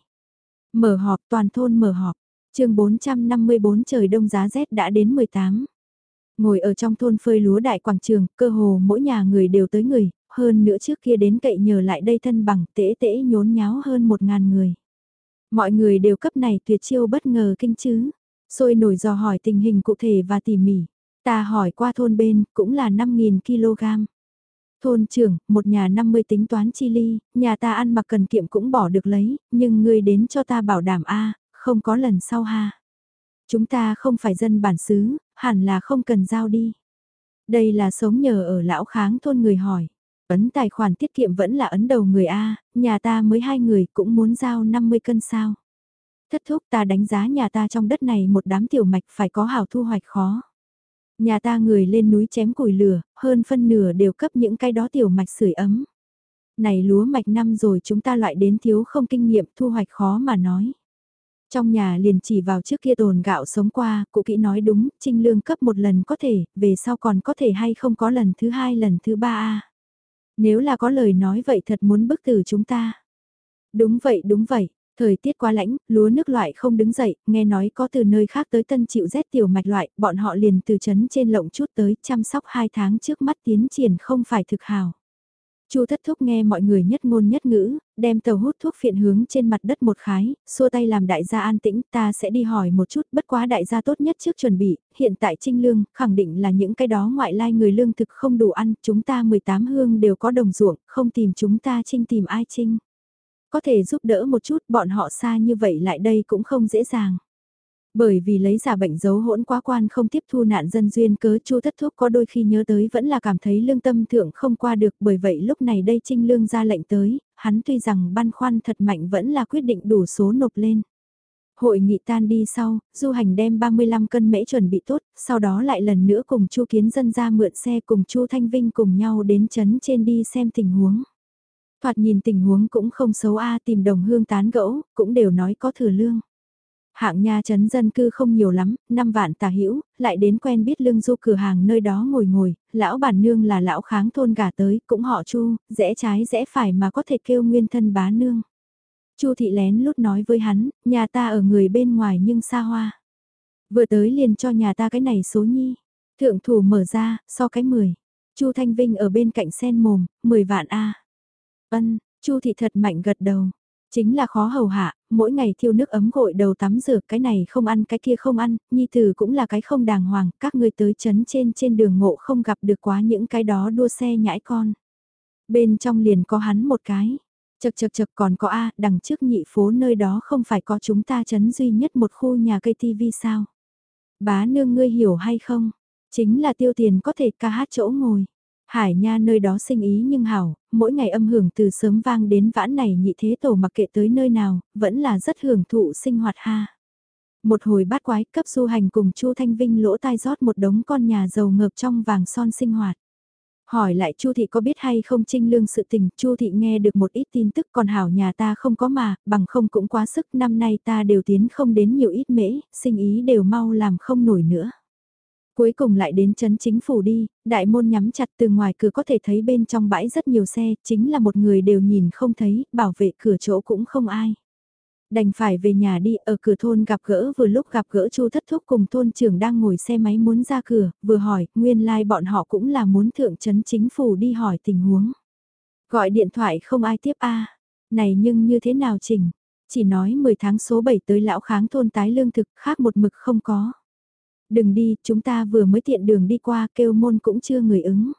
Speaker 1: Mở họp toàn thôn mở họp, chương 454 trời đông giá rét đã đến 18. Ngồi ở trong thôn phơi lúa đại quảng trường, cơ hồ mỗi nhà người đều tới người, hơn nữa trước kia đến cậy nhờ lại đây thân bằng tễ tễ nhốn nháo hơn một ngàn người. Mọi người đều cấp này tuyệt chiêu bất ngờ kinh chứ, sôi nổi dò hỏi tình hình cụ thể và tỉ mỉ. Ta hỏi qua thôn bên, cũng là 5.000 kg. Thôn trưởng, một nhà 50 tính toán chi ly, nhà ta ăn mặc cần kiệm cũng bỏ được lấy, nhưng ngươi đến cho ta bảo đảm a không có lần sau ha. Chúng ta không phải dân bản xứ, hẳn là không cần giao đi. Đây là sống nhờ ở lão kháng thôn người hỏi. Ấn tài khoản tiết kiệm vẫn là ấn đầu người A, nhà ta mới hai người cũng muốn giao 50 cân sao. Thất thúc ta đánh giá nhà ta trong đất này một đám tiểu mạch phải có hảo thu hoạch khó. Nhà ta người lên núi chém củi lửa, hơn phân nửa đều cấp những cái đó tiểu mạch sưởi ấm. Này lúa mạch năm rồi chúng ta loại đến thiếu không kinh nghiệm thu hoạch khó mà nói. Trong nhà liền chỉ vào trước kia tồn gạo sống qua, cụ kỹ nói đúng, trinh lương cấp một lần có thể, về sau còn có thể hay không có lần thứ hai lần thứ ba a Nếu là có lời nói vậy thật muốn bức tử chúng ta. Đúng vậy đúng vậy, thời tiết quá lãnh, lúa nước loại không đứng dậy, nghe nói có từ nơi khác tới tân chịu rét tiểu mạch loại, bọn họ liền từ chấn trên lộng chút tới chăm sóc hai tháng trước mắt tiến triển không phải thực hào. Chu thất thúc nghe mọi người nhất ngôn nhất ngữ, đem tàu hút thuốc phiện hướng trên mặt đất một khái, xua tay làm đại gia an tĩnh, ta sẽ đi hỏi một chút, bất quá đại gia tốt nhất trước chuẩn bị, hiện tại trinh lương, khẳng định là những cái đó ngoại lai người lương thực không đủ ăn, chúng ta 18 hương đều có đồng ruộng, không tìm chúng ta trinh tìm ai trinh. Có thể giúp đỡ một chút, bọn họ xa như vậy lại đây cũng không dễ dàng. Bởi vì lấy giả bệnh giấu hỗn quá quan không tiếp thu nạn dân duyên cớ chu thất thuốc có đôi khi nhớ tới vẫn là cảm thấy lương tâm thượng không qua được bởi vậy lúc này đây trinh lương ra lệnh tới, hắn tuy rằng băn khoăn thật mạnh vẫn là quyết định đủ số nộp lên. Hội nghị tan đi sau, du hành đem 35 cân mễ chuẩn bị tốt, sau đó lại lần nữa cùng chu kiến dân ra mượn xe cùng chu Thanh Vinh cùng nhau đến chấn trên đi xem tình huống. Thoạt nhìn tình huống cũng không xấu a tìm đồng hương tán gẫu, cũng đều nói có thừa lương. Hạng nha chấn dân cư không nhiều lắm, năm vạn tà hữu lại đến quen biết lương du cửa hàng nơi đó ngồi ngồi, lão bản nương là lão kháng thôn gà tới, cũng họ chu, rẽ trái rẽ phải mà có thể kêu nguyên thân bá nương. chu thị lén lút nói với hắn, nhà ta ở người bên ngoài nhưng xa hoa. Vừa tới liền cho nhà ta cái này số nhi. Thượng thủ mở ra, so cái 10. chu Thanh Vinh ở bên cạnh sen mồm, 10 vạn A. Ân, chu thị thật mạnh gật đầu. Chính là khó hầu hạ, mỗi ngày thiêu nước ấm gội đầu tắm rửa cái này không ăn cái kia không ăn, nhi tử cũng là cái không đàng hoàng, các ngươi tới chấn trên trên đường ngộ không gặp được quá những cái đó đua xe nhãi con. Bên trong liền có hắn một cái, chật chật chật còn có A, đằng trước nhị phố nơi đó không phải có chúng ta chấn duy nhất một khu nhà cây tivi sao? Bá nương ngươi hiểu hay không? Chính là tiêu tiền có thể ca hát chỗ ngồi. Hải Nha nơi đó sinh ý nhưng hảo, mỗi ngày âm hưởng từ sớm vang đến vãn này nhị thế tổ mặc kệ tới nơi nào, vẫn là rất hưởng thụ sinh hoạt ha. Một hồi bát quái cấp du hành cùng Chu Thanh Vinh lỗ tai rót một đống con nhà giàu ngợp trong vàng son sinh hoạt. Hỏi lại Chu thị có biết hay không trinh lương sự tình, Chu thị nghe được một ít tin tức còn hảo nhà ta không có mà, bằng không cũng quá sức, năm nay ta đều tiến không đến nhiều ít mễ, sinh ý đều mau làm không nổi nữa. Cuối cùng lại đến chấn chính phủ đi, đại môn nhắm chặt từ ngoài cửa có thể thấy bên trong bãi rất nhiều xe, chính là một người đều nhìn không thấy, bảo vệ cửa chỗ cũng không ai. Đành phải về nhà đi, ở cửa thôn gặp gỡ vừa lúc gặp gỡ chu thất thúc cùng thôn trưởng đang ngồi xe máy muốn ra cửa, vừa hỏi, nguyên lai like bọn họ cũng là muốn thượng chấn chính phủ đi hỏi tình huống. Gọi điện thoại không ai tiếp a à, này nhưng như thế nào chỉnh, chỉ nói 10 tháng số 7 tới lão kháng thôn tái lương thực khác một mực không có. Đừng đi, chúng ta vừa mới tiện đường đi qua, kêu môn cũng chưa người ứng.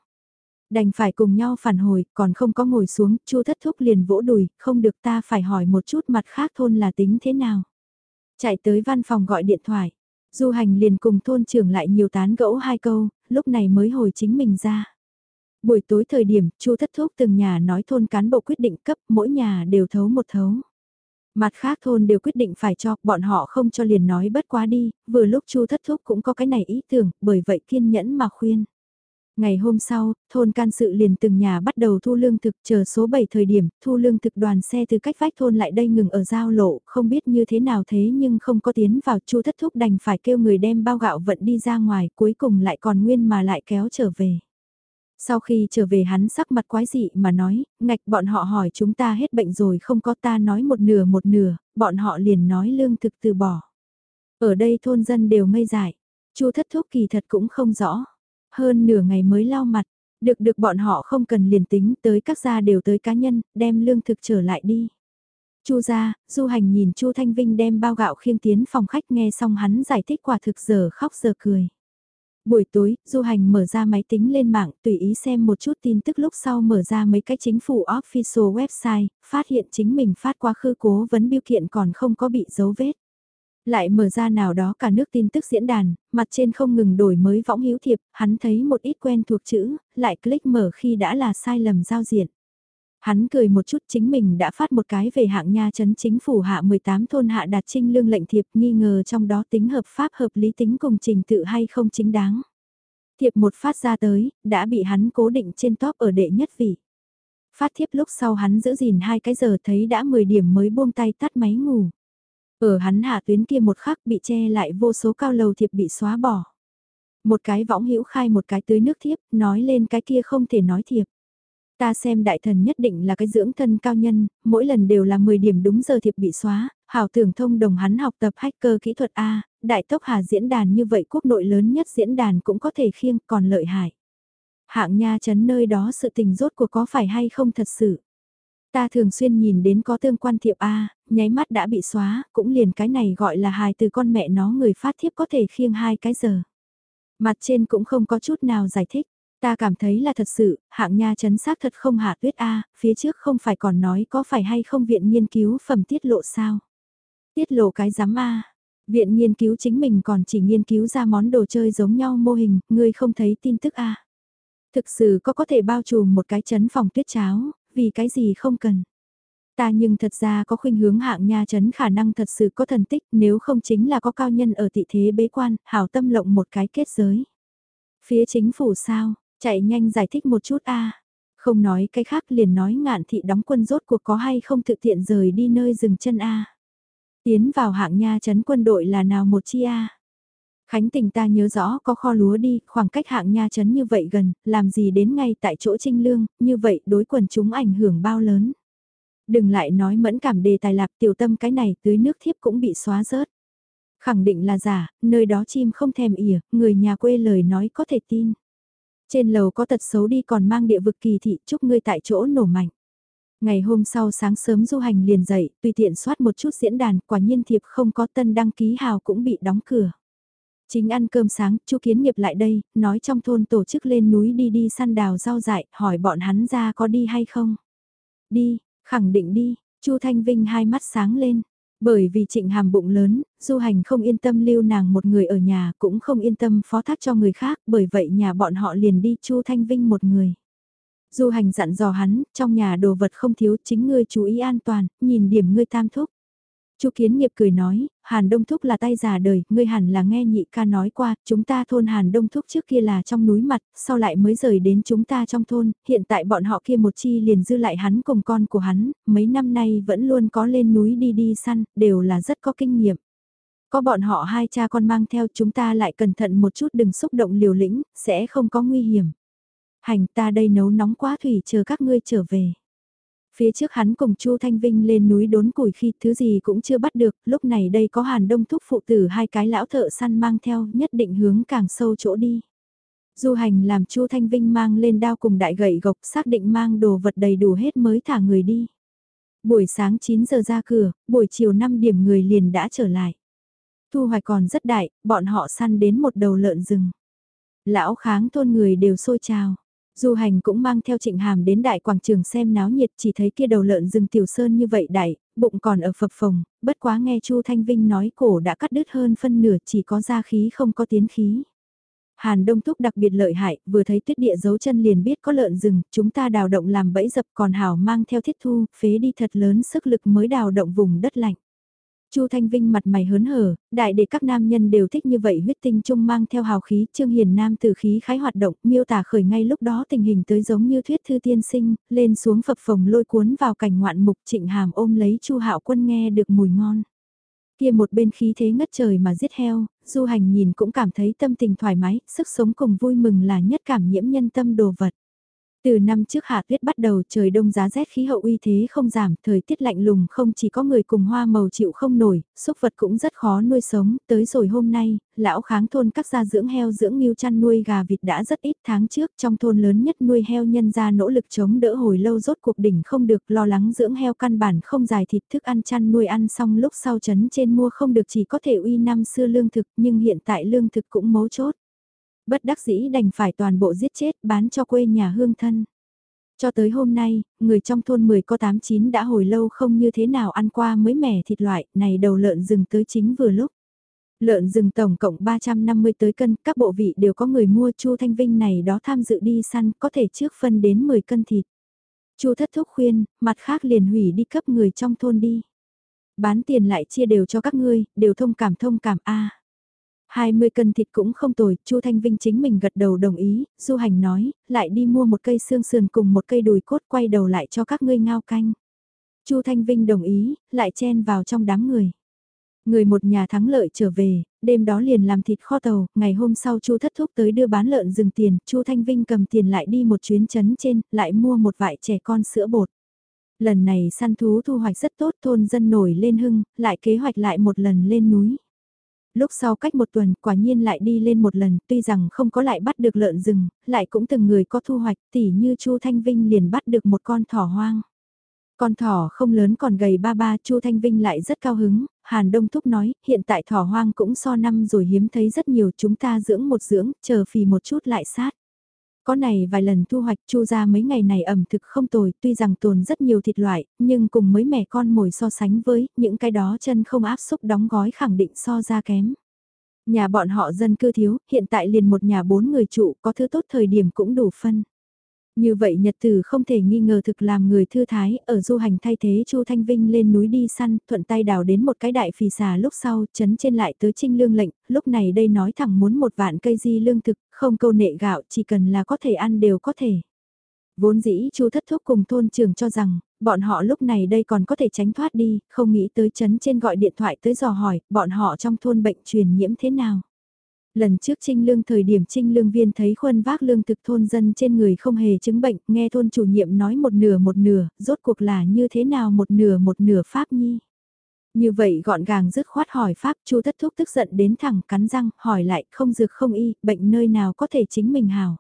Speaker 1: Đành phải cùng nhau phản hồi, còn không có ngồi xuống, chu thất thúc liền vỗ đùi, không được ta phải hỏi một chút mặt khác thôn là tính thế nào. Chạy tới văn phòng gọi điện thoại, du hành liền cùng thôn trưởng lại nhiều tán gẫu hai câu, lúc này mới hồi chính mình ra. Buổi tối thời điểm, chu thất thúc từng nhà nói thôn cán bộ quyết định cấp, mỗi nhà đều thấu một thấu. Mặt khác thôn đều quyết định phải cho, bọn họ không cho liền nói bất quá đi, vừa lúc Chu Thất Thúc cũng có cái này ý tưởng, bởi vậy kiên nhẫn mà khuyên. Ngày hôm sau, thôn can sự liền từng nhà bắt đầu thu lương thực chờ số 7 thời điểm, thu lương thực đoàn xe từ cách vách thôn lại đây ngừng ở giao lộ, không biết như thế nào thế nhưng không có tiến vào chu thất thúc đành phải kêu người đem bao gạo vận đi ra ngoài cuối cùng lại còn nguyên mà lại kéo trở về. Sau khi trở về hắn sắc mặt quái dị mà nói, ngạch bọn họ hỏi chúng ta hết bệnh rồi không có ta nói một nửa một nửa, bọn họ liền nói lương thực từ bỏ. Ở đây thôn dân đều ngây dại, chu thất thuốc kỳ thật cũng không rõ. Hơn nửa ngày mới lau mặt, được được bọn họ không cần liền tính tới các gia đều tới cá nhân, đem lương thực trở lại đi. Chu gia, du hành nhìn Chu Thanh Vinh đem bao gạo khiêng tiến phòng khách nghe xong hắn giải thích quả thực giờ khóc giờ cười. Buổi tối, du hành mở ra máy tính lên mạng, tùy ý xem một chút tin tức lúc sau mở ra mấy cái chính phủ official website, phát hiện chính mình phát quá khứ cố vấn biêu kiện còn không có bị dấu vết. Lại mở ra nào đó cả nước tin tức diễn đàn, mặt trên không ngừng đổi mới võng hiếu thiệp, hắn thấy một ít quen thuộc chữ, lại click mở khi đã là sai lầm giao diện. Hắn cười một chút chính mình đã phát một cái về hạng nha chấn chính phủ hạ 18 thôn hạ đạt trinh lương lệnh thiệp nghi ngờ trong đó tính hợp pháp hợp lý tính cùng trình tự hay không chính đáng. Thiệp một phát ra tới, đã bị hắn cố định trên top ở đệ nhất vị. Phát thiếp lúc sau hắn giữ gìn hai cái giờ thấy đã 10 điểm mới buông tay tắt máy ngủ. Ở hắn hạ tuyến kia một khắc bị che lại vô số cao lầu thiệp bị xóa bỏ. Một cái võng hữu khai một cái tưới nước thiếp, nói lên cái kia không thể nói thiệp. Ta xem đại thần nhất định là cái dưỡng thân cao nhân, mỗi lần đều là 10 điểm đúng giờ thiệp bị xóa, hảo tưởng thông đồng hắn học tập hacker kỹ thuật A, đại tốc hà diễn đàn như vậy quốc nội lớn nhất diễn đàn cũng có thể khiêng còn lợi hại. Hạng nha chấn nơi đó sự tình rốt cuộc có phải hay không thật sự. Ta thường xuyên nhìn đến có tương quan thiệp A, nháy mắt đã bị xóa, cũng liền cái này gọi là hài từ con mẹ nó người phát thiếp có thể khiêng hai cái giờ. Mặt trên cũng không có chút nào giải thích. Ta cảm thấy là thật sự, hạng nha chấn xác thật không hạ tuyết A, phía trước không phải còn nói có phải hay không viện nghiên cứu phẩm tiết lộ sao. Tiết lộ cái giám A, viện nghiên cứu chính mình còn chỉ nghiên cứu ra món đồ chơi giống nhau mô hình, ngươi không thấy tin tức A. Thực sự có có thể bao trùm một cái chấn phòng tuyết cháo, vì cái gì không cần. Ta nhưng thật ra có khuynh hướng hạng nha chấn khả năng thật sự có thần tích nếu không chính là có cao nhân ở thị thế bế quan, hảo tâm lộng một cái kết giới. Phía chính phủ sao, chạy nhanh giải thích một chút a Không nói cái khác liền nói ngạn thị đóng quân rốt cuộc có hay không thực tiện rời đi nơi dừng chân a Tiến vào hạng nha chấn quân đội là nào một chi a Khánh tình ta nhớ rõ có kho lúa đi, khoảng cách hạng nha chấn như vậy gần, làm gì đến ngay tại chỗ trinh lương, như vậy đối quần chúng ảnh hưởng bao lớn. Đừng lại nói mẫn cảm đề tài lạc tiểu tâm cái này tưới nước thiếp cũng bị xóa rớt. Khẳng định là giả, nơi đó chim không thèm ỉa, người nhà quê lời nói có thể tin. Trên lầu có tật xấu đi còn mang địa vực kỳ thị chúc ngươi tại chỗ nổ mạnh. Ngày hôm sau sáng sớm du hành liền dậy, tùy tiện soát một chút diễn đàn, quả nhiên thiệp không có tân đăng ký hào cũng bị đóng cửa. Chính ăn cơm sáng, Chu Kiến Nghiệp lại đây, nói trong thôn tổ chức lên núi đi đi săn đào rau dại, hỏi bọn hắn ra có đi hay không. Đi, khẳng định đi, Chu Thanh Vinh hai mắt sáng lên. Bởi vì trịnh hàm bụng lớn, du hành không yên tâm lưu nàng một người ở nhà cũng không yên tâm phó thác cho người khác bởi vậy nhà bọn họ liền đi Chu Thanh Vinh một người. Du hành dặn dò hắn, trong nhà đồ vật không thiếu chính ngươi chú ý an toàn, nhìn điểm ngươi tam thúc. Chu Kiến Nghiệp cười nói, Hàn Đông Thúc là tay già đời, ngươi hẳn là nghe nhị ca nói qua, chúng ta thôn Hàn Đông Thúc trước kia là trong núi mặt, sau lại mới rời đến chúng ta trong thôn, hiện tại bọn họ kia một chi liền dư lại hắn cùng con của hắn, mấy năm nay vẫn luôn có lên núi đi đi săn, đều là rất có kinh nghiệm. Có bọn họ hai cha con mang theo chúng ta lại cẩn thận một chút đừng xúc động liều lĩnh, sẽ không có nguy hiểm. Hành ta đây nấu nóng quá thủy chờ các ngươi trở về. Phía trước hắn cùng Chu Thanh Vinh lên núi đốn củi khi thứ gì cũng chưa bắt được, lúc này đây có hàn đông thúc phụ tử hai cái lão thợ săn mang theo, nhất định hướng càng sâu chỗ đi. Du hành làm Chu Thanh Vinh mang lên đao cùng đại gậy gộc xác định mang đồ vật đầy đủ hết mới thả người đi. Buổi sáng 9 giờ ra cửa, buổi chiều 5 điểm người liền đã trở lại. Thu hoạch còn rất đại, bọn họ săn đến một đầu lợn rừng. Lão kháng thôn người đều sôi trào. Du hành cũng mang theo trịnh hàm đến đại quảng trường xem náo nhiệt chỉ thấy kia đầu lợn rừng tiểu sơn như vậy đại, bụng còn ở phập phồng, bất quá nghe Chu Thanh Vinh nói cổ đã cắt đứt hơn phân nửa chỉ có ra khí không có tiến khí. Hàn Đông Thúc đặc biệt lợi hại, vừa thấy tuyết địa dấu chân liền biết có lợn rừng, chúng ta đào động làm bẫy dập còn hảo mang theo thiết thu, phế đi thật lớn sức lực mới đào động vùng đất lạnh. Chu Thanh Vinh mặt mày hớn hở, đại để các nam nhân đều thích như vậy huyết tinh trung mang theo hào khí, Trương Hiền Nam từ khí khái hoạt động, miêu tả khởi ngay lúc đó tình hình tới giống như thuyết thư tiên sinh, lên xuống phập phồng lôi cuốn vào cảnh ngoạn mục trịnh hàm ôm lấy Chu Hạo Quân nghe được mùi ngon. Kia một bên khí thế ngất trời mà giết heo, du hành nhìn cũng cảm thấy tâm tình thoải mái, sức sống cùng vui mừng là nhất cảm nhiễm nhân tâm đồ vật. Từ năm trước hạ tuyết bắt đầu trời đông giá rét khí hậu uy thế không giảm, thời tiết lạnh lùng không chỉ có người cùng hoa màu chịu không nổi, xúc vật cũng rất khó nuôi sống, tới rồi hôm nay, lão kháng thôn các gia dưỡng heo dưỡng nghiêu chăn nuôi gà vịt đã rất ít tháng trước trong thôn lớn nhất nuôi heo nhân ra nỗ lực chống đỡ hồi lâu rốt cuộc đỉnh không được lo lắng dưỡng heo căn bản không dài thịt thức ăn chăn nuôi ăn xong lúc sau chấn trên mua không được chỉ có thể uy năm xưa lương thực nhưng hiện tại lương thực cũng mấu chốt bất đắc dĩ đành phải toàn bộ giết chết bán cho quê nhà hương thân. Cho tới hôm nay, người trong thôn 10 có 89 đã hồi lâu không như thế nào ăn qua mới mẻ thịt loại, này đầu lợn rừng tới chính vừa lúc. Lợn rừng tổng cộng 350 tới cân, các bộ vị đều có người mua Chu Thanh Vinh này đó tham dự đi săn, có thể trước phân đến 10 cân thịt. Chu thất thúc khuyên, mặt khác liền hủy đi cấp người trong thôn đi. Bán tiền lại chia đều cho các ngươi, đều thông cảm thông cảm A. 20 cân thịt cũng không tồi, Chu Thanh Vinh chính mình gật đầu đồng ý, Du Hành nói, lại đi mua một cây xương sườn cùng một cây đùi cốt quay đầu lại cho các ngươi ngao canh. Chu Thanh Vinh đồng ý, lại chen vào trong đám người. Người một nhà thắng lợi trở về, đêm đó liền làm thịt kho tàu, ngày hôm sau Chu Thất Thúc tới đưa bán lợn dừng tiền, Chu Thanh Vinh cầm tiền lại đi một chuyến chấn trên, lại mua một vại trẻ con sữa bột. Lần này săn thú thu hoạch rất tốt, thôn dân nổi lên hưng, lại kế hoạch lại một lần lên núi. Lúc sau cách một tuần quả nhiên lại đi lên một lần, tuy rằng không có lại bắt được lợn rừng, lại cũng từng người có thu hoạch tỉ như Chu Thanh Vinh liền bắt được một con thỏ hoang. Con thỏ không lớn còn gầy ba ba Chu Thanh Vinh lại rất cao hứng, Hàn Đông Thúc nói, hiện tại thỏ hoang cũng so năm rồi hiếm thấy rất nhiều chúng ta dưỡng một dưỡng, chờ phì một chút lại sát. Có này vài lần thu hoạch chu ra mấy ngày này ẩm thực không tồi, tuy rằng tồn rất nhiều thịt loại, nhưng cùng mấy mẹ con mồi so sánh với, những cái đó chân không áp xúc đóng gói khẳng định so ra kém. Nhà bọn họ dân cư thiếu, hiện tại liền một nhà bốn người trụ, có thứ tốt thời điểm cũng đủ phân. Như vậy nhật tử không thể nghi ngờ thực làm người thư thái, ở du hành thay thế Chu Thanh Vinh lên núi đi săn, thuận tay đào đến một cái đại phì xà lúc sau, chấn trên lại tới trinh lương lệnh, lúc này đây nói thẳng muốn một vạn cây di lương thực, không câu nệ gạo, chỉ cần là có thể ăn đều có thể. Vốn dĩ Chu Thất Thúc cùng thôn trưởng cho rằng, bọn họ lúc này đây còn có thể tránh thoát đi, không nghĩ tới chấn trên gọi điện thoại tới dò hỏi, bọn họ trong thôn bệnh truyền nhiễm thế nào. Lần trước trinh lương thời điểm trinh lương viên thấy khuân vác lương thực thôn dân trên người không hề chứng bệnh, nghe thôn chủ nhiệm nói một nửa một nửa, rốt cuộc là như thế nào một nửa một nửa Pháp Nhi. Như vậy gọn gàng dứt khoát hỏi Pháp chu thất thúc tức giận đến thẳng cắn răng, hỏi lại không dược không y, bệnh nơi nào có thể chính mình hảo.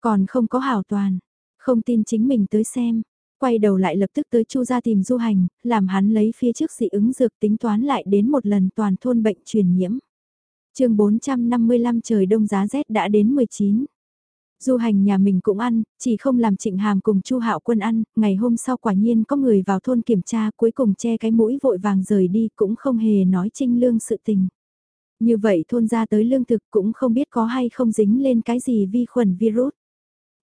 Speaker 1: Còn không có hảo toàn, không tin chính mình tới xem, quay đầu lại lập tức tới chu ra tìm du hành, làm hắn lấy phía trước dị ứng dược tính toán lại đến một lần toàn thôn bệnh truyền nhiễm chương 455 trời đông giá rét đã đến 19. Du hành nhà mình cũng ăn, chỉ không làm trịnh hàm cùng chu hạo quân ăn, ngày hôm sau quả nhiên có người vào thôn kiểm tra cuối cùng che cái mũi vội vàng rời đi cũng không hề nói trinh lương sự tình. Như vậy thôn ra tới lương thực cũng không biết có hay không dính lên cái gì vi khuẩn virus.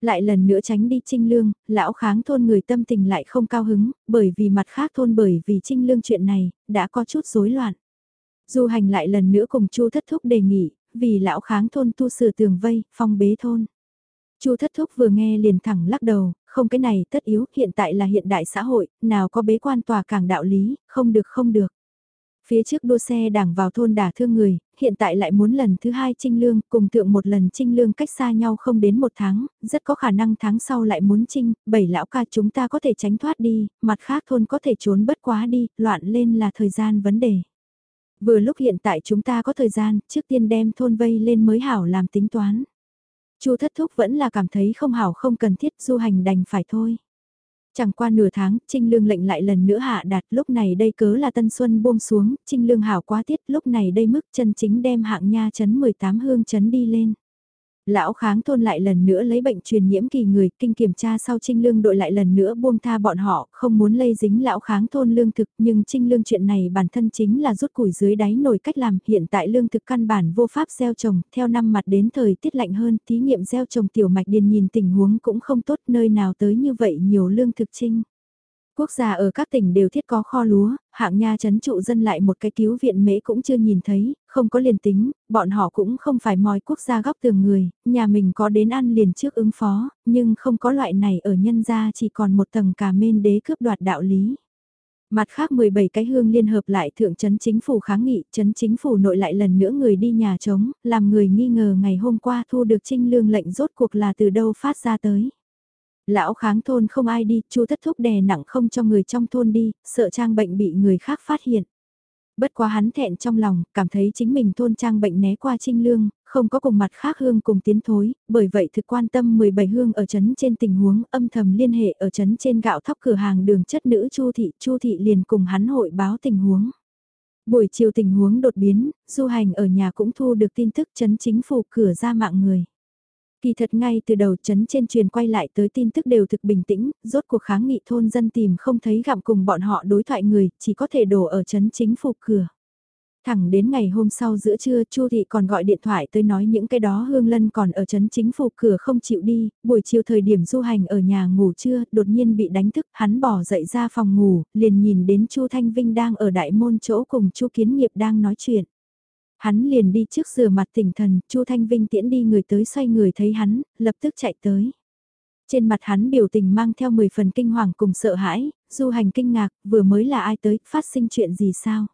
Speaker 1: Lại lần nữa tránh đi trinh lương, lão kháng thôn người tâm tình lại không cao hứng, bởi vì mặt khác thôn bởi vì trinh lương chuyện này, đã có chút rối loạn. Du hành lại lần nữa cùng Chu Thất Thúc đề nghị, vì lão kháng thôn tu sửa tường vây, phong bế thôn. Chu Thất Thúc vừa nghe liền thẳng lắc đầu, không cái này tất yếu, hiện tại là hiện đại xã hội, nào có bế quan tòa càng đạo lý, không được không được. Phía trước đua xe đảng vào thôn đả thương người, hiện tại lại muốn lần thứ hai trinh lương, cùng thượng một lần trinh lương cách xa nhau không đến một tháng, rất có khả năng tháng sau lại muốn trinh, bảy lão ca chúng ta có thể tránh thoát đi, mặt khác thôn có thể trốn bất quá đi, loạn lên là thời gian vấn đề. Vừa lúc hiện tại chúng ta có thời gian, trước tiên đem thôn vây lên mới hảo làm tính toán. Chu thất thúc vẫn là cảm thấy không hảo không cần thiết du hành đành phải thôi. Chẳng qua nửa tháng, Trinh Lương lệnh lại lần nữa hạ đạt lúc này đây cớ là Tân Xuân buông xuống, Trinh Lương hảo quá tiết lúc này đây mức chân chính đem hạng nha chấn 18 hương chấn đi lên. Lão kháng thôn lại lần nữa lấy bệnh truyền nhiễm kỳ người, kinh kiểm tra sau trinh lương đội lại lần nữa buông tha bọn họ, không muốn lây dính lão kháng thôn lương thực, nhưng trinh lương chuyện này bản thân chính là rút củi dưới đáy nồi cách làm, hiện tại lương thực căn bản vô pháp gieo trồng, theo năm mặt đến thời tiết lạnh hơn, thí nghiệm gieo trồng tiểu mạch điền nhìn tình huống cũng không tốt nơi nào tới như vậy nhiều lương thực trinh. Quốc gia ở các tỉnh đều thiết có kho lúa, hạng nha chấn trụ dân lại một cái cứu viện mễ cũng chưa nhìn thấy, không có liền tính, bọn họ cũng không phải mòi quốc gia góc tường người, nhà mình có đến ăn liền trước ứng phó, nhưng không có loại này ở nhân gia chỉ còn một tầng cả mên đế cướp đoạt đạo lý. Mặt khác 17 cái hương liên hợp lại thượng trấn chính phủ kháng nghị, trấn chính phủ nội lại lần nữa người đi nhà trống, làm người nghi ngờ ngày hôm qua thu được trinh lương lệnh rốt cuộc là từ đâu phát ra tới. Lão kháng thôn không ai đi, chu thất thúc đè nặng không cho người trong thôn đi, sợ trang bệnh bị người khác phát hiện. Bất quá hắn thẹn trong lòng, cảm thấy chính mình thôn trang bệnh né qua trinh lương, không có cùng mặt khác hương cùng tiến thối, bởi vậy thực quan tâm 17 hương ở chấn trên tình huống âm thầm liên hệ ở chấn trên gạo thóc cửa hàng đường chất nữ Chu Thị, Chu Thị liền cùng hắn hội báo tình huống. Buổi chiều tình huống đột biến, du hành ở nhà cũng thu được tin tức chấn chính phủ cửa ra mạng người. Kỳ thật ngay từ đầu chấn trên truyền quay lại tới tin tức đều thực bình tĩnh, rốt cuộc kháng nghị thôn dân tìm không thấy gặm cùng bọn họ đối thoại người, chỉ có thể đổ ở chấn chính phủ cửa. Thẳng đến ngày hôm sau giữa trưa Chu Thị còn gọi điện thoại tới nói những cái đó Hương Lân còn ở chấn chính phủ cửa không chịu đi, buổi chiều thời điểm du hành ở nhà ngủ trưa đột nhiên bị đánh thức, hắn bỏ dậy ra phòng ngủ, liền nhìn đến Chu Thanh Vinh đang ở đại môn chỗ cùng Chu Kiến Nghiệp đang nói chuyện. Hắn liền đi trước rửa mặt tỉnh thần, Chu Thanh Vinh tiễn đi người tới xoay người thấy hắn, lập tức chạy tới. Trên mặt hắn biểu tình mang theo 10 phần kinh hoàng cùng sợ hãi, du hành kinh ngạc, vừa mới là ai tới, phát sinh chuyện gì sao?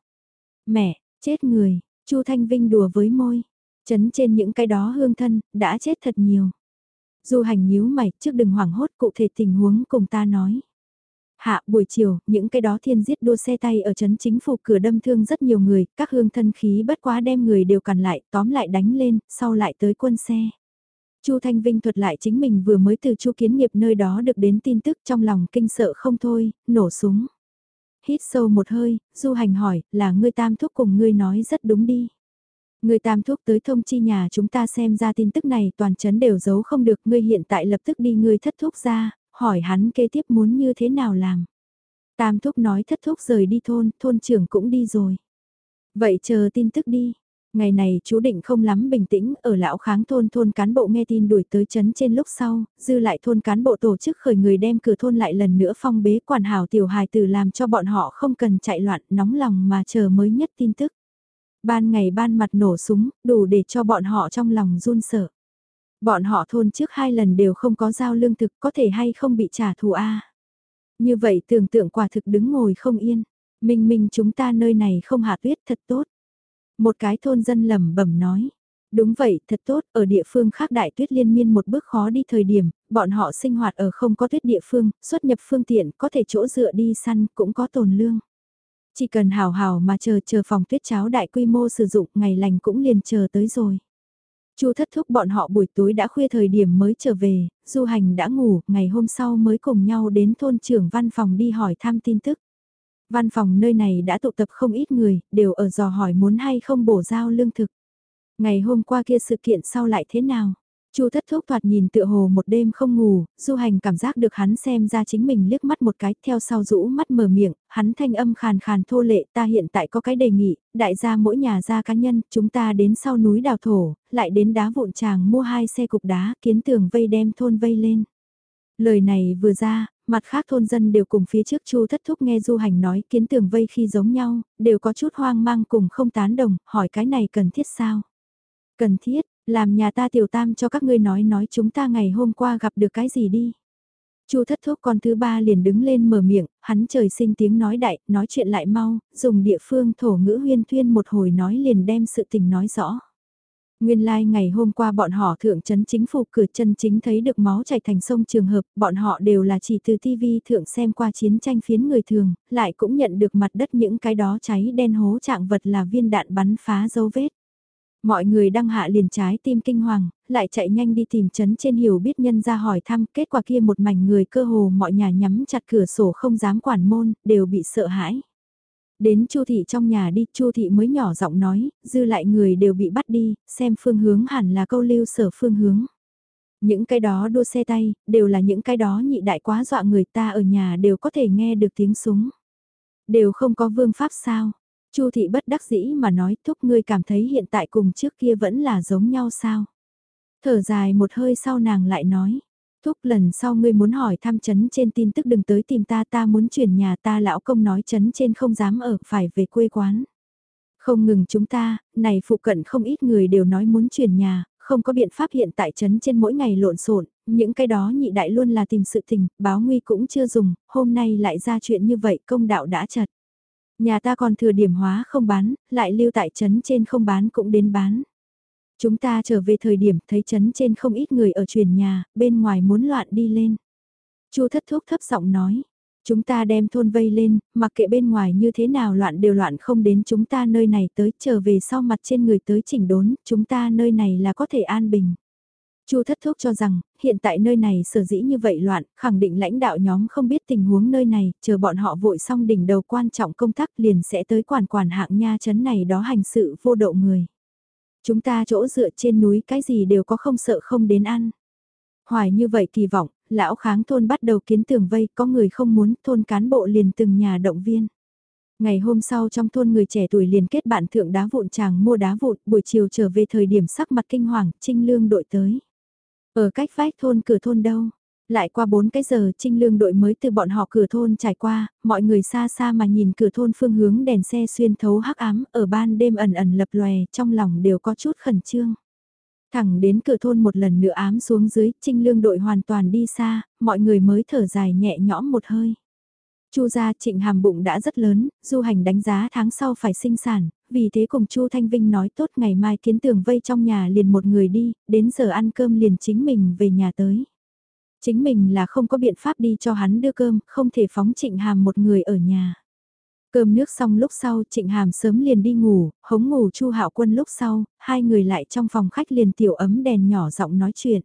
Speaker 1: Mẹ, chết người, Chu Thanh Vinh đùa với môi, chấn trên những cái đó hương thân, đã chết thật nhiều. Du hành nhíu mày, trước đừng hoảng hốt cụ thể tình huống cùng ta nói. Hạ buổi chiều, những cái đó thiên giết đua xe tay ở trấn chính phủ cửa đâm thương rất nhiều người, các hương thân khí bất quá đem người đều cản lại, tóm lại đánh lên, sau lại tới quân xe. Chu Thanh Vinh thuật lại chính mình vừa mới từ Chu Kiến Nghiệp nơi đó được đến tin tức trong lòng kinh sợ không thôi, nổ súng. Hít sâu một hơi, Du Hành hỏi, là ngươi tam thúc cùng ngươi nói rất đúng đi. Người tam thuốc tới thông chi nhà chúng ta xem ra tin tức này toàn chấn đều giấu không được ngươi hiện tại lập tức đi ngươi thất thuốc ra, hỏi hắn kế tiếp muốn như thế nào làm. Tam thúc nói thất thúc rời đi thôn, thôn trưởng cũng đi rồi. Vậy chờ tin tức đi. Ngày này chú định không lắm bình tĩnh, ở lão kháng thôn thôn cán bộ nghe tin đuổi tới chấn trên lúc sau, dư lại thôn cán bộ tổ chức khởi người đem cửa thôn lại lần nữa phong bế quản hảo tiểu hài tử làm cho bọn họ không cần chạy loạn nóng lòng mà chờ mới nhất tin tức. Ban ngày ban mặt nổ súng, đủ để cho bọn họ trong lòng run sợ. Bọn họ thôn trước hai lần đều không có giao lương thực có thể hay không bị trả thù A. Như vậy tưởng tượng quả thực đứng ngồi không yên. Minh minh chúng ta nơi này không hạ tuyết thật tốt. Một cái thôn dân lầm bẩm nói. Đúng vậy, thật tốt, ở địa phương khác đại tuyết liên miên một bước khó đi thời điểm, bọn họ sinh hoạt ở không có tuyết địa phương, xuất nhập phương tiện, có thể chỗ dựa đi săn, cũng có tồn lương. Chỉ cần hào hào mà chờ chờ phòng tuyết cháo đại quy mô sử dụng ngày lành cũng liền chờ tới rồi. Chu thất thúc bọn họ buổi tối đã khuya thời điểm mới trở về, du hành đã ngủ, ngày hôm sau mới cùng nhau đến thôn trưởng văn phòng đi hỏi thăm tin tức. Văn phòng nơi này đã tụ tập không ít người, đều ở dò hỏi muốn hay không bổ giao lương thực. Ngày hôm qua kia sự kiện sau lại thế nào? Chu thất thúc thoạt nhìn tựa hồ một đêm không ngủ, du hành cảm giác được hắn xem ra chính mình liếc mắt một cái, theo sau rũ mắt mở miệng, hắn thanh âm khàn khàn thô lệ, ta hiện tại có cái đề nghị, đại gia mỗi nhà gia cá nhân, chúng ta đến sau núi đào thổ, lại đến đá vụn tràng mua hai xe cục đá, kiến tường vây đem thôn vây lên. Lời này vừa ra, mặt khác thôn dân đều cùng phía trước chu thất thúc nghe du hành nói kiến tường vây khi giống nhau, đều có chút hoang mang cùng không tán đồng, hỏi cái này cần thiết sao? Cần thiết, làm nhà ta tiểu tam cho các ngươi nói nói chúng ta ngày hôm qua gặp được cái gì đi. Chu thất thúc con thứ ba liền đứng lên mở miệng, hắn trời sinh tiếng nói đại, nói chuyện lại mau, dùng địa phương thổ ngữ huyên thuyên một hồi nói liền đem sự tình nói rõ. Nguyên lai like ngày hôm qua bọn họ thượng trấn chính phủ cửa chân chính thấy được máu chảy thành sông trường hợp, bọn họ đều là chỉ từ TV thượng xem qua chiến tranh phiến người thường, lại cũng nhận được mặt đất những cái đó cháy đen hố trạng vật là viên đạn bắn phá dấu vết. Mọi người đăng hạ liền trái tim kinh hoàng, lại chạy nhanh đi tìm chấn trên hiểu biết nhân ra hỏi thăm, kết quả kia một mảnh người cơ hồ mọi nhà nhắm chặt cửa sổ không dám quản môn, đều bị sợ hãi. Đến Chu thị trong nhà đi, Chu thị mới nhỏ giọng nói, dư lại người đều bị bắt đi, xem phương hướng hẳn là câu lưu sở phương hướng. Những cái đó đua xe tay, đều là những cái đó nhị đại quá dọa người ta ở nhà đều có thể nghe được tiếng súng. Đều không có vương pháp sao, Chu thị bất đắc dĩ mà nói thúc ngươi cảm thấy hiện tại cùng trước kia vẫn là giống nhau sao. Thở dài một hơi sau nàng lại nói, thúc lần sau ngươi muốn hỏi thăm chấn trên tin tức đừng tới tìm ta ta muốn chuyển nhà ta lão công nói chấn trên không dám ở phải về quê quán. Không ngừng chúng ta, này phụ cận không ít người đều nói muốn chuyển nhà, không có biện pháp hiện tại chấn trên mỗi ngày lộn xộn những cái đó nhị đại luôn là tìm sự tình, báo nguy cũng chưa dùng, hôm nay lại ra chuyện như vậy công đạo đã chật. Nhà ta còn thừa điểm hóa không bán, lại lưu tại trấn trên không bán cũng đến bán. Chúng ta trở về thời điểm thấy trấn trên không ít người ở truyền nhà, bên ngoài muốn loạn đi lên. Chu thất thuốc thấp giọng nói, chúng ta đem thôn vây lên, mặc kệ bên ngoài như thế nào loạn đều loạn không đến chúng ta nơi này tới trở về sau mặt trên người tới chỉnh đốn, chúng ta nơi này là có thể an bình. Chu thất thúc cho rằng, hiện tại nơi này sở dĩ như vậy loạn, khẳng định lãnh đạo nhóm không biết tình huống nơi này, chờ bọn họ vội xong đỉnh đầu quan trọng công tác liền sẽ tới quản quản hạng nha chấn này đó hành sự vô độ người. Chúng ta chỗ dựa trên núi cái gì đều có không sợ không đến ăn. Hoài như vậy kỳ vọng, lão kháng thôn bắt đầu kiến tường vây, có người không muốn, thôn cán bộ liền từng nhà động viên. Ngày hôm sau trong thôn người trẻ tuổi liền kết bạn thượng đá vụn chàng mua đá vụn, buổi chiều trở về thời điểm sắc mặt kinh hoàng, trinh lương đội tới. Ở cách vách thôn cửa thôn đâu? Lại qua 4 cái giờ trinh lương đội mới từ bọn họ cửa thôn trải qua, mọi người xa xa mà nhìn cửa thôn phương hướng đèn xe xuyên thấu hắc ám ở ban đêm ẩn ẩn lập lòe trong lòng đều có chút khẩn trương. Thẳng đến cửa thôn một lần nữa ám xuống dưới, trinh lương đội hoàn toàn đi xa, mọi người mới thở dài nhẹ nhõm một hơi. Chu gia trịnh hàm bụng đã rất lớn, du hành đánh giá tháng sau phải sinh sản, vì thế cùng Chu Thanh Vinh nói tốt ngày mai kiến tường vây trong nhà liền một người đi, đến giờ ăn cơm liền chính mình về nhà tới. Chính mình là không có biện pháp đi cho hắn đưa cơm, không thể phóng trịnh hàm một người ở nhà. Cơm nước xong lúc sau trịnh hàm sớm liền đi ngủ, hống ngủ chu hạo quân lúc sau, hai người lại trong phòng khách liền tiểu ấm đèn nhỏ giọng nói chuyện.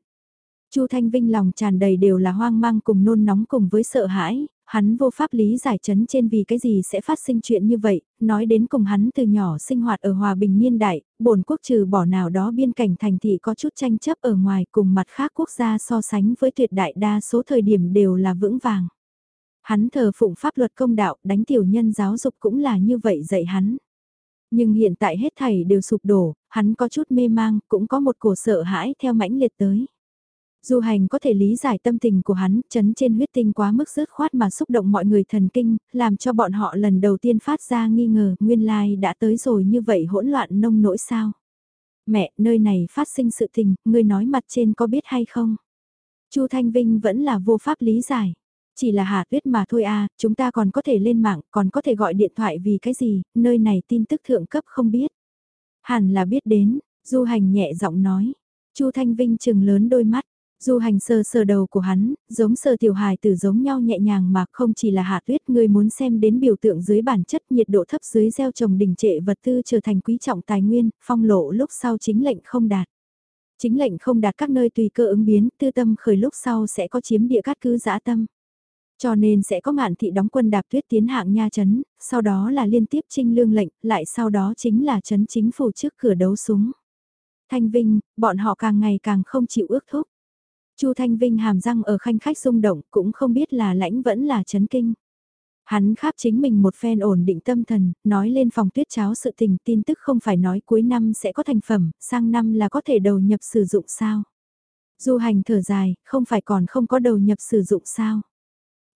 Speaker 1: chu Thanh Vinh lòng tràn đầy đều là hoang mang cùng nôn nóng cùng với sợ hãi, hắn vô pháp lý giải chấn trên vì cái gì sẽ phát sinh chuyện như vậy, nói đến cùng hắn từ nhỏ sinh hoạt ở hòa bình niên đại, bổn quốc trừ bỏ nào đó biên cảnh thành thị có chút tranh chấp ở ngoài cùng mặt khác quốc gia so sánh với tuyệt đại đa số thời điểm đều là vững vàng. Hắn thờ phụng pháp luật công đạo, đánh tiểu nhân giáo dục cũng là như vậy dạy hắn. Nhưng hiện tại hết thảy đều sụp đổ, hắn có chút mê mang, cũng có một cổ sợ hãi theo mãnh liệt tới. Du hành có thể lý giải tâm tình của hắn, chấn trên huyết tinh quá mức rớt khoát mà xúc động mọi người thần kinh, làm cho bọn họ lần đầu tiên phát ra nghi ngờ nguyên lai đã tới rồi như vậy hỗn loạn nông nỗi sao. Mẹ, nơi này phát sinh sự tình, ngươi nói mặt trên có biết hay không? Chu Thanh Vinh vẫn là vô pháp lý giải. Chỉ là hạ tuyết mà thôi à, chúng ta còn có thể lên mạng, còn có thể gọi điện thoại vì cái gì, nơi này tin tức thượng cấp không biết. Hẳn là biết đến, du hành nhẹ giọng nói. Chu Thanh Vinh chừng lớn đôi mắt, Du hành sờ sờ đầu của hắn, giống sờ tiểu hài tử giống nhau nhẹ nhàng mà không chỉ là hạ tuyết người muốn xem đến biểu tượng dưới bản chất nhiệt độ thấp dưới gieo trồng đỉnh trệ vật tư trở thành quý trọng tài nguyên, phong lộ lúc sau chính lệnh không đạt. Chính lệnh không đạt các nơi tùy cơ ứng biến, tư tâm khởi lúc sau sẽ có chiếm địa cát cứ dã tâm. Cho nên sẽ có ngạn thị đóng quân đạp tuyết tiến hạng nha chấn, sau đó là liên tiếp trinh lương lệnh, lại sau đó chính là chấn chính phủ trước cửa đấu súng. Thanh Vinh, bọn họ càng ngày càng không chịu ước thúc. Chu Thanh Vinh hàm răng ở khanh khách rung động, cũng không biết là lãnh vẫn là chấn kinh. Hắn kháp chính mình một phen ổn định tâm thần, nói lên phòng tuyết cháo sự tình tin tức không phải nói cuối năm sẽ có thành phẩm, sang năm là có thể đầu nhập sử dụng sao. Du hành thở dài, không phải còn không có đầu nhập sử dụng sao.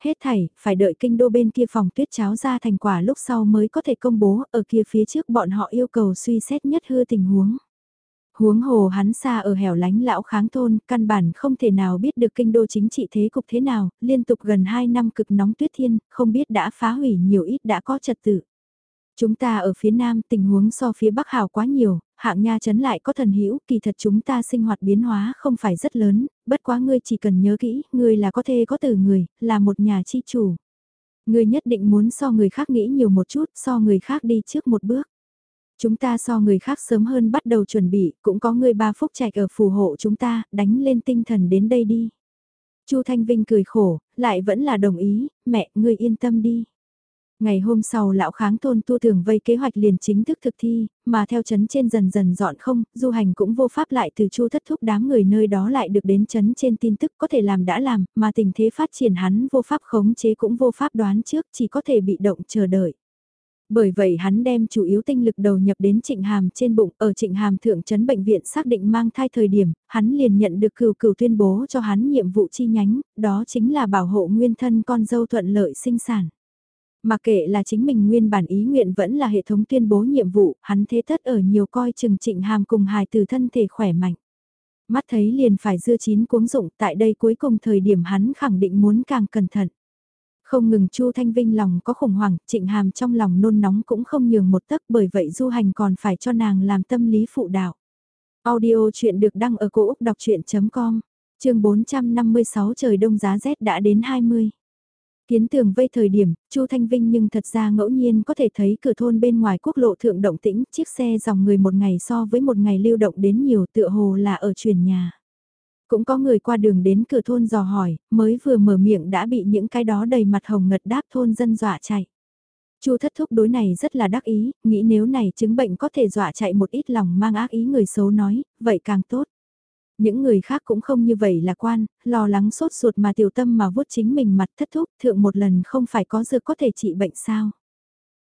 Speaker 1: Hết thảy, phải đợi kinh đô bên kia phòng tuyết cháo ra thành quả lúc sau mới có thể công bố, ở kia phía trước bọn họ yêu cầu suy xét nhất hư tình huống. Huống hồ hắn xa ở hẻo lánh lão kháng thôn, căn bản không thể nào biết được kinh đô chính trị thế cục thế nào, liên tục gần 2 năm cực nóng tuyết thiên, không biết đã phá hủy nhiều ít đã có trật tự. Chúng ta ở phía nam tình huống so phía bắc hào quá nhiều, hạng nha chấn lại có thần hữu kỳ thật chúng ta sinh hoạt biến hóa không phải rất lớn, bất quá ngươi chỉ cần nhớ kỹ, ngươi là có thể có từ người, là một nhà chi chủ. Ngươi nhất định muốn so người khác nghĩ nhiều một chút, so người khác đi trước một bước. Chúng ta so người khác sớm hơn bắt đầu chuẩn bị, cũng có người ba phúc trạch ở phù hộ chúng ta, đánh lên tinh thần đến đây đi. Chu Thanh Vinh cười khổ, lại vẫn là đồng ý, mẹ, ngươi yên tâm đi. Ngày hôm sau lão kháng thôn tu thường vây kế hoạch liền chính thức thực thi, mà theo chấn trên dần dần dọn không, du hành cũng vô pháp lại từ chu thất thúc đám người nơi đó lại được đến chấn trên tin tức có thể làm đã làm, mà tình thế phát triển hắn vô pháp khống chế cũng vô pháp đoán trước chỉ có thể bị động chờ đợi. Bởi vậy hắn đem chủ yếu tinh lực đầu nhập đến trịnh hàm trên bụng ở trịnh hàm thượng trấn bệnh viện xác định mang thai thời điểm, hắn liền nhận được cừu cừu tuyên bố cho hắn nhiệm vụ chi nhánh, đó chính là bảo hộ nguyên thân con dâu thuận lợi sinh sản. Mà kệ là chính mình nguyên bản ý nguyện vẫn là hệ thống tuyên bố nhiệm vụ, hắn thế thất ở nhiều coi chừng trịnh hàm cùng hài từ thân thể khỏe mạnh. Mắt thấy liền phải dưa chín cuống dụng tại đây cuối cùng thời điểm hắn khẳng định muốn càng cẩn thận. Không ngừng Chu Thanh Vinh lòng có khủng hoảng, trịnh hàm trong lòng nôn nóng cũng không nhường một tấc bởi vậy du hành còn phải cho nàng làm tâm lý phụ đạo. Audio chuyện được đăng ở cổ Úc đọc chuyện.com, trường 456 trời đông giá rét đã đến 20. Kiến tường vây thời điểm, Chu Thanh Vinh nhưng thật ra ngẫu nhiên có thể thấy cửa thôn bên ngoài quốc lộ thượng động tĩnh, chiếc xe dòng người một ngày so với một ngày lưu động đến nhiều tựa hồ là ở chuyển nhà. Cũng có người qua đường đến cửa thôn dò hỏi, mới vừa mở miệng đã bị những cái đó đầy mặt hồng ngật đáp thôn dân dọa chạy. Chu thất thúc đối này rất là đắc ý, nghĩ nếu này chứng bệnh có thể dọa chạy một ít lòng mang ác ý người xấu nói, vậy càng tốt. Những người khác cũng không như vậy là quan, lo lắng sốt ruột mà tiểu tâm mà vuốt chính mình mặt thất thúc thượng một lần không phải có dược có thể trị bệnh sao.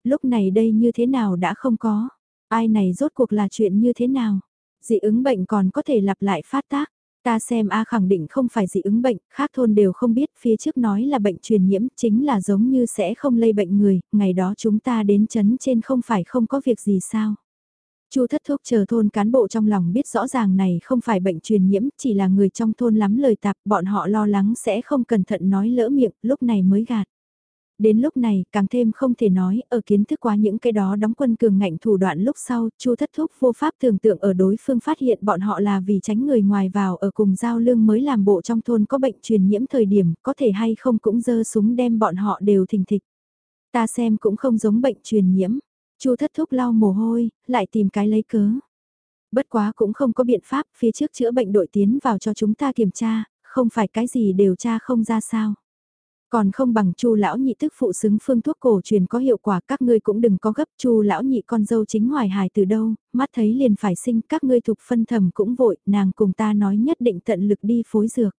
Speaker 1: Lúc này đây như thế nào đã không có, ai này rốt cuộc là chuyện như thế nào, dị ứng bệnh còn có thể lặp lại phát tác. Ta xem A khẳng định không phải dị ứng bệnh, khác thôn đều không biết, phía trước nói là bệnh truyền nhiễm, chính là giống như sẽ không lây bệnh người, ngày đó chúng ta đến chấn trên không phải không có việc gì sao. Chu thất thúc chờ thôn cán bộ trong lòng biết rõ ràng này không phải bệnh truyền nhiễm, chỉ là người trong thôn lắm lời tạp, bọn họ lo lắng sẽ không cẩn thận nói lỡ miệng, lúc này mới gạt. Đến lúc này, càng thêm không thể nói, ở kiến thức quá những cái đó đóng quân cường ngạnh thủ đoạn lúc sau, Chu thất thúc vô pháp tưởng tượng ở đối phương phát hiện bọn họ là vì tránh người ngoài vào ở cùng giao lương mới làm bộ trong thôn có bệnh truyền nhiễm thời điểm, có thể hay không cũng dơ súng đem bọn họ đều thình thịch. Ta xem cũng không giống bệnh truyền nhiễm, Chu thất thúc lau mồ hôi, lại tìm cái lấy cớ. Bất quá cũng không có biện pháp, phía trước chữa bệnh đội tiến vào cho chúng ta kiểm tra, không phải cái gì đều tra không ra sao. Còn không bằng Chu lão nhị tức phụ xứng phương thuốc cổ truyền có hiệu quả, các ngươi cũng đừng có gấp, Chu lão nhị con dâu chính hoài hài từ đâu, mắt thấy liền phải sinh, các ngươi thuộc phân thầm cũng vội, nàng cùng ta nói nhất định tận lực đi phối dược.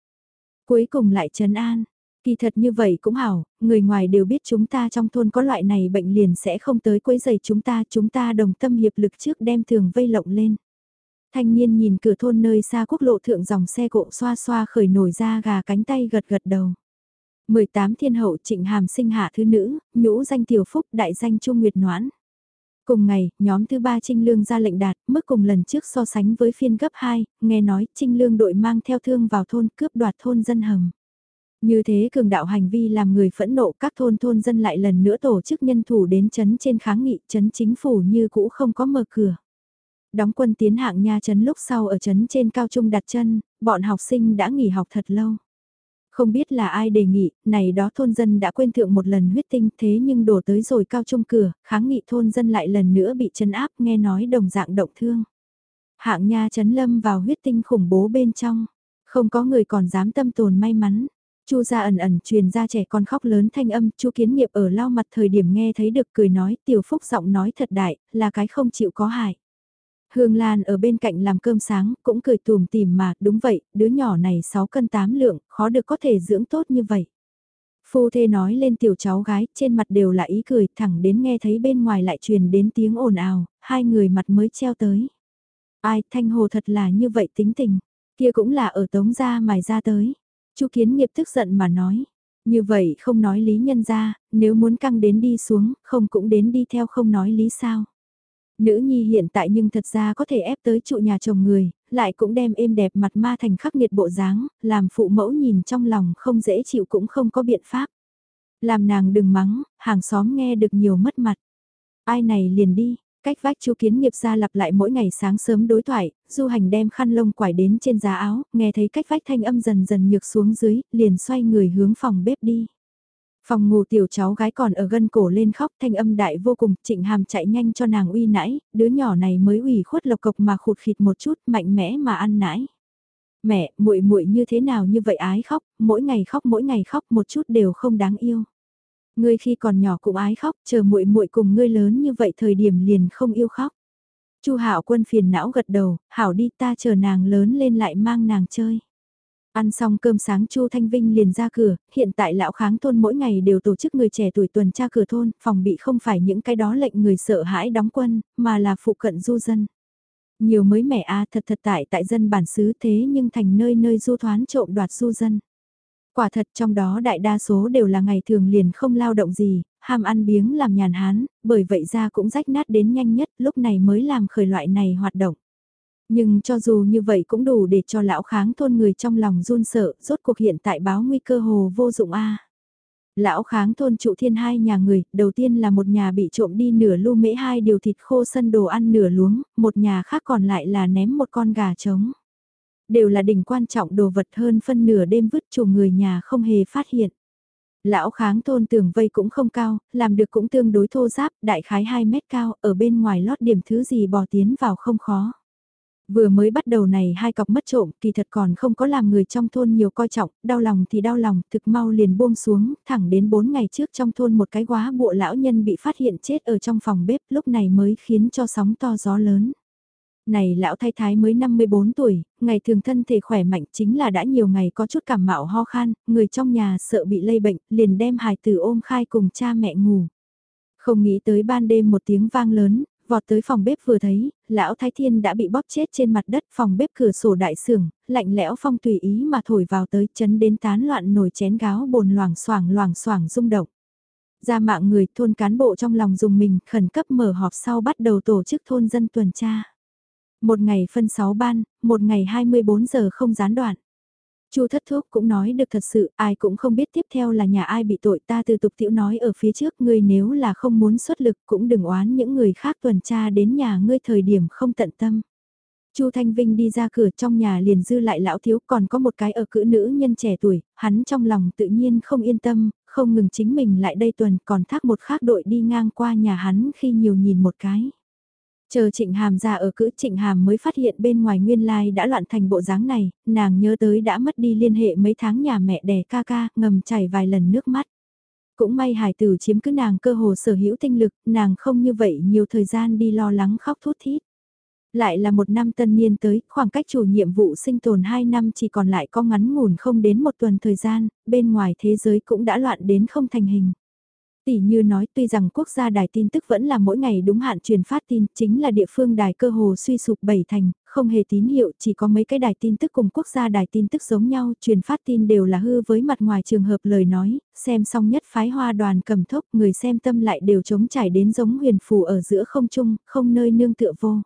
Speaker 1: Cuối cùng lại trấn an, Kỳ thật như vậy cũng hảo, người ngoài đều biết chúng ta trong thôn có loại này bệnh liền sẽ không tới quấy giày chúng ta, chúng ta đồng tâm hiệp lực trước đem thường vây lộng lên. Thanh niên nhìn cửa thôn nơi xa quốc lộ thượng dòng xe cộ xoa xoa khởi nổi ra gà cánh tay gật gật đầu. 18 thiên hậu trịnh hàm sinh hạ thứ nữ, nhũ danh tiểu phúc đại danh trung nguyệt noãn. Cùng ngày, nhóm thứ ba Trinh Lương ra lệnh đạt, mức cùng lần trước so sánh với phiên gấp 2, nghe nói Trinh Lương đội mang theo thương vào thôn cướp đoạt thôn dân hầm. Như thế cường đạo hành vi làm người phẫn nộ các thôn thôn dân lại lần nữa tổ chức nhân thủ đến chấn trên kháng nghị chấn chính phủ như cũ không có mở cửa. Đóng quân tiến hạng nha chấn lúc sau ở chấn trên cao trung đặt chân, bọn học sinh đã nghỉ học thật lâu. Không biết là ai đề nghị, này đó thôn dân đã quên thượng một lần huyết tinh thế nhưng đổ tới rồi cao trung cửa, kháng nghị thôn dân lại lần nữa bị chấn áp nghe nói đồng dạng động thương. Hạng nha chấn lâm vào huyết tinh khủng bố bên trong, không có người còn dám tâm tồn may mắn. Chu gia ẩn ẩn truyền ra trẻ con khóc lớn thanh âm, Chu Kiến Nghiệp ở lau mặt thời điểm nghe thấy được cười nói, Tiểu Phúc giọng nói thật đại, là cái không chịu có hại. Hương Lan ở bên cạnh làm cơm sáng, cũng cười tùm tìm mà, đúng vậy, đứa nhỏ này 6 cân 8 lượng, khó được có thể dưỡng tốt như vậy. Phu thê nói lên tiểu cháu gái, trên mặt đều là ý cười, thẳng đến nghe thấy bên ngoài lại truyền đến tiếng ồn ào, hai người mặt mới treo tới. Ai, Thanh Hồ thật là như vậy tính tình, kia cũng là ở tống gia mài ra tới. Chu Kiến Nghiệp tức giận mà nói, như vậy không nói lý nhân ra, nếu muốn căng đến đi xuống, không cũng đến đi theo không nói lý sao. Nữ nhi hiện tại nhưng thật ra có thể ép tới trụ nhà chồng người, lại cũng đem êm đẹp mặt ma thành khắc nghiệt bộ dáng, làm phụ mẫu nhìn trong lòng không dễ chịu cũng không có biện pháp. Làm nàng đừng mắng, hàng xóm nghe được nhiều mất mặt. Ai này liền đi, Cách vách chu kiến nghiệp ra lặp lại mỗi ngày sáng sớm đối thoại, du hành đem khăn lông quải đến trên giá áo, nghe thấy cách vách thanh âm dần dần nhược xuống dưới, liền xoay người hướng phòng bếp đi. Phòng ngủ tiểu cháu gái còn ở gân cổ lên khóc thanh âm đại vô cùng, trịnh hàm chạy nhanh cho nàng uy nãi, đứa nhỏ này mới ủy khuất lộc cộc mà khụt khịt một chút, mạnh mẽ mà ăn nãi. Mẹ, muội muội như thế nào như vậy ái khóc, mỗi ngày khóc mỗi ngày khóc một chút đều không đáng yêu. Ngươi khi còn nhỏ cũng ái khóc, chờ muội muội cùng ngươi lớn như vậy thời điểm liền không yêu khóc. Chu Hạo Quân phiền não gật đầu, "Hảo đi, ta chờ nàng lớn lên lại mang nàng chơi." Ăn xong cơm sáng Chu Thanh Vinh liền ra cửa, hiện tại lão kháng thôn mỗi ngày đều tổ chức người trẻ tuổi tuần tra cửa thôn, phòng bị không phải những cái đó lệnh người sợ hãi đóng quân, mà là phụ cận du dân. Nhiều mới mẻ a thật thật tại tại dân bản xứ thế nhưng thành nơi nơi du thoán trộm đoạt du dân. Quả thật trong đó đại đa số đều là ngày thường liền không lao động gì, ham ăn biếng làm nhàn hán, bởi vậy ra cũng rách nát đến nhanh nhất lúc này mới làm khởi loại này hoạt động. Nhưng cho dù như vậy cũng đủ để cho lão kháng thôn người trong lòng run sợ, rốt cuộc hiện tại báo nguy cơ hồ vô dụng a. Lão kháng thôn trụ thiên hai nhà người, đầu tiên là một nhà bị trộm đi nửa lu mễ hai điều thịt khô sân đồ ăn nửa luống, một nhà khác còn lại là ném một con gà trống. Đều là đỉnh quan trọng đồ vật hơn phân nửa đêm vứt chủ người nhà không hề phát hiện. Lão kháng thôn tường vây cũng không cao, làm được cũng tương đối thô giáp, đại khái 2 mét cao, ở bên ngoài lót điểm thứ gì bò tiến vào không khó. Vừa mới bắt đầu này hai cọc mất trộm, kỳ thật còn không có làm người trong thôn nhiều coi trọng, đau lòng thì đau lòng, thực mau liền buông xuống, thẳng đến 4 ngày trước trong thôn một cái quá bộ lão nhân bị phát hiện chết ở trong phòng bếp, lúc này mới khiến cho sóng to gió lớn. Này lão thái thái mới 54 tuổi, ngày thường thân thể khỏe mạnh chính là đã nhiều ngày có chút cảm mạo ho khan, người trong nhà sợ bị lây bệnh, liền đem hài tử ôm khai cùng cha mẹ ngủ. Không nghĩ tới ban đêm một tiếng vang lớn, vọt tới phòng bếp vừa thấy, lão thái thiên đã bị bóp chết trên mặt đất phòng bếp cửa sổ đại sưởng, lạnh lẽo phong tùy ý mà thổi vào tới chấn đến tán loạn nồi chén gáo bồn loảng xoảng loảng xoảng rung động. Ra mạng người thôn cán bộ trong lòng dùng mình khẩn cấp mở họp sau bắt đầu tổ chức thôn dân tuần tra. Một ngày phân 6 ban, một ngày 24 giờ không gián đoạn. Chu thất thúc cũng nói được thật sự, ai cũng không biết tiếp theo là nhà ai bị tội ta từ tục tiểu nói ở phía trước ngươi nếu là không muốn xuất lực cũng đừng oán những người khác tuần tra đến nhà ngươi thời điểm không tận tâm. Chu Thanh Vinh đi ra cửa trong nhà liền dư lại lão thiếu còn có một cái ở cữ nữ nhân trẻ tuổi, hắn trong lòng tự nhiên không yên tâm, không ngừng chính mình lại đây tuần còn thác một khác đội đi ngang qua nhà hắn khi nhiều nhìn một cái. Chờ Trịnh Hàm ra ở cữ Trịnh Hàm mới phát hiện bên ngoài nguyên lai đã loạn thành bộ dáng này, nàng nhớ tới đã mất đi liên hệ mấy tháng nhà mẹ đẻ ca ca, ngầm chảy vài lần nước mắt. Cũng may hải tử chiếm cứ nàng cơ hồ sở hữu tinh lực, nàng không như vậy nhiều thời gian đi lo lắng khóc thút thít. Lại là một năm tân niên tới, khoảng cách chủ nhiệm vụ sinh tồn 2 năm chỉ còn lại có ngắn ngủn không đến một tuần thời gian, bên ngoài thế giới cũng đã loạn đến không thành hình. Tỷ như nói tuy rằng quốc gia đài tin tức vẫn là mỗi ngày đúng hạn truyền phát tin, chính là địa phương đài cơ hồ suy sụp bảy thành, không hề tín hiệu, chỉ có mấy cái đài tin tức cùng quốc gia đài tin tức giống nhau, truyền phát tin đều là hư với mặt ngoài trường hợp lời nói, xem xong nhất phái hoa đoàn cầm thốc, người xem tâm lại đều chống trải đến giống huyền phù ở giữa không trung, không nơi nương tựa vô.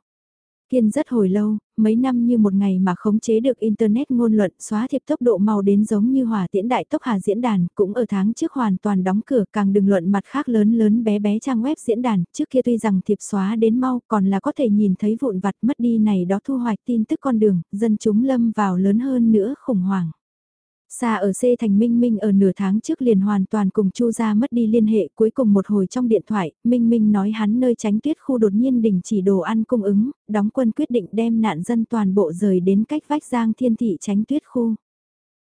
Speaker 1: Kiên rất hồi lâu, mấy năm như một ngày mà khống chế được Internet ngôn luận xóa thiệp tốc độ mau đến giống như hỏa tiễn đại tốc hà diễn đàn, cũng ở tháng trước hoàn toàn đóng cửa càng đừng luận mặt khác lớn lớn bé bé trang web diễn đàn, trước kia tuy rằng thiệp xóa đến mau còn là có thể nhìn thấy vụn vặt mất đi này đó thu hoạch tin tức con đường, dân chúng lâm vào lớn hơn nữa khủng hoảng. Xa ở C thành Minh Minh ở nửa tháng trước liền hoàn toàn cùng Chu gia mất đi liên hệ cuối cùng một hồi trong điện thoại, Minh Minh nói hắn nơi tránh tuyết khu đột nhiên đình chỉ đồ ăn cung ứng, đóng quân quyết định đem nạn dân toàn bộ rời đến cách vách giang thiên thị tránh tuyết khu.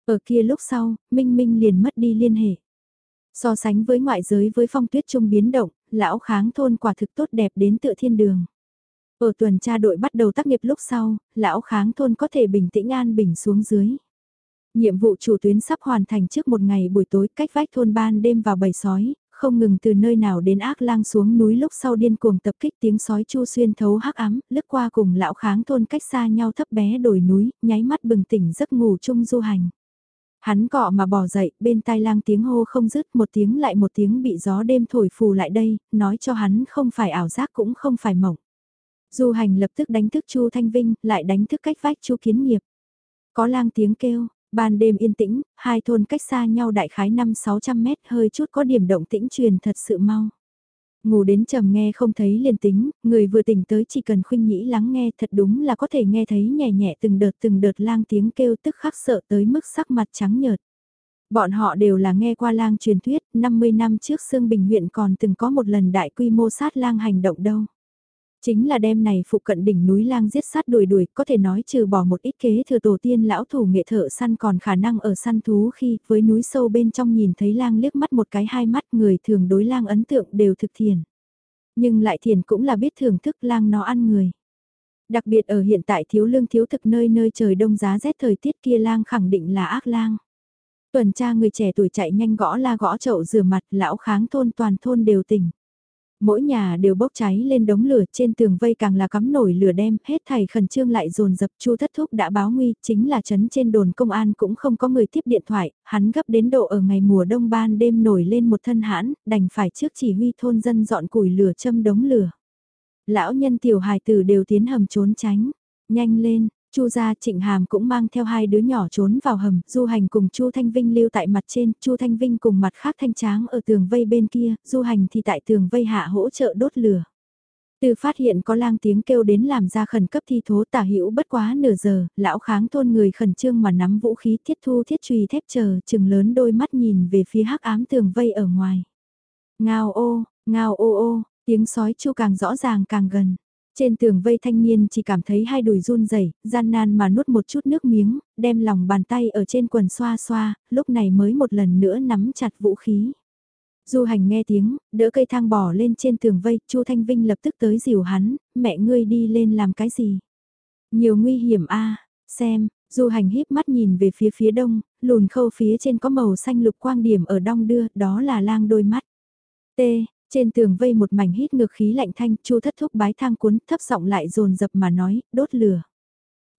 Speaker 1: Ở kia lúc sau, Minh Minh liền mất đi liên hệ. So sánh với ngoại giới với phong tuyết trung biến động, lão kháng thôn quả thực tốt đẹp đến tựa thiên đường. Ở tuần tra đội bắt đầu tác nghiệp lúc sau, lão kháng thôn có thể bình tĩnh an bình xuống dưới. Nhiệm vụ chủ tuyến sắp hoàn thành trước một ngày buổi tối cách vách thôn ban đêm vào bầy sói, không ngừng từ nơi nào đến ác lang xuống núi lúc sau điên cuồng tập kích tiếng sói chu xuyên thấu hắc ám, lướt qua cùng lão kháng thôn cách xa nhau thấp bé đồi núi, nháy mắt bừng tỉnh giấc ngủ chung du hành. Hắn cọ mà bỏ dậy, bên tai lang tiếng hô không dứt một tiếng lại một tiếng bị gió đêm thổi phù lại đây, nói cho hắn không phải ảo giác cũng không phải mộng. Du hành lập tức đánh thức Chu Thanh Vinh, lại đánh thức cách vách Chu Kiến Nghiệp. Có lang tiếng kêu, Ban đêm yên tĩnh, hai thôn cách xa nhau đại khái 5-600 mét hơi chút có điểm động tĩnh truyền thật sự mau. Ngủ đến trầm nghe không thấy liền tính, người vừa tỉnh tới chỉ cần khuynh nhĩ lắng nghe thật đúng là có thể nghe thấy nhẹ nhẹ từng đợt từng đợt lang tiếng kêu tức khắc sợ tới mức sắc mặt trắng nhợt. Bọn họ đều là nghe qua lang truyền thuyết, 50 năm trước Sương Bình huyện còn từng có một lần đại quy mô sát lang hành động đâu. Chính là đêm này phụ cận đỉnh núi lang giết sát đuổi đuổi, có thể nói trừ bỏ một ít kế thừa tổ tiên lão thủ nghệ thợ săn còn khả năng ở săn thú khi với núi sâu bên trong nhìn thấy lang liếc mắt một cái hai mắt người thường đối lang ấn tượng đều thực thiền. Nhưng lại thiền cũng là biết thưởng thức lang nó ăn người. Đặc biệt ở hiện tại thiếu lương thiếu thực nơi nơi trời đông giá rét thời tiết kia lang khẳng định là ác lang. Tuần tra người trẻ tuổi chạy nhanh gõ la gõ chậu rửa mặt lão kháng thôn toàn thôn đều tỉnh. Mỗi nhà đều bốc cháy lên đống lửa trên tường vây càng là cắm nổi lửa đem, hết thầy khẩn trương lại dồn dập chu thất thúc đã báo nguy, chính là chấn trên đồn công an cũng không có người tiếp điện thoại, hắn gấp đến độ ở ngày mùa đông ban đêm nổi lên một thân hãn, đành phải trước chỉ huy thôn dân dọn củi lửa châm đống lửa. Lão nhân tiểu hài tử đều tiến hầm trốn tránh, nhanh lên, Chu gia Trịnh Hàm cũng mang theo hai đứa nhỏ trốn vào hầm, Du Hành cùng Chu Thanh Vinh lưu tại mặt trên, Chu Thanh Vinh cùng mặt khác thanh tráng ở tường vây bên kia, Du Hành thì tại tường vây hạ hỗ trợ đốt lửa. Từ phát hiện có lang tiếng kêu đến làm ra khẩn cấp thi thố tả hữu bất quá nửa giờ, lão kháng thôn người khẩn trương mà nắm vũ khí thiết thu thiết trùy thép chờ, chừng lớn đôi mắt nhìn về phía hắc ám tường vây ở ngoài. Ngao ô, ngao ô ô, tiếng sói chu càng rõ ràng càng gần. Trên tường vây thanh niên chỉ cảm thấy hai đùi run rẩy, gian nan mà nuốt một chút nước miếng, đem lòng bàn tay ở trên quần xoa xoa, lúc này mới một lần nữa nắm chặt vũ khí. Du hành nghe tiếng, đỡ cây thang bỏ lên trên tường vây, Chu Thanh Vinh lập tức tới dìu hắn, mẹ ngươi đi lên làm cái gì? Nhiều nguy hiểm a xem, du hành híp mắt nhìn về phía phía đông, lùn khâu phía trên có màu xanh lục quang điểm ở đong đưa, đó là lang đôi mắt. T, trên tường vây một mảnh hít ngược khí lạnh thanh, chu thất thúc bái thang cuốn, thấp giọng lại dồn dập mà nói, đốt lửa.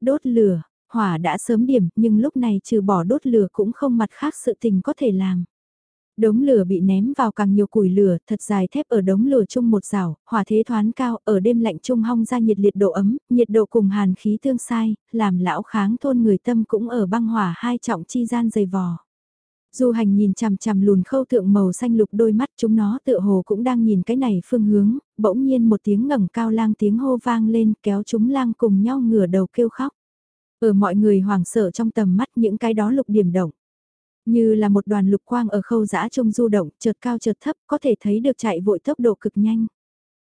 Speaker 1: Đốt lửa, hỏa đã sớm điểm, nhưng lúc này trừ bỏ đốt lửa cũng không mặt khác sự tình có thể làm. Đống lửa bị ném vào càng nhiều củi lửa, thật dài thép ở đống lửa chung một rào, hỏa thế thoán cao, ở đêm lạnh trung hong ra nhiệt liệt độ ấm, nhiệt độ cùng hàn khí tương sai, làm lão kháng thôn người tâm cũng ở băng hỏa hai trọng chi gian dày vò. Du hành nhìn chằm chằm lùn khâu thượng màu xanh lục đôi mắt chúng nó tựa hồ cũng đang nhìn cái này phương hướng, bỗng nhiên một tiếng ngẩng cao lang tiếng hô vang lên kéo chúng lang cùng nhau ngửa đầu kêu khóc. Ở mọi người hoảng sợ trong tầm mắt những cái đó lục điểm động. Như là một đoàn lục quang ở khâu giã trông du động, chợt cao chợt thấp, có thể thấy được chạy vội tốc độ cực nhanh.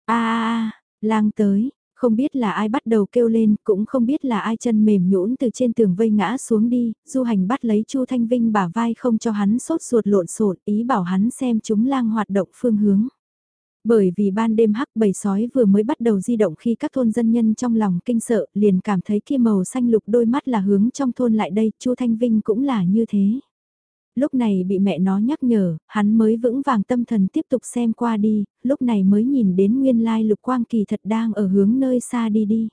Speaker 1: a a lang tới, không biết là ai bắt đầu kêu lên, cũng không biết là ai chân mềm nhũn từ trên tường vây ngã xuống đi, du hành bắt lấy Chu Thanh Vinh bả vai không cho hắn sốt ruột lộn xộn ý bảo hắn xem chúng lang hoạt động phương hướng. Bởi vì ban đêm hắc bầy sói vừa mới bắt đầu di động khi các thôn dân nhân trong lòng kinh sợ liền cảm thấy kia màu xanh lục đôi mắt là hướng trong thôn lại đây, Chu Thanh Vinh cũng là như thế lúc này bị mẹ nó nhắc nhở, hắn mới vững vàng tâm thần tiếp tục xem qua đi, lúc này mới nhìn đến nguyên lai lục quang kỳ thật đang ở hướng nơi xa đi đi.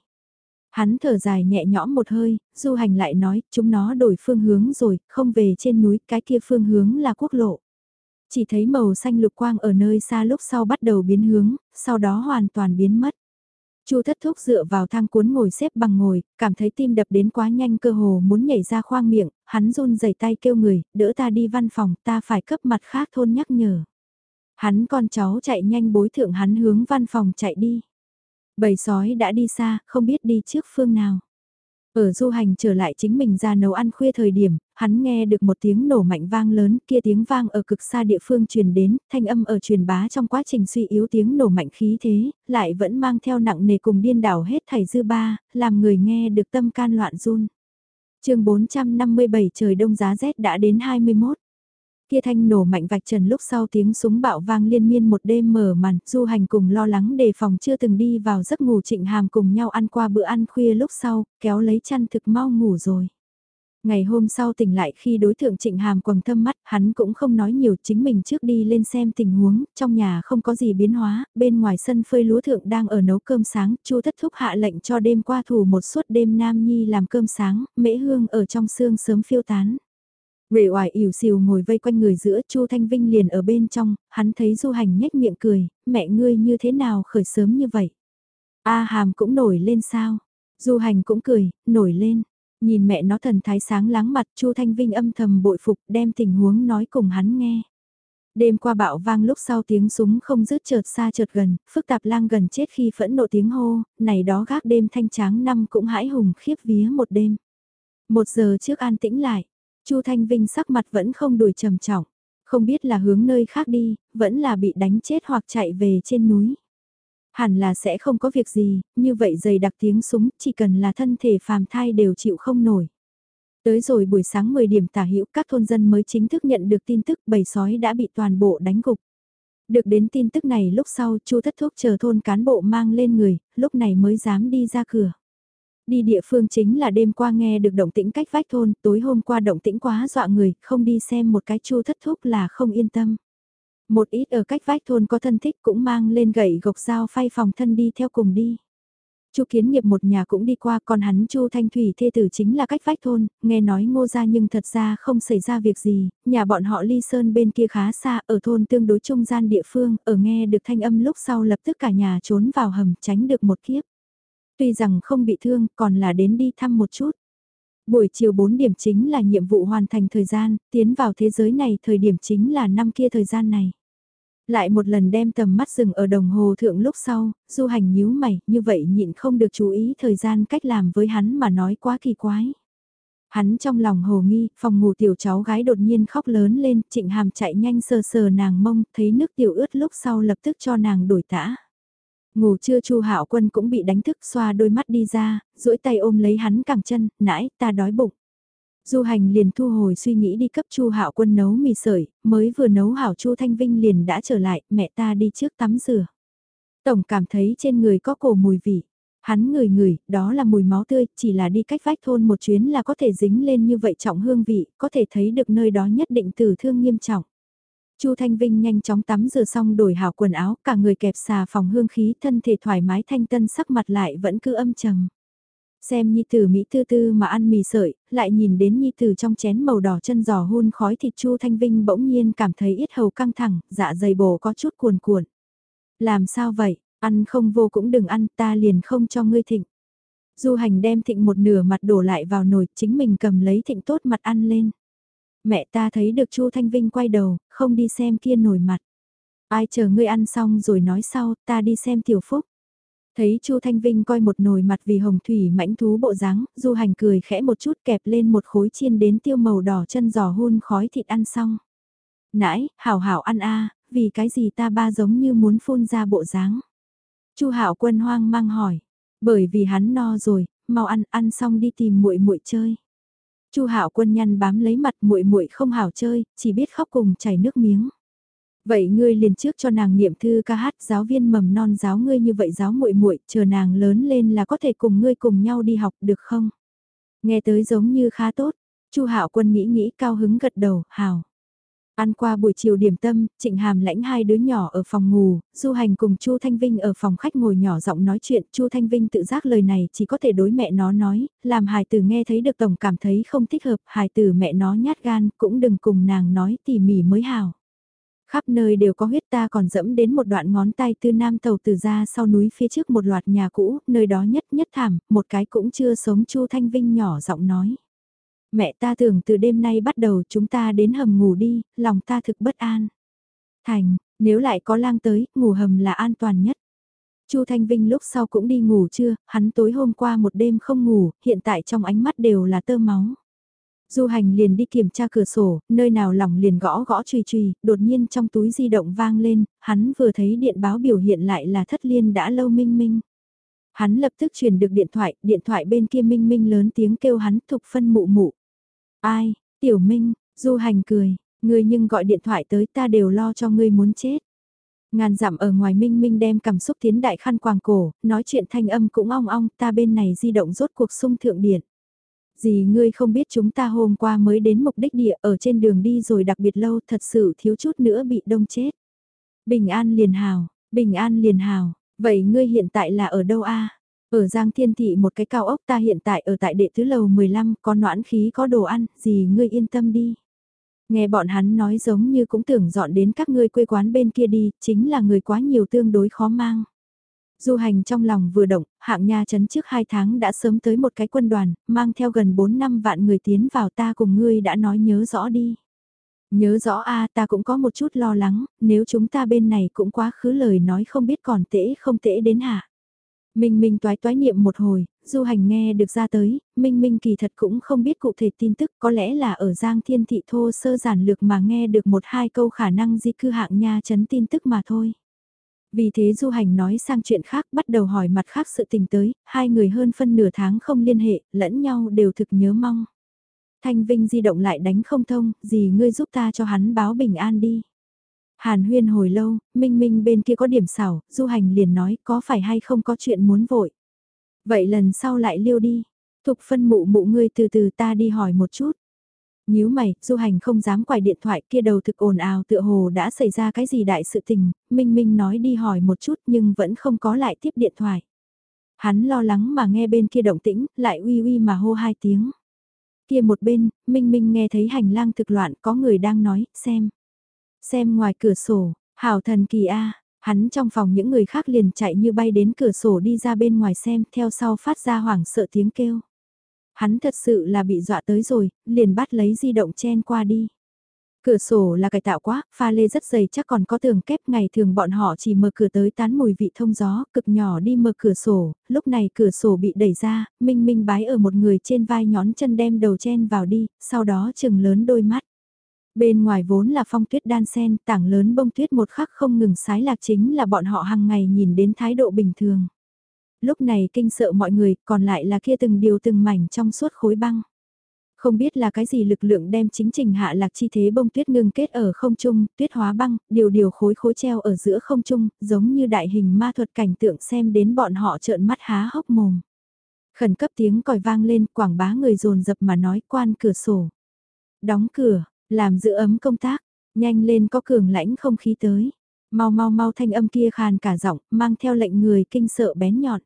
Speaker 1: Hắn thở dài nhẹ nhõm một hơi, du hành lại nói, chúng nó đổi phương hướng rồi, không về trên núi, cái kia phương hướng là quốc lộ. Chỉ thấy màu xanh lục quang ở nơi xa lúc sau bắt đầu biến hướng, sau đó hoàn toàn biến mất. Chu thất thúc dựa vào thang cuốn ngồi xếp bằng ngồi, cảm thấy tim đập đến quá nhanh cơ hồ muốn nhảy ra khoang miệng, hắn run rẩy tay kêu người, đỡ ta đi văn phòng, ta phải cấp mặt khác thôn nhắc nhở. Hắn con cháu chạy nhanh bối thượng hắn hướng văn phòng chạy đi. Bầy sói đã đi xa, không biết đi trước phương nào. Ở du hành trở lại chính mình ra nấu ăn khuya thời điểm, hắn nghe được một tiếng nổ mạnh vang lớn, kia tiếng vang ở cực xa địa phương truyền đến, thanh âm ở truyền bá trong quá trình suy yếu tiếng nổ mạnh khí thế, lại vẫn mang theo nặng nề cùng điên đảo hết thảy dư ba, làm người nghe được tâm can loạn run. chương 457 trời đông giá rét đã đến 21. Kia thanh nổ mạnh vạch trần lúc sau tiếng súng bạo vang liên miên một đêm mở màn, du hành cùng lo lắng đề phòng chưa từng đi vào giấc ngủ trịnh hàm cùng nhau ăn qua bữa ăn khuya lúc sau, kéo lấy chăn thực mau ngủ rồi. Ngày hôm sau tỉnh lại khi đối tượng trịnh hàm quầng thâm mắt, hắn cũng không nói nhiều chính mình trước đi lên xem tình huống, trong nhà không có gì biến hóa, bên ngoài sân phơi lúa thượng đang ở nấu cơm sáng, chu thất thúc hạ lệnh cho đêm qua thủ một suốt đêm nam nhi làm cơm sáng, mễ hương ở trong xương sớm phiêu tán. Uể oải ỉu xìu ngồi vây quanh người giữa Chu Thanh Vinh liền ở bên trong, hắn thấy Du Hành nhếch miệng cười, mẹ ngươi như thế nào khởi sớm như vậy? A Hàm cũng nổi lên sao? Du Hành cũng cười, nổi lên. Nhìn mẹ nó thần thái sáng láng mặt Chu Thanh Vinh âm thầm bội phục đem tình huống nói cùng hắn nghe. Đêm qua bạo vang lúc sau tiếng súng không dứt chợt xa chợt gần, phức tạp lang gần chết khi phẫn nộ tiếng hô, này đó gác đêm thanh tráng năm cũng hãi hùng khiếp vía một đêm. Một giờ trước an tĩnh lại, Chu Thanh Vinh sắc mặt vẫn không đuổi trầm trọng, không biết là hướng nơi khác đi, vẫn là bị đánh chết hoặc chạy về trên núi. Hẳn là sẽ không có việc gì, như vậy dày đặc tiếng súng, chỉ cần là thân thể phàm thai đều chịu không nổi. Tới rồi buổi sáng 10 điểm tả hữu các thôn dân mới chính thức nhận được tin tức bầy sói đã bị toàn bộ đánh gục. Được đến tin tức này lúc sau chu thất thuốc chờ thôn cán bộ mang lên người, lúc này mới dám đi ra cửa. Đi địa phương chính là đêm qua nghe được động tĩnh cách vách thôn, tối hôm qua động tĩnh quá dọa người, không đi xem một cái chu thất thúc là không yên tâm. Một ít ở cách vách thôn có thân thích cũng mang lên gậy gộc dao phay phòng thân đi theo cùng đi. Chu Kiến Nghiệp một nhà cũng đi qua, còn hắn Chu Thanh Thủy thê tử chính là cách vách thôn, nghe nói ngô ra nhưng thật ra không xảy ra việc gì, nhà bọn họ ly sơn bên kia khá xa, ở thôn tương đối trung gian địa phương, ở nghe được thanh âm lúc sau lập tức cả nhà trốn vào hầm tránh được một kiếp. Tuy rằng không bị thương, còn là đến đi thăm một chút. Buổi chiều 4 điểm chính là nhiệm vụ hoàn thành thời gian, tiến vào thế giới này thời điểm chính là năm kia thời gian này. Lại một lần đem tầm mắt dừng ở đồng hồ thượng lúc sau, du hành nhíu mày, như vậy nhịn không được chú ý thời gian cách làm với hắn mà nói quá kỳ quái. Hắn trong lòng hồ nghi, phòng ngủ tiểu cháu gái đột nhiên khóc lớn lên, trịnh hàm chạy nhanh sờ sờ nàng mông, thấy nước tiểu ướt lúc sau lập tức cho nàng đổi tã. Ngủ trưa Chu Hạo Quân cũng bị đánh thức xoa đôi mắt đi ra, duỗi tay ôm lấy hắn cẳng chân, nãy ta đói bụng. Du hành liền thu hồi suy nghĩ đi cấp Chu Hạo Quân nấu mì sợi, mới vừa nấu hảo Chu Thanh Vinh liền đã trở lại, mẹ ta đi trước tắm rửa. Tổng cảm thấy trên người có cổ mùi vị. Hắn ngửi ngửi, đó là mùi máu tươi, chỉ là đi cách vách thôn một chuyến là có thể dính lên như vậy trọng hương vị, có thể thấy được nơi đó nhất định tử thương nghiêm trọng. Chu Thanh Vinh nhanh chóng tắm rửa xong đổi hảo quần áo, cả người kẹp xà phòng hương khí thân thể thoải mái thanh tân sắc mặt lại vẫn cứ âm trầm. Xem Nhi Tử Mỹ tư tư mà ăn mì sợi, lại nhìn đến Nhi Tử trong chén màu đỏ chân giò hun khói thịt Chu Thanh Vinh bỗng nhiên cảm thấy ít hầu căng thẳng, dạ dày bổ có chút cuồn cuộn. Làm sao vậy, ăn không vô cũng đừng ăn ta liền không cho ngươi thịnh. Du hành đem thịnh một nửa mặt đổ lại vào nồi, chính mình cầm lấy thịnh tốt mặt ăn lên. Mẹ ta thấy được Chu Thanh Vinh quay đầu, không đi xem kia nổi mặt. Ai chờ ngươi ăn xong rồi nói sau, ta đi xem tiểu phúc. Thấy Chu Thanh Vinh coi một nồi mặt vì hồng thủy mãnh thú bộ dáng, du hành cười khẽ một chút kẹp lên một khối chiên đến tiêu màu đỏ chân giò hun khói thịt ăn xong. Nãy, hảo hảo ăn a, vì cái gì ta ba giống như muốn phun ra bộ dáng. Chu Hạo Quân hoang mang hỏi, bởi vì hắn no rồi, mau ăn, ăn xong đi tìm muội muội chơi. Chu Hạo Quân nhăn bám lấy mặt muội muội không hảo chơi, chỉ biết khóc cùng chảy nước miếng. Vậy ngươi liền trước cho nàng niệm thư ca hát giáo viên mầm non giáo ngươi như vậy giáo muội muội, chờ nàng lớn lên là có thể cùng ngươi cùng nhau đi học được không? Nghe tới giống như khá tốt. Chu Hạo Quân nghĩ nghĩ cao hứng gật đầu, hảo. Ăn qua buổi chiều điểm tâm, Trịnh Hàm lãnh hai đứa nhỏ ở phòng ngủ, Du Hành cùng Chu Thanh Vinh ở phòng khách ngồi nhỏ giọng nói chuyện, Chu Thanh Vinh tự giác lời này chỉ có thể đối mẹ nó nói, làm hài tử nghe thấy được tổng cảm thấy không thích hợp, hài tử mẹ nó nhát gan, cũng đừng cùng nàng nói tỉ mỉ mới hảo. Khắp nơi đều có huyết ta còn dẫm đến một đoạn ngón tay tư nam tàu từ ra sau núi phía trước một loạt nhà cũ, nơi đó nhất nhất thảm, một cái cũng chưa sống Chu Thanh Vinh nhỏ giọng nói. Mẹ ta tưởng từ đêm nay bắt đầu chúng ta đến hầm ngủ đi, lòng ta thực bất an. Thành, nếu lại có lang tới, ngủ hầm là an toàn nhất. Chu Thanh Vinh lúc sau cũng đi ngủ chưa, hắn tối hôm qua một đêm không ngủ, hiện tại trong ánh mắt đều là tơ máu. Du hành liền đi kiểm tra cửa sổ, nơi nào lỏng liền gõ gõ trùy trùy, đột nhiên trong túi di động vang lên, hắn vừa thấy điện báo biểu hiện lại là thất liên đã lâu minh minh. Hắn lập tức truyền được điện thoại, điện thoại bên kia minh minh lớn tiếng kêu hắn thục phân mụ mụ. Ai, tiểu minh, du hành cười, ngươi nhưng gọi điện thoại tới ta đều lo cho ngươi muốn chết. Ngàn dặm ở ngoài minh minh đem cảm xúc tiến đại khăn quàng cổ, nói chuyện thanh âm cũng ong ong, ta bên này di động rốt cuộc sung thượng điện. Gì ngươi không biết chúng ta hôm qua mới đến mục đích địa ở trên đường đi rồi đặc biệt lâu thật sự thiếu chút nữa bị đông chết. Bình an liền hào, bình an liền hào, vậy ngươi hiện tại là ở đâu a? Ở Giang Thiên Thị một cái cao ốc ta hiện tại ở tại đệ tứ lầu 15 có noãn khí có đồ ăn, gì ngươi yên tâm đi. Nghe bọn hắn nói giống như cũng tưởng dọn đến các ngươi quê quán bên kia đi, chính là người quá nhiều tương đối khó mang. Du hành trong lòng vừa động, hạng nha chấn trước 2 tháng đã sớm tới một cái quân đoàn, mang theo gần 4 năm vạn người tiến vào ta cùng ngươi đã nói nhớ rõ đi. Nhớ rõ a ta cũng có một chút lo lắng, nếu chúng ta bên này cũng quá khứ lời nói không biết còn tễ không tễ đến hả. Minh Minh toái toái niệm một hồi, du hành nghe được ra tới, Minh Minh kỳ thật cũng không biết cụ thể tin tức có lẽ là ở Giang Thiên Thị thô sơ giản lược mà nghe được một hai câu khả năng di cư hạng nha chấn tin tức mà thôi. Vì thế du hành nói sang chuyện khác bắt đầu hỏi mặt khác sự tình tới, hai người hơn phân nửa tháng không liên hệ, lẫn nhau đều thực nhớ mong. Thanh Vinh di động lại đánh không thông, gì ngươi giúp ta cho hắn báo bình an đi. Hàn huyên hồi lâu, Minh Minh bên kia có điểm xảo, du hành liền nói có phải hay không có chuyện muốn vội. Vậy lần sau lại liêu đi. Thục phân mụ mụ ngươi từ từ ta đi hỏi một chút. Nhíu mày, du hành không dám quài điện thoại kia đầu thực ồn ào tựa hồ đã xảy ra cái gì đại sự tình, Minh Minh nói đi hỏi một chút nhưng vẫn không có lại tiếp điện thoại. Hắn lo lắng mà nghe bên kia động tĩnh, lại uy uy mà hô hai tiếng. Kia một bên, Minh Minh nghe thấy hành lang thực loạn có người đang nói, xem. Xem ngoài cửa sổ, hảo thần kỳ a hắn trong phòng những người khác liền chạy như bay đến cửa sổ đi ra bên ngoài xem theo sau phát ra hoảng sợ tiếng kêu. Hắn thật sự là bị dọa tới rồi, liền bắt lấy di động chen qua đi. Cửa sổ là cải tạo quá, pha lê rất dày chắc còn có tường kép ngày thường bọn họ chỉ mở cửa tới tán mùi vị thông gió, cực nhỏ đi mở cửa sổ, lúc này cửa sổ bị đẩy ra, minh minh bái ở một người trên vai nhón chân đem đầu chen vào đi, sau đó chừng lớn đôi mắt. Bên ngoài vốn là phong tuyết đan sen, tảng lớn bông tuyết một khắc không ngừng sái lạc chính là bọn họ hàng ngày nhìn đến thái độ bình thường. Lúc này kinh sợ mọi người, còn lại là kia từng điều từng mảnh trong suốt khối băng. Không biết là cái gì lực lượng đem chính trình hạ lạc chi thế bông tuyết ngưng kết ở không trung, tuyết hóa băng, điều điều khối khối treo ở giữa không trung, giống như đại hình ma thuật cảnh tượng xem đến bọn họ trợn mắt há hốc mồm. Khẩn cấp tiếng còi vang lên, quảng bá người dồn dập mà nói quan cửa sổ. Đóng cửa, làm giữ ấm công tác, nhanh lên có cường lãnh không khí tới. Mau mau mau thanh âm kia khàn cả giọng, mang theo lệnh người kinh sợ bén nhọn.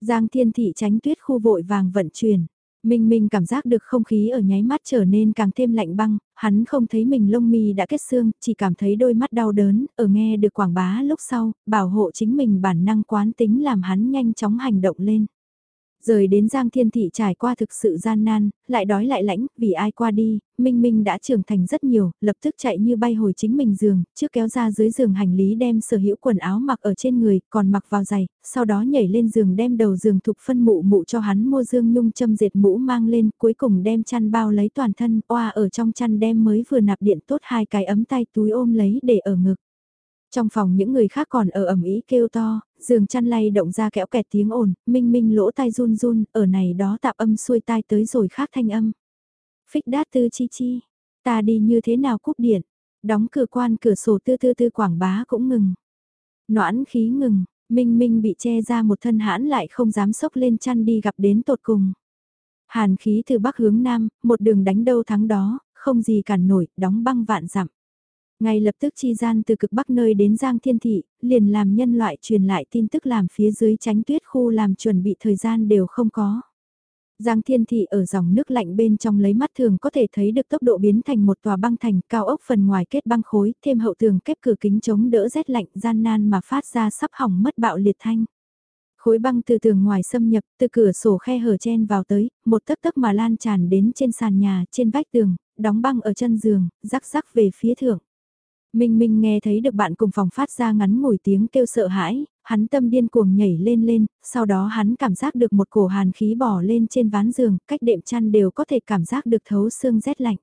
Speaker 1: Giang Thiên Thị tránh tuyết khu vội vàng vận chuyển. Minh Minh cảm giác được không khí ở nháy mắt trở nên càng thêm lạnh băng, hắn không thấy mình lông mi đã kết xương, chỉ cảm thấy đôi mắt đau đớn, ở nghe được quảng bá lúc sau, bảo hộ chính mình bản năng quán tính làm hắn nhanh chóng hành động lên. Rời đến Giang Thiên Thị trải qua thực sự gian nan, lại đói lại lãnh, vì ai qua đi, Minh Minh đã trưởng thành rất nhiều, lập tức chạy như bay hồi chính mình giường, trước kéo ra dưới giường hành lý đem sở hữu quần áo mặc ở trên người, còn mặc vào giày, sau đó nhảy lên giường đem đầu giường thục phân mụ mụ cho hắn mua dương nhung châm dệt mũ mang lên, cuối cùng đem chăn bao lấy toàn thân, oa ở trong chăn đem mới vừa nạp điện tốt hai cái ấm tay túi ôm lấy để ở ngực. Trong phòng những người khác còn ở ẩm ý kêu to, giường chăn lay động ra kẽo kẹt tiếng ồn, minh minh lỗ tai run run, ở này đó tạp âm xuôi tai tới rồi khác thanh âm. Phích đát tư chi chi, ta đi như thế nào cúp điện, đóng cửa quan cửa sổ tư tư tư quảng bá cũng ngừng. Noãn khí ngừng, minh minh bị che ra một thân hãn lại không dám sốc lên chăn đi gặp đến tột cùng. Hàn khí từ bắc hướng nam, một đường đánh đâu thắng đó, không gì cản nổi, đóng băng vạn dặm. Ngay lập tức chi gian từ cực bắc nơi đến Giang Thiên Thị, liền làm nhân loại truyền lại tin tức làm phía dưới tránh tuyết khu làm chuẩn bị thời gian đều không có. Giang Thiên Thị ở dòng nước lạnh bên trong lấy mắt thường có thể thấy được tốc độ biến thành một tòa băng thành cao ốc phần ngoài kết băng khối, thêm hậu tường kép cửa kính chống đỡ rét lạnh gian nan mà phát ra sắp hỏng mất bạo liệt thanh. Khối băng từ tường ngoài xâm nhập, từ cửa sổ khe hở chen vào tới, một tấc tấc mà lan tràn đến trên sàn nhà, trên vách tường, đóng băng ở chân giường, rắc rắc về phía thượng. Minh Minh nghe thấy được bạn cùng phòng phát ra ngắn ngủi tiếng kêu sợ hãi, hắn tâm điên cuồng nhảy lên lên, sau đó hắn cảm giác được một cổ hàn khí bỏ lên trên ván giường, cách đệm chăn đều có thể cảm giác được thấu xương rét lạnh.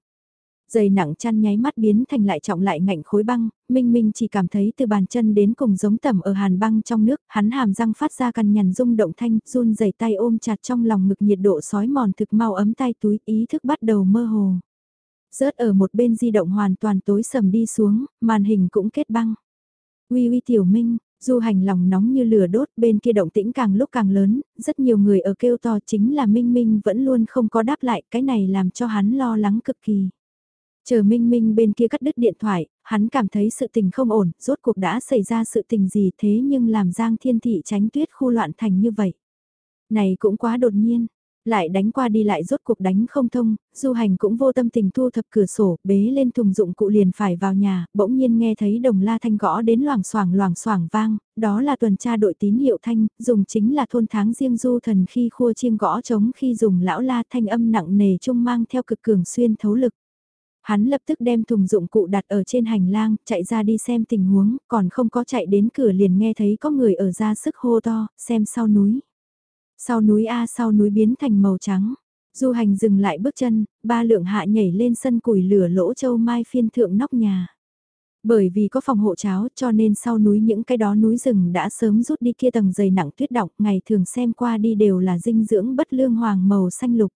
Speaker 1: Dày nặng chăn nháy mắt biến thành lại trọng lại ngạnh khối băng, Minh Minh chỉ cảm thấy từ bàn chân đến cùng giống tầm ở hàn băng trong nước, hắn hàm răng phát ra căn nhằn rung động thanh, run dày tay ôm chặt trong lòng ngực nhiệt độ sói mòn thực mau ấm tay túi, ý thức bắt đầu mơ hồ. Rớt ở một bên di động hoàn toàn tối sầm đi xuống, màn hình cũng kết băng. Uy uy tiểu minh, du hành lòng nóng như lửa đốt bên kia động tĩnh càng lúc càng lớn, rất nhiều người ở kêu to chính là Minh Minh vẫn luôn không có đáp lại, cái này làm cho hắn lo lắng cực kỳ. Chờ Minh Minh bên kia cắt đứt điện thoại, hắn cảm thấy sự tình không ổn, rốt cuộc đã xảy ra sự tình gì thế nhưng làm Giang Thiên Thị tránh tuyết khu loạn thành như vậy. Này cũng quá đột nhiên, lại đánh qua đi lại rốt cuộc đánh không thông, du hành cũng vô tâm tình thu thập cửa sổ, bế lên thùng dụng cụ liền phải vào nhà, bỗng nhiên nghe thấy đồng la thanh gõ đến loảng xoảng loảng xoảng vang, đó là tuần tra đội tín hiệu thanh, dùng chính là thôn tháng riêng du thần khi khua chiêng gõ trống khi dùng lão la thanh âm nặng nề trung mang theo cực cường xuyên thấu lực. Hắn lập tức đem thùng dụng cụ đặt ở trên hành lang, chạy ra đi xem tình huống, còn không có chạy đến cửa liền nghe thấy có người ở ra sức hô to, xem sau núi. Sau núi A sau núi biến thành màu trắng. Du hành dừng lại bước chân, ba lượng hạ nhảy lên sân củi lửa lỗ châu mai phiên thượng nóc nhà. Bởi vì có phòng hộ cháo cho nên sau núi những cái đó núi rừng đã sớm rút đi kia tầng dày nặng tuyết đọng ngày thường xem qua đi đều là dinh dưỡng bất lương hoàng màu xanh lục.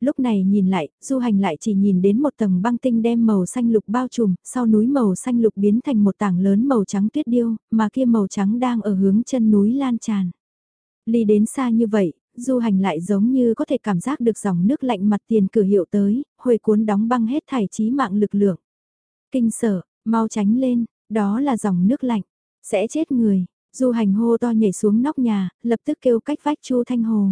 Speaker 1: Lúc này nhìn lại, du hành lại chỉ nhìn đến một tầng băng tinh đem màu xanh lục bao trùm, sau núi màu xanh lục biến thành một tảng lớn màu trắng tuyết điêu, mà kia màu trắng đang ở hướng chân núi lan tràn. Ly đến xa như vậy, du hành lại giống như có thể cảm giác được dòng nước lạnh mặt tiền cửa hiệu tới, hồi cuốn đóng băng hết thải trí mạng lực lượng. Kinh sở, mau tránh lên, đó là dòng nước lạnh, sẽ chết người. Du hành hô to nhảy xuống nóc nhà, lập tức kêu cách vách Chu Thanh Hồ.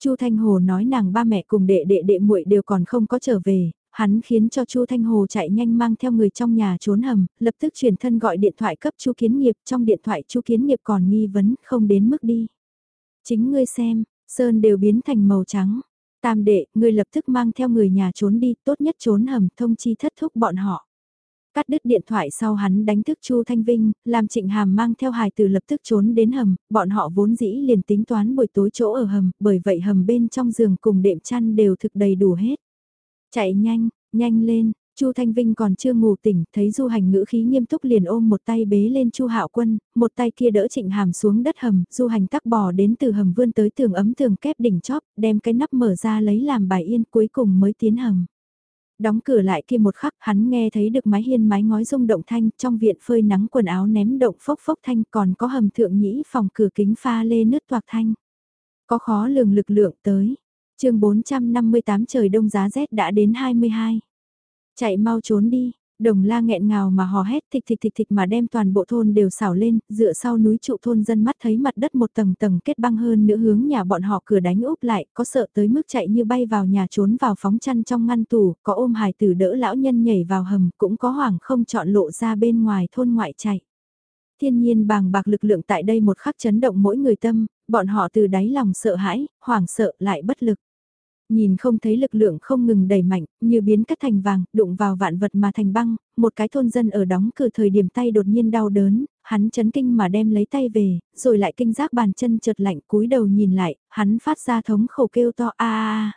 Speaker 1: Chu Thanh Hồ nói nàng ba mẹ cùng đệ đệ đệ muội đều còn không có trở về, hắn khiến cho Chu Thanh Hồ chạy nhanh mang theo người trong nhà trốn hầm, lập tức chuyển thân gọi điện thoại cấp Chu Kiến Nghiệp, trong điện thoại Chu Kiến Nghiệp còn nghi vấn, không đến mức đi. Chính ngươi xem, sơn đều biến thành màu trắng. Tam đệ, ngươi lập tức mang theo người nhà trốn đi, tốt nhất trốn hầm thông chi thất thúc bọn họ. Cắt đứt điện thoại sau hắn đánh thức Chu Thanh Vinh, làm Trịnh Hàm mang theo hài từ lập tức trốn đến hầm, bọn họ vốn dĩ liền tính toán buổi tối chỗ ở hầm, bởi vậy hầm bên trong giường cùng đệm chăn đều thực đầy đủ hết. Chạy nhanh, nhanh lên, Chu Thanh Vinh còn chưa ngủ tỉnh, thấy Du Hành ngữ khí nghiêm túc liền ôm một tay bế lên Chu Hạo Quân, một tay kia đỡ Trịnh Hàm xuống đất hầm, Du Hành tắc bò đến từ hầm vươn tới tường ấm tường kép đỉnh chóp, đem cái nắp mở ra lấy làm bài yên cuối cùng mới tiến hầm. Đóng cửa lại kia một khắc hắn nghe thấy được mái hiên mái ngói rung động thanh trong viện phơi nắng quần áo ném động phốc phốc thanh còn có hầm thượng nhĩ phòng cửa kính pha lê nứt toạc thanh. Có khó lường lực lượng tới. chương 458 trời đông giá rét đã đến 22. Chạy mau trốn đi, Đồng la nghẹn ngào mà hò hét thịch thịch thịch thịch mà đem toàn bộ thôn đều xảo lên, dựa sau núi trụ thôn dân mắt thấy mặt đất một tầng tầng kết băng hơn nữa hướng nhà bọn họ cửa đánh úp lại, có sợ tới mức chạy như bay vào nhà trốn vào phóng chăn trong ngăn tủ, có ôm hài tử đỡ lão nhân nhảy vào hầm, cũng có hoảng không chọn lộ ra bên ngoài thôn ngoại chạy. Thiên nhiên bàng bạc lực lượng tại đây một khắc chấn động mỗi người tâm, bọn họ từ đáy lòng sợ hãi, hoảng sợ lại bất lực. Nhìn không thấy lực lượng không ngừng đẩy mạnh, như biến cắt thành vàng, đụng vào vạn vật mà thành băng, một cái thôn dân ở đóng cửa thời điểm tay đột nhiên đau đớn, hắn chấn kinh mà đem lấy tay về, rồi lại kinh giác bàn chân chợt lạnh cúi đầu nhìn lại, hắn phát ra thống khổ kêu to a a.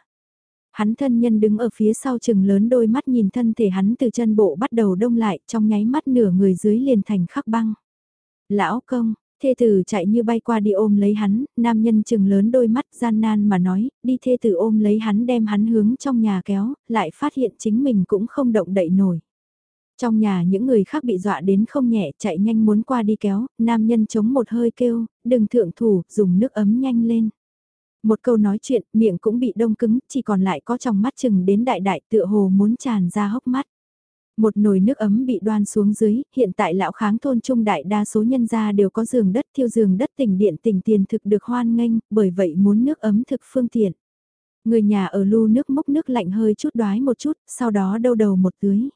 Speaker 1: Hắn thân nhân đứng ở phía sau chừng lớn đôi mắt nhìn thân thể hắn từ chân bộ bắt đầu đông lại, trong nháy mắt nửa người dưới liền thành khắc băng. Lão công, thê tử chạy như bay qua đi ôm lấy hắn, nam nhân chừng lớn đôi mắt gian nan mà nói, đi thê tử ôm lấy hắn đem hắn hướng trong nhà kéo, lại phát hiện chính mình cũng không động đậy nổi. Trong nhà những người khác bị dọa đến không nhẹ chạy nhanh muốn qua đi kéo, nam nhân chống một hơi kêu, đừng thượng thủ, dùng nước ấm nhanh lên. Một câu nói chuyện, miệng cũng bị đông cứng, chỉ còn lại có trong mắt chừng đến đại đại tựa hồ muốn tràn ra hốc mắt. Một nồi nước ấm bị đoan xuống dưới, hiện tại lão kháng thôn trung đại đa số nhân gia đều có giường đất thiêu giường đất tỉnh điện tỉnh tiền thực được hoan nghênh, bởi vậy muốn nước ấm thực phương tiện. Người nhà ở lu nước mốc nước lạnh hơi chút đoái một chút, sau đó đâu đầu một tưới.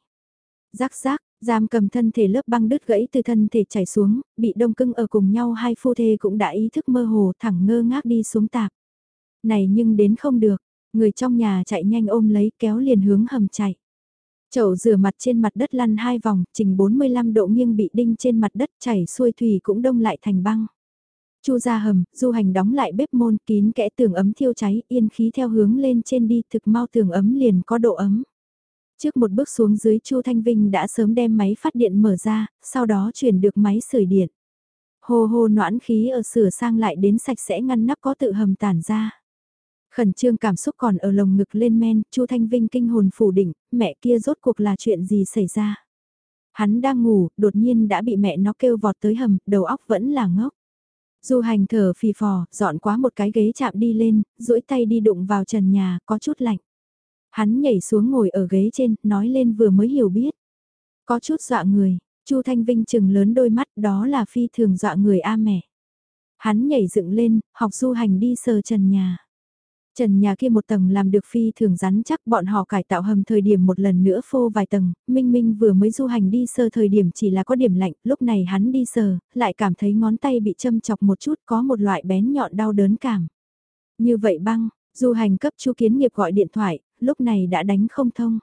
Speaker 1: Rác rác, giam cầm thân thể lớp băng đứt gãy từ thân thể chảy xuống, bị đông cưng ở cùng nhau hai phu thê cũng đã ý thức mơ hồ thẳng ngơ ngác đi xuống tạp. Này nhưng đến không được, người trong nhà chạy nhanh ôm lấy kéo liền hướng hầm chạy. Chậu rửa mặt trên mặt đất lăn hai vòng, trình 45 độ nghiêng bị đinh trên mặt đất chảy xuôi thủy cũng đông lại thành băng. Chu ra hầm, du hành đóng lại bếp môn kín kẽ tường ấm thiêu cháy, yên khí theo hướng lên trên đi thực mau tường ấm liền có độ ấm. Trước một bước xuống dưới Chu Thanh Vinh đã sớm đem máy phát điện mở ra, sau đó chuyển được máy sưởi điện. Hồ hồ noãn khí ở sửa sang lại đến sạch sẽ ngăn nắp có tự hầm tản ra. Khẩn trương cảm xúc còn ở lồng ngực lên men, Chu Thanh Vinh kinh hồn phủ định, mẹ kia rốt cuộc là chuyện gì xảy ra. Hắn đang ngủ, đột nhiên đã bị mẹ nó kêu vọt tới hầm, đầu óc vẫn là ngốc. Du hành thở phì phò, dọn quá một cái ghế chạm đi lên, duỗi tay đi đụng vào trần nhà, có chút lạnh. Hắn nhảy xuống ngồi ở ghế trên, nói lên vừa mới hiểu biết. Có chút dọa người, Chu Thanh Vinh chừng lớn đôi mắt đó là phi thường dọa người a mẹ. Hắn nhảy dựng lên, học du hành đi sờ trần nhà. Trần nhà kia một tầng làm được phi thường rắn chắc bọn họ cải tạo hầm thời điểm một lần nữa phô vài tầng, Minh Minh vừa mới du hành đi sơ thời điểm chỉ là có điểm lạnh, lúc này hắn đi sờ, lại cảm thấy ngón tay bị châm chọc một chút có một loại bén nhọn đau đớn cảm. Như vậy băng, du hành cấp chu kiến nghiệp gọi điện thoại, lúc này đã đánh không thông.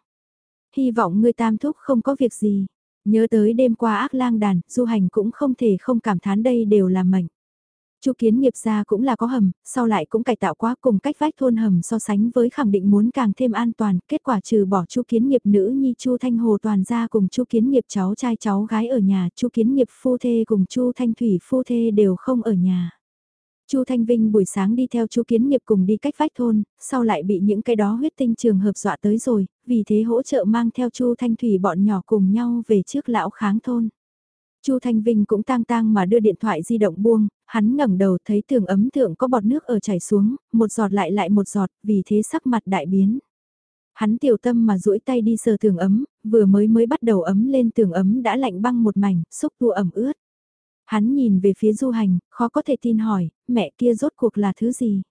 Speaker 1: Hy vọng người tam thúc không có việc gì. Nhớ tới đêm qua ác lang đàn, du hành cũng không thể không cảm thán đây đều là mệnh. Chu kiến nghiệp ra cũng là có hầm, sau lại cũng cải tạo quá cùng cách vách thôn hầm so sánh với khẳng định muốn càng thêm an toàn, kết quả trừ bỏ Chu kiến nghiệp nữ nhi Chu Thanh Hồ toàn ra cùng Chu kiến nghiệp cháu trai cháu gái ở nhà, Chu kiến nghiệp phu thê cùng Chu Thanh Thủy phu thê đều không ở nhà. Chu Thanh Vinh buổi sáng đi theo Chu Kiến Nghiệp cùng đi cách vách thôn, sau lại bị những cái đó huyết tinh trường hợp dọa tới rồi, vì thế hỗ trợ mang theo Chu Thanh Thủy bọn nhỏ cùng nhau về trước lão kháng thôn. Chu Thanh Vinh cũng tang tang mà đưa điện thoại di động buông, hắn ngẩng đầu thấy tường ấm thượng có bọt nước ở chảy xuống, một giọt lại lại một giọt, vì thế sắc mặt đại biến. Hắn tiểu tâm mà duỗi tay đi sờ tường ấm, vừa mới mới bắt đầu ấm lên tường ấm đã lạnh băng một mảnh, xúc tua ẩm ướt. Hắn nhìn về phía du hành, khó có thể tin hỏi, mẹ kia rốt cuộc là thứ gì?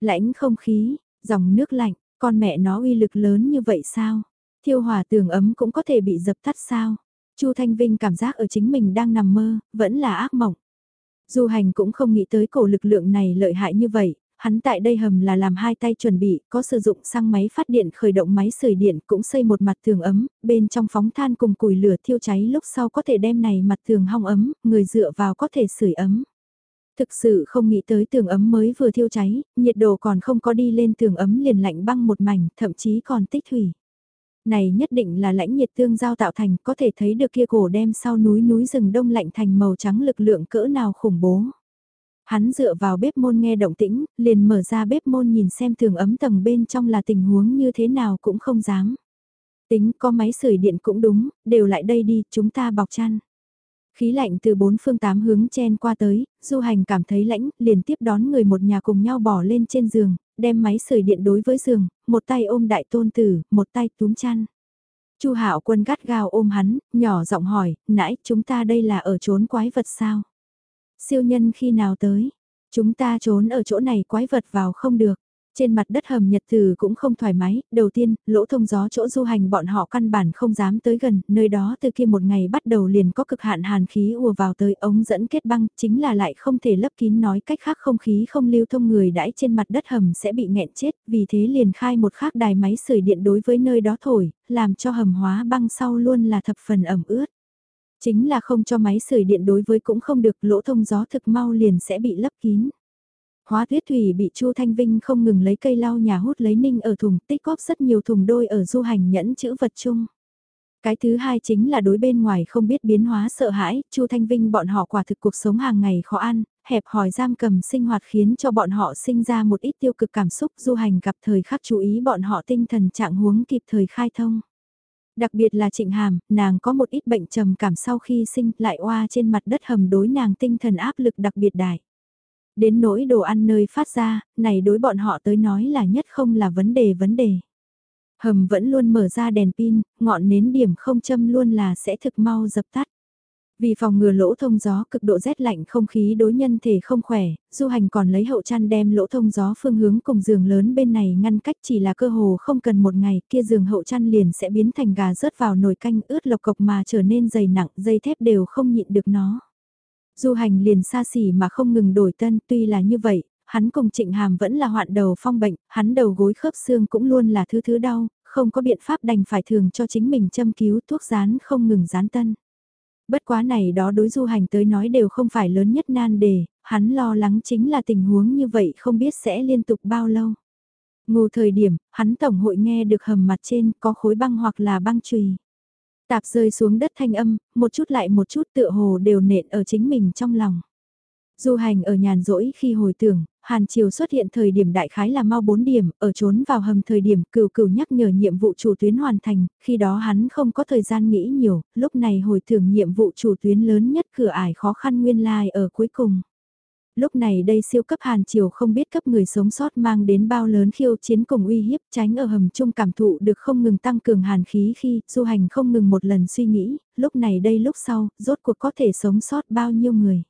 Speaker 1: Lãnh không khí, dòng nước lạnh, con mẹ nó uy lực lớn như vậy sao? Thiêu hỏa tường ấm cũng có thể bị dập tắt sao? Chu Thanh Vinh cảm giác ở chính mình đang nằm mơ, vẫn là ác mộng. Du hành cũng không nghĩ tới cổ lực lượng này lợi hại như vậy, hắn tại đây hầm là làm hai tay chuẩn bị, có sử dụng xăng máy phát điện khởi động máy sưởi điện cũng xây một mặt tường ấm, bên trong phóng than cùng củi lửa thiêu cháy lúc sau có thể đem này mặt tường hong ấm, người dựa vào có thể sưởi ấm. Thực sự không nghĩ tới tường ấm mới vừa thiêu cháy, nhiệt độ còn không có đi lên tường ấm liền lạnh băng một mảnh, thậm chí còn tích thủy. Này nhất định là lãnh nhiệt tương giao tạo thành, có thể thấy được kia cổ đem sau núi núi rừng đông lạnh thành màu trắng lực lượng cỡ nào khủng bố. Hắn dựa vào bếp môn nghe động tĩnh, liền mở ra bếp môn nhìn xem tường ấm tầng bên trong là tình huống như thế nào cũng không dám. Tính có máy sưởi điện cũng đúng, đều lại đây đi, chúng ta bọc chăn. Khí lạnh từ bốn phương tám hướng chen qua tới, du hành cảm thấy lãnh, liền tiếp đón người một nhà cùng nhau bỏ lên trên giường, đem máy sưởi điện đối với giường, một tay ôm đại tôn tử, một tay túm chăn. Chu Hạo Quân gắt gao ôm hắn, nhỏ giọng hỏi, nãy chúng ta đây là ở trốn quái vật sao? Siêu nhân khi nào tới? Chúng ta trốn ở chỗ này quái vật vào không được. Trên mặt đất hầm nhật từ cũng không thoải mái, đầu tiên, lỗ thông gió chỗ du hành bọn họ căn bản không dám tới gần, nơi đó từ kia một ngày bắt đầu liền có cực hạn hàn khí ùa vào tới ống dẫn kết băng, chính là lại không thể lấp kín nói cách khác không khí không lưu thông người đãi trên mặt đất hầm sẽ bị nghẹn chết, vì thế liền khai một khác đài máy sưởi điện đối với nơi đó thổi, làm cho hầm hóa băng sau luôn là thập phần ẩm ướt. Chính là không cho máy sưởi điện đối với cũng không được lỗ thông gió thực mau liền sẽ bị lấp kín. Hóa tuyết thủy bị Chu Thanh Vinh không ngừng lấy cây lau nhà hút lấy ninh ở thùng tích góp rất nhiều thùng đôi ở du hành nhẫn chữ vật chung. Cái thứ hai chính là đối bên ngoài không biết biến hóa sợ hãi, Chu Thanh Vinh bọn họ quả thực cuộc sống hàng ngày khó ăn, hẹp hòi giam cầm sinh hoạt khiến cho bọn họ sinh ra một ít tiêu cực cảm xúc du hành gặp thời khắc chú ý bọn họ tinh thần trạng huống kịp thời khai thông. Đặc biệt là trịnh hàm, nàng có một ít bệnh trầm cảm sau khi sinh lại oa trên mặt đất hầm đối nàng tinh thần áp lực đặc biệt đại. Đến nỗi đồ ăn nơi phát ra, này đối bọn họ tới nói là nhất không là vấn đề vấn đề. Hầm vẫn luôn mở ra đèn pin, ngọn nến điểm không châm luôn là sẽ thực mau dập tắt. Vì phòng ngừa lỗ thông gió cực độ rét lạnh không khí đối nhân thể không khỏe, du hành còn lấy hậu chăn đem lỗ thông gió phương hướng cùng giường lớn bên này ngăn cách chỉ là cơ hồ không cần một ngày kia giường hậu chăn liền sẽ biến thành gà rớt vào nồi canh ướt lộc cộc mà trở nên dày nặng dây thép đều không nhịn được nó. Du hành liền xa xỉ mà không ngừng đổi tân tuy là như vậy, hắn cùng trịnh hàm vẫn là hoạn đầu phong bệnh, hắn đầu gối khớp xương cũng luôn là thứ thứ đau, không có biện pháp đành phải thường cho chính mình châm cứu thuốc rán không ngừng rán tân. Bất quá này đó đối du hành tới nói đều không phải lớn nhất nan đề, hắn lo lắng chính là tình huống như vậy không biết sẽ liên tục bao lâu. Ngủ thời điểm, hắn tổng hội nghe được hầm mặt trên có khối băng hoặc là băng chùy. Tạp rơi xuống đất thanh âm, một chút lại một chút tựa hồ đều nện ở chính mình trong lòng. Du hành ở nhàn rỗi khi hồi tưởng, Hàn Triều xuất hiện thời điểm đại khái là mau 4 điểm, ở trốn vào hầm thời điểm cừu cừu nhắc nhở nhiệm vụ chủ tuyến hoàn thành, khi đó hắn không có thời gian nghĩ nhiều, lúc này hồi tưởng nhiệm vụ chủ tuyến lớn nhất cửa ải khó khăn nguyên lai ở cuối cùng lúc này đây siêu cấp hàn triều không biết cấp người sống sót mang đến bao lớn khiêu chiến cùng uy hiếp tránh ở hầm chung cảm thụ được không ngừng tăng cường hàn khí khi du hành không ngừng một lần suy nghĩ, lúc này đây lúc sau, rốt cuộc có thể sống sót bao nhiêu người.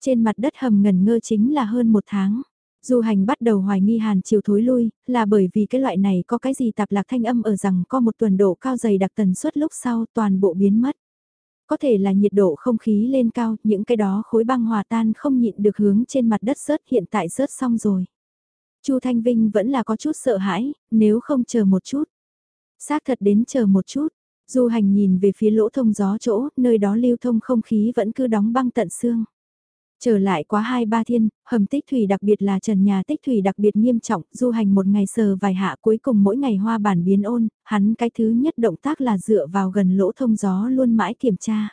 Speaker 1: Trên mặt đất hầm ngần ngơ chính là hơn một tháng. Du hành bắt đầu hoài nghi hàn chiều thối lui, là bởi vì cái loại này có cái gì tạp lạc thanh âm ở rằng có một tuần độ cao dày đặc tần suất lúc sau toàn bộ biến mất. Có thể là nhiệt độ không khí lên cao, những cái đó khối băng hòa tan không nhịn được hướng trên mặt đất rớt hiện tại rớt xong rồi. Chu Thanh Vinh vẫn là có chút sợ hãi, nếu không chờ một chút. Xác thật đến chờ một chút, du hành nhìn về phía lỗ thông gió chỗ, nơi đó lưu thông không khí vẫn cứ đóng băng tận xương. Trở lại quá hai ba thiên, hầm tích thủy đặc biệt là trần nhà tích thủy đặc biệt nghiêm trọng, du hành một ngày sờ vài hạ cuối cùng mỗi ngày hoa bản biến ôn, hắn cái thứ nhất động tác là dựa vào gần lỗ thông gió luôn mãi kiểm tra.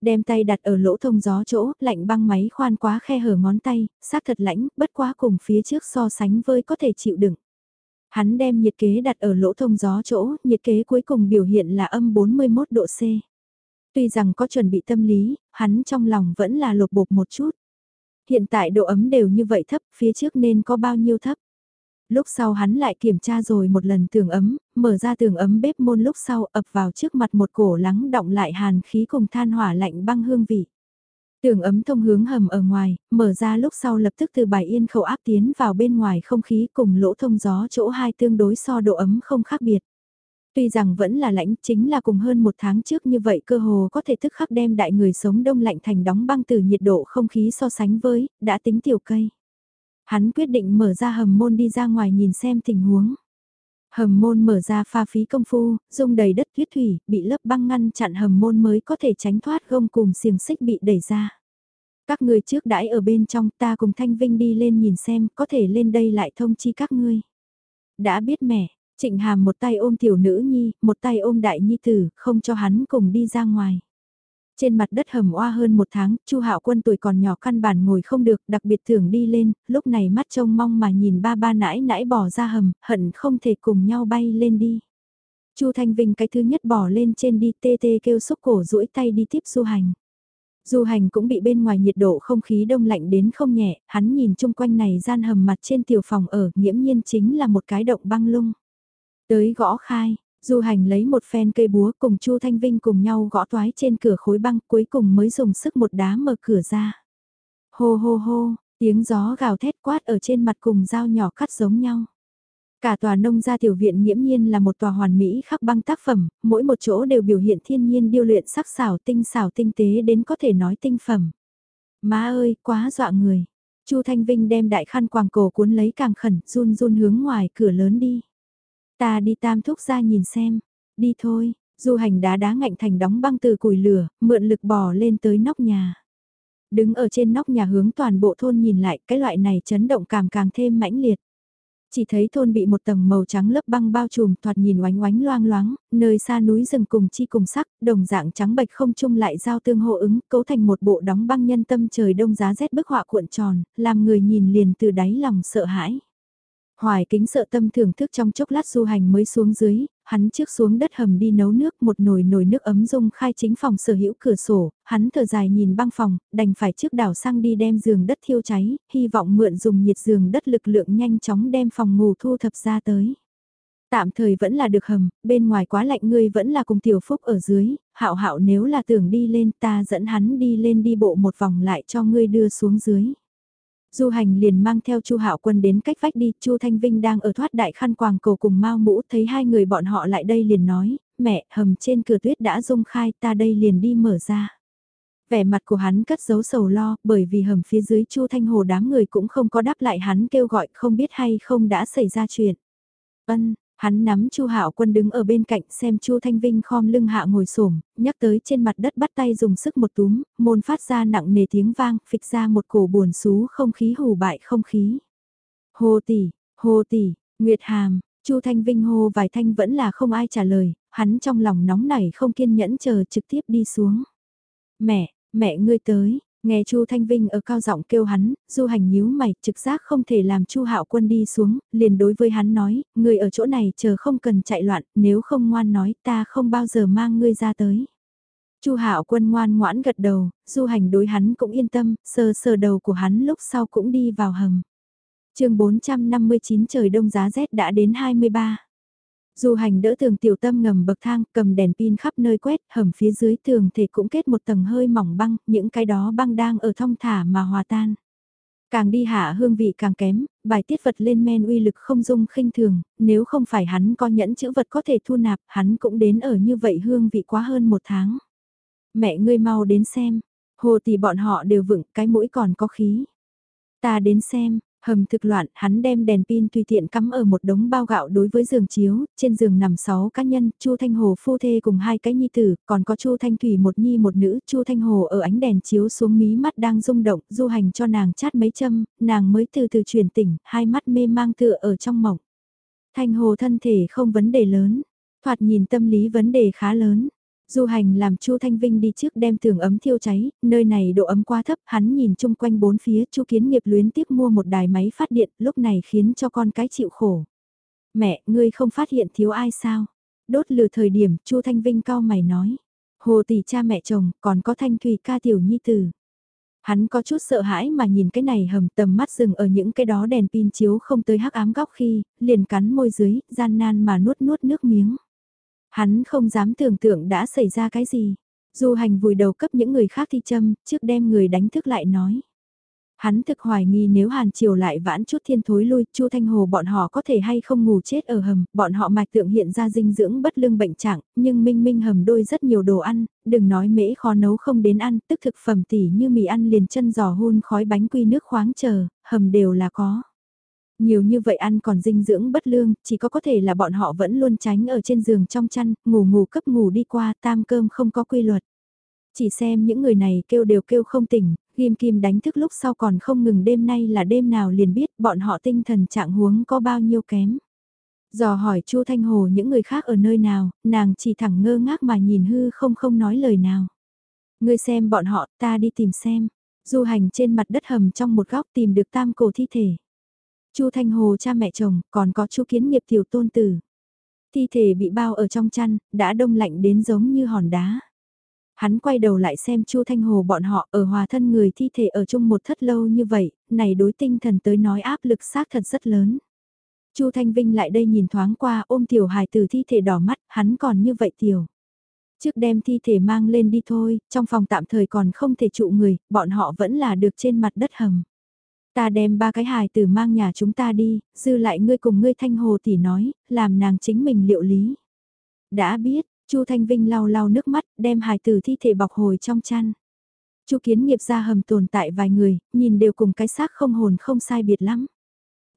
Speaker 1: Đem tay đặt ở lỗ thông gió chỗ, lạnh băng máy khoan quá khe hở ngón tay, xác thật lãnh, bất quá cùng phía trước so sánh với có thể chịu đựng. Hắn đem nhiệt kế đặt ở lỗ thông gió chỗ, nhiệt kế cuối cùng biểu hiện là âm 41 độ C. Tuy rằng có chuẩn bị tâm lý, hắn trong lòng vẫn là lột bột một chút. Hiện tại độ ấm đều như vậy thấp, phía trước nên có bao nhiêu thấp. Lúc sau hắn lại kiểm tra rồi một lần tường ấm, mở ra tường ấm bếp môn lúc sau ập vào trước mặt một cổ lắng động lại hàn khí cùng than hỏa lạnh băng hương vị. Tường ấm thông hướng hầm ở ngoài, mở ra lúc sau lập tức từ bài yên khẩu áp tiến vào bên ngoài không khí cùng lỗ thông gió chỗ hai tương đối so độ ấm không khác biệt. Tuy rằng vẫn là lãnh chính là cùng hơn một tháng trước như vậy cơ hồ có thể thức khắc đem đại người sống đông lạnh thành đóng băng từ nhiệt độ không khí so sánh với, đã tính tiểu cây. Hắn quyết định mở ra hầm môn đi ra ngoài nhìn xem tình huống. Hầm môn mở ra pha phí công phu, dung đầy đất tuyết thủy, bị lớp băng ngăn chặn hầm môn mới có thể tránh thoát gông cùng xiềng xích bị đẩy ra. Các người trước đãi ở bên trong ta cùng Thanh Vinh đi lên nhìn xem có thể lên đây lại thông chi các ngươi. Đã biết mẹ, Trịnh Hàm một tay ôm tiểu nữ nhi, một tay ôm đại nhi tử, không cho hắn cùng đi ra ngoài. Trên mặt đất hầm oa hơn một tháng, Chu Hạo Quân tuổi còn nhỏ căn bản ngồi không được, đặc biệt thường đi lên, lúc này mắt trông mong mà nhìn ba ba nãi nãi bỏ ra hầm, hận không thể cùng nhau bay lên đi. Chu Thanh Vinh cái thứ nhất bỏ lên trên đi tê tê kêu xúc cổ duỗi tay đi tiếp du hành. Du hành cũng bị bên ngoài nhiệt độ không khí đông lạnh đến không nhẹ, hắn nhìn chung quanh này gian hầm mặt trên tiểu phòng ở, nghiễm nhiên chính là một cái động băng lung. Tới gõ khai, Du hành lấy một phen cây búa cùng Chu Thanh Vinh cùng nhau gõ toái trên cửa khối băng cuối cùng mới dùng sức một đá mở cửa ra. Hô hô hô, tiếng gió gào thét quát ở trên mặt cùng dao nhỏ cắt giống nhau. Cả tòa nông gia tiểu viện nghiễm nhiên là một tòa hoàn mỹ khắc băng tác phẩm, mỗi một chỗ đều biểu hiện thiên nhiên điêu luyện sắc xảo tinh xảo tinh tế đến có thể nói tinh phẩm. Má ơi, quá dọa người. Chu Thanh Vinh đem đại khăn quàng cổ cuốn lấy càng khẩn, run run hướng ngoài cửa lớn đi. Ta đi tam thúc ra nhìn xem. Đi thôi, du hành đá đá ngạnh thành đóng băng từ củi lửa, mượn lực bò lên tới nóc nhà. Đứng ở trên nóc nhà hướng toàn bộ thôn nhìn lại, cái loại này chấn động càng càng thêm mãnh liệt. Chỉ thấy thôn bị một tầng màu trắng lớp băng bao trùm thoạt nhìn oánh oánh loang loáng, nơi xa núi rừng cùng chi cùng sắc, đồng dạng trắng bạch không chung lại giao tương hô ứng, cấu thành một bộ đóng băng nhân tâm trời đông giá rét bức họa cuộn tròn, làm người nhìn liền từ đáy lòng sợ hãi. Hoài kính sợ tâm thưởng thức trong chốc lát du hành mới xuống dưới, hắn trước xuống đất hầm đi nấu nước một nồi nồi nước ấm dung khai chính phòng sở hữu cửa sổ, hắn thở dài nhìn băng phòng, đành phải trước đảo sang đi đem giường đất thiêu cháy, hy vọng mượn dùng nhiệt giường đất lực lượng nhanh chóng đem phòng ngủ thu thập ra tới. Tạm thời vẫn là được hầm, bên ngoài quá lạnh ngươi vẫn là cùng tiểu phúc ở dưới, hạo hạo nếu là tưởng đi lên ta dẫn hắn đi lên đi bộ một vòng lại cho ngươi đưa xuống dưới. Du hành liền mang theo Chu Hạo Quân đến cách vách đi, Chu Thanh Vinh đang ở thoát đại khăn quàng cầu cùng Mao Mũ, thấy hai người bọn họ lại đây liền nói, "Mẹ, hầm trên cửa tuyết đã rung khai, ta đây liền đi mở ra." Vẻ mặt của hắn cất giấu sầu lo, bởi vì hầm phía dưới Chu Thanh Hồ đám người cũng không có đáp lại hắn kêu gọi, không biết hay không đã xảy ra chuyện. Ân, Hắn nắm Chu Hạo Quân đứng ở bên cạnh xem Chu Thanh Vinh khom lưng hạ ngồi xổm, nhắc tới trên mặt đất bắt tay dùng sức một túm, môn phát ra nặng nề tiếng vang, phịch ra một cổ buồn xú không khí hù bại không khí. Hồ tỷ, hồ tỷ, Nguyệt Hàm, Chu Thanh Vinh hô vài thanh vẫn là không ai trả lời, hắn trong lòng nóng nảy không kiên nhẫn chờ trực tiếp đi xuống. Mẹ, mẹ ngươi tới, Nghe Chu Thanh Vinh ở cao giọng kêu hắn, Du Hành nhíu mày, trực giác không thể làm Chu Hạo Quân đi xuống, liền đối với hắn nói, người ở chỗ này chờ không cần chạy loạn, nếu không ngoan nói, ta không bao giờ mang ngươi ra tới. Chu Hạo Quân ngoan ngoãn gật đầu, Du Hành đối hắn cũng yên tâm, sờ sờ đầu của hắn lúc sau cũng đi vào hầm. Chương 459 trời đông giá rét đã đến 23. Du hành đỡ tường tiểu tâm ngầm bậc thang, cầm đèn pin khắp nơi quét, hầm phía dưới tường thể cũng kết một tầng hơi mỏng băng, những cái đó băng đang ở thong thả mà hòa tan. Càng đi hạ hương vị càng kém, bài tiết vật lên men uy lực không dung khinh thường, nếu không phải hắn có nhẫn chữ vật có thể thu nạp, hắn cũng đến ở như vậy hương vị quá hơn một tháng. Mẹ ngươi mau đến xem, hồ thì bọn họ đều vựng cái mũi còn có khí. Ta đến xem, Hầm thực loạn, hắn đem đèn pin tùy tiện cắm ở một đống bao gạo đối với giường chiếu, trên giường nằm 6 cá nhân, Chu Thanh Hồ phu thê cùng hai cái nhi tử, còn có Chu Thanh Thủy một nhi một nữ, Chu Thanh Hồ ở ánh đèn chiếu xuống mí mắt đang rung động, du hành cho nàng chát mấy châm, nàng mới từ từ chuyển tỉnh, hai mắt mê mang tựa ở trong mộng. Thanh Hồ thân thể không vấn đề lớn, thoạt nhìn tâm lý vấn đề khá lớn. Du hành làm Chu Thanh Vinh đi trước đem tường ấm thiêu cháy, nơi này độ ấm quá thấp, hắn nhìn chung quanh bốn phía, Chu Kiến Nghiệp luyến tiếp mua một đài máy phát điện, lúc này khiến cho con cái chịu khổ. Mẹ, ngươi không phát hiện thiếu ai sao? Đốt lửa thời điểm, Chu Thanh Vinh cao mày nói. Hồ tỷ cha mẹ chồng, còn có Thanh Thùy ca tiểu nhi tử. Hắn có chút sợ hãi mà nhìn cái này hầm tầm mắt dừng ở những cái đó đèn pin chiếu không tới hắc ám góc khi, liền cắn môi dưới, gian nan mà nuốt nuốt nước miếng. Hắn không dám tưởng tượng đã xảy ra cái gì. Du hành vùi đầu cấp những người khác thi châm, trước đem người đánh thức lại nói. Hắn thực hoài nghi nếu Hàn Triều lại vãn chút thiên thối lui, Chu Thanh Hồ bọn họ có thể hay không ngủ chết ở hầm, bọn họ mạch tượng hiện ra dinh dưỡng bất lương bệnh trạng, nhưng minh minh hầm đôi rất nhiều đồ ăn, đừng nói mễ khó nấu không đến ăn, tức thực phẩm tỉ như mì ăn liền chân giò hun khói bánh quy nước khoáng chờ, hầm đều là có. Nhiều như vậy ăn còn dinh dưỡng bất lương, chỉ có có thể là bọn họ vẫn luôn tránh ở trên giường trong chăn, ngủ ngủ cấp ngủ đi qua, tam cơm không có quy luật. Chỉ xem những người này kêu đều kêu không tỉnh, ghim kim đánh thức lúc sau còn không ngừng đêm nay là đêm nào liền biết bọn họ tinh thần trạng huống có bao nhiêu kém. Dò hỏi Chu Thanh Hồ những người khác ở nơi nào, nàng chỉ thẳng ngơ ngác mà nhìn hư không không nói lời nào. Ngươi xem bọn họ, ta đi tìm xem. Du hành trên mặt đất hầm trong một góc tìm được tam cổ thi thể. Chu Thanh Hồ cha mẹ chồng, còn có Chu Kiến Nghiệp tiểu tôn tử. Thi thể bị bao ở trong chăn, đã đông lạnh đến giống như hòn đá. Hắn quay đầu lại xem Chu Thanh Hồ bọn họ ở hòa thân người thi thể ở chung một thất lâu như vậy, này đối tinh thần tới nói áp lực xác thật rất lớn. Chu Thanh Vinh lại đây nhìn thoáng qua ôm tiểu hài từ thi thể đỏ mắt, hắn còn như vậy tiểu. Trước đem thi thể mang lên đi thôi, trong phòng tạm thời còn không thể trụ người, bọn họ vẫn là được trên mặt đất hầm. Ta đem ba cái hài tử mang nhà chúng ta đi, dư lại ngươi cùng ngươi thanh hồ tỷ nói, làm nàng chính mình liệu lý. Đã biết, Chu Thanh Vinh lau lau nước mắt, đem hài tử thi thể bọc hồi trong chăn. Chu Kiến nghiệp ra hầm tồn tại vài người, nhìn đều cùng cái xác không hồn không sai biệt lắm.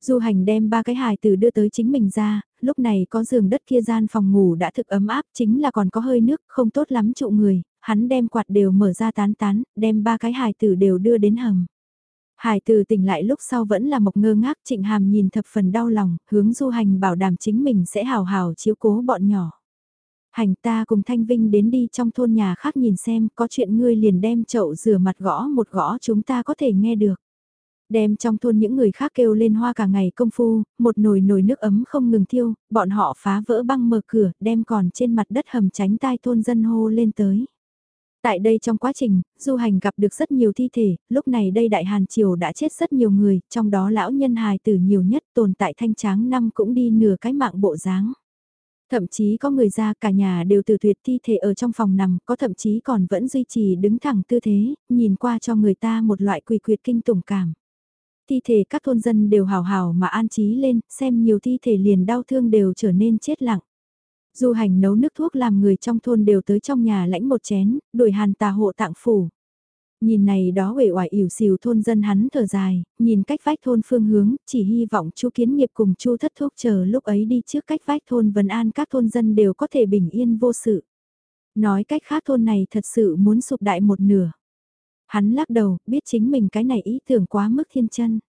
Speaker 1: Du hành đem ba cái hài tử đưa tới chính mình ra, lúc này có giường đất kia gian phòng ngủ đã thực ấm áp chính là còn có hơi nước không tốt lắm trụ người, hắn đem quạt đều mở ra tán tán, đem ba cái hài tử đều đưa đến hầm. Hải từ tỉnh lại lúc sau vẫn là một ngơ ngác trịnh hàm nhìn thập phần đau lòng, hướng du hành bảo đảm chính mình sẽ hào hào chiếu cố bọn nhỏ. Hành ta cùng Thanh Vinh đến đi trong thôn nhà khác nhìn xem có chuyện ngươi liền đem chậu rửa mặt gõ một gõ chúng ta có thể nghe được. Đem trong thôn những người khác kêu lên hoa cả ngày công phu, một nồi nồi nước ấm không ngừng thiêu, bọn họ phá vỡ băng mở cửa, đem còn trên mặt đất hầm tránh tai thôn dân hô lên tới. Tại đây trong quá trình, du hành gặp được rất nhiều thi thể, lúc này đây Đại Hàn Triều đã chết rất nhiều người, trong đó lão nhân hài tử nhiều nhất tồn tại thanh tráng năm cũng đi nửa cái mạng bộ dáng. Thậm chí có người ra cả nhà đều từ tuyệt thi thể ở trong phòng nằm, có thậm chí còn vẫn duy trì đứng thẳng tư thế, nhìn qua cho người ta một loại quỳ quyệt kinh tủng cảm. Thi thể các thôn dân đều hào hào mà an trí lên, xem nhiều thi thể liền đau thương đều trở nên chết lặng. Du hành nấu nước thuốc làm người trong thôn đều tới trong nhà lãnh một chén, đuổi hàn tà hộ tạng phủ. Nhìn này đó uể oải ỉu xìu thôn dân hắn thở dài, nhìn cách vách thôn phương hướng, chỉ hy vọng chu kiến nghiệp cùng chu thất thuốc chờ lúc ấy đi trước cách vách thôn Vân An các thôn dân đều có thể bình yên vô sự. Nói cách khác thôn này thật sự muốn sụp đại một nửa. Hắn lắc đầu, biết chính mình cái này ý tưởng quá mức thiên chân.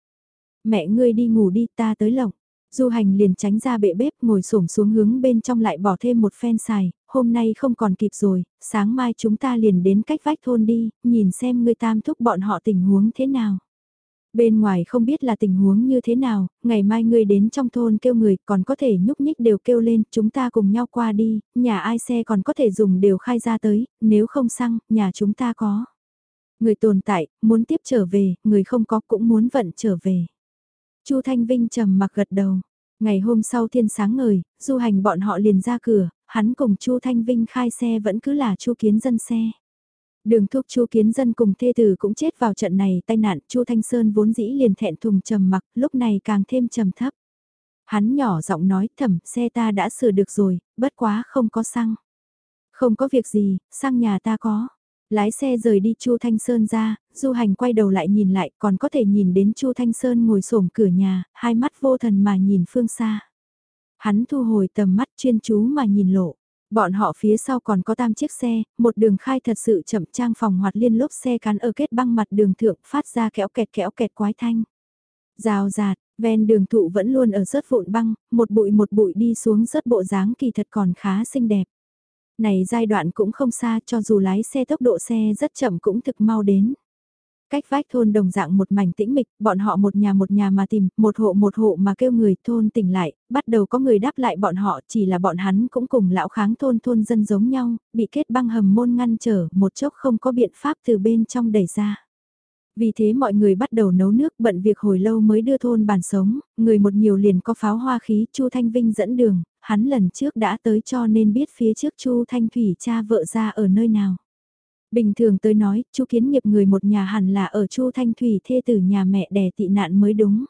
Speaker 1: Mẹ ngươi đi ngủ đi ta tới lộng. Du hành liền tránh ra bệ bếp ngồi xổm xuống hướng bên trong lại bỏ thêm một phen xài, hôm nay không còn kịp rồi, sáng mai chúng ta liền đến cách vách thôn đi, nhìn xem người tam thúc bọn họ tình huống thế nào. Bên ngoài không biết là tình huống như thế nào, ngày mai ngươi đến trong thôn kêu người còn có thể nhúc nhích đều kêu lên, chúng ta cùng nhau qua đi, nhà ai xe còn có thể dùng đều khai ra tới, nếu không xăng, nhà chúng ta có. Người tồn tại, muốn tiếp trở về, người không có cũng muốn vận trở về. Chu Thanh Vinh trầm mặc gật đầu. Ngày hôm sau thiên sáng ngời, du hành bọn họ liền ra cửa, hắn cùng Chu Thanh Vinh khai xe vẫn cứ là Chu Kiến Dân xe. Đường thúc Chu Kiến Dân cùng thê tử cũng chết vào trận này tai nạn, Chu Thanh Sơn vốn dĩ liền thẹn thùng trầm mặc, lúc này càng thêm trầm thấp. Hắn nhỏ giọng nói, thầm, xe ta đã sửa được rồi, bất quá không có xăng. Không có việc gì, xăng nhà ta có. Lái xe rời đi Chu Thanh Sơn ra, du hành quay đầu lại nhìn lại còn có thể nhìn đến Chu Thanh Sơn ngồi xổm cửa nhà, hai mắt vô thần mà nhìn phương xa. Hắn thu hồi tầm mắt chuyên chú mà nhìn lộ. Bọn họ phía sau còn có tam chiếc xe, một đường khai thật sự chậm trang phòng hoạt liên lốp xe cán ở kết băng mặt đường thượng phát ra kéo kẹt kéo kẹt quái thanh. Rào rạt, ven đường thụ vẫn luôn ở rớt vụn băng, một bụi một bụi đi xuống rớt bộ dáng kỳ thật còn khá xinh đẹp. Này giai đoạn cũng không xa cho dù lái xe tốc độ xe rất chậm cũng thực mau đến. Cách vách thôn đồng dạng một mảnh tĩnh mịch, bọn họ một nhà một nhà mà tìm, một hộ một hộ mà kêu người thôn tỉnh lại, bắt đầu có người đáp lại bọn họ chỉ là bọn hắn cũng cùng lão kháng thôn thôn dân giống nhau, bị kết băng hầm môn ngăn trở, một chốc không có biện pháp từ bên trong đẩy ra. Vì thế mọi người bắt đầu nấu nước bận việc hồi lâu mới đưa thôn bàn sống, người một nhiều liền có pháo hoa khí Chu Thanh Vinh dẫn đường, hắn lần trước đã tới cho nên biết phía trước Chu Thanh Thủy cha vợ ra ở nơi nào. Bình thường tới nói, Chu Kiến nghiệp người một nhà hẳn là ở Chu Thanh Thủy thê tử nhà mẹ đẻ tị nạn mới đúng.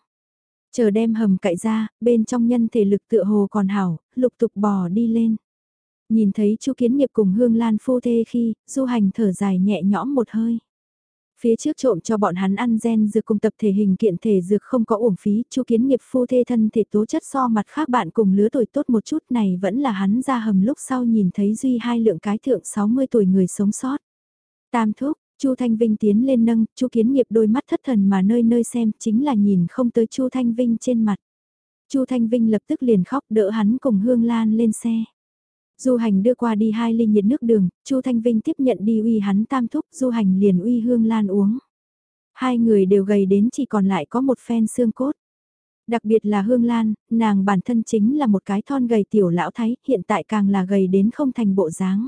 Speaker 1: Chờ đem hầm cậy ra, bên trong nhân thể lực tựa hồ còn hảo, lục tục bò đi lên. Nhìn thấy Chu Kiến nghiệp cùng Hương Lan phu thê khi, du hành thở dài nhẹ nhõm một hơi. Phía trước trộm cho bọn hắn ăn gen dược cùng tập thể hình kiện thể dược không có uổng phí, chu kiến nghiệp phu thê thân thể tố chất so mặt khác bạn cùng lứa tuổi tốt một chút này vẫn là hắn ra hầm lúc sau nhìn thấy duy hai lượng cái thượng 60 tuổi người sống sót. Tam thúc, Chu Thanh Vinh tiến lên nâng, Chu Kiến Nghiệp đôi mắt thất thần mà nơi nơi xem, chính là nhìn không tới Chu Thanh Vinh trên mặt. Chu Thanh Vinh lập tức liền khóc đỡ hắn cùng Hương Lan lên xe. Du hành đưa qua đi hai ly nhiệt nước đường, Chu Thanh Vinh tiếp nhận đi uy hắn tam thúc, Du hành liền uy Hương Lan uống. Hai người đều gầy đến chỉ còn lại có một phen xương cốt. Đặc biệt là Hương Lan, nàng bản thân chính là một cái thon gầy tiểu lão thái, hiện tại càng là gầy đến không thành bộ dáng.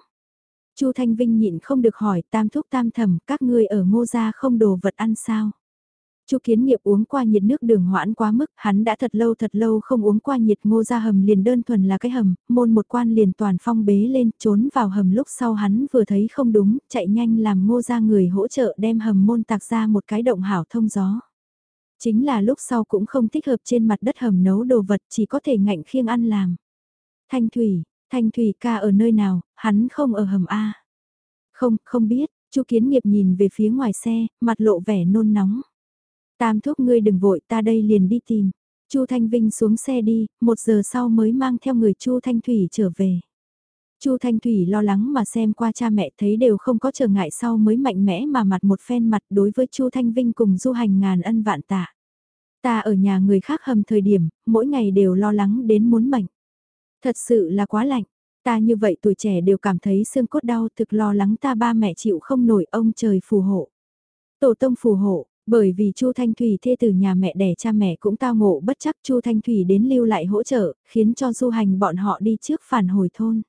Speaker 1: Chu Thanh Vinh nhịn không được hỏi tam thúc tam thầm các ngươi ở ngô gia không đồ vật ăn sao. Chu Kiến Nghiệp uống qua nhiệt nước đường hoãn quá mức, hắn đã thật lâu thật lâu không uống qua nhiệt ngô ra hầm liền đơn thuần là cái hầm, môn một quan liền toàn phong bế lên, trốn vào hầm lúc sau hắn vừa thấy không đúng, chạy nhanh làm ngô ra người hỗ trợ đem hầm môn tạc ra một cái động hảo thông gió. Chính là lúc sau cũng không thích hợp trên mặt đất hầm nấu đồ vật chỉ có thể ngạnh khiêng ăn làm. Thanh Thủy, Thanh Thủy ca ở nơi nào, hắn không ở hầm A. Không, không biết, Chu Kiến Nghiệp nhìn về phía ngoài xe, mặt lộ vẻ nôn nóng. Tam thúc ngươi đừng vội ta đây liền đi tìm. Chu Thanh Vinh xuống xe đi, một giờ sau mới mang theo người Chu Thanh Thủy trở về. Chu Thanh Thủy lo lắng mà xem qua cha mẹ thấy đều không có trở ngại sau mới mạnh mẽ mà mặt một phen mặt đối với Chu Thanh Vinh cùng du hành ngàn ân vạn tạ. Ta ở nhà người khác hầm thời điểm, mỗi ngày đều lo lắng đến muốn mệnh. Thật sự là quá lạnh, ta như vậy tuổi trẻ đều cảm thấy xương cốt đau thực lo lắng ta ba mẹ chịu không nổi ông trời phù hộ. Tổ tông phù hộ, bởi vì Chu Thanh Thủy thê từ nhà mẹ đẻ cha mẹ cũng tao ngộ bất chắc Chu Thanh Thủy đến lưu lại hỗ trợ, khiến cho du hành bọn họ đi trước phản hồi thôn.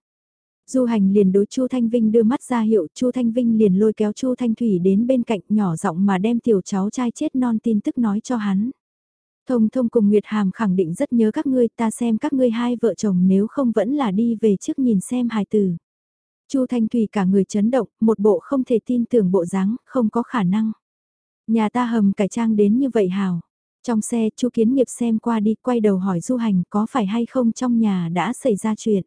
Speaker 1: Du hành liền đối Chu Thanh Vinh đưa mắt ra hiệu, Chu Thanh Vinh liền lôi kéo Chu Thanh Thủy đến bên cạnh nhỏ giọng mà đem tiểu cháu trai chết non tin tức nói cho hắn. Thông thông cùng Nguyệt Hàm khẳng định rất nhớ các ngươi, ta xem các ngươi hai vợ chồng nếu không vẫn là đi về trước nhìn xem hài tử. Chu Thanh Thủy cả người chấn động, một bộ không thể tin tưởng bộ dáng, không có khả năng. Nhà ta hầm cải trang đến như vậy hào. Trong xe, Chu Kiến Nghiệp xem qua đi, quay đầu hỏi Du Hành có phải hay không trong nhà đã xảy ra chuyện.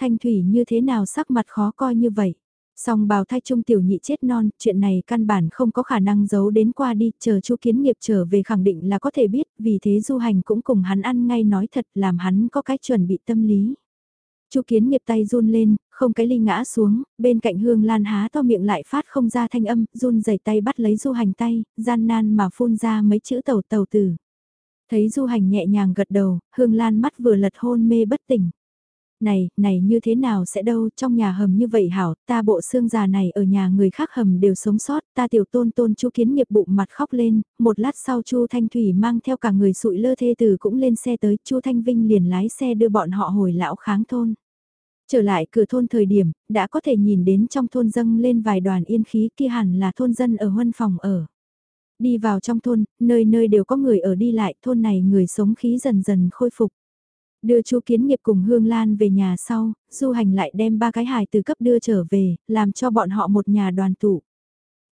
Speaker 1: Thanh Thủy như thế nào sắc mặt khó coi như vậy. Song bào thai trung tiểu nhị chết non, chuyện này căn bản không có khả năng giấu đến qua đi, chờ chu kiến nghiệp trở về khẳng định là có thể biết, vì thế du hành cũng cùng hắn ăn ngay nói thật làm hắn có cái chuẩn bị tâm lý chu kiến nghiệp tay run lên, không cái ly ngã xuống, bên cạnh hương lan há to miệng lại phát không ra thanh âm, run rẩy tay bắt lấy du hành tay, gian nan mà phun ra mấy chữ tàu tàu tử. Thấy du hành nhẹ nhàng gật đầu, hương lan mắt vừa lật hôn mê bất tỉnh này, này như thế nào sẽ đâu, trong nhà hầm như vậy hảo, ta bộ xương già này ở nhà người khác hầm đều sống sót, ta tiểu tôn tôn chu kiến nghiệp bụng mặt khóc lên, một lát sau chu Thanh Thủy mang theo cả người sụi lơ thê từ cũng lên xe tới, chu Thanh Vinh liền lái xe đưa bọn họ hồi lão kháng thôn. Trở lại cửa thôn thời điểm, đã có thể nhìn đến trong thôn dâng lên vài đoàn yên khí kia hẳn là thôn dân ở huân phòng ở. Đi vào trong thôn, nơi nơi đều có người ở đi lại, thôn này người sống khí dần dần khôi phục. Đưa chú kiến nghiệp cùng Hương Lan về nhà sau, du hành lại đem ba cái hài từ cấp đưa trở về, làm cho bọn họ một nhà đoàn tụ.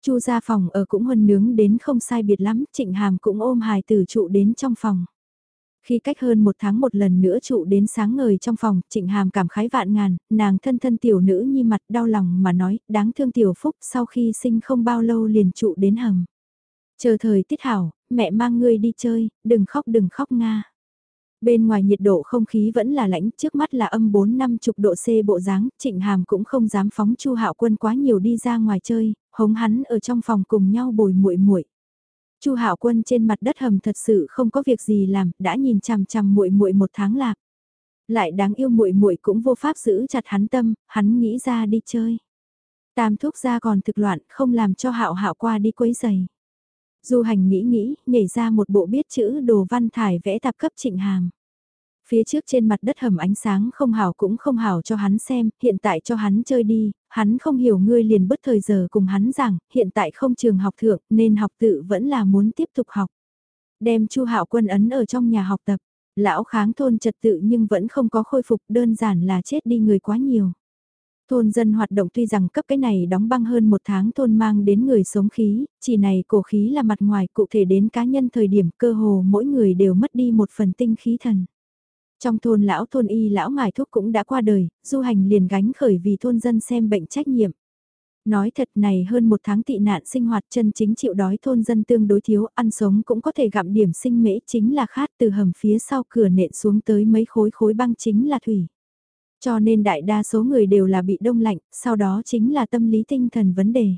Speaker 1: Chu ra phòng ở cũng huân nướng đến không sai biệt lắm, trịnh hàm cũng ôm hài từ trụ đến trong phòng. Khi cách hơn một tháng một lần nữa trụ đến sáng ngời trong phòng, trịnh hàm cảm khái vạn ngàn, nàng thân thân tiểu nữ nhi mặt đau lòng mà nói, đáng thương tiểu phúc sau khi sinh không bao lâu liền trụ đến hầm. Chờ thời tiết hảo, mẹ mang ngươi đi chơi, đừng khóc đừng khóc Nga. Bên ngoài nhiệt độ không khí vẫn là lãnh, trước mắt là âm 4 năm chục độ C bộ dáng, Trịnh Hàm cũng không dám phóng Chu Hạo Quân quá nhiều đi ra ngoài chơi, hống hắn ở trong phòng cùng nhau bồi muội muội. Chu Hạo Quân trên mặt đất hầm thật sự không có việc gì làm, đã nhìn chằm chằm muội muội một tháng lạp Lại đáng yêu muội muội cũng vô pháp giữ chặt hắn tâm, hắn nghĩ ra đi chơi. Tam thúc ra còn thực loạn, không làm cho Hạo Hạo qua đi quấy giày. Du hành nghĩ nghĩ, nhảy ra một bộ biết chữ đồ văn thải vẽ tạp cấp trịnh hàm. Phía trước trên mặt đất hầm ánh sáng không hảo cũng không hảo cho hắn xem, hiện tại cho hắn chơi đi, hắn không hiểu ngươi liền bất thời giờ cùng hắn rằng, hiện tại không trường học thượng nên học tự vẫn là muốn tiếp tục học. Đem chu hạo quân ấn ở trong nhà học tập, lão kháng thôn trật tự nhưng vẫn không có khôi phục đơn giản là chết đi người quá nhiều. Thôn dân hoạt động tuy rằng cấp cái này đóng băng hơn một tháng thôn mang đến người sống khí, chỉ này cổ khí là mặt ngoài cụ thể đến cá nhân thời điểm cơ hồ mỗi người đều mất đi một phần tinh khí thần. Trong thôn lão thôn y lão ngài thuốc cũng đã qua đời, du hành liền gánh khởi vì thôn dân xem bệnh trách nhiệm. Nói thật này hơn một tháng tị nạn sinh hoạt chân chính chịu đói thôn dân tương đối thiếu, ăn sống cũng có thể gặm điểm sinh mễ chính là khát từ hầm phía sau cửa nện xuống tới mấy khối khối băng chính là thủy. Cho nên đại đa số người đều là bị đông lạnh, sau đó chính là tâm lý tinh thần vấn đề.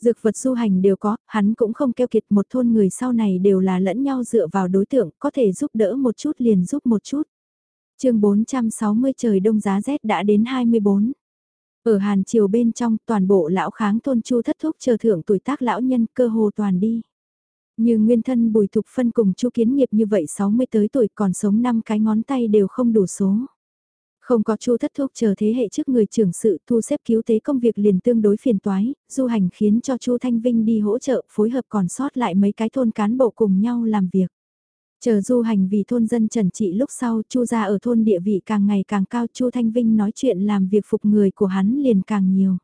Speaker 1: Dược vật du hành đều có, hắn cũng không keo kiệt một thôn người sau này đều là lẫn nhau dựa vào đối tượng, có thể giúp đỡ một chút liền giúp một chút chương 460 trời đông giá rét đã đến 24. Ở Hàn Triều bên trong toàn bộ lão kháng thôn chu thất thúc chờ thưởng tuổi tác lão nhân cơ hồ toàn đi. Như nguyên thân bùi thục phân cùng chu kiến nghiệp như vậy 60 tới tuổi còn sống năm cái ngón tay đều không đủ số. Không có chu thất thúc chờ thế hệ trước người trưởng sự thu xếp cứu tế công việc liền tương đối phiền toái, du hành khiến cho chu Thanh Vinh đi hỗ trợ phối hợp còn sót lại mấy cái thôn cán bộ cùng nhau làm việc. Chờ du hành vì thôn dân trần trị lúc sau chu ra ở thôn địa vị càng ngày càng cao chu Thanh Vinh nói chuyện làm việc phục người của hắn liền càng nhiều.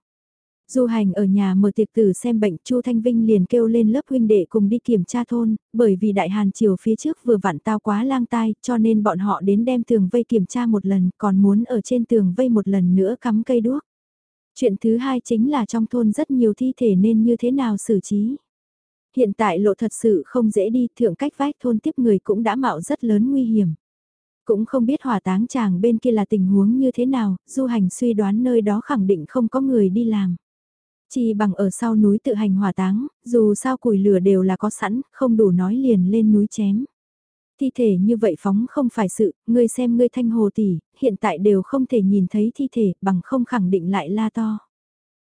Speaker 1: Du hành ở nhà mở tiệc tử xem bệnh Chu Thanh Vinh liền kêu lên lớp huynh đệ cùng đi kiểm tra thôn, bởi vì đại hàn chiều phía trước vừa vặn tao quá lang tai cho nên bọn họ đến đem tường vây kiểm tra một lần còn muốn ở trên tường vây một lần nữa cắm cây đuốc. Chuyện thứ hai chính là trong thôn rất nhiều thi thể nên như thế nào xử trí. Hiện tại lộ thật sự không dễ đi, thượng cách vách thôn tiếp người cũng đã mạo rất lớn nguy hiểm. Cũng không biết hỏa táng chàng bên kia là tình huống như thế nào, du hành suy đoán nơi đó khẳng định không có người đi làm. Chỉ bằng ở sau núi tự hành hỏa táng, dù sao củi lửa đều là có sẵn, không đủ nói liền lên núi chém. Thi thể như vậy phóng không phải sự, ngươi xem ngươi thanh hồ tỷ, hiện tại đều không thể nhìn thấy thi thể, bằng không khẳng định lại la to.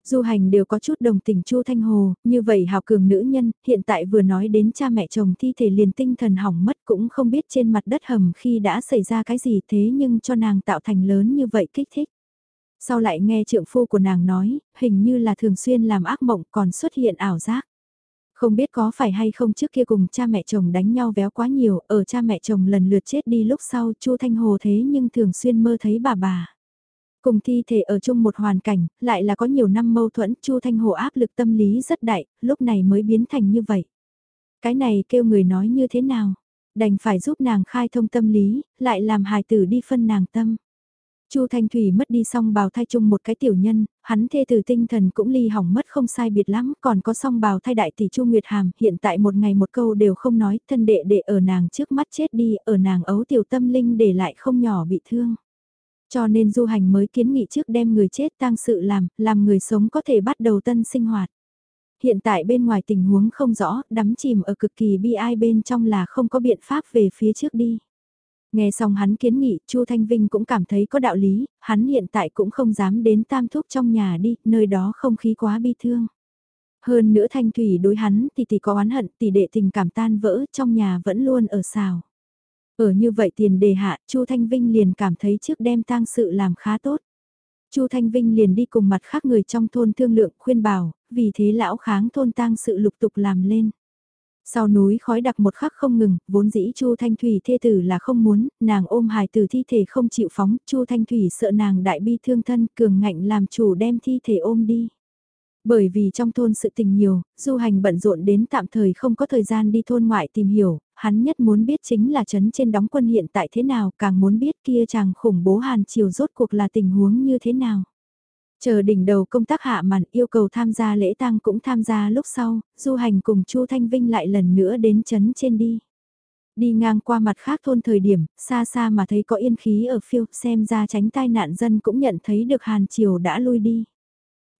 Speaker 1: Du hành đều có chút đồng tình Chu Thanh Hồ, như vậy hào cường nữ nhân, hiện tại vừa nói đến cha mẹ chồng thi thể liền tinh thần hỏng mất cũng không biết trên mặt đất hầm khi đã xảy ra cái gì thế nhưng cho nàng tạo thành lớn như vậy kích thích. Sau lại nghe trượng phu của nàng nói, hình như là thường xuyên làm ác mộng còn xuất hiện ảo giác. Không biết có phải hay không trước kia cùng cha mẹ chồng đánh nhau véo quá nhiều, ở cha mẹ chồng lần lượt chết đi lúc sau Chu Thanh Hồ thế nhưng thường xuyên mơ thấy bà bà. Cùng thi thể ở chung một hoàn cảnh, lại là có nhiều năm mâu thuẫn, Chu Thanh Hồ áp lực tâm lý rất đại, lúc này mới biến thành như vậy. Cái này kêu người nói như thế nào? Đành phải giúp nàng khai thông tâm lý, lại làm hài tử đi phân nàng tâm. Chu Thanh Thủy mất đi song bào thai chung một cái tiểu nhân, hắn thê từ tinh thần cũng ly hỏng mất không sai biệt lắm, còn có song bào thai đại tỷ Chu Nguyệt Hàm, hiện tại một ngày một câu đều không nói, thân đệ đệ ở nàng trước mắt chết đi, ở nàng ấu tiểu tâm linh để lại không nhỏ bị thương. Cho nên du hành mới kiến nghị trước đem người chết tang sự làm, làm người sống có thể bắt đầu tân sinh hoạt. Hiện tại bên ngoài tình huống không rõ, đắm chìm ở cực kỳ bi ai bên trong là không có biện pháp về phía trước đi. Nghe xong hắn kiến nghị, Chu Thanh Vinh cũng cảm thấy có đạo lý, hắn hiện tại cũng không dám đến tam thúc trong nhà đi, nơi đó không khí quá bi thương. Hơn nữa Thanh Thủy đối hắn thì tỷ có oán hận, tỷ đệ tình cảm tan vỡ, trong nhà vẫn luôn ở xào. Ở như vậy tiền đề hạ, Chu Thanh Vinh liền cảm thấy trước đem tang sự làm khá tốt. Chu Thanh Vinh liền đi cùng mặt khác người trong thôn thương lượng khuyên bảo, vì thế lão kháng thôn tang sự lục tục làm lên. Sau núi khói đặc một khắc không ngừng, vốn dĩ Chu Thanh Thủy thê tử là không muốn, nàng ôm hài tử thi thể không chịu phóng, Chu Thanh Thủy sợ nàng đại bi thương thân, cường ngạnh làm chủ đem thi thể ôm đi. Bởi vì trong thôn sự tình nhiều, du hành bận rộn đến tạm thời không có thời gian đi thôn ngoại tìm hiểu, hắn nhất muốn biết chính là chấn trên đóng quân hiện tại thế nào, càng muốn biết kia chàng khủng bố hàn chiều rốt cuộc là tình huống như thế nào. Chờ đỉnh đầu công tác hạ màn yêu cầu tham gia lễ tang cũng tham gia lúc sau, du hành cùng Chu Thanh Vinh lại lần nữa đến chấn trên đi. Đi ngang qua mặt khác thôn thời điểm, xa xa mà thấy có yên khí ở phiêu, xem ra tránh tai nạn dân cũng nhận thấy được Hàn Triều đã lui đi.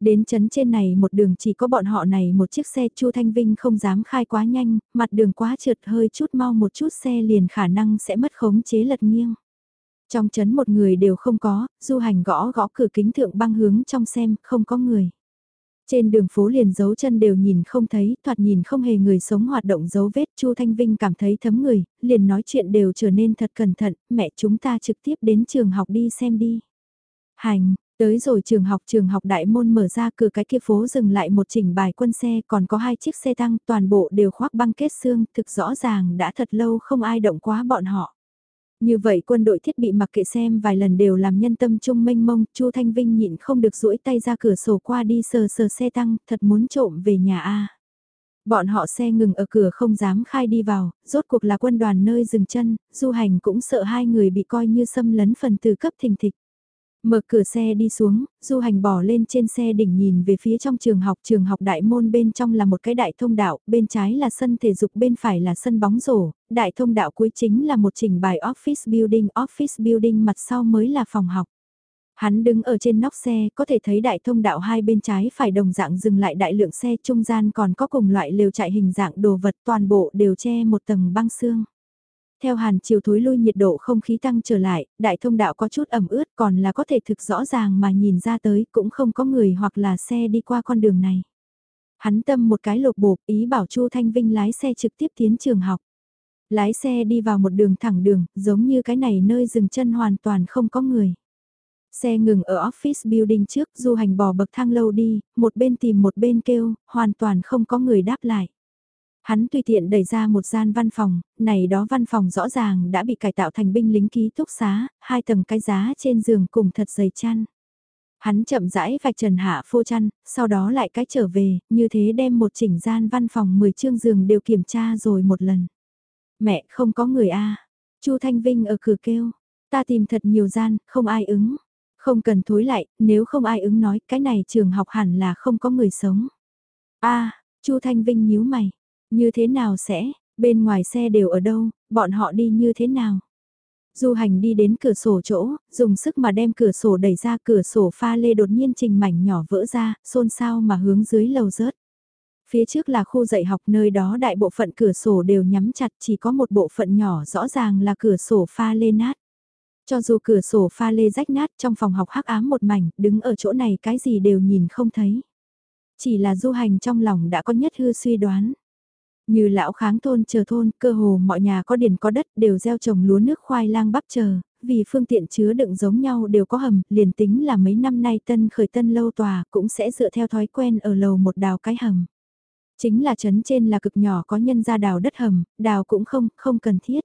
Speaker 1: Đến chấn trên này một đường chỉ có bọn họ này một chiếc xe Chu Thanh Vinh không dám khai quá nhanh, mặt đường quá trượt hơi chút mau một chút xe liền khả năng sẽ mất khống chế lật nghiêng. Trong chấn một người đều không có, du hành gõ gõ cửa kính thượng băng hướng trong xem, không có người. Trên đường phố liền dấu chân đều nhìn không thấy, thoạt nhìn không hề người sống hoạt động dấu vết, Chu Thanh Vinh cảm thấy thấm người, liền nói chuyện đều trở nên thật cẩn thận, mẹ chúng ta trực tiếp đến trường học đi xem đi. Hành, tới rồi trường học trường học đại môn mở ra cửa cái kia phố dừng lại một chỉnh bài quân xe còn có hai chiếc xe tăng toàn bộ đều khoác băng kết xương thực rõ ràng đã thật lâu không ai động quá bọn họ. Như vậy quân đội thiết bị mặc kệ xem vài lần đều làm nhân tâm trung mênh mông, Chu Thanh Vinh nhịn không được duỗi tay ra cửa sổ qua đi sờ sờ xe tăng, thật muốn trộm về nhà A. Bọn họ xe ngừng ở cửa không dám khai đi vào, rốt cuộc là quân đoàn nơi dừng chân, du hành cũng sợ hai người bị coi như xâm lấn phần từ cấp thình thịch. Mở cửa xe đi xuống, du hành bỏ lên trên xe đỉnh nhìn về phía trong trường học. Trường học đại môn bên trong là một cái đại thông đạo, bên trái là sân thể dục, bên phải là sân bóng rổ. Đại thông đạo cuối chính là một trình bài office building, office building mặt sau mới là phòng học. Hắn đứng ở trên nóc xe, có thể thấy đại thông đạo hai bên trái phải đồng dạng dừng lại đại lượng xe trung gian còn có cùng loại lều chạy hình dạng đồ vật toàn bộ đều che một tầng băng xương. Theo hàn chiều thối lui nhiệt độ không khí tăng trở lại, đại thông đạo có chút ẩm ướt còn là có thể thực rõ ràng mà nhìn ra tới cũng không có người hoặc là xe đi qua con đường này. Hắn tâm một cái lột bột ý bảo Chu Thanh Vinh lái xe trực tiếp tiến trường học. Lái xe đi vào một đường thẳng đường, giống như cái này nơi dừng chân hoàn toàn không có người. Xe ngừng ở office building trước, du hành bò bậc thang lâu đi, một bên tìm một bên kêu, hoàn toàn không có người đáp lại. Hắn tùy tiện đẩy ra một gian văn phòng, này đó văn phòng rõ ràng đã bị cải tạo thành binh lính ký túc xá, hai tầng cái giá trên giường cùng thật dày chăn. Hắn chậm rãi vạch trần hạ phô chăn, sau đó lại cái trở về, như thế đem một chỉnh gian văn phòng 10 chương giường đều kiểm tra rồi một lần. Mẹ không có người a Chu Thanh Vinh ở cửa kêu, ta tìm thật nhiều gian, không ai ứng. Không cần thối lại, nếu không ai ứng nói cái này trường học hẳn là không có người sống. a Chu Thanh Vinh nhíu mày, như thế nào sẽ, bên ngoài xe đều ở đâu, bọn họ đi như thế nào? Du hành đi đến cửa sổ chỗ, dùng sức mà đem cửa sổ đẩy ra cửa sổ pha lê đột nhiên trình mảnh nhỏ vỡ ra, xôn xao mà hướng dưới lầu rớt. Phía trước là khu dạy học nơi đó đại bộ phận cửa sổ đều nhắm chặt chỉ có một bộ phận nhỏ rõ ràng là cửa sổ pha lê nát. Cho dù cửa sổ pha lê rách nát trong phòng học hắc ám một mảnh, đứng ở chỗ này cái gì đều nhìn không thấy. Chỉ là du hành trong lòng đã có nhất hư suy đoán. Như lão kháng thôn chờ thôn, cơ hồ mọi nhà có điền có đất đều gieo trồng lúa nước khoai lang bắp chờ, vì phương tiện chứa đựng giống nhau đều có hầm, liền tính là mấy năm nay tân khởi tân lâu tòa cũng sẽ dựa theo thói quen ở lầu một đào cái hầm. Chính là chấn trên là cực nhỏ có nhân ra đào đất hầm, đào cũng không, không cần thiết.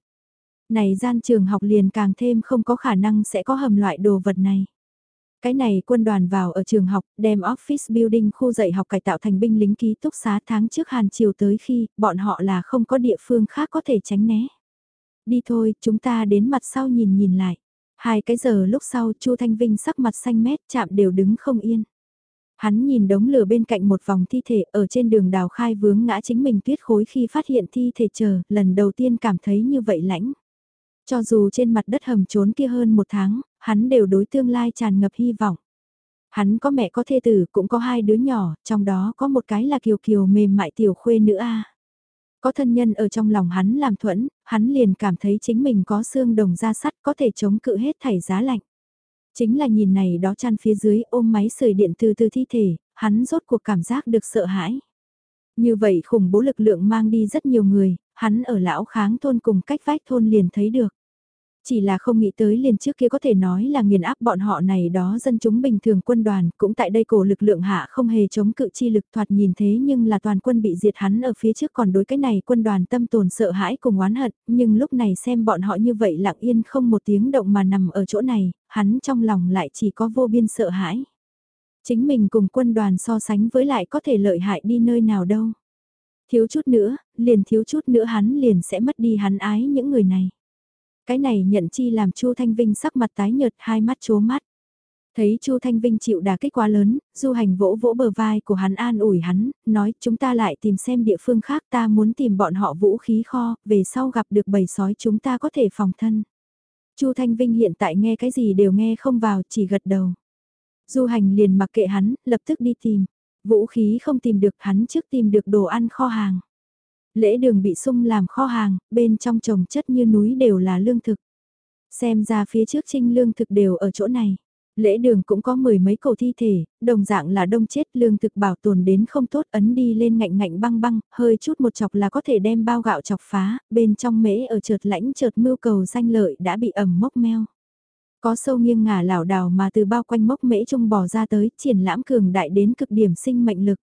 Speaker 1: Này gian trường học liền càng thêm không có khả năng sẽ có hầm loại đồ vật này. Cái này quân đoàn vào ở trường học, đem office building khu dạy học cải tạo thành binh lính ký túc xá tháng trước Hàn Triều tới khi bọn họ là không có địa phương khác có thể tránh né. Đi thôi, chúng ta đến mặt sau nhìn nhìn lại. Hai cái giờ lúc sau Chu Thanh Vinh sắc mặt xanh mét chạm đều đứng không yên. Hắn nhìn đống lửa bên cạnh một vòng thi thể ở trên đường đào khai vướng ngã chính mình tuyết khối khi phát hiện thi thể chờ, lần đầu tiên cảm thấy như vậy lãnh. Cho dù trên mặt đất hầm trốn kia hơn một tháng, hắn đều đối tương lai tràn ngập hy vọng. Hắn có mẹ có thê tử cũng có hai đứa nhỏ, trong đó có một cái là kiều kiều mềm mại tiểu khuê nữ a. Có thân nhân ở trong lòng hắn làm thuẫn, hắn liền cảm thấy chính mình có xương đồng da sắt có thể chống cự hết thảy giá lạnh. Chính là nhìn này đó chăn phía dưới ôm máy sưởi điện từ từ thi thể, hắn rốt cuộc cảm giác được sợ hãi. Như vậy khủng bố lực lượng mang đi rất nhiều người, hắn ở lão kháng thôn cùng cách vách thôn liền thấy được. Chỉ là không nghĩ tới liền trước kia có thể nói là nghiền áp bọn họ này đó dân chúng bình thường quân đoàn, cũng tại đây cổ lực lượng hạ không hề chống cự chi lực thoạt nhìn thế nhưng là toàn quân bị diệt hắn ở phía trước còn đối cái này quân đoàn tâm tồn sợ hãi cùng oán hận, nhưng lúc này xem bọn họ như vậy lặng yên không một tiếng động mà nằm ở chỗ này, hắn trong lòng lại chỉ có vô biên sợ hãi. Chính mình cùng quân đoàn so sánh với lại có thể lợi hại đi nơi nào đâu. Thiếu chút nữa, liền thiếu chút nữa hắn liền sẽ mất đi hắn ái những người này. Cái này nhận chi làm Chu Thanh Vinh sắc mặt tái nhợt hai mắt chố mắt. Thấy Chu Thanh Vinh chịu đả kích quá lớn, du hành vỗ vỗ bờ vai của hắn an ủi hắn, nói chúng ta lại tìm xem địa phương khác ta muốn tìm bọn họ vũ khí kho, về sau gặp được bầy sói chúng ta có thể phòng thân. Chu Thanh Vinh hiện tại nghe cái gì đều nghe không vào, chỉ gật đầu. Du hành liền mặc kệ hắn, lập tức đi tìm. Vũ khí không tìm được hắn trước tìm được đồ ăn kho hàng. Lễ đường bị sung làm kho hàng, bên trong trồng chất như núi đều là lương thực. Xem ra phía trước trinh lương thực đều ở chỗ này. Lễ đường cũng có mười mấy cổ thi thể, đồng dạng là đông chết lương thực bảo tồn đến không tốt ấn đi lên ngạnh ngạnh băng băng, hơi chút một chọc là có thể đem bao gạo chọc phá, bên trong mễ ở trượt lãnh trượt mưu cầu danh lợi đã bị ẩm mốc meo. Có sâu nghiêng ngả lảo đảo mà từ bao quanh mốc mễ trung bò ra tới triển lãm cường đại đến cực điểm sinh mệnh lực.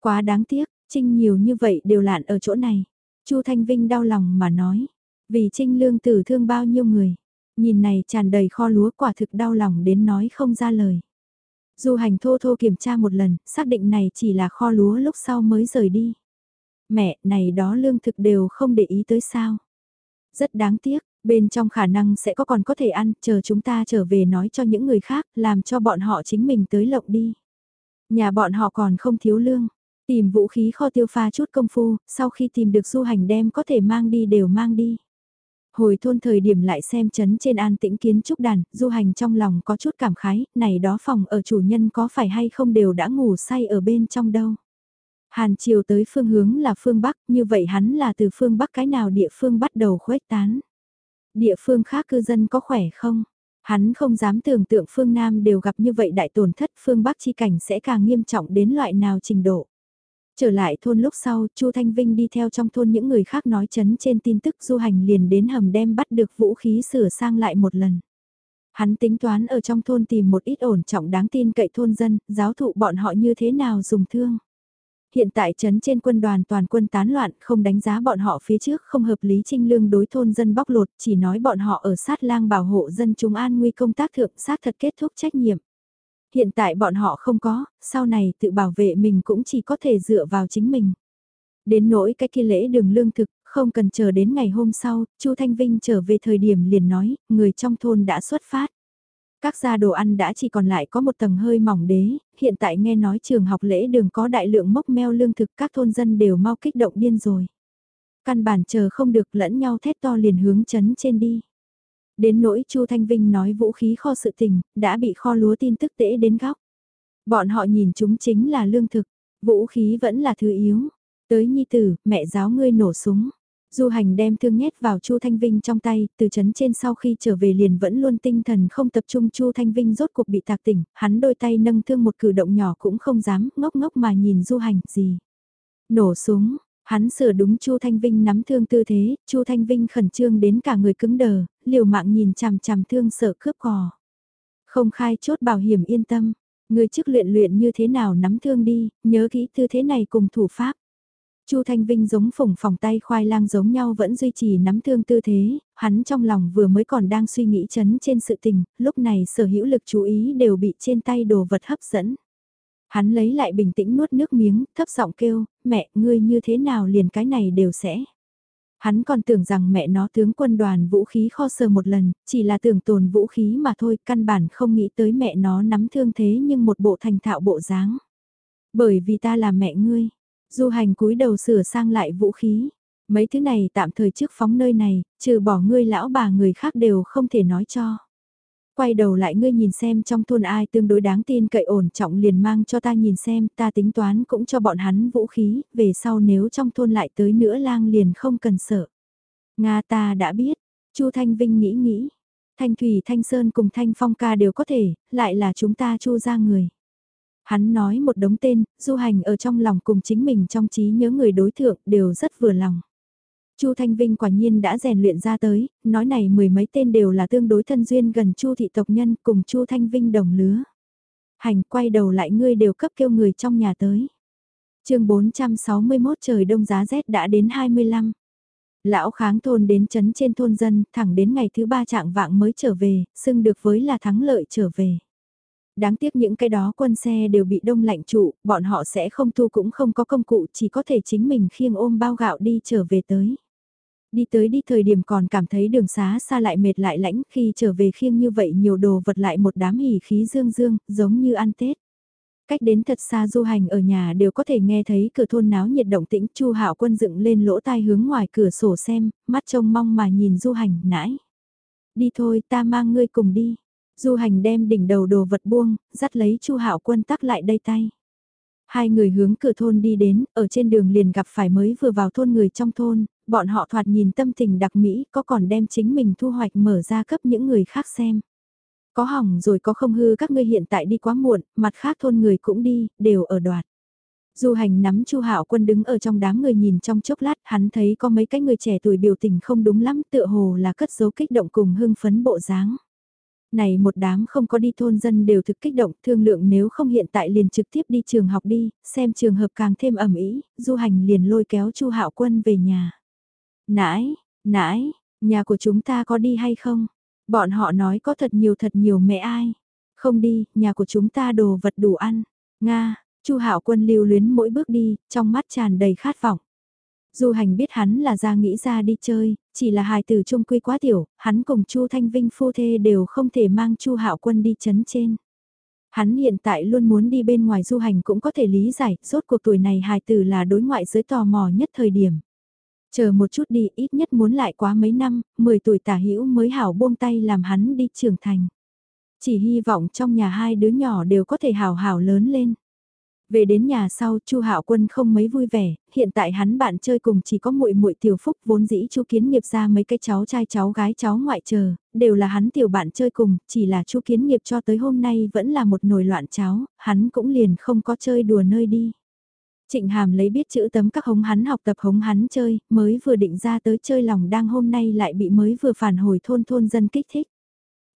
Speaker 1: Quá đáng tiếc, Trinh nhiều như vậy đều lạn ở chỗ này. Chu Thanh Vinh đau lòng mà nói. Vì Trinh lương tử thương bao nhiêu người. Nhìn này tràn đầy kho lúa quả thực đau lòng đến nói không ra lời. Du hành thô thô kiểm tra một lần, xác định này chỉ là kho lúa lúc sau mới rời đi. Mẹ, này đó lương thực đều không để ý tới sao. Rất đáng tiếc, bên trong khả năng sẽ có còn có thể ăn, chờ chúng ta trở về nói cho những người khác, làm cho bọn họ chính mình tới lộng đi. Nhà bọn họ còn không thiếu lương, Tìm vũ khí kho tiêu pha chút công phu, sau khi tìm được du hành đem có thể mang đi đều mang đi. Hồi thôn thời điểm lại xem chấn trên an tĩnh kiến trúc đàn, du hành trong lòng có chút cảm khái, này đó phòng ở chủ nhân có phải hay không đều đã ngủ say ở bên trong đâu. Hàn chiều tới phương hướng là phương Bắc, như vậy hắn là từ phương Bắc cái nào địa phương bắt đầu khuếch tán. Địa phương khác cư dân có khỏe không? Hắn không dám tưởng tượng phương Nam đều gặp như vậy đại tổn thất phương Bắc chi cảnh sẽ càng nghiêm trọng đến loại nào trình độ. Trở lại thôn lúc sau, Chu Thanh Vinh đi theo trong thôn những người khác nói chấn trên tin tức du hành liền đến hầm đem bắt được vũ khí sửa sang lại một lần. Hắn tính toán ở trong thôn tìm một ít ổn trọng đáng tin cậy thôn dân, giáo thụ bọn họ như thế nào dùng thương. Hiện tại trấn trên quân đoàn toàn quân tán loạn không đánh giá bọn họ phía trước không hợp lý trinh lương đối thôn dân bóc lột chỉ nói bọn họ ở sát lang bảo hộ dân chúng an nguy công tác thượng sát thật kết thúc trách nhiệm. Hiện tại bọn họ không có, sau này tự bảo vệ mình cũng chỉ có thể dựa vào chính mình. Đến nỗi cái kia lễ đường lương thực, không cần chờ đến ngày hôm sau, Chu Thanh Vinh trở về thời điểm liền nói, người trong thôn đã xuất phát. Các gia đồ ăn đã chỉ còn lại có một tầng hơi mỏng đế, hiện tại nghe nói trường học lễ đường có đại lượng mốc meo lương thực các thôn dân đều mau kích động điên rồi. Căn bản chờ không được lẫn nhau thét to liền hướng chấn trên đi. Đến nỗi Chu Thanh Vinh nói vũ khí kho sự tình, đã bị kho lúa tin tức tễ đến góc. Bọn họ nhìn chúng chính là lương thực, vũ khí vẫn là thứ yếu. Tới nhi tử, mẹ giáo ngươi nổ súng. Du hành đem thương nhét vào Chu Thanh Vinh trong tay, từ chấn trên sau khi trở về liền vẫn luôn tinh thần không tập trung Chu Thanh Vinh rốt cuộc bị tạc tỉnh, hắn đôi tay nâng thương một cử động nhỏ cũng không dám, ngốc ngốc mà nhìn Du hành, gì. Nổ súng, hắn sửa đúng Chu Thanh Vinh nắm thương tư thế, Chu Thanh Vinh khẩn trương đến cả người cứng đờ, liều mạng nhìn chằm chằm thương sợ cướp cò. Không khai chốt bảo hiểm yên tâm, người trước luyện luyện như thế nào nắm thương đi, nhớ kỹ tư thế này cùng thủ pháp. Chu Thanh Vinh giống phủng phòng tay khoai lang giống nhau vẫn duy trì nắm thương tư thế, hắn trong lòng vừa mới còn đang suy nghĩ chấn trên sự tình, lúc này sở hữu lực chú ý đều bị trên tay đồ vật hấp dẫn. Hắn lấy lại bình tĩnh nuốt nước miếng, thấp giọng kêu, mẹ, ngươi như thế nào liền cái này đều sẽ. Hắn còn tưởng rằng mẹ nó tướng quân đoàn vũ khí kho sờ một lần, chỉ là tưởng tồn vũ khí mà thôi, căn bản không nghĩ tới mẹ nó nắm thương thế nhưng một bộ thành thạo bộ dáng. Bởi vì ta là mẹ ngươi, Du hành cúi đầu sửa sang lại vũ khí. Mấy thứ này tạm thời trước phóng nơi này, trừ bỏ ngươi lão bà người khác đều không thể nói cho. Quay đầu lại ngươi nhìn xem trong thôn ai tương đối đáng tin cậy ổn trọng liền mang cho ta nhìn xem ta tính toán cũng cho bọn hắn vũ khí, về sau nếu trong thôn lại tới nữa lang liền không cần sợ. Nga ta đã biết, Chu Thanh Vinh nghĩ nghĩ, Thanh Thủy Thanh Sơn cùng Thanh Phong ca đều có thể, lại là chúng ta chu ra người. Hắn nói một đống tên, du hành ở trong lòng cùng chính mình trong trí nhớ người đối thượng đều rất vừa lòng. Chu Thanh Vinh quả nhiên đã rèn luyện ra tới, nói này mười mấy tên đều là tương đối thân duyên gần Chu thị tộc nhân cùng Chu Thanh Vinh đồng lứa. Hành quay đầu lại ngươi đều cấp kêu người trong nhà tới. chương 461 trời đông giá rét đã đến 25. Lão kháng thôn đến chấn trên thôn dân, thẳng đến ngày thứ ba trạng vạng mới trở về, xưng được với là thắng lợi trở về đáng tiếc những cái đó quân xe đều bị đông lạnh trụ, bọn họ sẽ không thu cũng không có công cụ, chỉ có thể chính mình khiêng ôm bao gạo đi trở về tới. Đi tới đi thời điểm còn cảm thấy đường xá xa lại mệt lại lãnh khi trở về khiêng như vậy nhiều đồ vật lại một đám hỉ khí dương dương, giống như ăn Tết. Cách đến thật xa du hành ở nhà đều có thể nghe thấy cửa thôn náo nhiệt động tĩnh Chu Hạo Quân dựng lên lỗ tai hướng ngoài cửa sổ xem, mắt trông mong mà nhìn du hành, nãi. Đi thôi ta mang ngươi cùng đi. Du hành đem đỉnh đầu đồ vật buông, dắt lấy Chu Hạo Quân tắc lại đây tay. Hai người hướng cửa thôn đi đến, ở trên đường liền gặp phải mới vừa vào thôn người trong thôn, bọn họ thoạt nhìn tâm tình đặc mỹ, có còn đem chính mình thu hoạch mở ra cấp những người khác xem. Có hỏng rồi có không hư các ngươi hiện tại đi quá muộn, mặt khác thôn người cũng đi, đều ở đoạt. Du hành nắm Chu Hạo Quân đứng ở trong đám người nhìn trong chốc lát, hắn thấy có mấy cái người trẻ tuổi biểu tình không đúng lắm, tựa hồ là cất dấu kích động cùng hưng phấn bộ dáng. Này một đám không có đi thôn dân đều thực kích động thương lượng nếu không hiện tại liền trực tiếp đi trường học đi, xem trường hợp càng thêm ẩm ý, du hành liền lôi kéo chu hạo quân về nhà. Nãi, nãi, nhà của chúng ta có đi hay không? Bọn họ nói có thật nhiều thật nhiều mẹ ai. Không đi, nhà của chúng ta đồ vật đủ ăn. Nga, chu hạo quân lưu luyến mỗi bước đi, trong mắt tràn đầy khát vọng. Du hành biết hắn là ra nghĩ ra đi chơi, chỉ là hài tử trung quy quá tiểu, hắn cùng Chu Thanh Vinh phu thê đều không thể mang Chu Hạo Quân đi chấn trên. Hắn hiện tại luôn muốn đi bên ngoài du hành cũng có thể lý giải, rốt cuộc tuổi này hài tử là đối ngoại giới tò mò nhất thời điểm. Chờ một chút đi, ít nhất muốn lại quá mấy năm, 10 tuổi tả hữu mới hảo buông tay làm hắn đi trưởng thành. Chỉ hy vọng trong nhà hai đứa nhỏ đều có thể hảo hảo lớn lên. Về đến nhà sau, Chu Hạo Quân không mấy vui vẻ, hiện tại hắn bạn chơi cùng chỉ có muội muội Tiểu Phúc, vốn dĩ Chu Kiến Nghiệp ra mấy cái cháu trai cháu gái cháu ngoại chờ, đều là hắn tiểu bạn chơi cùng, chỉ là Chu Kiến Nghiệp cho tới hôm nay vẫn là một nồi loạn cháu, hắn cũng liền không có chơi đùa nơi đi. Trịnh Hàm lấy biết chữ tấm các hống hắn học tập hống hắn chơi, mới vừa định ra tới chơi lòng đang hôm nay lại bị mới vừa phản hồi thôn thôn dân kích thích.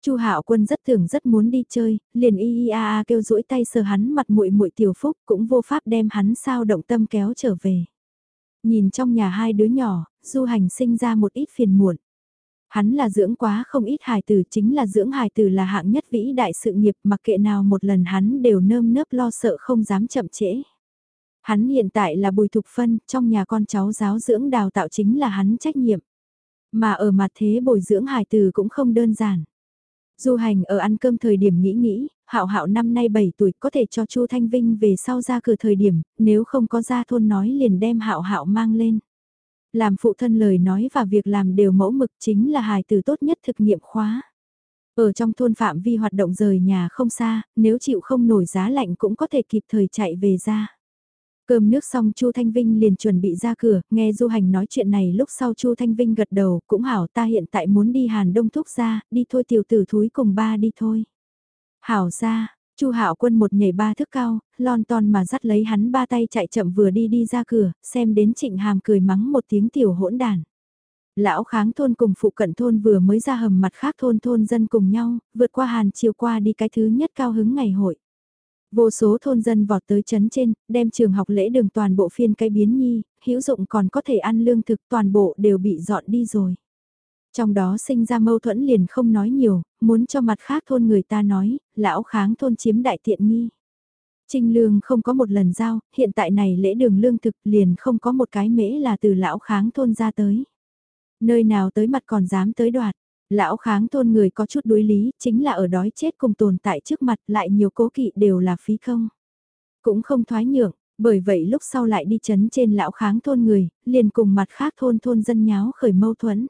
Speaker 1: Chu Hạo Quân rất tưởng rất muốn đi chơi, liền y y a a kêu duỗi tay sờ hắn mặt muội muội tiểu phúc, cũng vô pháp đem hắn sao động tâm kéo trở về. Nhìn trong nhà hai đứa nhỏ, Du Hành sinh ra một ít phiền muộn. Hắn là dưỡng quá không ít hài tử, chính là dưỡng hài tử là hạng nhất vĩ đại sự nghiệp, mặc kệ nào một lần hắn đều nơm nớp lo sợ không dám chậm trễ. Hắn hiện tại là bùi thục phân, trong nhà con cháu giáo dưỡng đào tạo chính là hắn trách nhiệm. Mà ở mặt thế bồi dưỡng hài tử cũng không đơn giản. Du hành ở ăn cơm thời điểm nghĩ nghĩ, hạo hạo năm nay 7 tuổi có thể cho Chu Thanh Vinh về sau ra cửa thời điểm, nếu không có ra thôn nói liền đem hạo hạo mang lên. Làm phụ thân lời nói và việc làm đều mẫu mực chính là hài từ tốt nhất thực nghiệm khóa. Ở trong thôn phạm vi hoạt động rời nhà không xa, nếu chịu không nổi giá lạnh cũng có thể kịp thời chạy về ra. Cơm nước xong Chu Thanh Vinh liền chuẩn bị ra cửa, nghe Du Hành nói chuyện này lúc sau Chu Thanh Vinh gật đầu, cũng hảo ta hiện tại muốn đi Hàn Đông Thúc ra, đi thôi tiểu tử thúi cùng ba đi thôi. Hảo ra, Chu Hạo Quân một nhảy ba thước cao, lon ton mà dắt lấy hắn ba tay chạy chậm vừa đi đi ra cửa, xem đến Trịnh Hàm cười mắng một tiếng tiểu hỗn đàn. Lão kháng thôn cùng phụ cận thôn vừa mới ra hầm mặt khác thôn thôn dân cùng nhau, vượt qua hàn chiều qua đi cái thứ nhất cao hứng ngày hội. Vô số thôn dân vọt tới chấn trên, đem trường học lễ đường toàn bộ phiên cây biến nhi, hữu dụng còn có thể ăn lương thực toàn bộ đều bị dọn đi rồi. Trong đó sinh ra mâu thuẫn liền không nói nhiều, muốn cho mặt khác thôn người ta nói, lão kháng thôn chiếm đại tiện nghi. Trinh lương không có một lần giao, hiện tại này lễ đường lương thực liền không có một cái mễ là từ lão kháng thôn ra tới. Nơi nào tới mặt còn dám tới đoạt, lão kháng thôn người có chút đối lý, chính là ở đói chết cùng tồn tại trước mặt lại nhiều cố kỵ đều là phí không. Cũng không thoái nhượng, bởi vậy lúc sau lại đi chấn trên lão kháng thôn người, liền cùng mặt khác thôn thôn dân nháo khởi mâu thuẫn.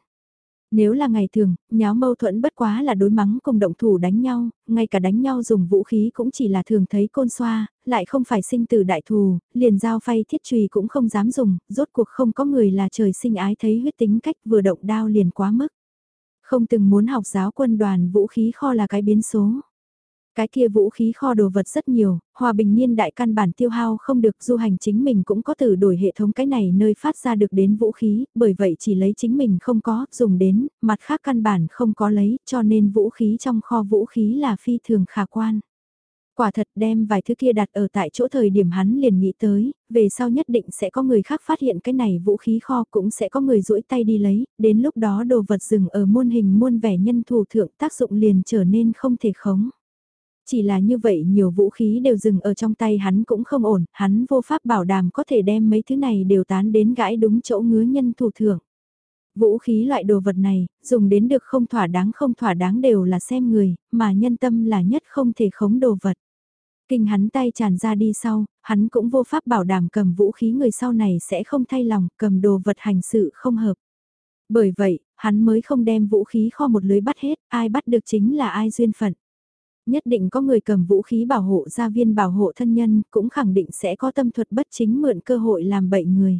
Speaker 1: Nếu là ngày thường, nháo mâu thuẫn bất quá là đối mắng cùng động thủ đánh nhau, ngay cả đánh nhau dùng vũ khí cũng chỉ là thường thấy côn xoa, lại không phải sinh từ đại thù, liền giao phay thiết trùy cũng không dám dùng, rốt cuộc không có người là trời sinh ái thấy huyết tính cách vừa động đao liền quá mức. Không từng muốn học giáo quân đoàn vũ khí kho là cái biến số. Cái kia vũ khí kho đồ vật rất nhiều, hòa bình niên đại căn bản tiêu hao không được du hành chính mình cũng có từ đổi hệ thống cái này nơi phát ra được đến vũ khí, bởi vậy chỉ lấy chính mình không có, dùng đến, mặt khác căn bản không có lấy, cho nên vũ khí trong kho vũ khí là phi thường khả quan. Quả thật đem vài thứ kia đặt ở tại chỗ thời điểm hắn liền nghĩ tới, về sau nhất định sẽ có người khác phát hiện cái này vũ khí kho cũng sẽ có người duỗi tay đi lấy, đến lúc đó đồ vật dừng ở muôn hình muôn vẻ nhân thủ thượng tác dụng liền trở nên không thể khống. Chỉ là như vậy nhiều vũ khí đều dừng ở trong tay hắn cũng không ổn, hắn vô pháp bảo đảm có thể đem mấy thứ này đều tán đến gãi đúng chỗ ngứa nhân thủ thưởng. Vũ khí loại đồ vật này, dùng đến được không thỏa đáng không thỏa đáng đều là xem người, mà nhân tâm là nhất không thể khống đồ vật. Kinh hắn tay tràn ra đi sau, hắn cũng vô pháp bảo đảm cầm vũ khí người sau này sẽ không thay lòng, cầm đồ vật hành sự không hợp. Bởi vậy, hắn mới không đem vũ khí kho một lưới bắt hết, ai bắt được chính là ai duyên phận. Nhất định có người cầm vũ khí bảo hộ gia viên bảo hộ thân nhân, cũng khẳng định sẽ có tâm thuật bất chính mượn cơ hội làm bậy người.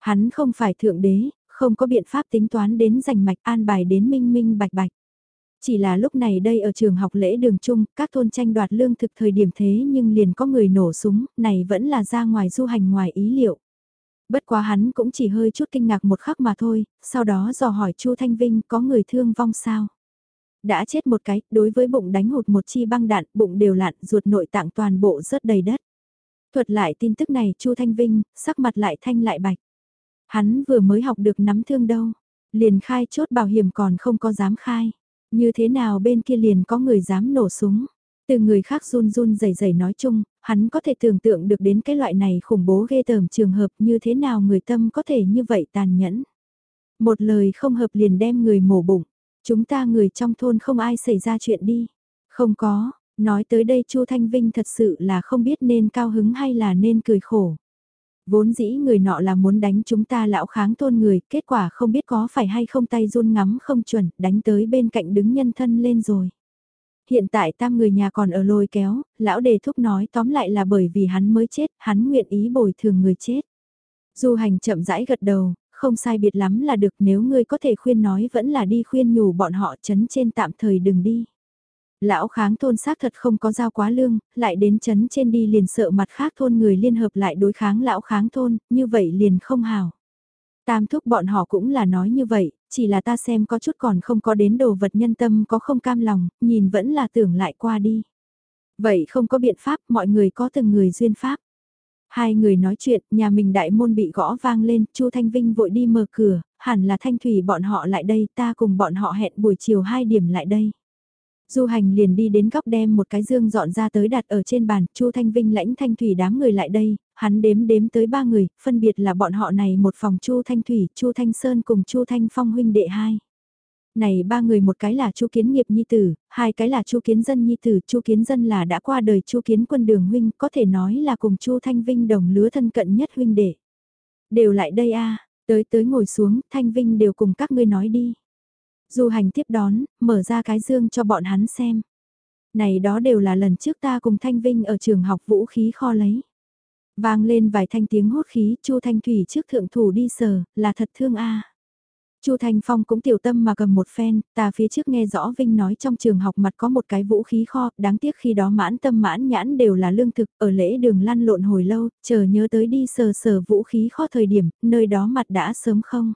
Speaker 1: Hắn không phải thượng đế, không có biện pháp tính toán đến giành mạch an bài đến minh minh bạch bạch. Chỉ là lúc này đây ở trường học lễ đường chung, các thôn tranh đoạt lương thực thời điểm thế nhưng liền có người nổ súng, này vẫn là ra ngoài du hành ngoài ý liệu. Bất quá hắn cũng chỉ hơi chút kinh ngạc một khắc mà thôi, sau đó dò hỏi Chu Thanh Vinh có người thương vong sao. Đã chết một cái, đối với bụng đánh hụt một chi băng đạn, bụng đều lạn ruột nội tạng toàn bộ rớt đầy đất. Thuật lại tin tức này Chu Thanh Vinh, sắc mặt lại thanh lại bạch. Hắn vừa mới học được nắm thương đâu, liền khai chốt bảo hiểm còn không có dám khai. Như thế nào bên kia liền có người dám nổ súng. Từ người khác run run rẩy rẩy nói chung, hắn có thể tưởng tượng được đến cái loại này khủng bố ghê tởm trường hợp như thế nào người tâm có thể như vậy tàn nhẫn. Một lời không hợp liền đem người mổ bụng. Chúng ta người trong thôn không ai xảy ra chuyện đi. Không có, nói tới đây Chu Thanh Vinh thật sự là không biết nên cao hứng hay là nên cười khổ. Vốn dĩ người nọ là muốn đánh chúng ta lão kháng thôn người, kết quả không biết có phải hay không tay run ngắm không chuẩn, đánh tới bên cạnh đứng nhân thân lên rồi. Hiện tại tam người nhà còn ở lôi kéo, lão đề thúc nói tóm lại là bởi vì hắn mới chết, hắn nguyện ý bồi thường người chết. Du hành chậm rãi gật đầu, không sai biệt lắm là được nếu ngươi có thể khuyên nói vẫn là đi khuyên nhủ bọn họ chấn trên tạm thời đừng đi. Lão kháng thôn xác thật không có giao quá lương, lại đến chấn trên đi liền sợ mặt khác thôn người liên hợp lại đối kháng lão kháng thôn, như vậy liền không hào. Tam thúc bọn họ cũng là nói như vậy, chỉ là ta xem có chút còn không có đến đồ vật nhân tâm có không cam lòng, nhìn vẫn là tưởng lại qua đi. Vậy không có biện pháp, mọi người có từng người duyên pháp. Hai người nói chuyện, nhà mình đại môn bị gõ vang lên, Chu Thanh Vinh vội đi mở cửa, hẳn là Thanh Thủy bọn họ lại đây, ta cùng bọn họ hẹn buổi chiều 2 điểm lại đây. Du hành liền đi đến góc đem một cái dương dọn ra tới đặt ở trên bàn, Chu Thanh Vinh lãnh Thanh Thủy đám người lại đây, hắn đếm đếm tới ba người, phân biệt là bọn họ này một phòng Chu Thanh Thủy, Chu Thanh Sơn cùng Chu Thanh Phong huynh đệ hai. Này ba người một cái là Chu Kiến Nghiệp nhi tử, hai cái là Chu Kiến Dân nhi tử, Chu Kiến Dân là đã qua đời Chu Kiến Quân Đường huynh, có thể nói là cùng Chu Thanh Vinh đồng lứa thân cận nhất huynh đệ. Đều lại đây a, tới tới ngồi xuống, Thanh Vinh đều cùng các ngươi nói đi. Du hành tiếp đón, mở ra cái dương cho bọn hắn xem. Này đó đều là lần trước ta cùng Thanh Vinh ở trường học vũ khí kho lấy. Vang lên vài thanh tiếng hốt khí, Chu Thanh Thủy trước thượng thủ đi sờ, là thật thương a. Chu Thanh Phong cũng tiểu tâm mà cầm một phen, ta phía trước nghe rõ Vinh nói trong trường học mặt có một cái vũ khí kho, đáng tiếc khi đó mãn tâm mãn nhãn đều là lương thực, ở lễ đường lăn lộn hồi lâu, chờ nhớ tới đi sờ sờ vũ khí kho thời điểm, nơi đó mặt đã sớm không.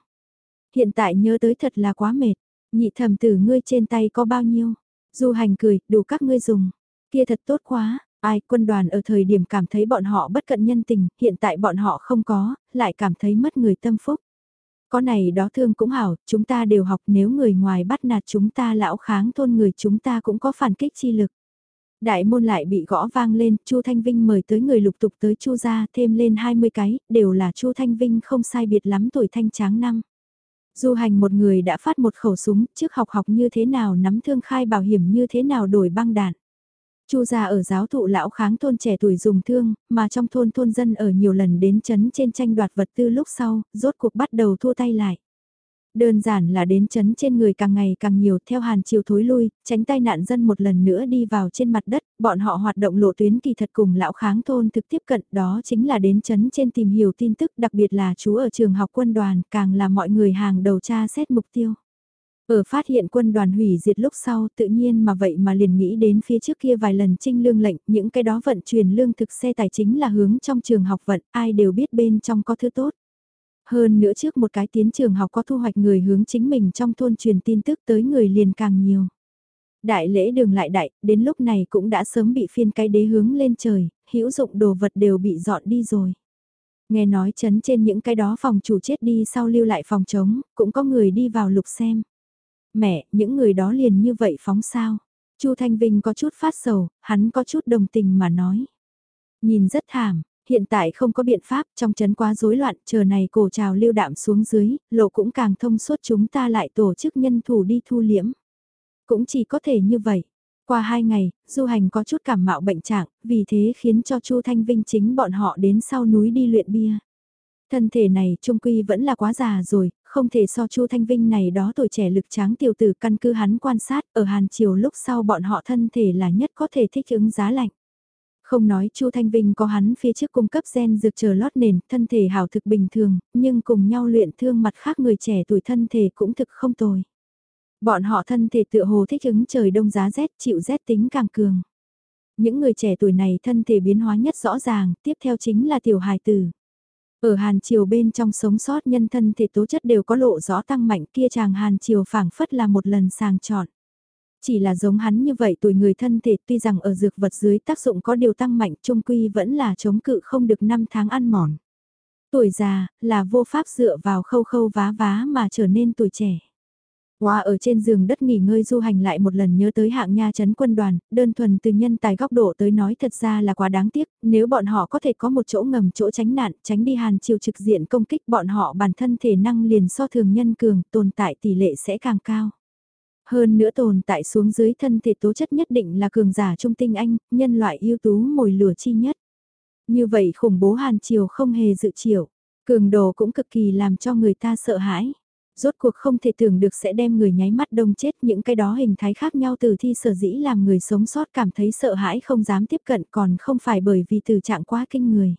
Speaker 1: Hiện tại nhớ tới thật là quá mệt, nhị thầm tử ngươi trên tay có bao nhiêu, du hành cười, đủ các ngươi dùng, kia thật tốt quá, ai quân đoàn ở thời điểm cảm thấy bọn họ bất cận nhân tình, hiện tại bọn họ không có, lại cảm thấy mất người tâm phúc. Có này đó thương cũng hảo, chúng ta đều học nếu người ngoài bắt nạt chúng ta lão kháng thôn người chúng ta cũng có phản kích chi lực. Đại môn lại bị gõ vang lên, Chu Thanh Vinh mời tới người lục tục tới Chu gia, thêm lên 20 cái, đều là Chu Thanh Vinh không sai biệt lắm tuổi thanh tráng năm. Du hành một người đã phát một khẩu súng, trước học học như thế nào nắm thương khai bảo hiểm như thế nào đổi băng đạn. Chu gia ở giáo thụ lão kháng thôn trẻ tuổi dùng thương, mà trong thôn thôn dân ở nhiều lần đến chấn trên tranh đoạt vật tư lúc sau, rốt cuộc bắt đầu thua tay lại. Đơn giản là đến chấn trên người càng ngày càng nhiều theo hàn chiều thối lui, tránh tai nạn dân một lần nữa đi vào trên mặt đất, bọn họ hoạt động lộ tuyến kỳ thật cùng lão kháng thôn thực tiếp cận đó chính là đến chấn trên tìm hiểu tin tức đặc biệt là chú ở trường học quân đoàn càng là mọi người hàng đầu tra xét mục tiêu. Ở phát hiện quân đoàn hủy diệt lúc sau tự nhiên mà vậy mà liền nghĩ đến phía trước kia vài lần trinh lương lệnh, những cái đó vận chuyển lương thực xe tài chính là hướng trong trường học vận, ai đều biết bên trong có thứ tốt. Hơn nữa trước một cái tiến trường học có thu hoạch người hướng chính mình trong thôn truyền tin tức tới người liền càng nhiều. Đại lễ đường lại đại, đến lúc này cũng đã sớm bị phiên cái đế hướng lên trời, hữu dụng đồ vật đều bị dọn đi rồi. Nghe nói chấn trên những cái đó phòng chủ chết đi sau lưu lại phòng trống, cũng có người đi vào lục xem. Mẹ, những người đó liền như vậy phóng sao? Chu Thanh Vinh có chút phát sầu, hắn có chút đồng tình mà nói. Nhìn rất thảm, hiện tại không có biện pháp, trong chấn quá rối loạn, chờ này cổ trào lưu đạm xuống dưới, lộ cũng càng thông suốt chúng ta lại tổ chức nhân thủ đi thu liễm. Cũng chỉ có thể như vậy. Qua hai ngày, du hành có chút cảm mạo bệnh trạng, vì thế khiến cho Chu Thanh Vinh chính bọn họ đến sau núi đi luyện bia. Thân thể này trung quy vẫn là quá già rồi, không thể so Chu Thanh Vinh này đó tuổi trẻ lực tráng tiểu tử căn cứ hắn quan sát ở Hàn Triều lúc sau bọn họ thân thể là nhất có thể thích ứng giá lạnh. Không nói Chu Thanh Vinh có hắn phía trước cung cấp gen dược chờ lót nền, thân thể hảo thực bình thường, nhưng cùng nhau luyện thương mặt khác người trẻ tuổi thân thể cũng thực không tồi. Bọn họ thân thể tựa hồ thích ứng trời đông giá rét chịu rét tính càng cường. Những người trẻ tuổi này thân thể biến hóa nhất rõ ràng, tiếp theo chính là tiểu hài tử. Ở Hàn Triều bên trong sống sót nhân thân thể tố chất đều có lộ rõ tăng mạnh kia chàng Hàn Triều phảng phất là một lần sàng chọn. Chỉ là giống hắn như vậy tuổi người thân thể tuy rằng ở dược vật dưới tác dụng có điều tăng mạnh trung quy vẫn là chống cự không được 5 tháng ăn mòn. Tuổi già là vô pháp dựa vào khâu khâu vá vá mà trở nên tuổi trẻ. Hoa ở trên giường đất nghỉ ngơi du hành lại một lần nhớ tới hạng nha chấn quân đoàn, đơn thuần từ nhân tài góc độ tới nói thật ra là quá đáng tiếc, nếu bọn họ có thể có một chỗ ngầm chỗ tránh nạn, tránh đi hàn chiều trực diện công kích bọn họ bản thân thể năng liền so thường nhân cường, tồn tại tỷ lệ sẽ càng cao. Hơn nữa tồn tại xuống dưới thân thể tố chất nhất định là cường giả trung tinh anh, nhân loại ưu tú mồi lửa chi nhất. Như vậy khủng bố hàn triều không hề dự chiều, cường đồ cũng cực kỳ làm cho người ta sợ hãi. Rốt cuộc không thể tưởng được sẽ đem người nháy mắt đông chết những cái đó hình thái khác nhau từ thi sở dĩ làm người sống sót cảm thấy sợ hãi không dám tiếp cận còn không phải bởi vì từ trạng quá kinh người.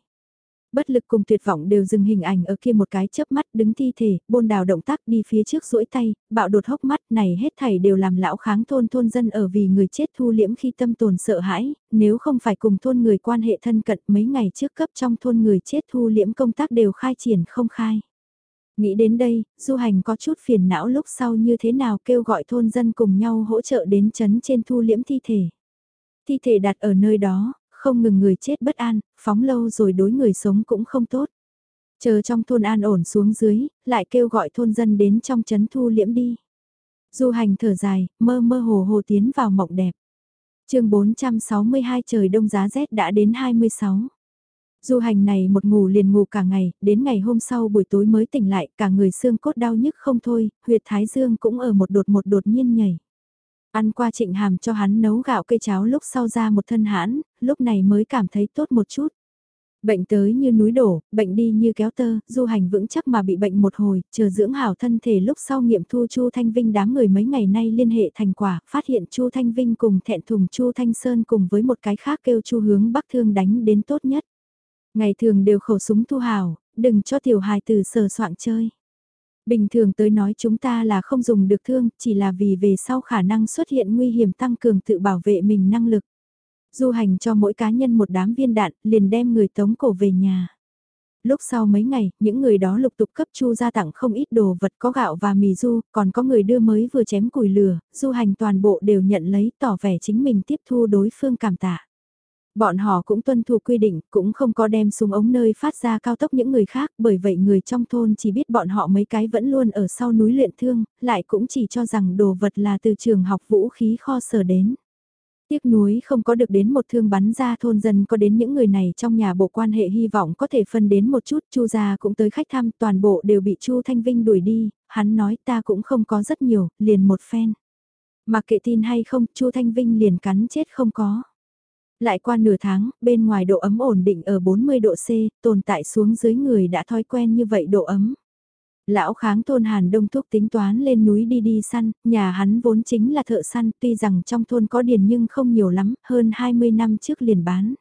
Speaker 1: Bất lực cùng tuyệt vọng đều dừng hình ảnh ở kia một cái chớp mắt đứng thi thể, bôn đào động tác đi phía trước duỗi tay, bạo đột hốc mắt này hết thảy đều làm lão kháng thôn thôn dân ở vì người chết thu liễm khi tâm tồn sợ hãi, nếu không phải cùng thôn người quan hệ thân cận mấy ngày trước cấp trong thôn người chết thu liễm công tác đều khai triển không khai. Nghĩ đến đây, du hành có chút phiền não lúc sau như thế nào kêu gọi thôn dân cùng nhau hỗ trợ đến chấn trên thu liễm thi thể. Thi thể đặt ở nơi đó, không ngừng người chết bất an, phóng lâu rồi đối người sống cũng không tốt. Chờ trong thôn an ổn xuống dưới, lại kêu gọi thôn dân đến trong chấn thu liễm đi. Du hành thở dài, mơ mơ hồ hồ tiến vào mộng đẹp. chương 462 trời đông giá rét đã đến 26. Du hành này một ngủ liền ngủ cả ngày, đến ngày hôm sau buổi tối mới tỉnh lại, cả người xương cốt đau nhức không thôi, huyệt thái dương cũng ở một đột một đột nhiên nhảy. Ăn qua trịnh hàm cho hắn nấu gạo cây cháo lúc sau ra một thân hãn, lúc này mới cảm thấy tốt một chút. Bệnh tới như núi đổ, bệnh đi như kéo tơ, du hành vững chắc mà bị bệnh một hồi, chờ dưỡng hảo thân thể lúc sau nghiệm thu Chu Thanh Vinh đám người mấy ngày nay liên hệ thành quả, phát hiện Chu Thanh Vinh cùng thẹn thùng Chu Thanh Sơn cùng với một cái khác kêu Chu hướng bắc thương đánh đến tốt nhất. Ngày thường đều khẩu súng thu hào, đừng cho tiểu hài từ sờ soạn chơi. Bình thường tới nói chúng ta là không dùng được thương, chỉ là vì về sau khả năng xuất hiện nguy hiểm tăng cường tự bảo vệ mình năng lực. Du hành cho mỗi cá nhân một đám viên đạn, liền đem người tống cổ về nhà. Lúc sau mấy ngày, những người đó lục tục cấp chu ra tặng không ít đồ vật có gạo và mì du, còn có người đưa mới vừa chém củi lửa, du hành toàn bộ đều nhận lấy tỏ vẻ chính mình tiếp thu đối phương cảm tạ. Bọn họ cũng tuân thủ quy định, cũng không có đem súng ống nơi phát ra cao tốc những người khác, bởi vậy người trong thôn chỉ biết bọn họ mấy cái vẫn luôn ở sau núi luyện thương, lại cũng chỉ cho rằng đồ vật là từ trường học vũ khí kho sở đến. Tiếc núi không có được đến một thương bắn ra thôn dân có đến những người này trong nhà bộ quan hệ hy vọng có thể phân đến một chút, Chu gia cũng tới khách thăm, toàn bộ đều bị Chu Thanh Vinh đuổi đi, hắn nói ta cũng không có rất nhiều, liền một phen. Mà kệ tin hay không, Chu Thanh Vinh liền cắn chết không có. Lại qua nửa tháng, bên ngoài độ ấm ổn định ở 40 độ C, tồn tại xuống dưới người đã thói quen như vậy độ ấm. Lão kháng thôn Hàn Đông Thúc tính toán lên núi đi đi săn, nhà hắn vốn chính là thợ săn, tuy rằng trong thôn có điền nhưng không nhiều lắm, hơn 20 năm trước liền bán.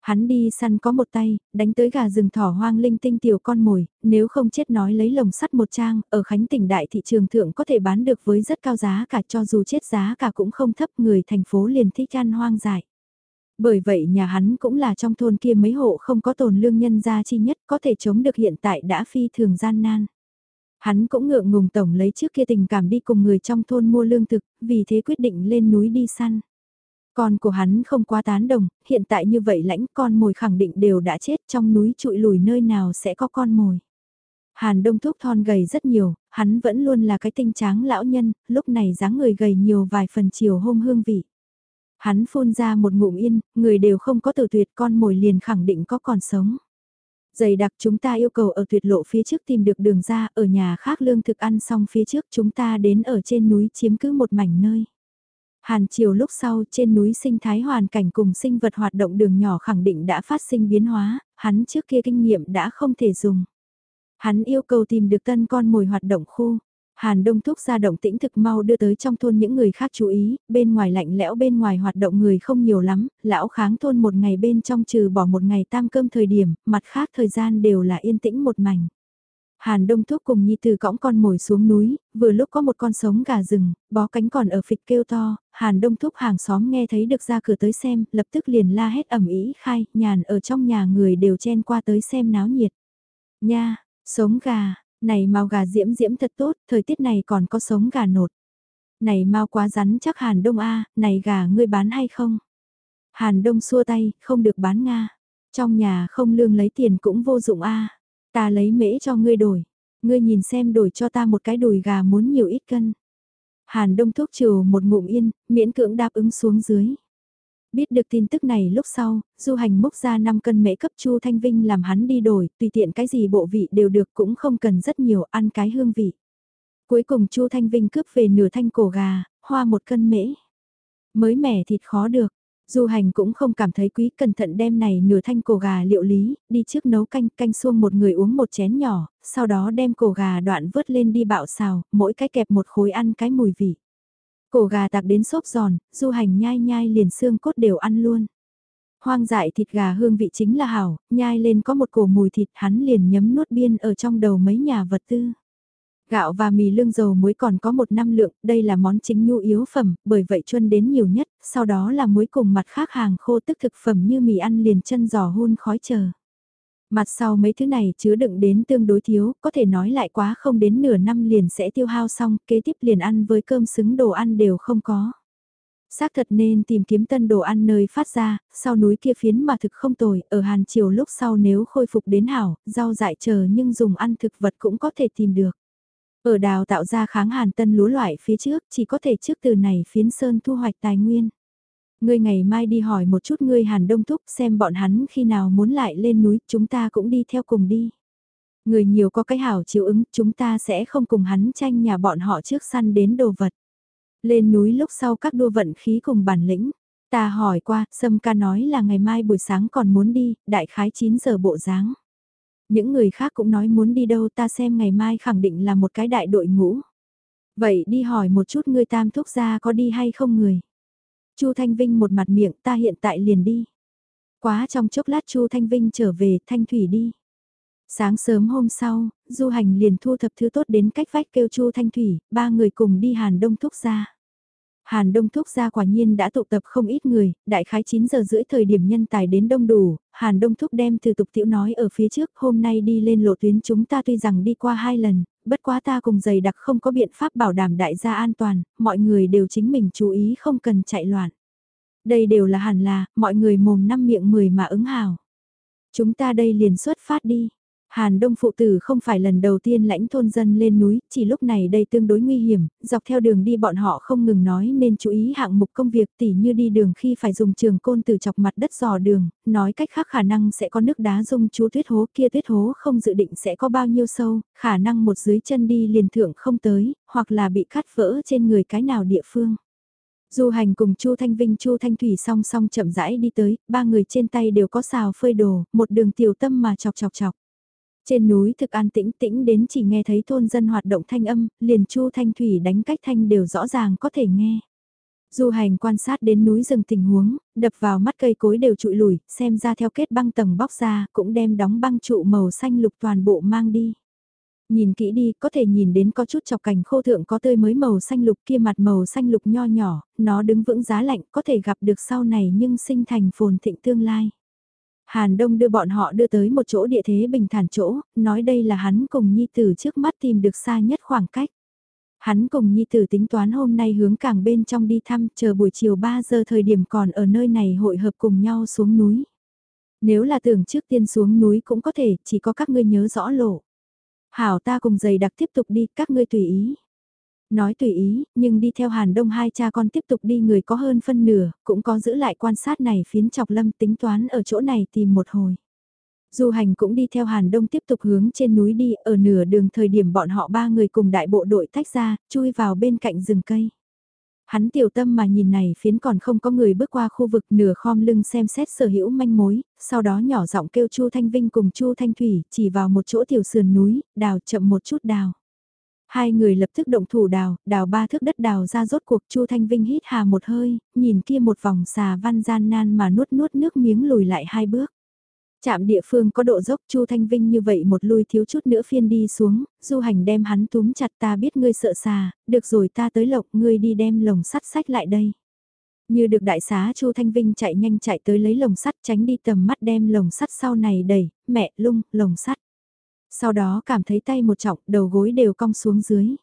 Speaker 1: Hắn đi săn có một tay, đánh tới gà rừng thỏ hoang linh tinh tiểu con mồi, nếu không chết nói lấy lồng sắt một trang, ở Khánh tỉnh đại thị trường thượng có thể bán được với rất cao giá cả cho dù chết giá cả cũng không thấp người thành phố liền thích ăn hoang dại. Bởi vậy nhà hắn cũng là trong thôn kia mấy hộ không có tồn lương nhân gia chi nhất có thể chống được hiện tại đã phi thường gian nan. Hắn cũng ngượng ngùng tổng lấy trước kia tình cảm đi cùng người trong thôn mua lương thực, vì thế quyết định lên núi đi săn. Con của hắn không quá tán đồng, hiện tại như vậy lãnh con mồi khẳng định đều đã chết trong núi trụi lùi nơi nào sẽ có con mồi. Hàn Đông Thúc thon gầy rất nhiều, hắn vẫn luôn là cái tinh tráng lão nhân, lúc này dáng người gầy nhiều vài phần chiều hôm hương vị. Hắn phun ra một ngụm yên, người đều không có từ tuyệt con mồi liền khẳng định có còn sống. Dày đặc chúng ta yêu cầu ở tuyệt lộ phía trước tìm được đường ra, ở nhà khác lương thực ăn xong phía trước chúng ta đến ở trên núi chiếm cứ một mảnh nơi. Hàn chiều lúc sau trên núi sinh thái hoàn cảnh cùng sinh vật hoạt động đường nhỏ khẳng định đã phát sinh biến hóa, hắn trước kia kinh nghiệm đã không thể dùng. Hắn yêu cầu tìm được tân con mồi hoạt động khu. Hàn Đông Thúc ra động tĩnh thực mau đưa tới trong thôn những người khác chú ý, bên ngoài lạnh lẽo bên ngoài hoạt động người không nhiều lắm, lão kháng thôn một ngày bên trong trừ bỏ một ngày tam cơm thời điểm, mặt khác thời gian đều là yên tĩnh một mảnh. Hàn Đông Thúc cùng Nhi Từ cõng con mồi xuống núi, vừa lúc có một con sống gà rừng, bó cánh còn ở phịch kêu to, Hàn Đông Thúc hàng xóm nghe thấy được ra cửa tới xem, lập tức liền la hét ẩm ý khai, nhàn ở trong nhà người đều chen qua tới xem náo nhiệt. Nha, sống gà, này mau gà diễm diễm thật tốt, thời tiết này còn có sống gà nột. Này mau quá rắn chắc Hàn Đông A, này gà ngươi bán hay không? Hàn Đông xua tay, không được bán Nga. Trong nhà không lương lấy tiền cũng vô dụng A. Ta lấy mễ cho ngươi đổi. Ngươi nhìn xem đổi cho ta một cái đùi gà muốn nhiều ít cân. Hàn Đông thuốc trừ một ngụm yên, miễn cưỡng đáp ứng xuống dưới. Biết được tin tức này lúc sau, du hành mốc ra 5 cân mễ cấp Chu Thanh Vinh làm hắn đi đổi, tùy tiện cái gì bộ vị đều được cũng không cần rất nhiều ăn cái hương vị. Cuối cùng Chu Thanh Vinh cướp về nửa thanh cổ gà, hoa một cân mễ. Mới mẻ thịt khó được, Du hành cũng không cảm thấy quý cẩn thận đem này nửa thanh cổ gà liệu lý, đi trước nấu canh canh xuông một người uống một chén nhỏ, sau đó đem cổ gà đoạn vớt lên đi bạo xào, mỗi cái kẹp một khối ăn cái mùi vị. Cổ gà tạc đến xốp giòn, du hành nhai nhai liền xương cốt đều ăn luôn. Hoang dại thịt gà hương vị chính là hảo, nhai lên có một cổ mùi thịt hắn liền nhấm nuốt biên ở trong đầu mấy nhà vật tư. Gạo và mì lương dầu muối còn có một năm lượng, đây là món chính nhu yếu phẩm, bởi vậy chuân đến nhiều nhất, sau đó là muối cùng mặt khác hàng khô tức thực phẩm như mì ăn liền chân giò hun khói chờ. Mặt sau mấy thứ này chứa đựng đến tương đối thiếu, có thể nói lại quá không đến nửa năm liền sẽ tiêu hao xong, kế tiếp liền ăn với cơm xứng đồ ăn đều không có. Xác thật nên tìm kiếm tân đồ ăn nơi phát ra, sau núi kia phiến mà thực không tồi, ở Hàn Triều lúc sau nếu khôi phục đến hảo, rau dại chờ nhưng dùng ăn thực vật cũng có thể tìm được. Ở đào tạo ra kháng hàn tân lúa loại phía trước, chỉ có thể trước từ này phiến sơn thu hoạch tài nguyên. Ngươi ngày mai đi hỏi một chút ngươi Hàn Đông Thúc xem bọn hắn khi nào muốn lại lên núi, chúng ta cũng đi theo cùng đi. Người nhiều có cái hảo chiếu ứng, chúng ta sẽ không cùng hắn tranh nhà bọn họ trước săn đến đồ vật. Lên núi lúc sau các đua vận khí cùng bản lĩnh. Ta hỏi qua, Sâm ca nói là ngày mai buổi sáng còn muốn đi, đại khái 9 giờ bộ dáng. Những người khác cũng nói muốn đi đâu ta xem ngày mai khẳng định là một cái đại đội ngũ. Vậy đi hỏi một chút ngươi tam thúc gia có đi hay không người. Chu Thanh Vinh một mặt miệng ta hiện tại liền đi. Quá trong chốc lát Chu Thanh Vinh trở về, Thanh Thủy đi. Sáng sớm hôm sau, du hành liền thu thập thứ tốt đến cách vách kêu Chu Thanh Thủy, ba người cùng đi Hàn Đông Thúc ra. Hàn Đông Thúc ra quả nhiên đã tụ tập không ít người, đại khái 9 giờ rưỡi thời điểm nhân tài đến đông đủ, Hàn Đông Thúc đem từ tục tiểu nói ở phía trước, hôm nay đi lên lộ tuyến chúng ta tuy rằng đi qua hai lần, bất quá ta cùng giày đặc không có biện pháp bảo đảm đại gia an toàn, mọi người đều chính mình chú ý không cần chạy loạn. Đây đều là hẳn là, mọi người mồm năm miệng mười mà ứng hào. Chúng ta đây liền xuất phát đi. Hàn Đông phụ tử không phải lần đầu tiên lãnh thôn dân lên núi, chỉ lúc này đây tương đối nguy hiểm, dọc theo đường đi bọn họ không ngừng nói nên chú ý hạng mục công việc tỉ như đi đường khi phải dùng trường côn từ chọc mặt đất dò đường, nói cách khác khả năng sẽ có nước đá dung chú tuyết hố kia tuyết hố không dự định sẽ có bao nhiêu sâu, khả năng một dưới chân đi liền thượng không tới, hoặc là bị cắt vỡ trên người cái nào địa phương. Du hành cùng Chu Thanh Vinh Chu Thanh Thủy song song chậm rãi đi tới, ba người trên tay đều có xào phơi đồ, một đường tiểu tâm mà chọc chọc chọc. Trên núi thực an tĩnh tĩnh đến chỉ nghe thấy thôn dân hoạt động thanh âm, liền Chu Thanh Thủy đánh cách thanh đều rõ ràng có thể nghe. Du hành quan sát đến núi rừng tình huống, đập vào mắt cây cối đều trụi lùi, xem ra theo kết băng tầng bóc ra, cũng đem đóng băng trụ màu xanh lục toàn bộ mang đi. Nhìn kỹ đi, có thể nhìn đến có chút chọc cảnh khô thượng có tươi mới màu xanh lục kia mặt màu xanh lục nho nhỏ, nó đứng vững giá lạnh, có thể gặp được sau này nhưng sinh thành phồn thịnh tương lai. Hàn Đông đưa bọn họ đưa tới một chỗ địa thế bình thản chỗ, nói đây là hắn cùng Nhi Tử trước mắt tìm được xa nhất khoảng cách. Hắn cùng Nhi Tử tính toán hôm nay hướng càng bên trong đi thăm, chờ buổi chiều 3 giờ thời điểm còn ở nơi này hội hợp cùng nhau xuống núi. Nếu là tưởng trước tiên xuống núi cũng có thể, chỉ có các ngươi nhớ rõ lộ. Hảo ta cùng giày đặc tiếp tục đi, các ngươi tùy ý. Nói tùy ý, nhưng đi theo Hàn Đông hai cha con tiếp tục đi người có hơn phân nửa, cũng có giữ lại quan sát này phiến chọc lâm tính toán ở chỗ này tìm một hồi. Du hành cũng đi theo Hàn Đông tiếp tục hướng trên núi đi, ở nửa đường thời điểm bọn họ ba người cùng đại bộ đội tách ra, chui vào bên cạnh rừng cây. Hắn tiểu tâm mà nhìn này phiến còn không có người bước qua khu vực nửa khom lưng xem xét sở hữu manh mối, sau đó nhỏ giọng kêu Chu Thanh Vinh cùng Chu Thanh Thủy chỉ vào một chỗ tiểu sườn núi, đào chậm một chút đào. Hai người lập tức động thủ đào, đào ba thước đất đào ra rốt cuộc Chu Thanh Vinh hít hà một hơi, nhìn kia một vòng xà văn gian nan mà nuốt nuốt nước miếng lùi lại hai bước. Chạm địa phương có độ dốc Chu Thanh Vinh như vậy một lui thiếu chút nữa phiên đi xuống, du hành đem hắn túm chặt ta biết ngươi sợ xà, được rồi ta tới lộc ngươi đi đem lồng sắt sách lại đây. Như được đại xá Chu Thanh Vinh chạy nhanh chạy tới lấy lồng sắt tránh đi tầm mắt đem lồng sắt sau này đẩy, mẹ lung, lồng sắt. Sau đó cảm thấy tay một trọng, đầu gối đều cong xuống dưới.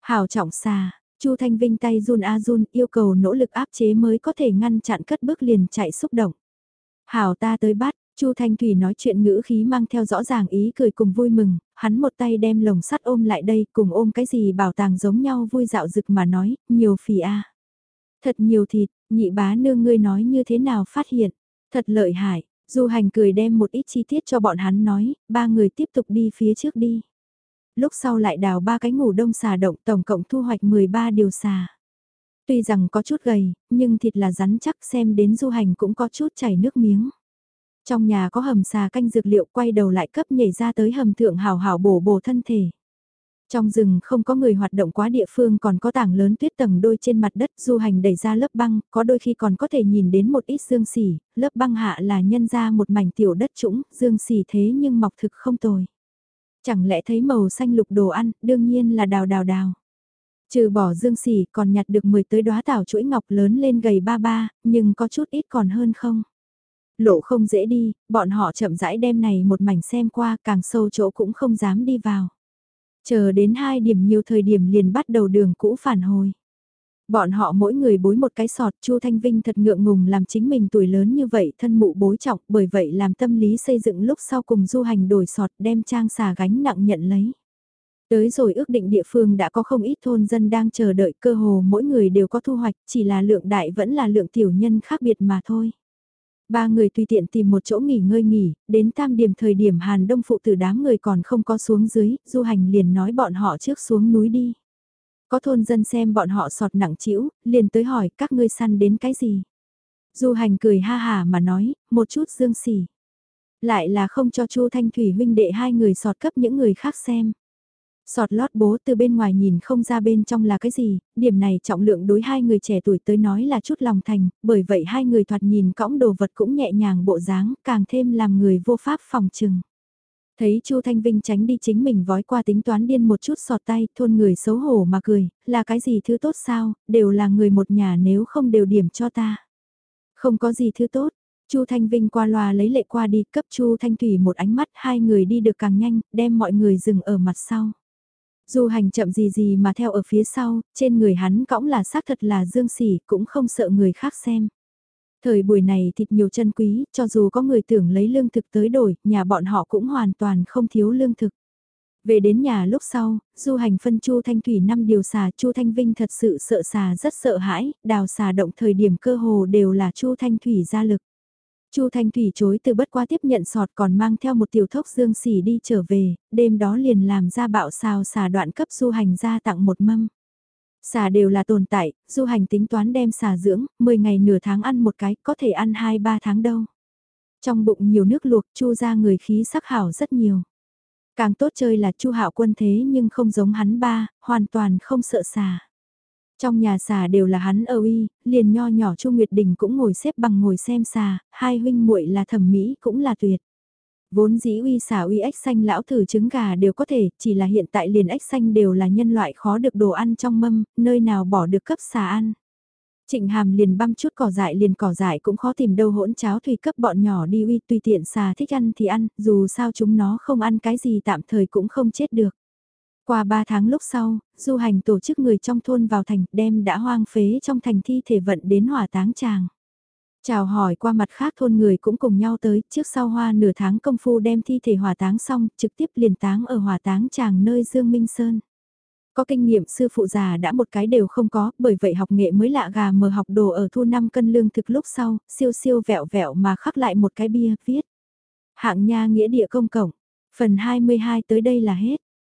Speaker 1: Hảo trọng xà, Chu Thanh Vinh tay run a run yêu cầu nỗ lực áp chế mới có thể ngăn chặn cất bước liền chạy xúc động. Hảo ta tới bắt, Chu Thanh Thủy nói chuyện ngữ khí mang theo rõ ràng ý cười cùng vui mừng, hắn một tay đem lồng sắt ôm lại đây cùng ôm cái gì bảo tàng giống nhau vui dạo rực mà nói, nhiều phì a. Thật nhiều thịt, nhị bá nương ngươi nói như thế nào phát hiện, thật lợi hại, Du hành cười đem một ít chi tiết cho bọn hắn nói, ba người tiếp tục đi phía trước đi. Lúc sau lại đào ba cái ngủ đông xà động tổng cộng thu hoạch 13 điều xà. Tuy rằng có chút gầy, nhưng thịt là rắn chắc xem đến du hành cũng có chút chảy nước miếng. Trong nhà có hầm xà canh dược liệu quay đầu lại cấp nhảy ra tới hầm thượng hào hào bổ bổ thân thể. Trong rừng không có người hoạt động quá địa phương còn có tảng lớn tuyết tầng đôi trên mặt đất du hành đẩy ra lớp băng, có đôi khi còn có thể nhìn đến một ít dương xỉ, lớp băng hạ là nhân ra một mảnh tiểu đất trũng, dương xỉ thế nhưng mọc thực không tồi. Chẳng lẽ thấy màu xanh lục đồ ăn, đương nhiên là đào đào đào. Trừ bỏ dương xỉ còn nhặt được 10 tới đóa tảo chuỗi ngọc lớn lên gầy ba ba, nhưng có chút ít còn hơn không. Lộ không dễ đi, bọn họ chậm rãi đem này một mảnh xem qua càng sâu chỗ cũng không dám đi vào. Chờ đến hai điểm nhiều thời điểm liền bắt đầu đường cũ phản hồi. Bọn họ mỗi người bối một cái sọt, Chu Thanh Vinh thật ngượng ngùng làm chính mình tuổi lớn như vậy thân mụ bối trọng, bởi vậy làm tâm lý xây dựng lúc sau cùng du hành đổi sọt đem trang xà gánh nặng nhận lấy. Tới rồi ước định địa phương đã có không ít thôn dân đang chờ đợi cơ hồ mỗi người đều có thu hoạch, chỉ là lượng đại vẫn là lượng tiểu nhân khác biệt mà thôi. Ba người tùy tiện tìm một chỗ nghỉ ngơi nghỉ, đến tam điểm thời điểm Hàn Đông phụ tử đám người còn không có xuống dưới, du hành liền nói bọn họ trước xuống núi đi. Có thôn dân xem bọn họ sọt nặng chịu, liền tới hỏi các ngươi săn đến cái gì. Du hành cười ha hà mà nói, một chút dương xỉ. Lại là không cho Chu Thanh Thủy huynh đệ hai người sọt cấp những người khác xem. Sọt lót bố từ bên ngoài nhìn không ra bên trong là cái gì, điểm này trọng lượng đối hai người trẻ tuổi tới nói là chút lòng thành, bởi vậy hai người thoạt nhìn cõng đồ vật cũng nhẹ nhàng bộ dáng, càng thêm làm người vô pháp phòng trừng. Thấy Chu Thanh Vinh tránh đi chính mình vói qua tính toán điên một chút sọt tay, thôn người xấu hổ mà cười, là cái gì thứ tốt sao, đều là người một nhà nếu không đều điểm cho ta. Không có gì thứ tốt, Chu Thanh Vinh qua loa lấy lệ qua đi cấp Chu Thanh Thủy một ánh mắt hai người đi được càng nhanh, đem mọi người dừng ở mặt sau. Dù hành chậm gì gì mà theo ở phía sau, trên người hắn cõng là xác thật là dương sỉ, cũng không sợ người khác xem. Thời buổi này thịt nhiều chân quý, cho dù có người tưởng lấy lương thực tới đổi, nhà bọn họ cũng hoàn toàn không thiếu lương thực. Về đến nhà lúc sau, du hành phân Chu Thanh Thủy năm điều xà, Chu Thanh Vinh thật sự sợ xà rất sợ hãi, đào xà động thời điểm cơ hồ đều là Chu Thanh Thủy ra lực. Chu Thanh Thủy chối từ bất qua tiếp nhận sọt còn mang theo một tiểu thốc dương xỉ đi trở về, đêm đó liền làm ra bạo xào xà đoạn cấp du hành ra tặng một mâm. Xà đều là tồn tại, du hành tính toán đem xà dưỡng, 10 ngày nửa tháng ăn một cái, có thể ăn 2-3 tháng đâu. Trong bụng nhiều nước luộc, chu ra người khí sắc hảo rất nhiều. Càng tốt chơi là chu hạo quân thế nhưng không giống hắn ba, hoàn toàn không sợ xà. Trong nhà xà đều là hắn ở uy, liền nho nhỏ Chu Nguyệt Đình cũng ngồi xếp bằng ngồi xem xà, hai huynh muội là thẩm mỹ cũng là tuyệt. Vốn dĩ uy xà uy ếch xanh lão thử trứng gà đều có thể, chỉ là hiện tại liền ếch xanh đều là nhân loại khó được đồ ăn trong mâm, nơi nào bỏ được cấp xà ăn. Trịnh hàm liền băm chút cỏ dại liền cỏ dại cũng khó tìm đâu hỗn cháo thủy cấp bọn nhỏ đi uy tùy tiện xà thích ăn thì ăn, dù sao chúng nó không ăn cái gì tạm thời cũng không chết được. Qua 3 tháng lúc sau, du hành tổ chức người trong thôn vào thành đem đã hoang phế trong thành thi thể vận đến hỏa táng tràng. Chào hỏi qua mặt khác thôn người cũng cùng nhau tới, trước sau hoa nửa tháng công phu đem thi thể hỏa táng xong, trực tiếp liền táng ở hỏa táng tràng nơi Dương Minh Sơn. Có kinh nghiệm sư phụ già đã một cái đều không có, bởi vậy học nghệ mới lạ gà mờ học đồ ở thu 5 cân lương thực lúc sau, siêu siêu vẹo vẹo mà khắc lại một cái bia, viết. Hạng nha nghĩa địa công cộng. Phần 22 tới đây là hết.